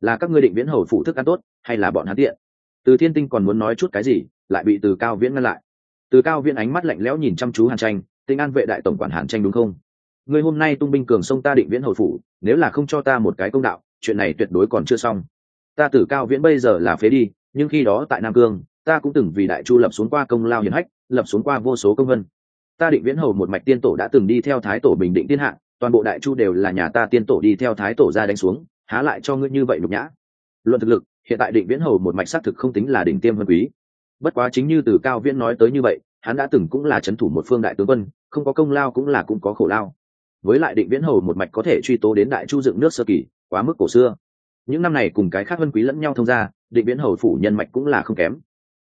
Là các ngươi định viễn hầu phủ thức ăn tốt, hay là bọn hắn tiện? Từ thiên tinh còn muốn nói chút cái gì, lại bị từ cao viễn ngăn lại từ cao viễn ánh mắt lạnh lẽo nhìn chăm chú hàn tranh, tinh an vệ đại tổng quản hàn tranh đúng không? Người hôm nay tung binh cường sông ta định viễn Hồi phủ, nếu là không cho ta một cái công đạo, chuyện này tuyệt đối còn chưa xong. Ta tử cao viễn bây giờ là phế đi, nhưng khi đó tại nam cương, ta cũng từng vì đại chu lập xuống qua công lao hiển hách, lập xuống qua vô số công vân. Ta định viễn hầu một mạch tiên tổ đã từng đi theo thái tổ bình định thiên hạ, toàn bộ đại chu đều là nhà ta tiên tổ đi theo thái tổ ra đánh xuống, há lại cho ngươi như vậy nhục nhã. Luận thực lực, hiện tại định viễn hầu một mạch xác thực không tính là đỉnh tiêm vân quý bất quá chính như từ cao viễn nói tới như vậy, hắn đã từng cũng là c h ấ n thủ một phương đại tướng quân, không có công lao cũng là cũng có khổ lao. Với lại định viễn hầu một mạch có thể truy tố đến đại chu dựng nước sơ kỳ, quá mức cổ xưa. Những năm này cùng cái khác vân quý lẫn nhau thông ra định viễn hầu phủ nhân mạch cũng là không kém.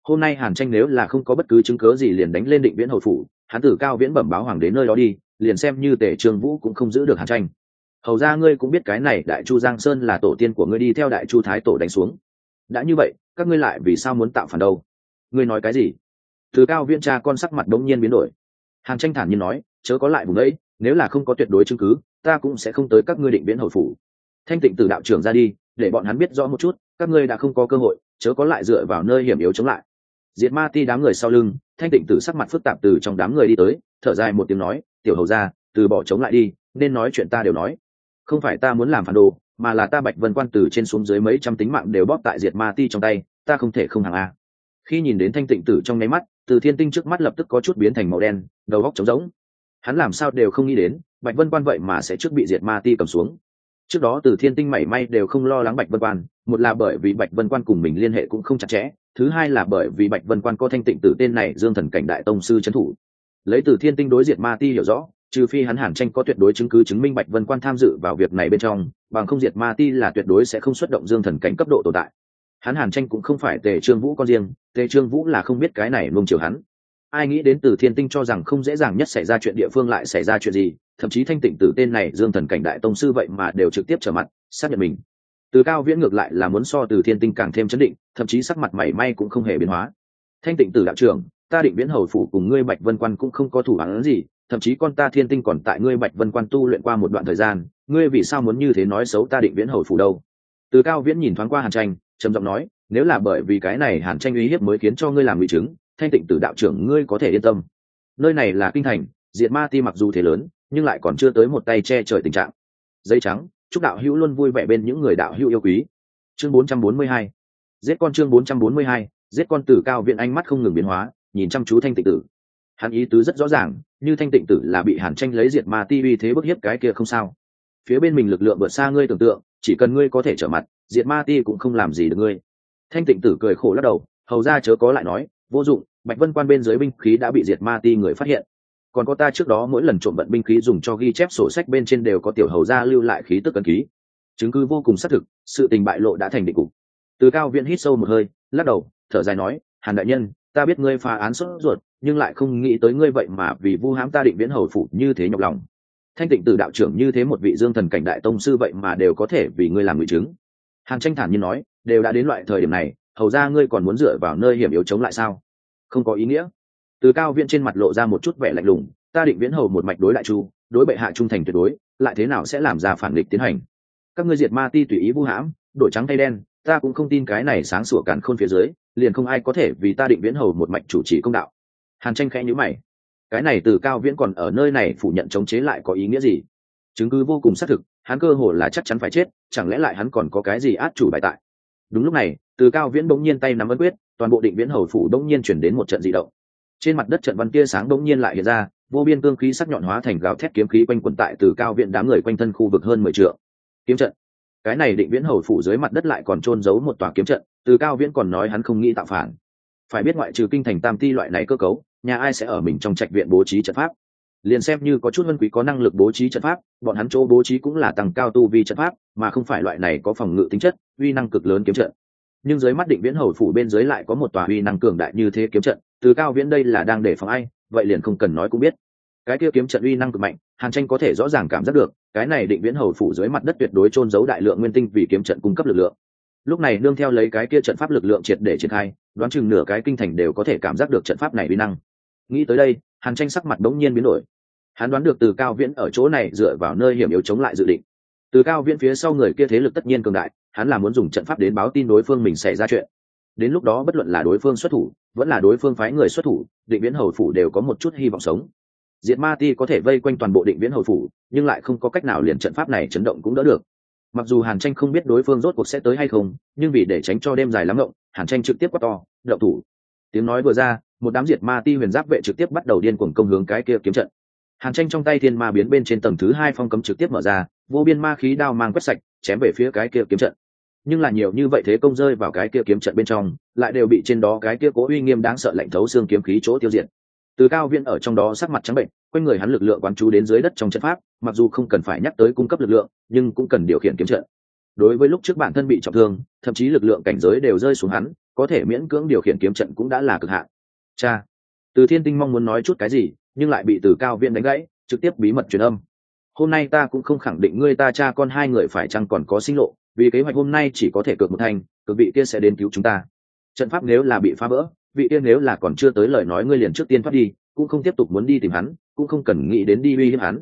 Hôm nay hàn tranh nếu là không có bất cứ chứng cớ gì liền đánh lên định viễn hầu phủ, hắn tử cao viễn bẩm báo hoàng đến nơi đó đi, liền xem như tể trường vũ cũng không giữ được hàn tranh. Hầu ra ngươi cũng biết cái này đại chu giang sơn là tổ tiên của ngươi đi theo đại chu thái tổ đánh xuống. Đã như vậy, các ngươi lại vì sao muốn tạo phản đâu? Ngươi nói cái gì? Thứ cao viễn cha con sắc mặt đống nhiên biến đổi. Hàn tranh thản nhiên nói, chớ có lại vùng ấy, nếu là không có tuyệt đối chứng cứ, ta cũng sẽ không tới các ngươi định viễn hồi phủ. Thanh tịnh từ đạo trưởng ra đi, để bọn hắn biết rõ một chút, các ngươi đã không có cơ hội, chớ có lại dựa vào nơi hiểm yếu chống lại. Diệt ma ti đám người sau lưng, thanh tịnh tử sắc mặt phức tạp từ trong đám người đi tới, thở dài một tiếng nói, tiểu hầu ra từ bỏ chống lại đi, nên nói chuyện ta đều nói. Không phải ta muốn làm phản đồ, mà là ta bạch vân quan từ trên xuống dưới mấy trăm tính mạng đều bóp tại diệt ma ti trong tay, ta không thể không hàng a khi nhìn đến thanh tịnh tử trong nháy mắt, từ thiên tinh trước mắt lập tức có chút biến thành màu đen, đầu góc trống rỗng. Hắn làm sao đều không nghĩ đến, bạch vân quan vậy mà sẽ trước bị diệt ma ti cầm xuống. Trước đó từ thiên tinh mảy may đều không lo lắng bạch vân quan, một là bởi vì bạch vân quan cùng mình liên hệ cũng không chặt chẽ, thứ hai là bởi vì bạch vân quan có thanh tịnh tử tên này dương thần cảnh đại tông sư trấn thủ. Lấy từ thiên tinh đối diệt ma ti hiểu rõ, trừ phi hắn hàn tranh có tuyệt đối chứng cứ chứng minh bạch vân quan tham dự vào việc này bên trong, bằng không diệt ma ti là tuyệt đối sẽ không xuất động dương thần cảnh cấp độ tồn tại hắn hàn tranh cũng không phải tề trương vũ con riêng, tề trương vũ là không biết cái này nung chiều hắn. Ai nghĩ đến từ thiên tinh cho rằng không dễ dàng nhất xảy ra chuyện địa phương lại xảy ra chuyện gì, thậm chí thanh tịnh tử tên này dương thần cảnh đại tông sư vậy mà đều trực tiếp trở mặt, xác nhận mình. Từ cao viễn ngược lại là muốn so từ thiên tinh càng thêm chấn định, thậm chí sắc mặt mảy may cũng không hề biến hóa. Thanh tịnh từ đạo trưởng, ta định viễn hầu phủ cùng ngươi bạch vân quan cũng không có thủ án gì, thậm chí con ta thiên tinh còn tại ngươi bạch vân quan tu luyện qua một đoạn thời gian, ngươi vì sao muốn như thế nói xấu ta định viễn hầu phủ đâu? Từ cao viễn nhìn thoáng qua hàn tranh trầm giọng nói, nếu là bởi vì cái này hàn tranh uy hiếp mới khiến cho ngươi làm ngụy chứng, thanh tịnh tử đạo trưởng ngươi có thể yên tâm. Nơi này là kinh thành, diệt ma ti mặc dù thế lớn, nhưng lại còn chưa tới một tay che trời tình trạng. Dây trắng, chúc đạo hữu luôn vui vẻ bên những người đạo hữu yêu quý. Chương 442 giết con chương 442 giết con tử cao viện ánh mắt không ngừng biến hóa, nhìn chăm chú thanh tịnh tử. Hắn ý tứ rất rõ ràng, như thanh tịnh tử là bị hàn tranh lấy diệt ma ti uy thế bức hiếp cái kia không sao. Phía bên mình lực lượng vượt xa ngươi tưởng tượng, chỉ cần ngươi có thể trở mặt diệt ma ti cũng không làm gì được ngươi. Thanh tịnh tử cười khổ lắc đầu, hầu ra chớ có lại nói, vô dụng, bạch vân quan bên dưới binh khí đã bị diệt ma ti người phát hiện. Còn có ta trước đó mỗi lần trộm vận binh khí dùng cho ghi chép sổ sách bên trên đều có tiểu hầu gia lưu lại khí tức cân ký. Chứng cứ vô cùng xác thực, sự tình bại lộ đã thành định cục. Từ cao viện hít sâu một hơi, lắc đầu, thở dài nói, hàn đại nhân, ta biết ngươi phá án sốt ruột, nhưng lại không nghĩ tới ngươi vậy mà vì vu hãm ta định viễn hầu phủ như thế nhọc lòng. Thanh tịnh từ đạo trưởng như thế một vị dương thần cảnh đại tông sư vậy mà đều có thể vì ngươi làm người chứng hàn tranh thản nhiên nói, đều đã đến loại thời điểm này, hầu ra ngươi còn muốn dựa vào nơi hiểm yếu chống lại sao? Không có ý nghĩa. Từ cao viện trên mặt lộ ra một chút vẻ lạnh lùng, ta định viễn hầu một mạch đối lại chu, đối bệ hạ trung thành tuyệt đối, lại thế nào sẽ làm ra phản địch tiến hành? Các ngươi diệt ma ti tùy ý vu hãm, đổi trắng thay đen, ta cũng không tin cái này sáng sủa cản khôn phía dưới, liền không ai có thể vì ta định viễn hầu một mạch chủ trì công đạo. Hàn tranh khẽ nhữ mày. Cái này từ cao viễn còn ở nơi này phủ nhận chống chế lại có ý nghĩa gì? Chứng cứ vô cùng xác thực hắn cơ hồ là chắc chắn phải chết, chẳng lẽ lại hắn còn có cái gì át chủ bài tại? Đúng lúc này, từ cao viễn bỗng nhiên tay nắm ấn quyết, toàn bộ định viễn hầu phủ bỗng nhiên chuyển đến một trận dị động. Trên mặt đất trận văn tia sáng bỗng nhiên lại hiện ra, vô biên cương khí sắc nhọn hóa thành gáo thét kiếm khí quanh quần tại từ cao viễn đám người quanh thân khu vực hơn mười triệu kiếm trận. Cái này định viễn hầu phủ dưới mặt đất lại còn trôn giấu một tòa kiếm trận, từ cao viễn còn nói hắn không nghĩ tạo phản. Phải biết ngoại trừ kinh thành tam ti loại này cơ cấu, nhà ai sẽ ở mình trong trạch viện bố trí trận pháp? Liền xem như có chút vân quý có năng lực bố trí trận pháp, bọn hắn chỗ bố trí cũng là tăng cao tu vi trận pháp, mà không phải loại này có phòng ngự tính chất, uy năng cực lớn kiếm trận. Nhưng dưới mắt định viễn hầu phủ bên dưới lại có một tòa uy năng cường đại như thế kiếm trận, từ cao viễn đây là đang để phòng ai, vậy liền không cần nói cũng biết. Cái kia kiếm trận uy năng cực mạnh, hàn tranh có thể rõ ràng cảm giác được, cái này định viễn hầu phủ dưới mặt đất tuyệt đối trôn giấu đại lượng nguyên tinh vì kiếm trận cung cấp lực lượng. Lúc này nương theo lấy cái kia trận pháp lực lượng triệt để triển khai, đoán chừng nửa cái kinh thành đều có thể cảm giác được trận pháp này uy năng. Nghĩ tới đây, hàn tranh sắc mặt đống nhiên biến đổi hắn đoán được từ cao viễn ở chỗ này dựa vào nơi hiểm yếu chống lại dự định. Từ cao viễn phía sau người kia thế lực tất nhiên cường đại, hắn là muốn dùng trận pháp đến báo tin đối phương mình xảy ra chuyện. Đến lúc đó bất luận là đối phương xuất thủ, vẫn là đối phương phái người xuất thủ, định viễn hầu phủ đều có một chút hy vọng sống. Diệt ma ti có thể vây quanh toàn bộ định viễn hầu phủ, nhưng lại không có cách nào liền trận pháp này chấn động cũng đỡ được. Mặc dù hàn tranh không biết đối phương rốt cuộc sẽ tới hay không, nhưng vì để tránh cho đêm dài lắm ngộng, hàn tranh trực tiếp quát to đậu thủ. Tiếng nói vừa ra, một đám diệt ma ti huyền giáp vệ trực tiếp bắt đầu điên cuồng công hướng cái kia kiếm trận hàn tranh trong tay thiên ma biến bên trên tầng thứ hai phong cấm trực tiếp mở ra, vô biên ma khí đao mang quét sạch, chém về phía cái kia kiếm trận. Nhưng là nhiều như vậy thế công rơi vào cái kia kiếm trận bên trong, lại đều bị trên đó cái kia cố uy nghiêm đáng sợ lạnh thấu xương kiếm khí chỗ tiêu diệt. Từ cao viên ở trong đó sắc mặt trắng bệnh, quanh người hắn lực lượng quán chú đến dưới đất trong trận pháp, mặc dù không cần phải nhắc tới cung cấp lực lượng, nhưng cũng cần điều khiển kiếm trận. Đối với lúc trước bản thân bị trọng thương, thậm chí lực lượng cảnh giới đều rơi xuống hắn, có thể miễn cưỡng điều khiển kiếm trận cũng đã là cực hạn. Cha, từ thiên tinh mong muốn nói chút cái gì? Nhưng lại bị từ cao viện đánh gãy, trực tiếp bí mật truyền âm. Hôm nay ta cũng không khẳng định ngươi ta cha con hai người phải chăng còn có sinh lộ, vì kế hoạch hôm nay chỉ có thể cược một thành cực vị kia sẽ đến cứu chúng ta. Trận pháp nếu là bị phá vỡ, vị kia nếu là còn chưa tới lời nói ngươi liền trước tiên thoát đi, cũng không tiếp tục muốn đi tìm hắn, cũng không cần nghĩ đến đi uy hiếp hắn.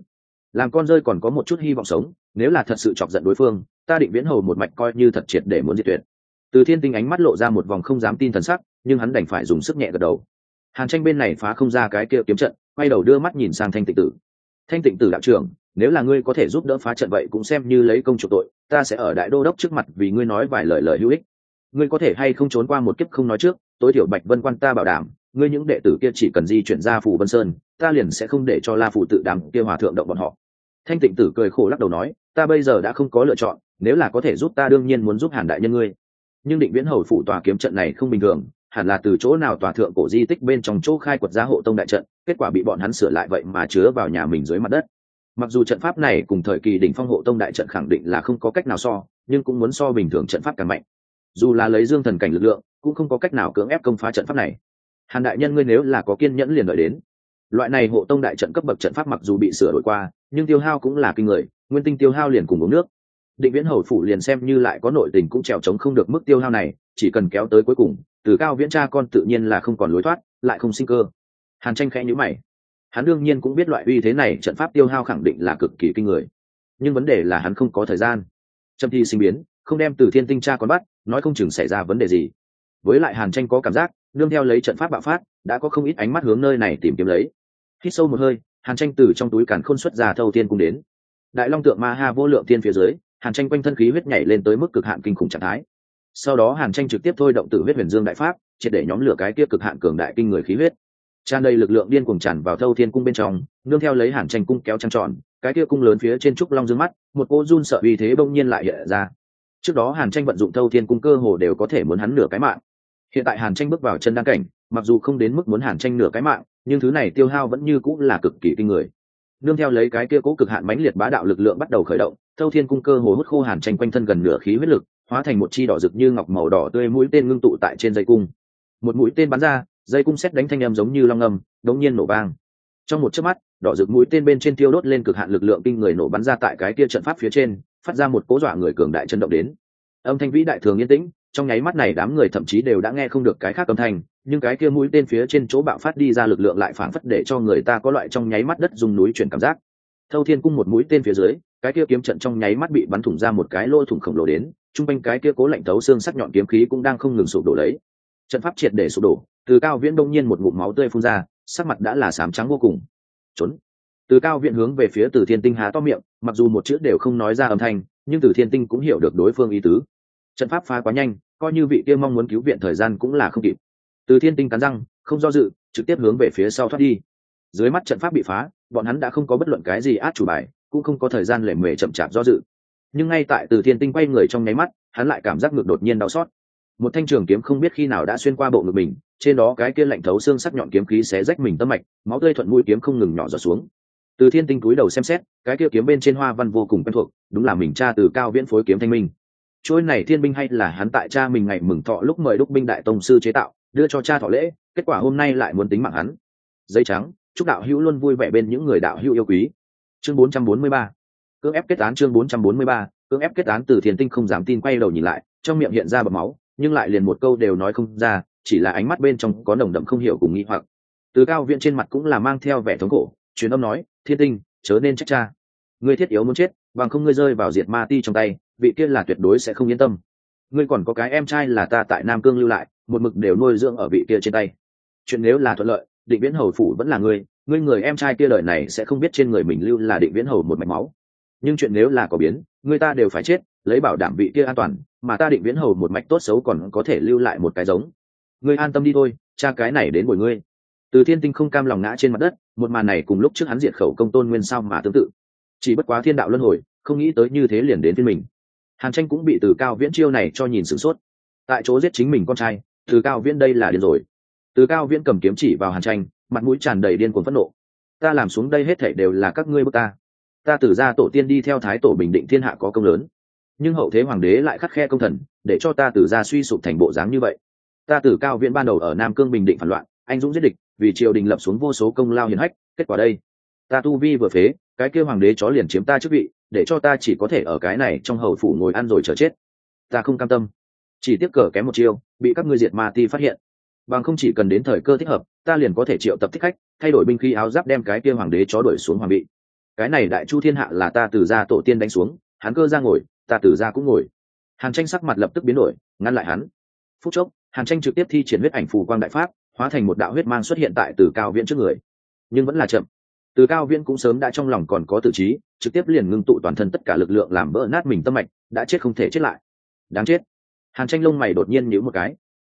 Làm con rơi còn có một chút hy vọng sống, nếu là thật sự chọc giận đối phương, ta định viễn hầu một mạch coi như thật triệt để muốn diệt tuyệt. Từ thiên tinh ánh mắt lộ ra một vòng không dám tin thần sắc, nhưng hắn đành phải dùng sức nhẹ gật đầu hàn tranh bên này phá không ra cái kia kiếm trận, quay đầu đưa mắt nhìn sang thanh tịnh tử. Thanh tịnh tử đạo trưởng, nếu là ngươi có thể giúp đỡ phá trận vậy cũng xem như lấy công chủ tội, ta sẽ ở đại đô đốc trước mặt vì ngươi nói vài lời lời hữu ích. Ngươi có thể hay không trốn qua một kiếp không nói trước, tối thiểu bạch vân quan ta bảo đảm, ngươi những đệ tử kia chỉ cần di chuyển ra phủ vân sơn, ta liền sẽ không để cho la phủ tự đàm kia hòa thượng động bọn họ. Thanh tịnh tử cười khổ lắc đầu nói, ta bây giờ đã không có lựa chọn, nếu là có thể giúp ta đương nhiên muốn giúp hàn đại nhân ngươi. Nhưng định viễn hầu phủ tòa kiếm trận này không bình thường hẳn là từ chỗ nào tòa thượng cổ di tích bên trong chỗ khai quật ra hộ tông đại trận, kết quả bị bọn hắn sửa lại vậy mà chứa vào nhà mình dưới mặt đất. Mặc dù trận pháp này cùng thời kỳ đỉnh phong hộ tông đại trận khẳng định là không có cách nào so, nhưng cũng muốn so bình thường trận pháp càng mạnh. Dù là lấy dương thần cảnh lực lượng, cũng không có cách nào cưỡng ép công phá trận pháp này. Hàn đại nhân ngươi nếu là có kiên nhẫn liền đợi đến. Loại này hộ tông đại trận cấp bậc trận pháp mặc dù bị sửa đổi qua, nhưng tiêu hao cũng là kinh người, nguyên tinh tiêu hao liền cùng uống nước. Định viễn hầu phủ liền xem như lại có nội tình cũng trèo trống không được mức tiêu hao này, chỉ cần kéo tới cuối cùng từ cao viễn cha con tự nhiên là không còn lối thoát, lại không sinh cơ. Hàn tranh khẽ nhữ mày. Hắn đương nhiên cũng biết loại uy thế này trận pháp tiêu hao khẳng định là cực kỳ kinh người. Nhưng vấn đề là hắn không có thời gian. Trâm thi sinh biến, không đem từ thiên tinh cha con bắt, nói không chừng xảy ra vấn đề gì. Với lại hàn tranh có cảm giác nương theo lấy trận pháp bạo phát, đã có không ít ánh mắt hướng nơi này tìm kiếm lấy. Hít sâu một hơi, hàn tranh từ trong túi càn khôn xuất ra thâu tiên cung đến. Đại long tượng ma ha vô lượng tiên phía dưới, hàn tranh quanh thân khí huyết nhảy lên tới mức cực hạn kinh khủng trạng thái sau đó hàn tranh trực tiếp thôi động tử huyết huyền dương đại pháp, triệt để nhóm lửa cái kia cực hạn cường đại kinh người khí huyết. Tràn đầy lực lượng điên cuồng tràn vào thâu thiên cung bên trong, nương theo lấy hàn tranh cung kéo trăng tròn, cái kia cung lớn phía trên trúc long dương mắt, một cô run sợ vì thế bỗng nhiên lại hiện ra. Trước đó hàn tranh vận dụng thâu thiên cung cơ hồ đều có thể muốn hắn nửa cái mạng. Hiện tại hàn tranh bước vào chân đăng cảnh, mặc dù không đến mức muốn hàn tranh nửa cái mạng, nhưng thứ này tiêu hao vẫn như cũng là cực kỳ kinh người. Nương theo lấy cái kia cố cực hạn mãnh liệt bá đạo lực lượng bắt đầu khởi động, thâu thiên cung cơ hồ hút khô hàn tranh quanh thân gần nửa khí huyết lực hóa thành một chi đỏ rực như ngọc màu đỏ tươi mũi tên ngưng tụ tại trên dây cung. Một mũi tên bắn ra, dây cung xét đánh thanh âm giống như long ngầm đống nhiên nổ vang. Trong một chớp mắt, đỏ rực mũi tên bên trên tiêu đốt lên cực hạn lực lượng kinh người nổ bắn ra tại cái kia trận pháp phía trên, phát ra một cố dọa người cường đại chân động đến. Âm thanh vĩ đại thường yên tĩnh, trong nháy mắt này đám người thậm chí đều đã nghe không được cái khác âm thanh, nhưng cái kia mũi tên phía trên chỗ bạo phát đi ra lực lượng lại phảng phất để cho người ta có loại trong nháy mắt đất dùng núi chuyển cảm giác. Thâu thiên cung một mũi tên phía dưới, cái kia kiếm trận trong nháy mắt bị bắn thủng ra một cái lỗ thủng khổng lồ đến trung quanh cái kia cố lạnh thấu xương sắc nhọn kiếm khí cũng đang không ngừng sụp đổ lấy. Trận pháp triệt để sụp đổ, từ cao viễn đông nhiên một ngụm máu tươi phun ra, sắc mặt đã là sám trắng vô cùng. Trốn. Từ cao viện hướng về phía từ thiên tinh há to miệng, mặc dù một chữ đều không nói ra âm thanh, nhưng từ thiên tinh cũng hiểu được đối phương ý tứ. Trận pháp phá quá nhanh, coi như vị kia mong muốn cứu viện thời gian cũng là không kịp. Từ thiên tinh cắn răng, không do dự, trực tiếp hướng về phía sau thoát đi. Dưới mắt trận pháp bị phá, bọn hắn đã không có bất luận cái gì át chủ bài, cũng không có thời gian lệ mề chậm chạp do dự nhưng ngay tại từ thiên tinh quay người trong nháy mắt, hắn lại cảm giác ngực đột nhiên đau xót. Một thanh trường kiếm không biết khi nào đã xuyên qua bộ ngực mình, trên đó cái kia lạnh thấu xương sắc nhọn kiếm khí xé rách mình tâm mạch, máu tươi thuận mũi kiếm không ngừng nhỏ giọt xuống. Từ thiên tinh cúi đầu xem xét, cái kia kiếm bên trên hoa văn vô cùng quen thuộc, đúng là mình cha từ cao viễn phối kiếm thanh minh. Chuỗi này thiên binh hay là hắn tại cha mình ngày mừng thọ lúc mời đúc binh đại tông sư chế tạo, đưa cho cha thọ lễ, kết quả hôm nay lại muốn tính mạng hắn. Giấy trắng, chúc đạo hữu luôn vui vẻ bên những người đạo hữu yêu quý. Chương 443 cưỡng ép kết án chương 443 cưỡng ép kết án từ thiền tinh không dám tin quay đầu nhìn lại, trong miệng hiện ra bầm máu, nhưng lại liền một câu đều nói không ra, chỉ là ánh mắt bên trong có nồng đậm không hiểu cùng nghi hoặc. Từ cao viện trên mặt cũng là mang theo vẻ thống khổ, truyền âm nói, thiên tinh, chớ nên trách cha. Ngươi thiết yếu muốn chết, bằng không ngươi rơi vào diệt ma ti trong tay, vị kia là tuyệt đối sẽ không yên tâm. Ngươi còn có cái em trai là ta tại nam cương lưu lại, một mực đều nuôi dưỡng ở vị kia trên tay. Chuyện nếu là thuận lợi, định viễn hầu phủ vẫn là ngươi ngươi người em trai kia đời này sẽ không biết trên người mình lưu là định viễn hầu một mạch máu nhưng chuyện nếu là có biến, người ta đều phải chết, lấy bảo đảm vị kia an toàn, mà ta định viễn hầu một mạch tốt xấu còn có thể lưu lại một cái giống. Ngươi an tâm đi thôi, cha cái này đến bồi ngươi. Từ thiên tinh không cam lòng ngã trên mặt đất, một màn này cùng lúc trước hắn diệt khẩu công tôn nguyên sao mà tương tự. Chỉ bất quá thiên đạo luân hồi, không nghĩ tới như thế liền đến thiên mình. Hàn tranh cũng bị từ cao viễn chiêu này cho nhìn sửng sốt. Tại chỗ giết chính mình con trai, từ cao viễn đây là điên rồi. Từ cao viễn cầm kiếm chỉ vào hàn tranh, mặt mũi tràn đầy điên cuồng phẫn nộ. Ta làm xuống đây hết thảy đều là các ngươi bước ta ta tử ra tổ tiên đi theo thái tổ bình định thiên hạ có công lớn. Nhưng hậu thế hoàng đế lại khắc khe công thần, để cho ta tử ra suy sụp thành bộ dáng như vậy. Ta tử cao viễn ban đầu ở nam cương bình định phản loạn, anh dũng giết địch, vì triều đình lập xuống vô số công lao hiển hách, kết quả đây. Ta tu vi vừa phế, cái kêu hoàng đế chó liền chiếm ta chức vị, để cho ta chỉ có thể ở cái này trong hầu phủ ngồi ăn rồi chờ chết. Ta không cam tâm. Chỉ tiếp cờ kém một chiêu, bị các ngươi diệt ma ti phát hiện. Bằng không chỉ cần đến thời cơ thích hợp, ta liền có thể triệu tập thích khách, thay đổi binh khí áo giáp đem cái kia hoàng đế chó đuổi xuống hoàng bị cái này đại chu thiên hạ là ta từ ra tổ tiên đánh xuống, hắn cơ ra ngồi, ta từ ra cũng ngồi. Hàn tranh sắc mặt lập tức biến đổi, ngăn lại hắn. Phút chốc, hàn tranh trực tiếp thi triển huyết ảnh phù quang đại pháp, hóa thành một đạo huyết mang xuất hiện tại từ cao viễn trước người. Nhưng vẫn là chậm. Từ cao viễn cũng sớm đã trong lòng còn có tự trí, trực tiếp liền ngưng tụ toàn thân tất cả lực lượng làm bỡ nát mình tâm mạch, đã chết không thể chết lại. Đáng chết. Hàn tranh lông mày đột nhiên nhíu một cái.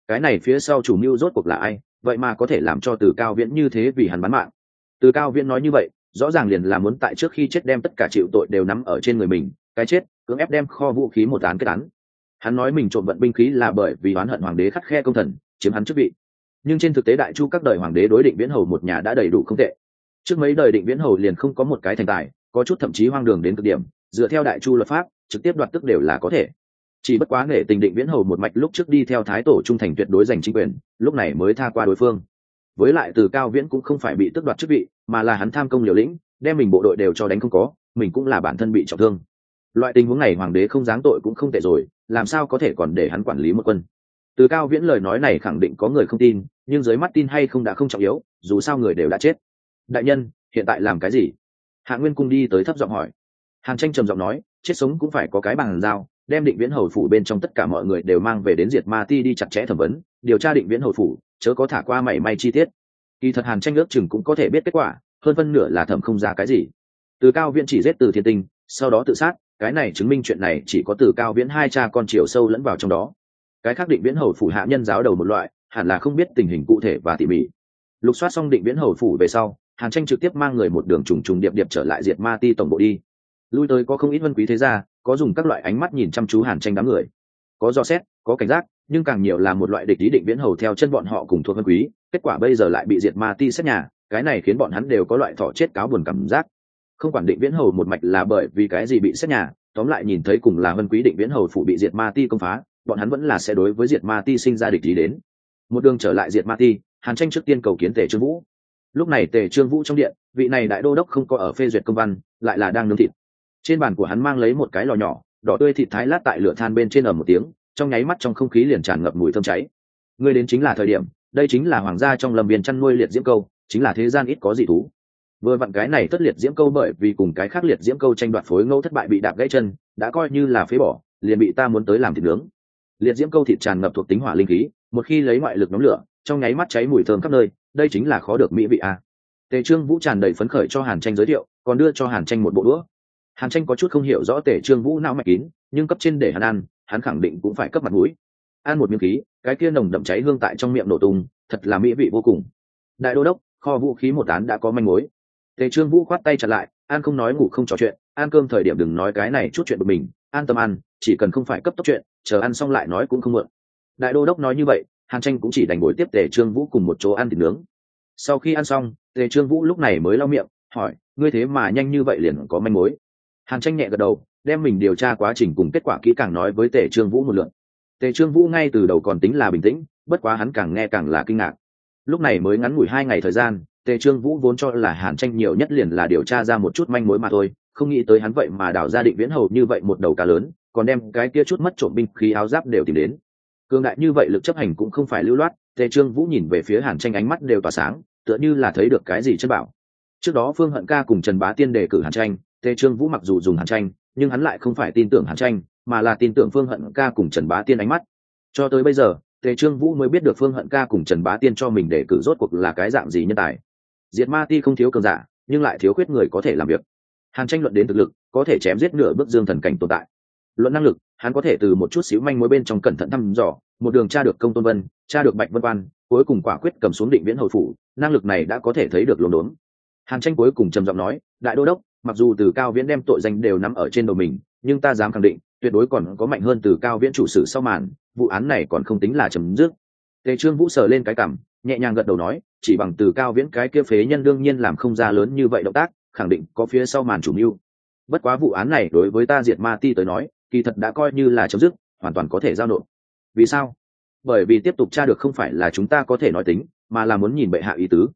Cái này phía sau chủ mưu rốt cuộc là ai? Vậy mà có thể làm cho từ cao viễn như thế vì hắn bán mạng. Từ cao viễn nói như vậy rõ ràng liền là muốn tại trước khi chết đem tất cả chịu tội đều nắm ở trên người mình, cái chết, cưỡng ép đem kho vũ khí một án kết án. Hắn nói mình trộm vận binh khí là bởi vì oán hận hoàng đế khắt khe công thần, chiếm hắn chức vị. Nhưng trên thực tế đại chu các đời hoàng đế đối định viễn hầu một nhà đã đầy đủ không tệ. Trước mấy đời định viễn hầu liền không có một cái thành tài, có chút thậm chí hoang đường đến cực điểm, dựa theo đại chu luật pháp, trực tiếp đoạt tức đều là có thể. Chỉ bất quá nghệ tình định viễn hầu một mạch lúc trước đi theo thái tổ trung thành tuyệt đối giành chính quyền, lúc này mới tha qua đối phương với lại từ cao viễn cũng không phải bị tước đoạt chức vị, mà là hắn tham công liều lĩnh, đem mình bộ đội đều cho đánh không có, mình cũng là bản thân bị trọng thương. Loại tình huống này hoàng đế không giáng tội cũng không tệ rồi, làm sao có thể còn để hắn quản lý một quân? Từ cao viễn lời nói này khẳng định có người không tin, nhưng dưới mắt tin hay không đã không trọng yếu, dù sao người đều đã chết. Đại nhân, hiện tại làm cái gì? Hạ nguyên cung đi tới thấp giọng hỏi. Hàn tranh trầm giọng nói, chết sống cũng phải có cái bằng dao đem định viễn hầu phủ bên trong tất cả mọi người đều mang về đến diệt ma ti đi chặt chẽ thẩm vấn, điều tra định viễn hầu phủ chớ có thả qua mảy may chi tiết. Kỳ thật hàn tranh ước chừng cũng có thể biết kết quả, hơn phân nửa là thẩm không ra cái gì. Từ cao viễn chỉ giết từ thiên tinh, sau đó tự sát, cái này chứng minh chuyện này chỉ có từ cao viễn hai cha con chiều sâu lẫn vào trong đó. Cái khác định viễn hầu phủ hạ nhân giáo đầu một loại, hẳn là không biết tình hình cụ thể và tỉ mỉ. Lục soát xong định viễn hầu phủ về sau, hàn tranh trực tiếp mang người một đường trùng trùng điệp điệp trở lại diệt ma ti tổng bộ đi. Lui tới có không ít vân quý thế gia, có dùng các loại ánh mắt nhìn chăm chú hàn tranh đám người. Có do xét, có cảnh giác nhưng càng nhiều là một loại địch ý định viễn hầu theo chân bọn họ cùng thuộc vân quý, kết quả bây giờ lại bị diệt ma ti xét nhà, cái này khiến bọn hắn đều có loại thọ chết cáo buồn cảm giác. Không quản định viễn hầu một mạch là bởi vì cái gì bị xét nhà, tóm lại nhìn thấy cùng là vân quý định viễn hầu phụ bị diệt ma ti công phá, bọn hắn vẫn là sẽ đối với diệt ma ti sinh ra địch ý đến. Một đường trở lại diệt ma ti, hàn tranh trước tiên cầu kiến tề trương vũ. Lúc này tề trương vũ trong điện, vị này đại đô đốc không có ở phê duyệt công văn, lại là đang nướng thịt. Trên bàn của hắn mang lấy một cái lò nhỏ, đỏ tươi thịt thái lát tại lửa than bên trên ở một tiếng trong nháy mắt trong không khí liền tràn ngập mùi thơm cháy. Ngươi đến chính là thời điểm, đây chính là hoàng gia trong lâm viên chăn nuôi liệt diễm câu, chính là thế gian ít có gì thú. Vừa vặn cái này tất liệt diễm câu bởi vì cùng cái khác liệt diễm câu tranh đoạt phối ngẫu thất bại bị đạp gãy chân, đã coi như là phế bỏ, liền bị ta muốn tới làm thịt nướng. Liệt diễm câu thịt tràn ngập thuộc tính hỏa linh khí, một khi lấy ngoại lực nóng lửa, trong nháy mắt cháy mùi thơm khắp nơi, đây chính là khó được mỹ vị a. Tề trương vũ tràn đầy phấn khởi cho hàn tranh giới thiệu, còn đưa cho hàn tranh một bộ đũa. Hàn tranh có chút không hiểu rõ tề trương vũ não mạch kín nhưng cấp trên để hắn ăn, hắn khẳng định cũng phải cấp mặt mũi. Ăn một miếng khí, cái kia nồng đậm cháy hương tại trong miệng nổ tung, thật là mỹ vị vô cùng. Đại đô đốc, kho vũ khí một án đã có manh mối. Tề trương vũ khoát tay chặt lại, an không nói ngủ không trò chuyện ăn cơm thời điểm đừng nói cái này chút chuyện của mình, an tâm ăn, chỉ cần không phải cấp tốc chuyện, chờ ăn xong lại nói cũng không mượn đại đô đốc nói như vậy, hàn tranh cũng chỉ đành ngồi tiếp tề trương vũ cùng một chỗ ăn thịt nướng. Sau khi ăn xong, tề trương vũ lúc này mới lau miệng, hỏi, ngươi thế mà nhanh như vậy liền có manh mối? Hàn tranh nhẹ gật đầu đem mình điều tra quá trình cùng kết quả kỹ càng nói với tề trương vũ một lượt. Tề trương vũ ngay từ đầu còn tính là bình tĩnh, bất quá hắn càng nghe càng là kinh ngạc. Lúc này mới ngắn ngủi hai ngày thời gian, tề trương vũ vốn cho là hàn tranh nhiều nhất liền là điều tra ra một chút manh mối mà thôi, không nghĩ tới hắn vậy mà đảo ra định viễn hầu như vậy một đầu cá lớn, còn đem cái kia chút mất trộm binh khí áo giáp đều tìm đến. Cường đại như vậy lực chấp hành cũng không phải lưu loát, tề trương vũ nhìn về phía hàn tranh ánh mắt đều tỏa sáng, tựa như là thấy được cái gì chất bảo. Trước đó phương hận ca cùng trần bá tiên đề cử hàn tranh, tề trương vũ mặc dù dùng hàn tranh nhưng hắn lại không phải tin tưởng hàn tranh, mà là tin tưởng phương hận ca cùng trần bá tiên ánh mắt. Cho tới bây giờ, tề trương vũ mới biết được phương hận ca cùng trần bá tiên cho mình để cử rốt cuộc là cái dạng gì nhân tài. Diệt ma ti không thiếu cường giả, nhưng lại thiếu khuyết người có thể làm việc. Hàn tranh luận đến thực lực, có thể chém giết nửa bước dương thần cảnh tồn tại. Luận năng lực, hắn có thể từ một chút xíu manh mối bên trong cẩn thận thăm dò, một đường tra được công tôn vân, tra được bạch vân quan, cuối cùng quả quyết cầm xuống định viễn hồi phủ, năng lực này đã có thể thấy được lồn đốn. Hàn tranh cuối cùng trầm giọng nói, đại đô đốc mặc dù từ cao viễn đem tội danh đều nắm ở trên đầu mình, nhưng ta dám khẳng định, tuyệt đối còn có mạnh hơn từ cao viễn chủ sử sau màn, vụ án này còn không tính là chấm dứt. Tề trương vũ sờ lên cái cảm nhẹ nhàng gật đầu nói, chỉ bằng từ cao viễn cái kia phế nhân đương nhiên làm không ra lớn như vậy động tác, khẳng định có phía sau màn chủ mưu. Bất quá vụ án này đối với ta diệt ma ti tới nói, kỳ thật đã coi như là chấm dứt, hoàn toàn có thể giao nộp. Vì sao? Bởi vì tiếp tục tra được không phải là chúng ta có thể nói tính, mà là muốn nhìn bệ hạ ý tứ.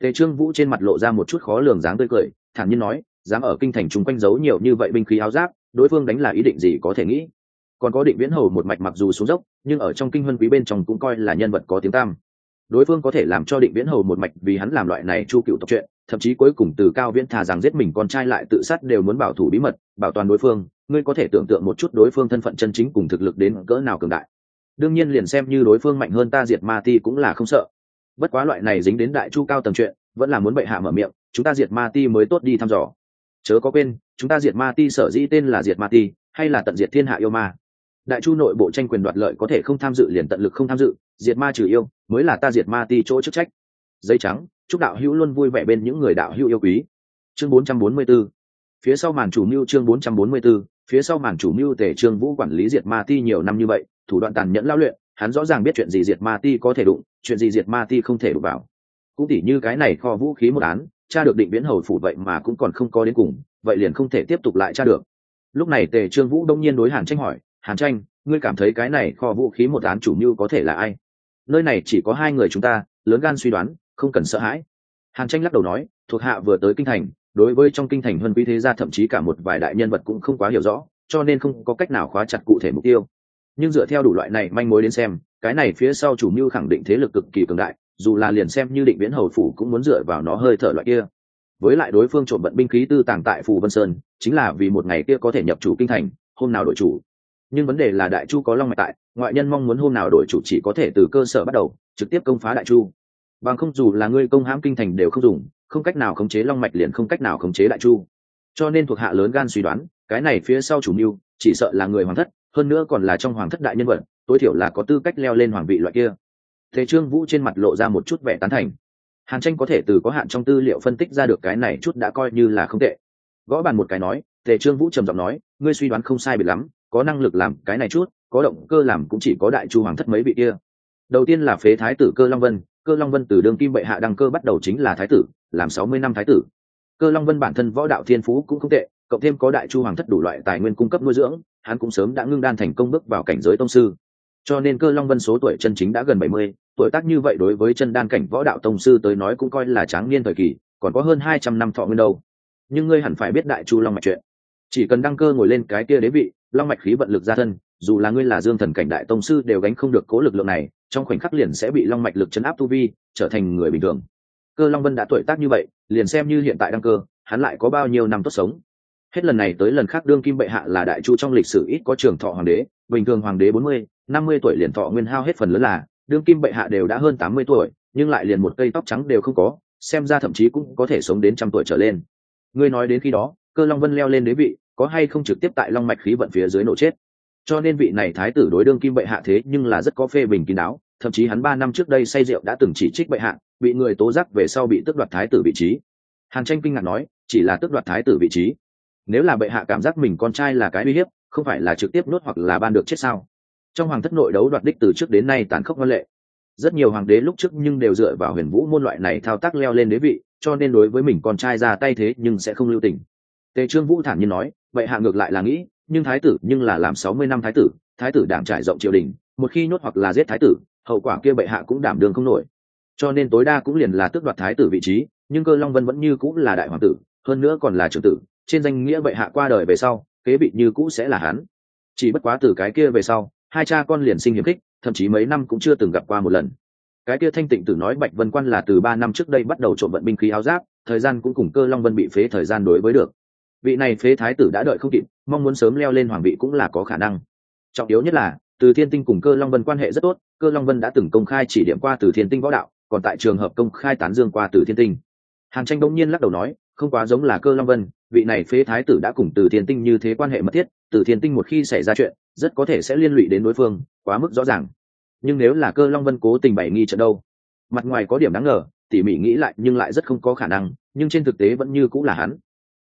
Tề trương vũ trên mặt lộ ra một chút khó lường dáng tươi cười, thản nhiên nói dám ở kinh thành chúng quanh giấu nhiều như vậy binh khí áo giáp, đối phương đánh là ý định gì có thể nghĩ. Còn có định viễn hầu một mạch mặc dù xuống dốc, nhưng ở trong kinh huân quý bên trong cũng coi là nhân vật có tiếng tam đối phương có thể làm cho định viễn hầu một mạch vì hắn làm loại này chu cựu tộc chuyện, thậm chí cuối cùng từ cao viễn thà rằng giết mình con trai lại tự sát đều muốn bảo thủ bí mật, bảo toàn đối phương, ngươi có thể tưởng tượng một chút đối phương thân phận chân chính cùng thực lực đến cỡ nào cường đại. Đương nhiên liền xem như đối phương mạnh hơn ta diệt ma ti cũng là không sợ. Bất quá loại này dính đến đại chu cao tầng chuyện, vẫn là muốn bệ hạ mở miệng, chúng ta diệt ma ti mới tốt đi thăm dò chớ có quên, chúng ta diệt ma ti sở dĩ tên là diệt ma ti, hay là tận diệt thiên hạ yêu ma. Đại chu nội bộ tranh quyền đoạt lợi có thể không tham dự liền tận lực không tham dự, diệt ma trừ yêu, mới là ta diệt ma ti chỗ chức trách. Giấy trắng, chúc đạo hữu luôn vui vẻ bên những người đạo hữu yêu quý. Chương 444 phía sau màn chủ mưu chương 444 phía sau màn chủ mưu tể trương vũ quản lý diệt ma ti nhiều năm như vậy, thủ đoạn tàn nhẫn lao luyện, hắn rõ ràng biết chuyện gì diệt ma ti có thể đụng, chuyện gì diệt ma ti không thể đụng vào. Cũng tỉ như cái này kho vũ khí một án cha được định biến hầu phủ vậy mà cũng còn không có đến cùng, vậy liền không thể tiếp tục lại cha được. Lúc này tề trương vũ đông nhiên đối hàn tranh hỏi, hàn tranh, ngươi cảm thấy cái này kho vũ khí một án chủ mưu có thể là ai? Nơi này chỉ có hai người chúng ta, lớn gan suy đoán, không cần sợ hãi. Hàn tranh lắc đầu nói, thuộc hạ vừa tới kinh thành, đối với trong kinh thành huân quý thế gia thậm chí cả một vài đại nhân vật cũng không quá hiểu rõ, cho nên không có cách nào khóa chặt cụ thể mục tiêu. Nhưng dựa theo đủ loại này manh mối đến xem, cái này phía sau chủ mưu khẳng định thế lực cực kỳ cường đại dù là liền xem như định viễn hầu phủ cũng muốn dựa vào nó hơi thở loại kia. Với lại đối phương trộm bận binh khí tư tàng tại phù vân sơn, chính là vì một ngày kia có thể nhập chủ kinh thành, hôm nào đổi chủ. Nhưng vấn đề là đại chu có long mạch tại, ngoại nhân mong muốn hôm nào đổi chủ chỉ có thể từ cơ sở bắt đầu, trực tiếp công phá đại chu. Bằng không dù là ngươi công hãm kinh thành đều không dùng, không cách nào khống chế long mạch liền không cách nào khống chế đại chu. Cho nên thuộc hạ lớn gan suy đoán, cái này phía sau chủ mưu, chỉ sợ là người hoàng thất, hơn nữa còn là trong hoàng thất đại nhân vật, tối thiểu là có tư cách leo lên hoàng vị loại kia thế trương vũ trên mặt lộ ra một chút vẻ tán thành. Hàn tranh có thể từ có hạn trong tư liệu phân tích ra được cái này chút đã coi như là không tệ. Gõ bàn một cái nói, tề trương vũ trầm giọng nói, ngươi suy đoán không sai biệt lắm, có năng lực làm cái này chút, có động cơ làm cũng chỉ có đại chu hoàng thất mấy vị kia. Đầu tiên là phế thái tử cơ long vân, cơ long vân từ đường kim bệ hạ đăng cơ bắt đầu chính là thái tử, làm sáu mươi năm thái tử. Cơ long vân bản thân võ đạo thiên phú cũng không tệ, cộng thêm có đại chu hoàng thất đủ loại tài nguyên cung cấp nuôi dưỡng, hắn cũng sớm đã ngưng đan thành công bước vào cảnh giới tông sư cho nên cơ long vân số tuổi chân chính đã gần bảy mươi, tuổi tác như vậy đối với chân đan cảnh võ đạo tông sư tới nói cũng coi là tráng niên thời kỳ, còn có hơn hai trăm năm thọ nguyên đâu. Nhưng ngươi hẳn phải biết đại chu long mạch chuyện. Chỉ cần đăng cơ ngồi lên cái kia đế vị, long mạch khí vận lực ra thân, dù là ngươi là dương thần cảnh đại tông sư đều gánh không được cố lực lượng này, trong khoảnh khắc liền sẽ bị long mạch lực chấn áp tu vi, trở thành người bình thường. Cơ long vân đã tuổi tác như vậy, liền xem như hiện tại đăng cơ, hắn lại có bao nhiêu năm tốt sống. Hết lần này tới lần khác đương kim bệ hạ là đại chu trong lịch sử ít có trường thọ hoàng đế, bình thường hoàng đế bốn mươi năm mươi tuổi liền thọ nguyên hao hết phần lớn là, đương kim bệ hạ đều đã hơn tám mươi tuổi, nhưng lại liền một cây tóc trắng đều không có, xem ra thậm chí cũng có thể sống đến trăm tuổi trở lên. Ngươi nói đến khi đó, cơ long vân leo lên đế vị, có hay không trực tiếp tại long mạch khí vận phía dưới nổ chết? Cho nên vị này thái tử đối đương kim bệ hạ thế nhưng là rất có phê bình kín đáo, thậm chí hắn ba năm trước đây say rượu đã từng chỉ trích bệ hạ, bị người tố giác về sau bị tước đoạt thái tử vị trí. Hàn tranh kinh ngạc nói, chỉ là tước đoạt thái tử vị trí. Nếu là bệ hạ cảm giác mình con trai là cái uy hiếp, không phải là trực tiếp nuốt hoặc là ban được chết sao? Trong hoàng thất nội đấu đoạt đích từ trước đến nay tàn khốc văn lệ. Rất nhiều hoàng đế lúc trước nhưng đều dựa vào huyền vũ môn loại này thao tác leo lên đế vị, cho nên đối với mình con trai ra tay thế nhưng sẽ không lưu tình. Tề trương vũ thản nhiên nói vậy hạ ngược lại là nghĩ, nhưng thái tử nhưng là làm sáu mươi năm thái tử thái tử đảm trải rộng triều đình, một khi nhốt hoặc là giết thái tử, hậu quả kia bệ hạ cũng đảm đường không nổi. Cho nên tối đa cũng liền là tước đoạt thái tử vị trí, nhưng cơ long vân vẫn như cũng là đại hoàng tử, hơn nữa còn là trưởng tử, trên danh nghĩa bệ hạ qua đời về sau, kế vị như cũ sẽ là hắn. Chỉ bất quá từ cái kia về sau hai cha con liền sinh hiếm khích, thậm chí mấy năm cũng chưa từng gặp qua một lần. Cái kia thanh tịnh tử nói bạch vân quan là từ ba năm trước đây bắt đầu trộm vận binh khí áo giáp, thời gian cũng cùng cơ long vân bị phế thời gian đối với được. Vị này phế thái tử đã đợi không kịp, mong muốn sớm leo lên hoàng vị cũng là có khả năng. Trọng yếu nhất là, từ thiên tinh cùng cơ long vân quan hệ rất tốt, cơ long vân đã từng công khai chỉ điểm qua từ thiên tinh võ đạo, còn tại trường hợp công khai tán dương qua từ thiên tinh. Hàn tranh bỗng nhiên lắc đầu nói, không quá giống là cơ long vân, vị này phế thái tử đã cùng từ thiên tinh như thế quan hệ mật thiết, từ thiên tinh một khi xảy ra chuyện rất có thể sẽ liên lụy đến đối phương, quá mức rõ ràng. Nhưng nếu là cơ long vân cố tình bày nghi trận đâu? Mặt ngoài có điểm đáng ngờ, tỉ mỉ nghĩ lại nhưng lại rất không có khả năng, nhưng trên thực tế vẫn như cũng là hắn.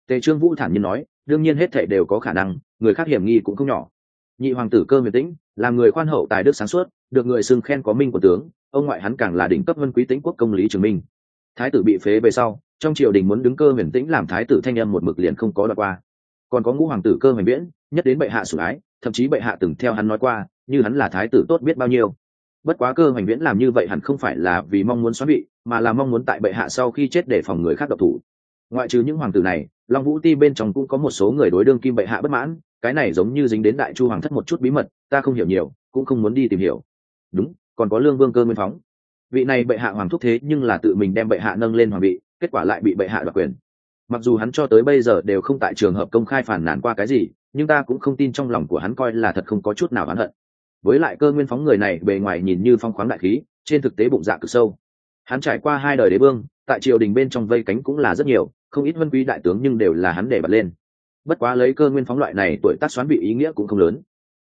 Tề trương vũ thản nhiên nói, đương nhiên hết thể đều có khả năng, người khác hiểm nghi cũng không nhỏ. Nhị hoàng tử cơ miệt tĩnh, là người khoan hậu tài đức sáng suốt, được người xưng khen có minh của tướng, ông ngoại hắn càng là đỉnh cấp vân quý tĩnh quốc công lý trường minh. Thái tử bị phế về sau, trong triều đình muốn đứng cơ huyền tĩnh làm thái tử thanh âm một mực liền không có đoạn qua. Còn có ngũ hoàng tử cơ huyền viễn, nhất đến bệ hạ sủng ái thậm chí bệ hạ từng theo hắn nói qua, như hắn là thái tử tốt biết bao nhiêu. Bất quá cơ hoành viễn làm như vậy hẳn không phải là vì mong muốn xóa bị mà là mong muốn tại bệ hạ sau khi chết để phòng người khác độc thủ. Ngoại trừ những hoàng tử này, long vũ ti bên trong cũng có một số người đối đương kim bệ hạ bất mãn, cái này giống như dính đến đại chu hoàng thất một chút bí mật, ta không hiểu nhiều, cũng không muốn đi tìm hiểu. Đúng, còn có lương vương cơ nguyên phóng. Vị này bệ hạ hoàng thúc thế nhưng là tự mình đem bệ hạ nâng lên hoàng vị, kết quả lại bị bệ hạ đoạt quyền. Mặc dù hắn cho tới bây giờ đều không tại trường hợp công khai phản nàn qua cái gì nhưng ta cũng không tin trong lòng của hắn coi là thật không có chút nào hắn hận. Với lại cơ nguyên phóng người này bề ngoài nhìn như phong khoáng đại khí, trên thực tế bụng dạ cực sâu. Hắn trải qua hai đời đế vương, tại triều đình bên trong vây cánh cũng là rất nhiều, không ít vân quý đại tướng nhưng đều là hắn để bật lên. Bất quá lấy cơ nguyên phóng loại này, tuổi tác xoán bị ý nghĩa cũng không lớn.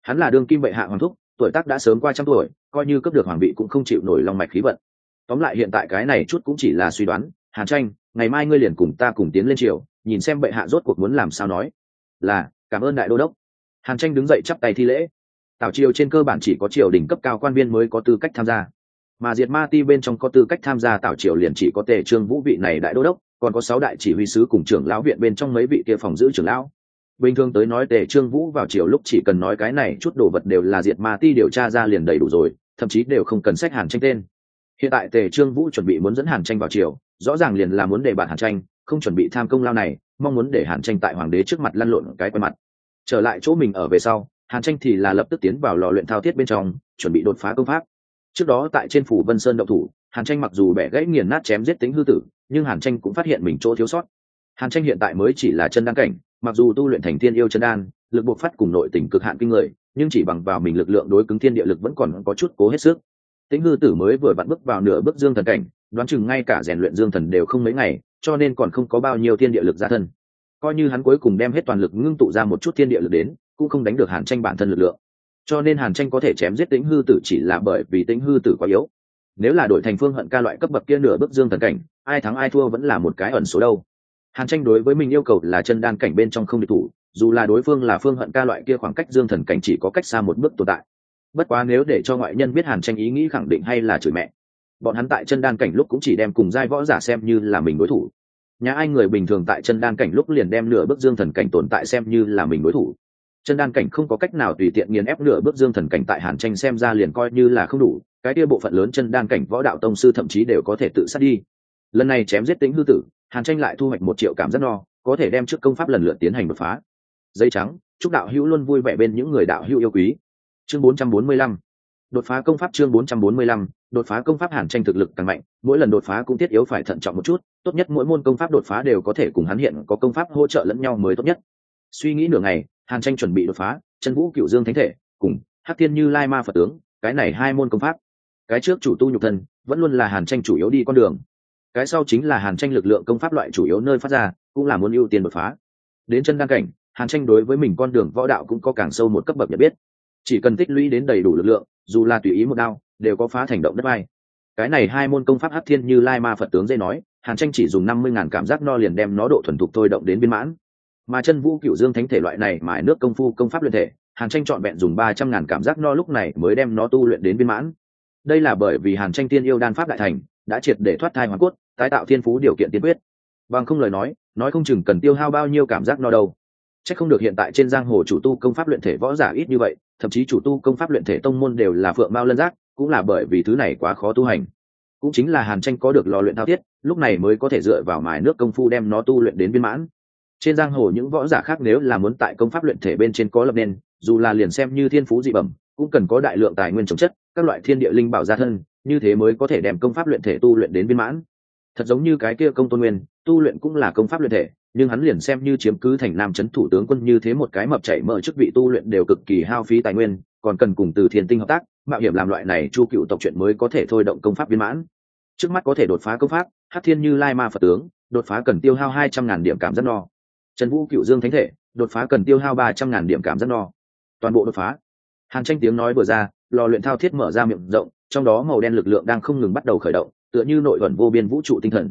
Hắn là đương kim bệ hạ hoàng thúc, tuổi tác đã sớm qua trăm tuổi, coi như cấp được hoàng vị cũng không chịu nổi lòng mạch khí vận. Tóm lại hiện tại cái này chút cũng chỉ là suy đoán, hàn tranh, ngày mai ngươi liền cùng ta cùng tiến lên triều, nhìn xem bệ hạ rốt cuộc muốn làm sao nói. Là cảm ơn đại đô đốc. Hàn tranh đứng dậy chắp tay thi lễ. Tảo triều trên cơ bản chỉ có triều đình cấp cao quan viên mới có tư cách tham gia. Mà diệt ma ti bên trong có tư cách tham gia tảo triều liền chỉ có tề trương vũ vị này đại đô đốc, còn có sáu đại chỉ huy sứ cùng trưởng lão viện bên trong mấy vị kia phòng giữ trưởng lão. Bình thường tới nói tề trương vũ vào triều lúc chỉ cần nói cái này chút đồ vật đều là diệt ma ti điều tra ra liền đầy đủ rồi, thậm chí đều không cần sách hàn tranh tên. Hiện tại tề trương vũ chuẩn bị muốn dẫn hàn tranh vào triều, rõ ràng liền là muốn để bạn hàn tranh, không chuẩn bị tham công lao này, mong muốn để hàn tranh tại hoàng đế trước mặt lăn lộn cái quay mặt trở lại chỗ mình ở về sau, hàn tranh thì là lập tức tiến vào lò luyện thao thiết bên trong, chuẩn bị đột phá công pháp. Trước đó tại trên phủ vân sơn động thủ, hàn tranh mặc dù bẻ gãy nghiền nát chém giết tính hư tử, nhưng hàn tranh cũng phát hiện mình chỗ thiếu sót. Hàn tranh hiện tại mới chỉ là chân đan cảnh, mặc dù tu luyện thành thiên yêu chân đan, lực buộc phát cùng nội tình cực hạn kinh người, nhưng chỉ bằng vào mình lực lượng đối cứng thiên địa lực vẫn còn có chút cố hết sức. Tính hư tử mới vừa vặn bước vào nửa bước dương thần cảnh, đoán chừng ngay cả rèn luyện dương thần đều không mấy ngày, cho nên còn không có bao nhiêu thiên địa lực ra thân coi như hắn cuối cùng đem hết toàn lực ngưng tụ ra một chút thiên địa lực đến, cũng không đánh được hàn tranh bản thân lực lượng. Cho nên hàn tranh có thể chém giết tính hư tử chỉ là bởi vì tính hư tử quá yếu. Nếu là đổi thành phương hận ca loại cấp bậc kia nửa bước dương thần cảnh, ai thắng ai thua vẫn là một cái ẩn số đâu. Hàn tranh đối với mình yêu cầu là chân đan cảnh bên trong không địch thủ, dù là đối phương là phương hận ca loại kia khoảng cách dương thần cảnh chỉ có cách xa một bước tồn tại. Bất quá nếu để cho ngoại nhân biết hàn tranh ý nghĩ khẳng định hay là chửi mẹ. Bọn hắn tại chân đan cảnh lúc cũng chỉ đem cùng giai võ giả xem như là mình đối thủ nhà ai người bình thường tại chân đan cảnh lúc liền đem nửa bước dương thần cảnh tồn tại xem như là mình đối thủ. Chân đan cảnh không có cách nào tùy tiện nghiền ép nửa bước dương thần cảnh tại hàn tranh xem ra liền coi như là không đủ, cái kia bộ phận lớn chân đan cảnh võ đạo tông sư thậm chí đều có thể tự sát đi. Lần này chém giết tính hư tử, hàn tranh lại thu hoạch một triệu cảm giác no, có thể đem trước công pháp lần lượt tiến hành đột phá. Dây trắng, chúc đạo hữu luôn vui vẻ bên những người đạo hữu yêu quý. Chương 445 đột phá công pháp chương 445 đột phá công pháp hàn tranh thực lực càng mạnh, mỗi lần đột phá cũng thiết yếu phải thận trọng một chút, tốt nhất mỗi môn công pháp đột phá đều có thể cùng hắn hiện có công pháp hỗ trợ lẫn nhau mới tốt nhất. Suy nghĩ nửa ngày, hàn tranh chuẩn bị đột phá, chân vũ cựu dương thánh thể, cùng hắc thiên như lai ma phật tướng, cái này hai môn công pháp. Cái trước chủ tu nhục thân, vẫn luôn là hàn tranh chủ yếu đi con đường. Cái sau chính là hàn tranh lực lượng công pháp loại chủ yếu nơi phát ra, cũng là muốn ưu tiên đột phá. Đến chân đăng cảnh, hàn tranh đối với mình con đường võ đạo cũng có càng sâu một cấp bậc nhận biết. Chỉ cần tích lũy đến đầy đủ lực lượng, dù là tùy ý một đao đều có phá thành động đất bay cái này hai môn công pháp hắc thiên như lai ma phật tướng dây nói hàn tranh chỉ dùng năm mươi ngàn cảm giác no liền đem nó độ thuần thục thôi động đến biên mãn. Mà chân vũ cựu dương thánh thể loại này mài nước công phu công pháp luyện thể hàn tranh chọn vẹn dùng ba trăm ngàn cảm giác no lúc này mới đem nó tu luyện đến biên mãn. Đây là bởi vì hàn tranh tiên yêu đan pháp đại thành đã triệt để thoát thai hoàn cốt tái tạo thiên phú điều kiện tiên quyết. Bằng không lời nói nói không chừng cần tiêu hao bao nhiêu cảm giác no đâu. Chắc không được hiện tại trên giang hồ chủ tu công pháp luyện thể võ giả ít như vậy, thậm chí chủ tu công pháp luyện thể tông môn đều là phượng mao lân giác, cũng là bởi vì thứ này quá khó tu hành. Cũng chính là Hàn Tranh có được lò luyện thao thiết, lúc này mới có thể dựa vào mài nước công phu đem nó tu luyện đến viên mãn. Trên giang hồ những võ giả khác nếu là muốn tại công pháp luyện thể bên trên có lập nên, dù là liền xem như thiên phú dị bẩm, cũng cần có đại lượng tài nguyên trồng chất, các loại thiên địa linh bảo gia thân, như thế mới có thể đem công pháp luyện thể tu luyện đến viên mãn. Thật giống như cái kia công tôn nguyên, tu luyện cũng là công pháp luyện thể, nhưng hắn liền xem như chiếm cứ thành nam chấn thủ tướng quân như thế một cái mập chảy mở chức vị tu luyện đều cực kỳ hao phí tài nguyên còn cần cùng từ thiên tinh hợp tác mạo hiểm làm loại này chu cựu tộc chuyện mới có thể thôi động công pháp viên mãn. Trước mắt có thể đột phá công pháp hát thiên như lai ma phật tướng, đột phá cần tiêu hao hai trăm ngàn điểm cảm giác no. Trần vũ cựu dương thánh thể, đột phá cần tiêu hao ba trăm ngàn điểm cảm giác no. Toàn bộ đột phá. Hàn tranh tiếng nói vừa ra, lò luyện thao thiết mở ra miệng rộng, trong đó màu đen lực lượng đang không ngừng bắt đầu khởi động, tựa như nội ẩn vô biên vũ trụ tinh thần.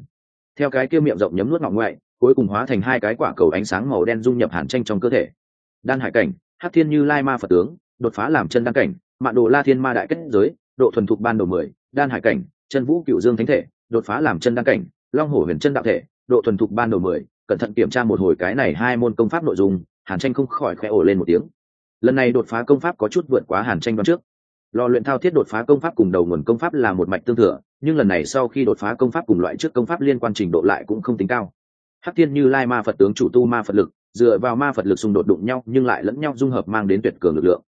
Theo cái kia miệng rộng nhấm nuốt ngọng ngoại, cuối cùng hóa thành hai cái quả cầu ánh sáng màu đen dung nhập hàn tranh trong cơ thể. Đan hải cảnh hát thiên như lai ma phật tướng, đột phá làm chân đan cảnh mạn đồ la thiên ma đại kết giới, độ thuần thục ban đầu mười, đan hải cảnh, chân vũ cựu dương thánh thể, đột phá làm chân đan cảnh, long hổ huyền chân đạo thể, độ thuần thục ban đầu mười, cẩn thận kiểm tra một hồi cái này hai môn công pháp nội dung, hàn tranh không khỏi khẽ ổ lên một tiếng. Lần này đột phá công pháp có chút vượt quá hàn tranh đoán trước. Lò luyện thao thiết đột phá công pháp cùng đầu nguồn công pháp là một mạch tương thừa, nhưng lần này sau khi đột phá công pháp cùng loại trước công pháp liên quan trình độ lại cũng không tính cao. Hắc thiên như lai ma phật tướng chủ tu ma phật lực, dựa vào ma phật lực xung đột đụng nhau nhưng lại lẫn nhau dung hợp mang đến tuyệt cường lực lượng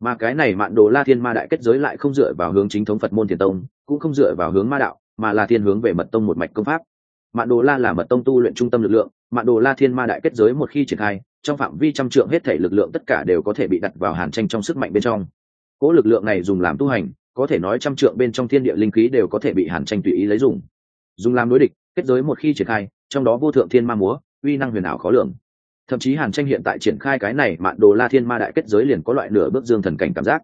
mà cái này mạn đồ la thiên ma đại kết giới lại không dựa vào hướng chính thống phật môn thiền tông, cũng không dựa vào hướng ma đạo, mà là thiên hướng về mật tông một mạch công pháp. Mạn đồ la là mật tông tu luyện trung tâm lực lượng, mạn đồ la thiên ma đại kết giới một khi triển khai, trong phạm vi trăm trượng hết thể lực lượng tất cả đều có thể bị đặt vào hàn tranh trong sức mạnh bên trong. Cỗ lực lượng này dùng làm tu hành, có thể nói trăm trượng bên trong thiên địa linh khí đều có thể bị hàn tranh tùy ý lấy dùng. Dùng làm đối địch, kết giới một khi triển khai, trong đó vô thượng thiên ma múa, uy năng huyền ảo khó lường thậm chí hàn tranh hiện tại triển khai cái này mạn đồ la thiên ma đại kết giới liền có loại nửa bước dương thần cảnh cảm giác.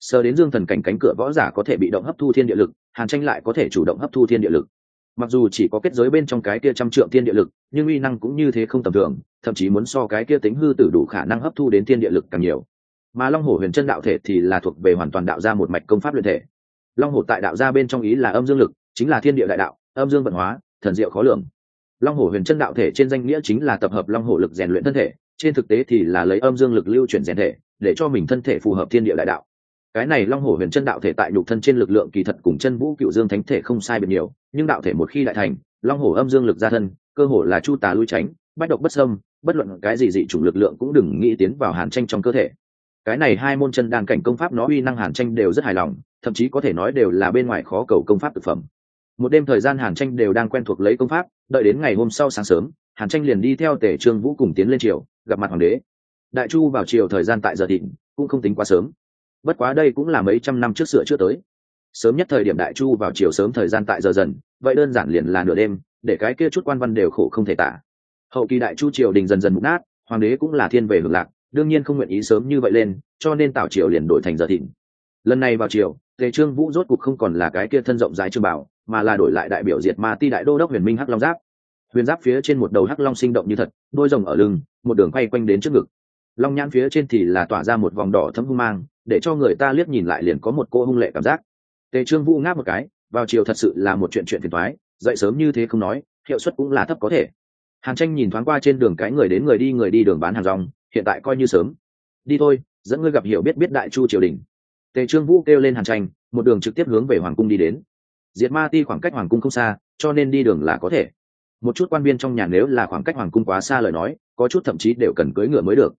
Sờ đến dương thần cảnh cánh cửa võ giả có thể bị động hấp thu thiên địa lực, hàn tranh lại có thể chủ động hấp thu thiên địa lực. Mặc dù chỉ có kết giới bên trong cái kia trăm trượng thiên địa lực, nhưng uy năng cũng như thế không tầm thường, thậm chí muốn so cái kia tính hư tử đủ khả năng hấp thu đến thiên địa lực càng nhiều. Mà long hổ huyền chân đạo thể thì là thuộc về hoàn toàn đạo ra một mạch công pháp luyện thể. Long hổ tại đạo ra bên trong ý là âm dương lực, chính là thiên địa đại đạo, âm dương vận hóa, thần diệu khó lường long hổ huyền chân đạo thể trên danh nghĩa chính là tập hợp long hổ lực rèn luyện thân thể, trên thực tế thì là lấy âm dương lực lưu chuyển rèn thể để cho mình thân thể phù hợp thiên địa đại đạo. Cái này long hổ huyền chân đạo thể tại nhục thân trên lực lượng kỳ thật cùng chân vũ cựu dương thánh thể không sai biệt nhiều, nhưng đạo thể một khi đại thành, long hổ âm dương lực ra thân, cơ hồ là chu tà lui tránh, bách độc bất sâm bất luận cái gì dị chủng lực lượng cũng đừng nghĩ tiến vào hàn tranh trong cơ thể. Cái này hai môn chân đan cảnh công pháp nó uy năng hàn tranh đều rất hài lòng, thậm chí có thể nói đều là bên ngoài khó cầu công pháp thực phẩm. Một đêm thời gian hàn tranh đều đang quen thuộc lấy công pháp đợi đến ngày hôm sau sáng sớm, hàn tranh liền đi theo tể trương vũ cùng tiến lên triều, gặp mặt hoàng đế. Đại chu vào triều thời gian tại giờ thịnh, cũng không tính quá sớm. Bất quá đây cũng là mấy trăm năm trước sửa chưa tới. Sớm nhất thời điểm đại chu vào chiều sớm thời gian tại giờ dần, vậy đơn giản liền là nửa đêm, để cái kia chút quan văn đều khổ không thể tả. Hậu kỳ đại chu triều đình dần dần mục nát, hoàng đế cũng là thiên về hưởng lạc, đương nhiên không nguyện ý sớm như vậy lên, cho nên tảo triều liền đổi thành giờ thịnh. Lần này vào triều, tề trương vũ rốt cục không còn là cái kia thân rộng rãi trương bảo mà là đổi lại đại biểu diệt ma ti đại đô đốc huyền minh hắc long giáp. Huyền giáp phía trên một đầu hắc long sinh động như thật, đôi rồng ở lưng, một đường quay quanh đến trước ngực. Long nhãn phía trên thì là tỏa ra một vòng đỏ thấm hung mang, để cho người ta liếc nhìn lại liền có một cô hung lệ cảm giác. Tề trương vũ ngáp một cái, vào chiều thật sự là một chuyện chuyện phiền thoái dậy sớm như thế không nói, hiệu suất cũng là thấp có thể. Hàn tranh nhìn thoáng qua trên đường cái người đến người đi người đi đường bán hàng rong, hiện tại coi như sớm. Đi thôi, dẫn ngươi gặp hiểu biết biết đại chu triều đình. Tề trương vũ kêu lên hàn tranh, một đường trực tiếp hướng về hoàng cung đi đến diệt ma ti khoảng cách hoàng cung không xa, cho nên đi đường là có thể. Một chút quan viên trong nhà nếu là khoảng cách hoàng cung quá xa lời nói, có chút thậm chí đều cần cưỡi ngựa mới được.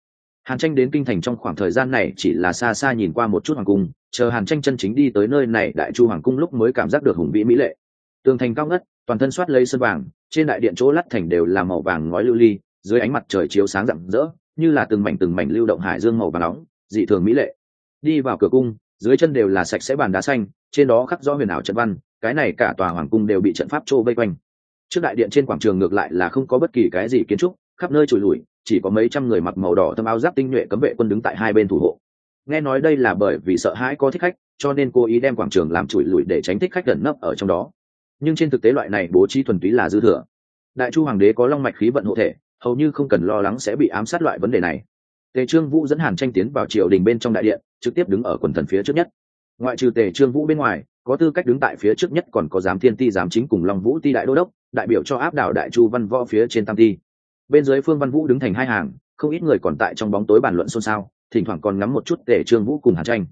Hàn tranh đến kinh thành trong khoảng thời gian này chỉ là xa xa nhìn qua một chút hoàng cung, chờ hàn tranh chân chính đi tới nơi này, đại chu hoàng cung lúc mới cảm giác được hùng vĩ mỹ lệ. Tường thành cao ngất, toàn thân soát lấy sơn vàng, trên đại điện chỗ lắt thành đều là màu vàng ngói lưu ly, dưới ánh mặt trời chiếu sáng rạng rỡ, như là từng mảnh từng mảnh lưu động hải dương màu vàng nóng, dị thường mỹ lệ. Đi vào cửa cung, dưới chân đều là sạch sẽ bàn đá xanh, trên đó khắc rõ huyền ảo trận văn cái này cả tòa hoàng cung đều bị trận pháp trô vây quanh. Trước đại điện trên quảng trường ngược lại là không có bất kỳ cái gì kiến trúc, khắp nơi trùi lùi chỉ có mấy trăm người mặc màu đỏ thâm áo giáp tinh nhuệ cấm vệ quân đứng tại hai bên thủ hộ. Nghe nói đây là bởi vì sợ hãi có thích khách, cho nên cố ý đem quảng trường làm trùi lùi để tránh thích khách gần nấp ở trong đó. Nhưng trên thực tế loại này bố trí thuần túy là dư thừa. Đại chu hoàng đế có long mạch khí vận hộ thể, hầu như không cần lo lắng sẽ bị ám sát loại vấn đề này. Tề trương vũ dẫn hàn tranh tiến vào triều đình bên trong đại điện, trực tiếp đứng ở quần thần phía trước nhất. Ngoại trừ tề trương vũ bên ngoài có tư cách đứng tại phía trước nhất còn có giám thiên ti, giám chính cùng long vũ ti đại đô đốc, đại biểu cho áp đảo đại chu văn võ phía trên tam ti. Bên dưới phương văn vũ đứng thành hai hàng, không ít người còn tại trong bóng tối bàn luận xôn xao, thỉnh thoảng còn ngắm một chút để trương vũ cùng hàn tranh.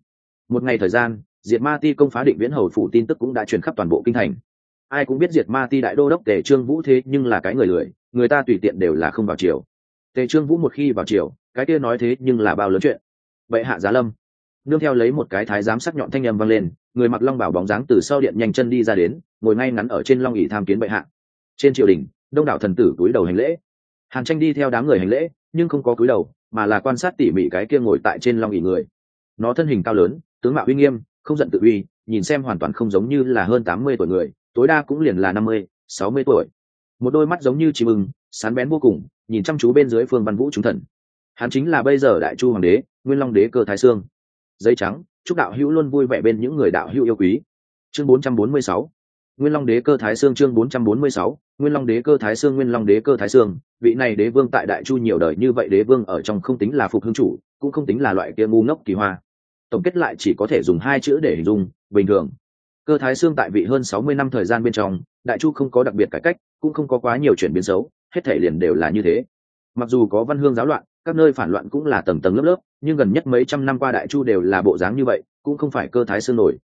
Một ngày thời gian, diệt ma ti công phá định viễn hầu phủ tin tức cũng đã truyền khắp toàn bộ kinh thành. Ai cũng biết diệt ma ti đại đô đốc tề trương vũ thế nhưng là cái người lười, người ta tùy tiện đều là không vào chiều tề trương vũ một khi vào chiều cái kia nói thế nhưng là bao lớn chuyện. Vậy hạ giá lâm nương theo lấy một cái thái giám sắc nhọn thanh âm vang lên, người mặc long bảo bóng dáng từ sau điện nhanh chân đi ra đến, ngồi ngay ngắn ở trên long ỉ tham kiến bệ hạ. Trên triều đình, đông đảo thần tử cúi đầu hành lễ. Hàn tranh đi theo đám người hành lễ, nhưng không có cúi đầu, mà là quan sát tỉ mỉ cái kia ngồi tại trên long ỉ người. Nó thân hình cao lớn, tướng mạo uy nghiêm, không giận tự uy, nhìn xem hoàn toàn không giống như là hơn tám mươi tuổi người, tối đa cũng liền là năm mươi, sáu mươi tuổi. Một đôi mắt giống như chim ưng, sán bén vô cùng, nhìn chăm chú bên dưới phương văn vũ chúng thần. Hắn chính là bây giờ đại chu hoàng đế, nguyên long đế cơ thái sương giấy trắng, chúc đạo hữu luôn vui vẻ bên những người đạo hữu yêu quý. Chương bốn trăm bốn mươi sáu. Nguyên long đế cơ thái sương chương bốn trăm bốn mươi sáu. Nguyên long đế cơ thái sương, nguyên long đế cơ thái sương. Vị này đế vương tại đại chu nhiều đời như vậy đế vương ở trong không tính là phục hưng chủ, cũng không tính là loại kia ngu ngốc kỳ hoa. Tổng kết lại chỉ có thể dùng hai chữ để hình dung, bình thường. Cơ thái sương tại vị hơn sáu mươi năm thời gian bên trong, đại chu không có đặc biệt cải cách, cũng không có quá nhiều chuyển biến xấu, hết thể liền đều là như thế. Mặc dù có văn hương giáo loạn các nơi phản loạn cũng là tầng tầng lớp lớp, nhưng gần nhất mấy trăm năm qua đại chu đều là bộ dáng như vậy, cũng không phải cơ thái sương nổi.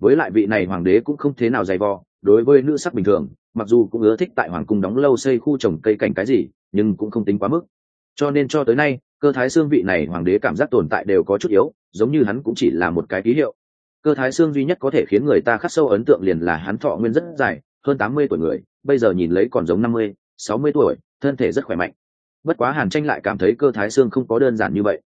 Với lại vị này hoàng đế cũng không thế nào dày vò, đối với nữ sắc bình thường, mặc dù cũng ưa thích tại hoàng cung đóng lâu xây khu trồng cây cảnh cái gì, nhưng cũng không tính quá mức. Cho nên cho tới nay, cơ thái xương vị này hoàng đế cảm giác tồn tại đều có chút yếu, giống như hắn cũng chỉ là một cái ký hiệu. Cơ thái xương duy nhất có thể khiến người ta khắc sâu ấn tượng liền là hắn thọ nguyên rất dài, hơn tám mươi tuổi người, bây giờ nhìn lấy còn giống năm mươi, sáu mươi tuổi, thân thể rất khỏe mạnh bất quá hàn tranh lại cảm thấy cơ thái xương không có đơn giản như vậy.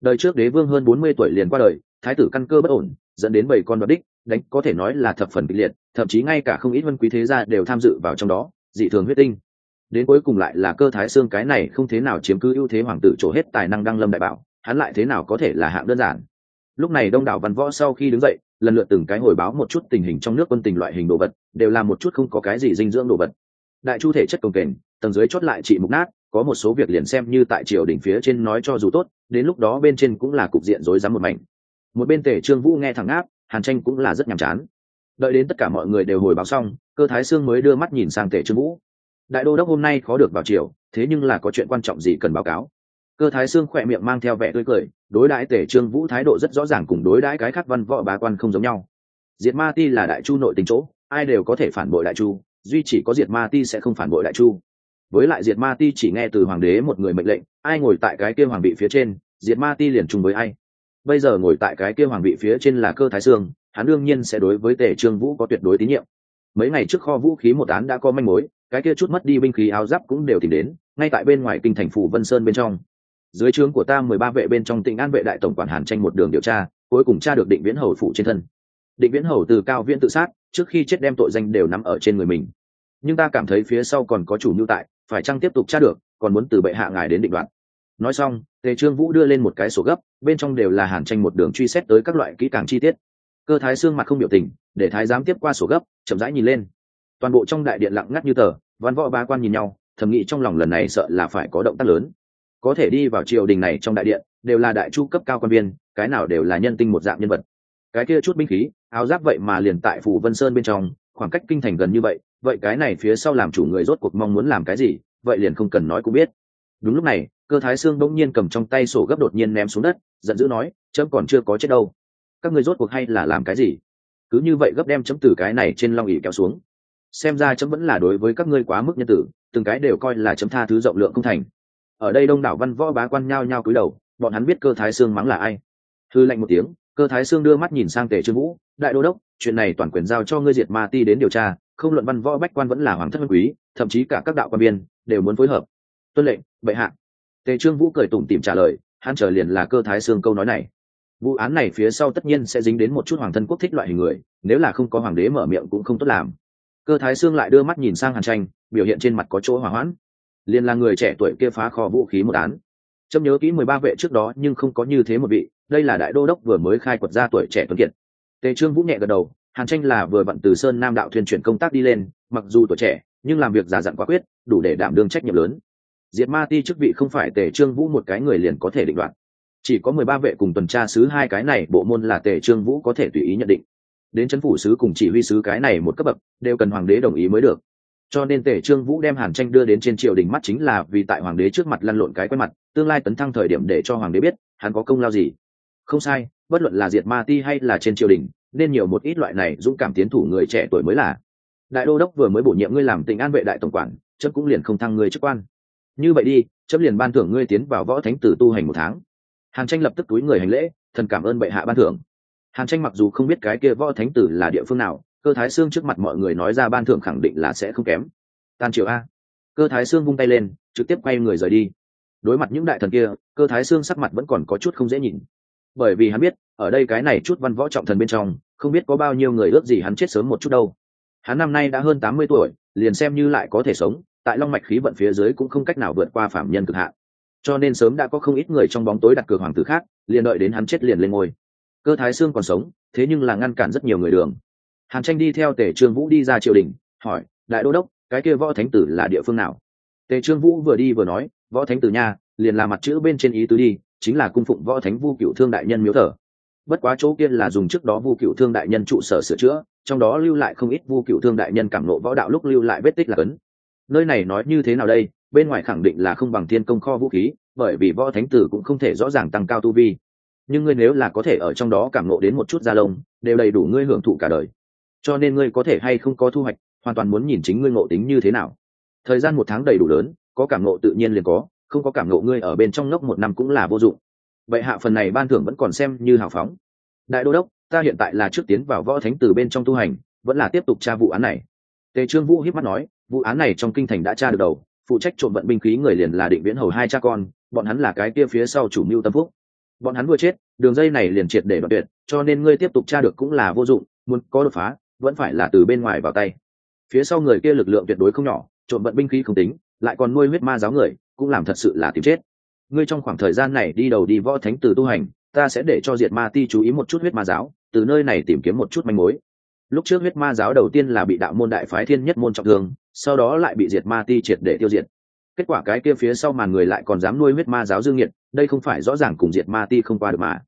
Đời trước đế vương hơn bốn mươi tuổi liền qua đời, thái tử căn cơ bất ổn, dẫn đến bảy con đoạt đích, đánh có thể nói là thập phần kịch liệt, thậm chí ngay cả không ít vân quý thế gia đều tham dự vào trong đó, dị thường huyết tinh. Đến cuối cùng lại là cơ thái xương cái này không thế nào chiếm cứ ưu thế hoàng tử trổ hết tài năng đăng lâm đại bảo, hắn lại thế nào có thể là hạng đơn giản. Lúc này đông đảo văn võ sau khi đứng dậy, lần lượt từng cái hồi báo một chút tình hình trong nước quân tình loại hình đồ vật, đều là một chút không có cái gì dinh dưỡng đồ vật. Đại chu thể chất công kềnh, tầng dưới chốt lại trị mục nát có một số việc liền xem như tại triều đỉnh phía trên nói cho dù tốt, đến lúc đó bên trên cũng là cục diện rối rắm một mảnh. Một bên tể trương vũ nghe thẳng áp, hàn tranh cũng là rất nhàm chán. Đợi đến tất cả mọi người đều hồi báo xong, cơ thái sương mới đưa mắt nhìn sang tể trương vũ. Đại đô đốc hôm nay khó được vào triều, thế nhưng là có chuyện quan trọng gì cần báo cáo? Cơ thái sương khỏe miệng mang theo vẻ tươi cười, đối đãi tể trương vũ thái độ rất rõ ràng cùng đối đãi cái khắc văn võ bá quan không giống nhau. Diệt ma ti là đại chu nội tình chỗ, ai đều có thể phản bội đại chu, duy chỉ có diệt ma ti sẽ không phản bội đại chu với lại diệt ma ti chỉ nghe từ hoàng đế một người mệnh lệnh, ai ngồi tại cái kia hoàng vị phía trên, diệt ma ti liền chung với ai. Bây giờ ngồi tại cái kia hoàng vị phía trên là cơ thái sương hắn đương nhiên sẽ đối với tề trương vũ có tuyệt đối tín nhiệm. Mấy ngày trước kho vũ khí một án đã có manh mối, cái kia chút mất đi binh khí áo giáp cũng đều tìm đến, ngay tại bên ngoài kinh thành phủ vân sơn bên trong. Dưới trướng của ta mười ba vệ bên trong tỉnh an vệ đại tổng quản hàn tranh một đường điều tra, cuối cùng tra được định viễn hầu phủ trên thân. Định viễn hầu từ cao viễn tự sát, trước khi chết đem tội danh đều nằm ở trên người mình. Nhưng ta cảm thấy phía sau còn có chủ mưu tại phải chăng tiếp tục tra được, còn muốn từ bệ hạ ngài đến định đoạn nói xong, tề trương vũ đưa lên một cái sổ gấp, bên trong đều là hàn tranh một đường truy xét tới các loại kỹ càng chi tiết. Cơ thái xương mặt không biểu tình, để thái giám tiếp qua sổ gấp, chậm rãi nhìn lên. Toàn bộ trong đại điện lặng ngắt như tờ, văn võ ba quan nhìn nhau, thầm nghĩ trong lòng lần này sợ là phải có động tác lớn. Có thể đi vào triều đình này trong đại điện, đều là đại chu cấp cao quan viên, cái nào đều là nhân tinh một dạng nhân vật. Cái kia chút binh khí, áo giáp vậy mà liền tại phủ vân sơn bên trong, khoảng cách kinh thành gần như vậy vậy cái này phía sau làm chủ người rốt cuộc mong muốn làm cái gì, vậy liền không cần nói cũng biết. Đúng lúc này, cơ thái xương bỗng nhiên cầm trong tay sổ gấp đột nhiên ném xuống đất, giận dữ nói, chấm còn chưa có chết đâu. Các người rốt cuộc hay là làm cái gì? Cứ như vậy gấp đem chấm từ cái này trên long ỉ kéo xuống. Xem ra chấm vẫn là đối với các ngươi quá mức nhân tử, từng cái đều coi là chấm tha thứ rộng lượng không thành. Ở đây đông đảo văn võ bá quan nhao nhao cúi đầu, bọn hắn biết cơ thái xương mắng là ai. Thư lạnh một tiếng, cơ thái xương đưa mắt nhìn sang tề trương vũ, đại đô đốc, chuyện này toàn quyền giao cho ngươi diệt ma ti đến điều tra không luận văn võ bách quan vẫn là hoàng thất văn quý, thậm chí cả các đạo quan biên đều muốn phối hợp. Tuân lệnh, bệ hạ. Tề trương vũ cười tủm tìm trả lời, hắn chờ liền là cơ thái xương câu nói này. Vụ án này phía sau tất nhiên sẽ dính đến một chút hoàng thân quốc thích loại hình người, nếu là không có hoàng đế mở miệng cũng không tốt làm. Cơ thái xương lại đưa mắt nhìn sang hàn tranh, biểu hiện trên mặt có chỗ hỏa hoãn. Liền là người trẻ tuổi kia phá kho vũ khí một án. Trâm nhớ kỹ mười ba vệ trước đó nhưng không có như thế một vị, đây là đại đô đốc vừa mới khai quật ra tuổi trẻ tuấn kiệt. Tề trương vũ nhẹ gật đầu hàn tranh là vừa vận từ sơn nam đạo thuyền chuyển công tác đi lên, mặc dù tuổi trẻ, nhưng làm việc già dặn quả quyết, đủ để đảm đương trách nhiệm lớn. Diệt ma ti chức vị không phải tề trương vũ một cái người liền có thể định đoạt. Chỉ có mười ba vệ cùng tuần tra sứ hai cái này, bộ môn là tề trương vũ có thể tùy ý nhận định. Đến chấn phủ sứ cùng chỉ huy sứ cái này một cấp bậc, đều cần hoàng đế đồng ý mới được. Cho nên tề trương vũ đem hàn tranh đưa đến trên triều đình mắt chính là vì tại hoàng đế trước mặt lăn lộn cái quen mặt, tương lai tấn thăng thời điểm để cho hoàng đế biết, hắn có công lao gì. Không sai, bất luận là diệt ma ti hay là trên triều đình nên nhiều một ít loại này dũng cảm tiến thủ người trẻ tuổi mới là. Đại đô đốc vừa mới bổ nhiệm ngươi làm tỉnh an vệ đại tổng quản chấp cũng liền không thăng ngươi chức quan. Như vậy đi chấp liền ban thưởng ngươi tiến vào võ thánh tử tu hành một tháng. Hàn tranh lập tức túi người hành lễ, thần cảm ơn bệ hạ ban thưởng. Hàn tranh mặc dù không biết cái kia võ thánh tử là địa phương nào, cơ thái xương trước mặt mọi người nói ra ban thưởng khẳng định là sẽ không kém. Tan triều a. Cơ thái xương vung tay lên, trực tiếp quay người rời đi. Đối mặt những đại thần kia, cơ thái xương sắc mặt vẫn còn có chút không dễ nhìn bởi vì hắn biết, ở đây cái này chút văn võ trọng thần bên trong, không biết có bao nhiêu người ước gì hắn chết sớm một chút đâu. Hắn năm nay đã hơn tám mươi tuổi, liền xem như lại có thể sống, tại long mạch khí vận phía dưới cũng không cách nào vượt qua phạm nhân cực hạn. Cho nên sớm đã có không ít người trong bóng tối đặt cược hoàng tử khác, liền đợi đến hắn chết liền lên ngôi. Cơ thái xương còn sống, thế nhưng là ngăn cản rất nhiều người đường. Hàn tranh đi theo tể trương vũ đi ra triều đình, hỏi, đại đô đốc, cái kia võ thánh tử là địa phương nào? Tề trương vũ vừa đi vừa nói, võ thánh tử nha, liền là mặt chữ bên trên ý tứ đi chính là cung phụng võ thánh vu cựu thương đại nhân miếu thờ. Bất quá chỗ kia là dùng trước đó vu cựu thương đại nhân trụ sở sửa chữa, trong đó lưu lại không ít vu cựu thương đại nhân cảm nộ võ đạo lúc lưu lại vết tích là cấn. Nơi này nói như thế nào đây? Bên ngoài khẳng định là không bằng thiên công kho vũ khí, bởi vì võ thánh tử cũng không thể rõ ràng tăng cao tu vi. Nhưng ngươi nếu là có thể ở trong đó cảm nộ đến một chút gia lông, đều đầy đủ ngươi hưởng thụ cả đời. Cho nên ngươi có thể hay không có thu hoạch, hoàn toàn muốn nhìn chính ngươi ngộ tính như thế nào. Thời gian một tháng đầy đủ lớn, có cảm nộ tự nhiên liền có không có cảm nộ ngươi ở bên trong ngốc một năm cũng là vô dụng. Vậy hạ phần này ban thưởng vẫn còn xem như hào phóng. Đại đô đốc, ta hiện tại là trước tiến vào võ thánh từ bên trong tu hành, vẫn là tiếp tục tra vụ án này. Tề trương vũ hiếp mắt nói, vụ án này trong kinh thành đã tra được đầu, phụ trách trộm vận binh khí người liền là định viễn hầu hai cha con, bọn hắn là cái kia phía sau chủ mưu tâm phúc. Bọn hắn vừa chết, đường dây này liền triệt để đoạn tuyệt, cho nên ngươi tiếp tục tra được cũng là vô dụng, muốn có đột phá, vẫn phải là từ bên ngoài vào tay. Phía sau người kia lực lượng tuyệt đối không nhỏ, trộm vận binh khí không tính, lại còn nuôi huyết ma giáo người cũng làm thật sự là tìm chết. Ngươi trong khoảng thời gian này đi đầu đi võ thánh từ tu hành, ta sẽ để cho diệt ma ti chú ý một chút huyết ma giáo, từ nơi này tìm kiếm một chút manh mối. Lúc trước huyết ma giáo đầu tiên là bị đạo môn đại phái thiên nhất môn trọng thương, sau đó lại bị diệt ma ti triệt để tiêu diệt. Kết quả cái kia phía sau màn người lại còn dám nuôi huyết ma giáo dương nhiệt đây không phải rõ ràng cùng diệt ma ti không qua được mà.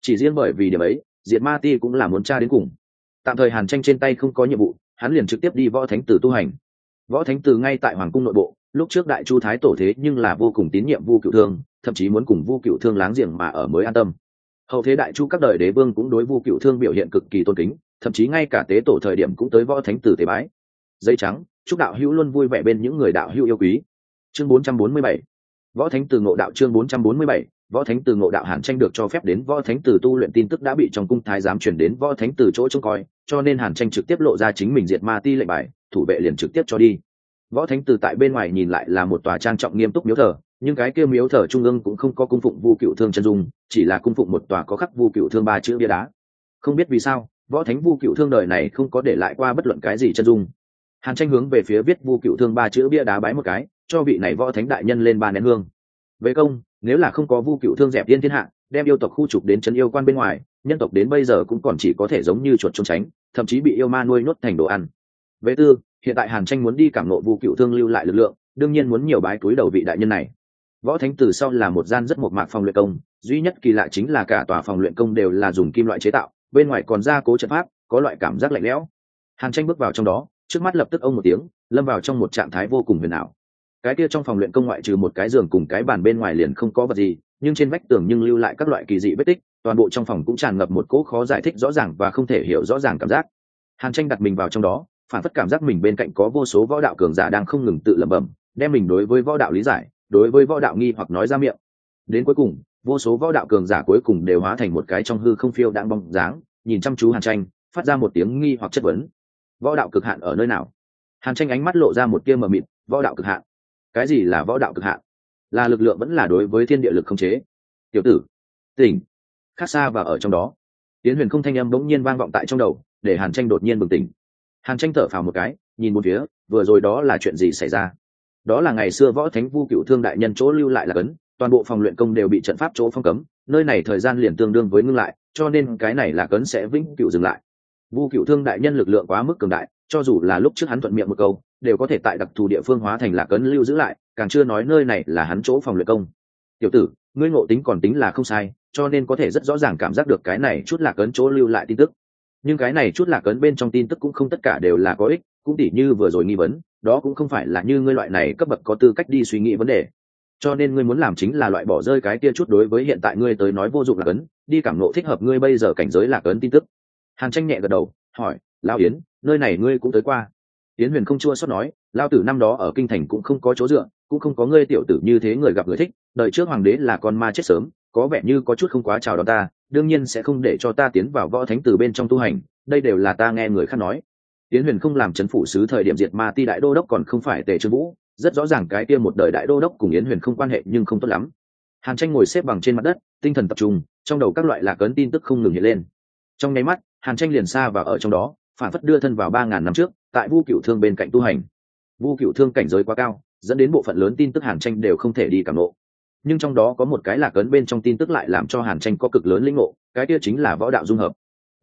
Chỉ riêng bởi vì điểm ấy, diệt ma ti cũng là muốn tra đến cùng. Tạm thời hàn tranh trên tay không có nhiệm vụ, hắn liền trực tiếp đi võ thánh tử tu hành. Võ thánh tử ngay tại hoàng cung nội bộ lúc trước đại chu thái tổ thế nhưng là vô cùng tín nhiệm vu cựu thương, thậm chí muốn cùng vu cựu thương láng giềng mà ở mới an tâm. Hậu thế đại chu các đời đế vương cũng đối vu cựu thương biểu hiện cực kỳ tôn kính, thậm chí ngay cả tế tổ thời điểm cũng tới võ thánh tử tế bái. Dây trắng, chúc đạo hữu luôn vui vẻ bên những người đạo hữu yêu quý. Chương 447 võ thánh từ ngộ đạo chương 447 võ thánh từ ngộ đạo hàn tranh được cho phép đến võ thánh từ tu luyện tin tức đã bị trong cung thái giám chuyển đến võ thánh từ chỗ trông coi, cho nên hàn tranh trực tiếp lộ ra chính mình diệt ma ti lệnh bài, thủ vệ liền trực tiếp cho đi võ thánh từ tại bên ngoài nhìn lại là một tòa trang trọng nghiêm túc miếu thờ, nhưng cái kia miếu thờ trung ương cũng không có cung phụng vu cựu thương chân dung, chỉ là cung phụng một tòa có khắc vu cựu thương ba chữ bia đá. Không biết vì sao, võ thánh vu cựu thương đời này không có để lại qua bất luận cái gì chân dung. Hàn tranh hướng về phía viết vu cựu thương ba chữ bia đá bái một cái, cho vị này võ thánh đại nhân lên ba nén hương. Về công, nếu là không có vu cựu thương dẹp yên thiên hạ, đem yêu tộc khu trục đến chân yêu quan bên ngoài, nhân tộc đến bây giờ cũng còn chỉ có thể giống như chuột trốn tránh, thậm chí bị yêu ma nuôi nhốt thành đồ ăn. Vệ tư, hiện tại hàn tranh muốn đi cảm ngộ vu cựu thương lưu lại lực lượng, đương nhiên muốn nhiều bái túi đầu vị đại nhân này. Võ thánh từ sau là một gian rất một mạc phòng luyện công, duy nhất kỳ lạ chính là cả tòa phòng luyện công đều là dùng kim loại chế tạo, bên ngoài còn gia cố trận pháp, có loại cảm giác lạnh lẽo. Hàn tranh bước vào trong đó, trước mắt lập tức ông một tiếng, lâm vào trong một trạng thái vô cùng huyền ảo. Cái kia trong phòng luyện công ngoại trừ một cái giường cùng cái bàn bên ngoài liền không có vật gì, nhưng trên vách tường nhưng lưu lại các loại kỳ dị vết tích, toàn bộ trong phòng cũng tràn ngập một cỗ khó giải thích rõ ràng và không thể hiểu rõ ràng cảm giác. Hàn tranh đặt mình vào trong đó phản phất cảm giác mình bên cạnh có vô số võ đạo cường giả đang không ngừng tự lẩm bẩm, đem mình đối với võ đạo lý giải, đối với võ đạo nghi hoặc nói ra miệng. Đến cuối cùng, vô số võ đạo cường giả cuối cùng đều hóa thành một cái trong hư không phiêu đang bong dáng, nhìn chăm chú hàn tranh, phát ra một tiếng nghi hoặc chất vấn. Võ đạo cực hạn ở nơi nào? Hàn tranh ánh mắt lộ ra một tia mờ mịt, võ đạo cực hạn. Cái gì là võ đạo cực hạn? Là lực lượng vẫn là đối với thiên địa lực không chế? Tiểu tử, tỉnh. Khác xa và ở trong đó. Tiến huyền không thanh âm bỗng nhiên vang vọng tại trong đầu, để hàn tranh đột nhiên bừng tỉnh hàn tranh thở phào một cái, nhìn một phía, vừa rồi đó là chuyện gì xảy ra? Đó là ngày xưa võ thánh vu cựu thương đại nhân chỗ lưu lại là cấn, toàn bộ phòng luyện công đều bị trận pháp chỗ phong cấm, nơi này thời gian liền tương đương với ngưng lại, cho nên cái này là cấn sẽ vĩnh cựu dừng lại. Vu cựu thương đại nhân lực lượng quá mức cường đại, cho dù là lúc trước hắn thuận miệng một câu, đều có thể tại đặc thù địa phương hóa thành lạc cấn lưu giữ lại, càng chưa nói nơi này là hắn chỗ phòng luyện công. Tiểu tử, ngươi ngộ tính còn tính là không sai, cho nên có thể rất rõ ràng cảm giác được cái này chút lạc cấn chỗ lưu lại tin tức nhưng cái này chút lạc cấn bên trong tin tức cũng không tất cả đều là có ích, cũng tỉ như vừa rồi nghi vấn, đó cũng không phải là như ngươi loại này cấp bậc có tư cách đi suy nghĩ vấn đề. Cho nên ngươi muốn làm chính là loại bỏ rơi cái kia chút đối với hiện tại ngươi tới nói vô dụng lạc ấn, đi cảm nộ thích hợp ngươi bây giờ cảnh giới lạc ấn tin tức. Hàn tranh nhẹ gật đầu, hỏi lao yến, nơi này ngươi cũng tới qua? Yến huyền không chua xót nói lao tử năm đó ở kinh thành cũng không có chỗ dựa, cũng không có ngươi tiểu tử như thế người gặp người thích đợi trước hoàng đế là con ma chết sớm, có vẻ như có chút không quá chào đón ta đương nhiên sẽ không để cho ta tiến vào võ thánh từ bên trong tu hành, đây đều là ta nghe người khác nói. Tiến huyền không làm chấn phủ sứ thời điểm diệt ma ti đại đô đốc còn không phải tề trương vũ, rất rõ ràng cái kia một đời đại đô đốc cùng yến huyền không quan hệ nhưng không tốt lắm. Hàn tranh ngồi xếp bằng trên mặt đất, tinh thần tập trung, trong đầu các loại lạc ấn tin tức không ngừng hiện lên. Trong nháy mắt, hàn tranh liền xa và ở trong đó, phản phất đưa thân vào ba ngàn năm trước, tại vu cựu thương bên cạnh tu hành. Vu cựu thương cảnh giới quá cao, dẫn đến bộ phận lớn tin tức hàn tranh đều không thể đi cảm lộ nhưng trong đó có một cái lạc ấn bên trong tin tức lại làm cho hàn tranh có cực lớn linh ngộ, cái kia chính là võ đạo dung hợp.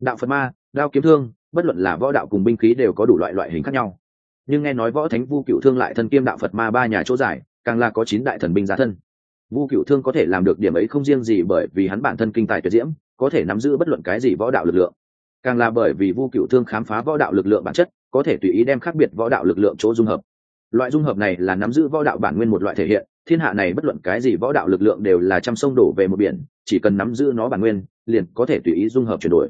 Đạo phật ma, đao kiếm thương, bất luận là võ đạo cùng binh khí đều có đủ loại loại hình khác nhau. Nhưng nghe nói võ thánh vu cựu thương lại thân kiêm đạo phật ma ba nhà chỗ giải, càng là có chín đại thần binh giá thân. Vu cựu thương có thể làm được điểm ấy không riêng gì bởi vì hắn bản thân kinh tài tuyệt diễm, có thể nắm giữ bất luận cái gì võ đạo lực lượng. Càng là bởi vì vu cựu thương khám phá võ đạo lực lượng bản chất, có thể tùy ý đem khác biệt võ đạo lực lượng chỗ dung hợp loại dung hợp này là nắm giữ võ đạo bản nguyên một loại thể hiện, thiên hạ này bất luận cái gì võ đạo lực lượng đều là trăm sông đổ về một biển, chỉ cần nắm giữ nó bản nguyên, liền có thể tùy ý dung hợp chuyển đổi.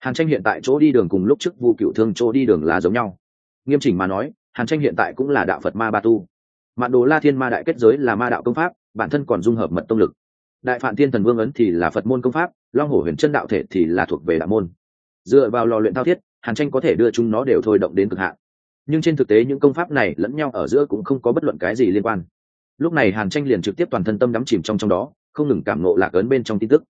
Hàn tranh hiện tại chỗ đi đường cùng lúc trước vu cựu thương chỗ đi đường là giống nhau. Nghiêm chỉnh mà nói, hàn tranh hiện tại cũng là đạo phật ma ba tu. Mạn đồ la thiên ma đại kết giới là ma đạo công pháp, bản thân còn dung hợp mật tông lực. Đại phạm thiên thần vương ấn thì là phật môn công pháp, long hổ huyền chân đạo thể thì là thuộc về đạo môn. Dựa vào lò luyện thao thiết, hàn tranh có thể đưa chúng nó đều thôi động đến cực hạn nhưng trên thực tế những công pháp này lẫn nhau ở giữa cũng không có bất luận cái gì liên quan. Lúc này hàn tranh liền trực tiếp toàn thân tâm đắm chìm trong trong đó, không ngừng cảm nộ lạc ấn bên trong tin tức.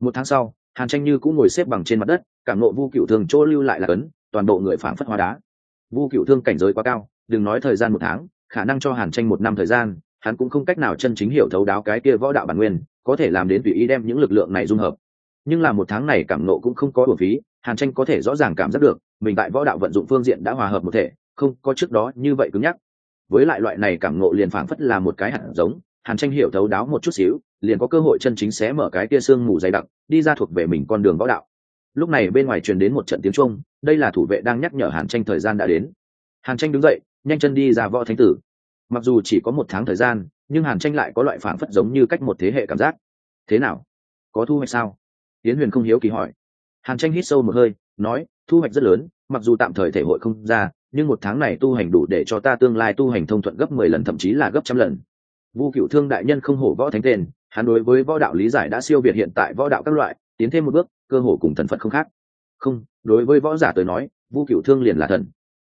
Một tháng sau, hàn tranh như cũng ngồi xếp bằng trên mặt đất, cảm nộ vu cựu thường chỗ lưu lại lạc ấn, toàn bộ người phản phất hóa đá. Vu cựu thương cảnh giới quá cao, đừng nói thời gian một tháng, khả năng cho hàn tranh một năm thời gian, hắn cũng không cách nào chân chính hiểu thấu đáo cái kia võ đạo bản nguyên, có thể làm đến tùy ý đem những lực lượng này dung hợp. Nhưng là một tháng này cảm nộ cũng không có bổ phí, hàn tranh có thể rõ ràng cảm giác được, mình tại võ đạo vận dụng phương diện đã hòa hợp một thể không có trước đó như vậy cứng nhắc. Với lại loại này cảm nộ liền phảng phất là một cái hạt giống, hàn tranh hiểu thấu đáo một chút xíu, liền có cơ hội chân chính xé mở cái kia xương mù dày đặc, đi ra thuộc về mình con đường võ đạo. Lúc này bên ngoài truyền đến một trận tiếng trung đây là thủ vệ đang nhắc nhở hàn tranh thời gian đã đến. Hàn tranh đứng dậy, nhanh chân đi ra võ thánh tử. Mặc dù chỉ có một tháng thời gian, nhưng hàn tranh lại có loại phảng phất giống như cách một thế hệ cảm giác. Thế nào? Có thu hoạch sao? Tiến huyền không hiếu kỳ hỏi. Hàn tranh hít sâu một hơi, nói, thu hoạch rất lớn, mặc dù tạm thời thể hội không ra nhưng một tháng này tu hành đủ để cho ta tương lai tu hành thông thuận gấp mười lần, thậm chí là gấp trăm lần. Vu cựu thương đại nhân không hổ võ thánh tên, hắn đối với võ đạo lý giải đã siêu việt hiện tại võ đạo các loại, tiến thêm một bước, cơ hồ cùng thần phật không khác. Không, đối với võ giả tới nói, vu cựu thương liền là thần.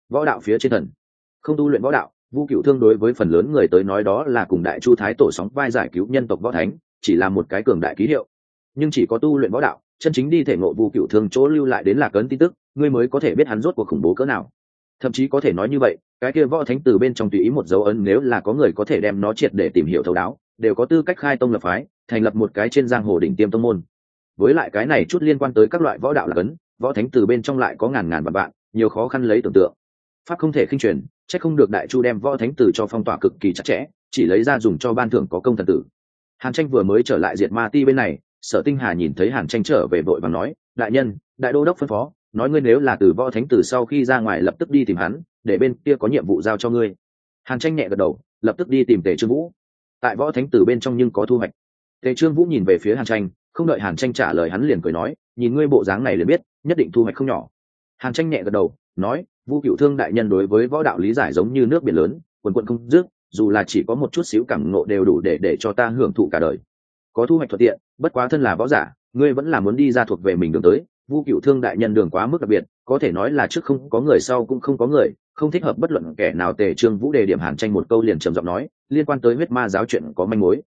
Võ đạo phía trên thần. Không tu luyện võ đạo, vu cựu thương đối với phần lớn người tới nói đó là cùng đại chu thái tổ sóng vai giải cứu nhân tộc võ thánh, chỉ là một cái cường đại ký hiệu. Nhưng chỉ có tu luyện võ đạo, chân chính đi thể ngộ vu cựu thương chỗ lưu lại đến là cấn tin tức, ngươi mới có thể biết hắn rốt cuộc khủng bố cỡ nào thậm chí có thể nói như vậy, cái kia võ thánh từ bên trong tùy ý một dấu ấn nếu là có người có thể đem nó triệt để tìm hiểu thấu đáo, đều có tư cách khai tông lập phái, thành lập một cái trên giang hồ đỉnh tiêm tông môn. Với lại cái này chút liên quan tới các loại võ đạo là cấn, võ thánh từ bên trong lại có ngàn ngàn vạn vạn, nhiều khó khăn lấy tưởng tượng. Pháp không thể khinh truyền c h ắ c không được đại chu đem võ thánh tử cho phong tỏa cực kỳ chặt chẽ, chỉ lấy ra dùng cho ban thưởng có công thần tử. Hàn tranh vừa mới trở lại diệt ma ti bên này, sở tinh hà nhìn thấy hàn tranh trở về vội và nói, đại nhân, đại đô đốc phân phó nói ngươi nếu là từ võ thánh tử sau khi ra ngoài lập tức đi tìm hắn, để bên kia có nhiệm vụ giao cho ngươi. Hàn tranh nhẹ gật đầu, lập tức đi tìm tề trương vũ. Tại võ thánh tử bên trong nhưng có thu hoạch. Tề trương vũ nhìn về phía hàn tranh, không đợi hàn tranh trả lời hắn liền cười nói, nhìn ngươi bộ dáng này liền biết, nhất định thu hoạch không nhỏ. Hàn tranh nhẹ gật đầu, nói, vu cựu thương đại nhân đối với võ đạo lý giải giống như nước biển lớn, quần quận không dứt, dù là chỉ có một chút xíu cảm ngộ đều đủ để để cho ta hưởng thụ cả đời. Có thu hoạch thuận tiện, bất quá thân là võ giả, ngươi vẫn là muốn đi ra thuộc về mình đường tới vu cựu thương đại nhân đường quá mức đặc biệt, có thể nói là trước không có người sau cũng không có người, không thích hợp bất luận kẻ nào tề trương vũ đề điểm hàn tranh một câu liền trầm giọng nói, liên quan tới huyết ma giáo chuyện có manh mối.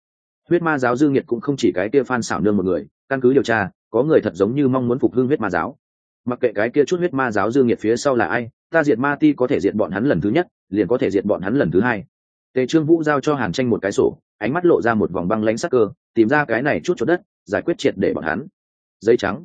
Huyết ma giáo dư nghiệt cũng không chỉ cái kia phan xảo nương một người, căn cứ điều tra, có người thật giống như mong muốn phục hưng huyết ma giáo. Mặc kệ cái kia chút huyết ma giáo dư nghiệt phía sau là ai, ta diệt ma ti có thể diệt bọn hắn lần thứ nhất, liền có thể diệt bọn hắn lần thứ hai. Tề trương vũ giao cho hàn tranh một cái sổ, ánh mắt lộ ra một vòng băng lãnh sắc cơ, tìm ra cái này chút chỗ đất, giải quyết triệt để bọn hắn. Giấy trắng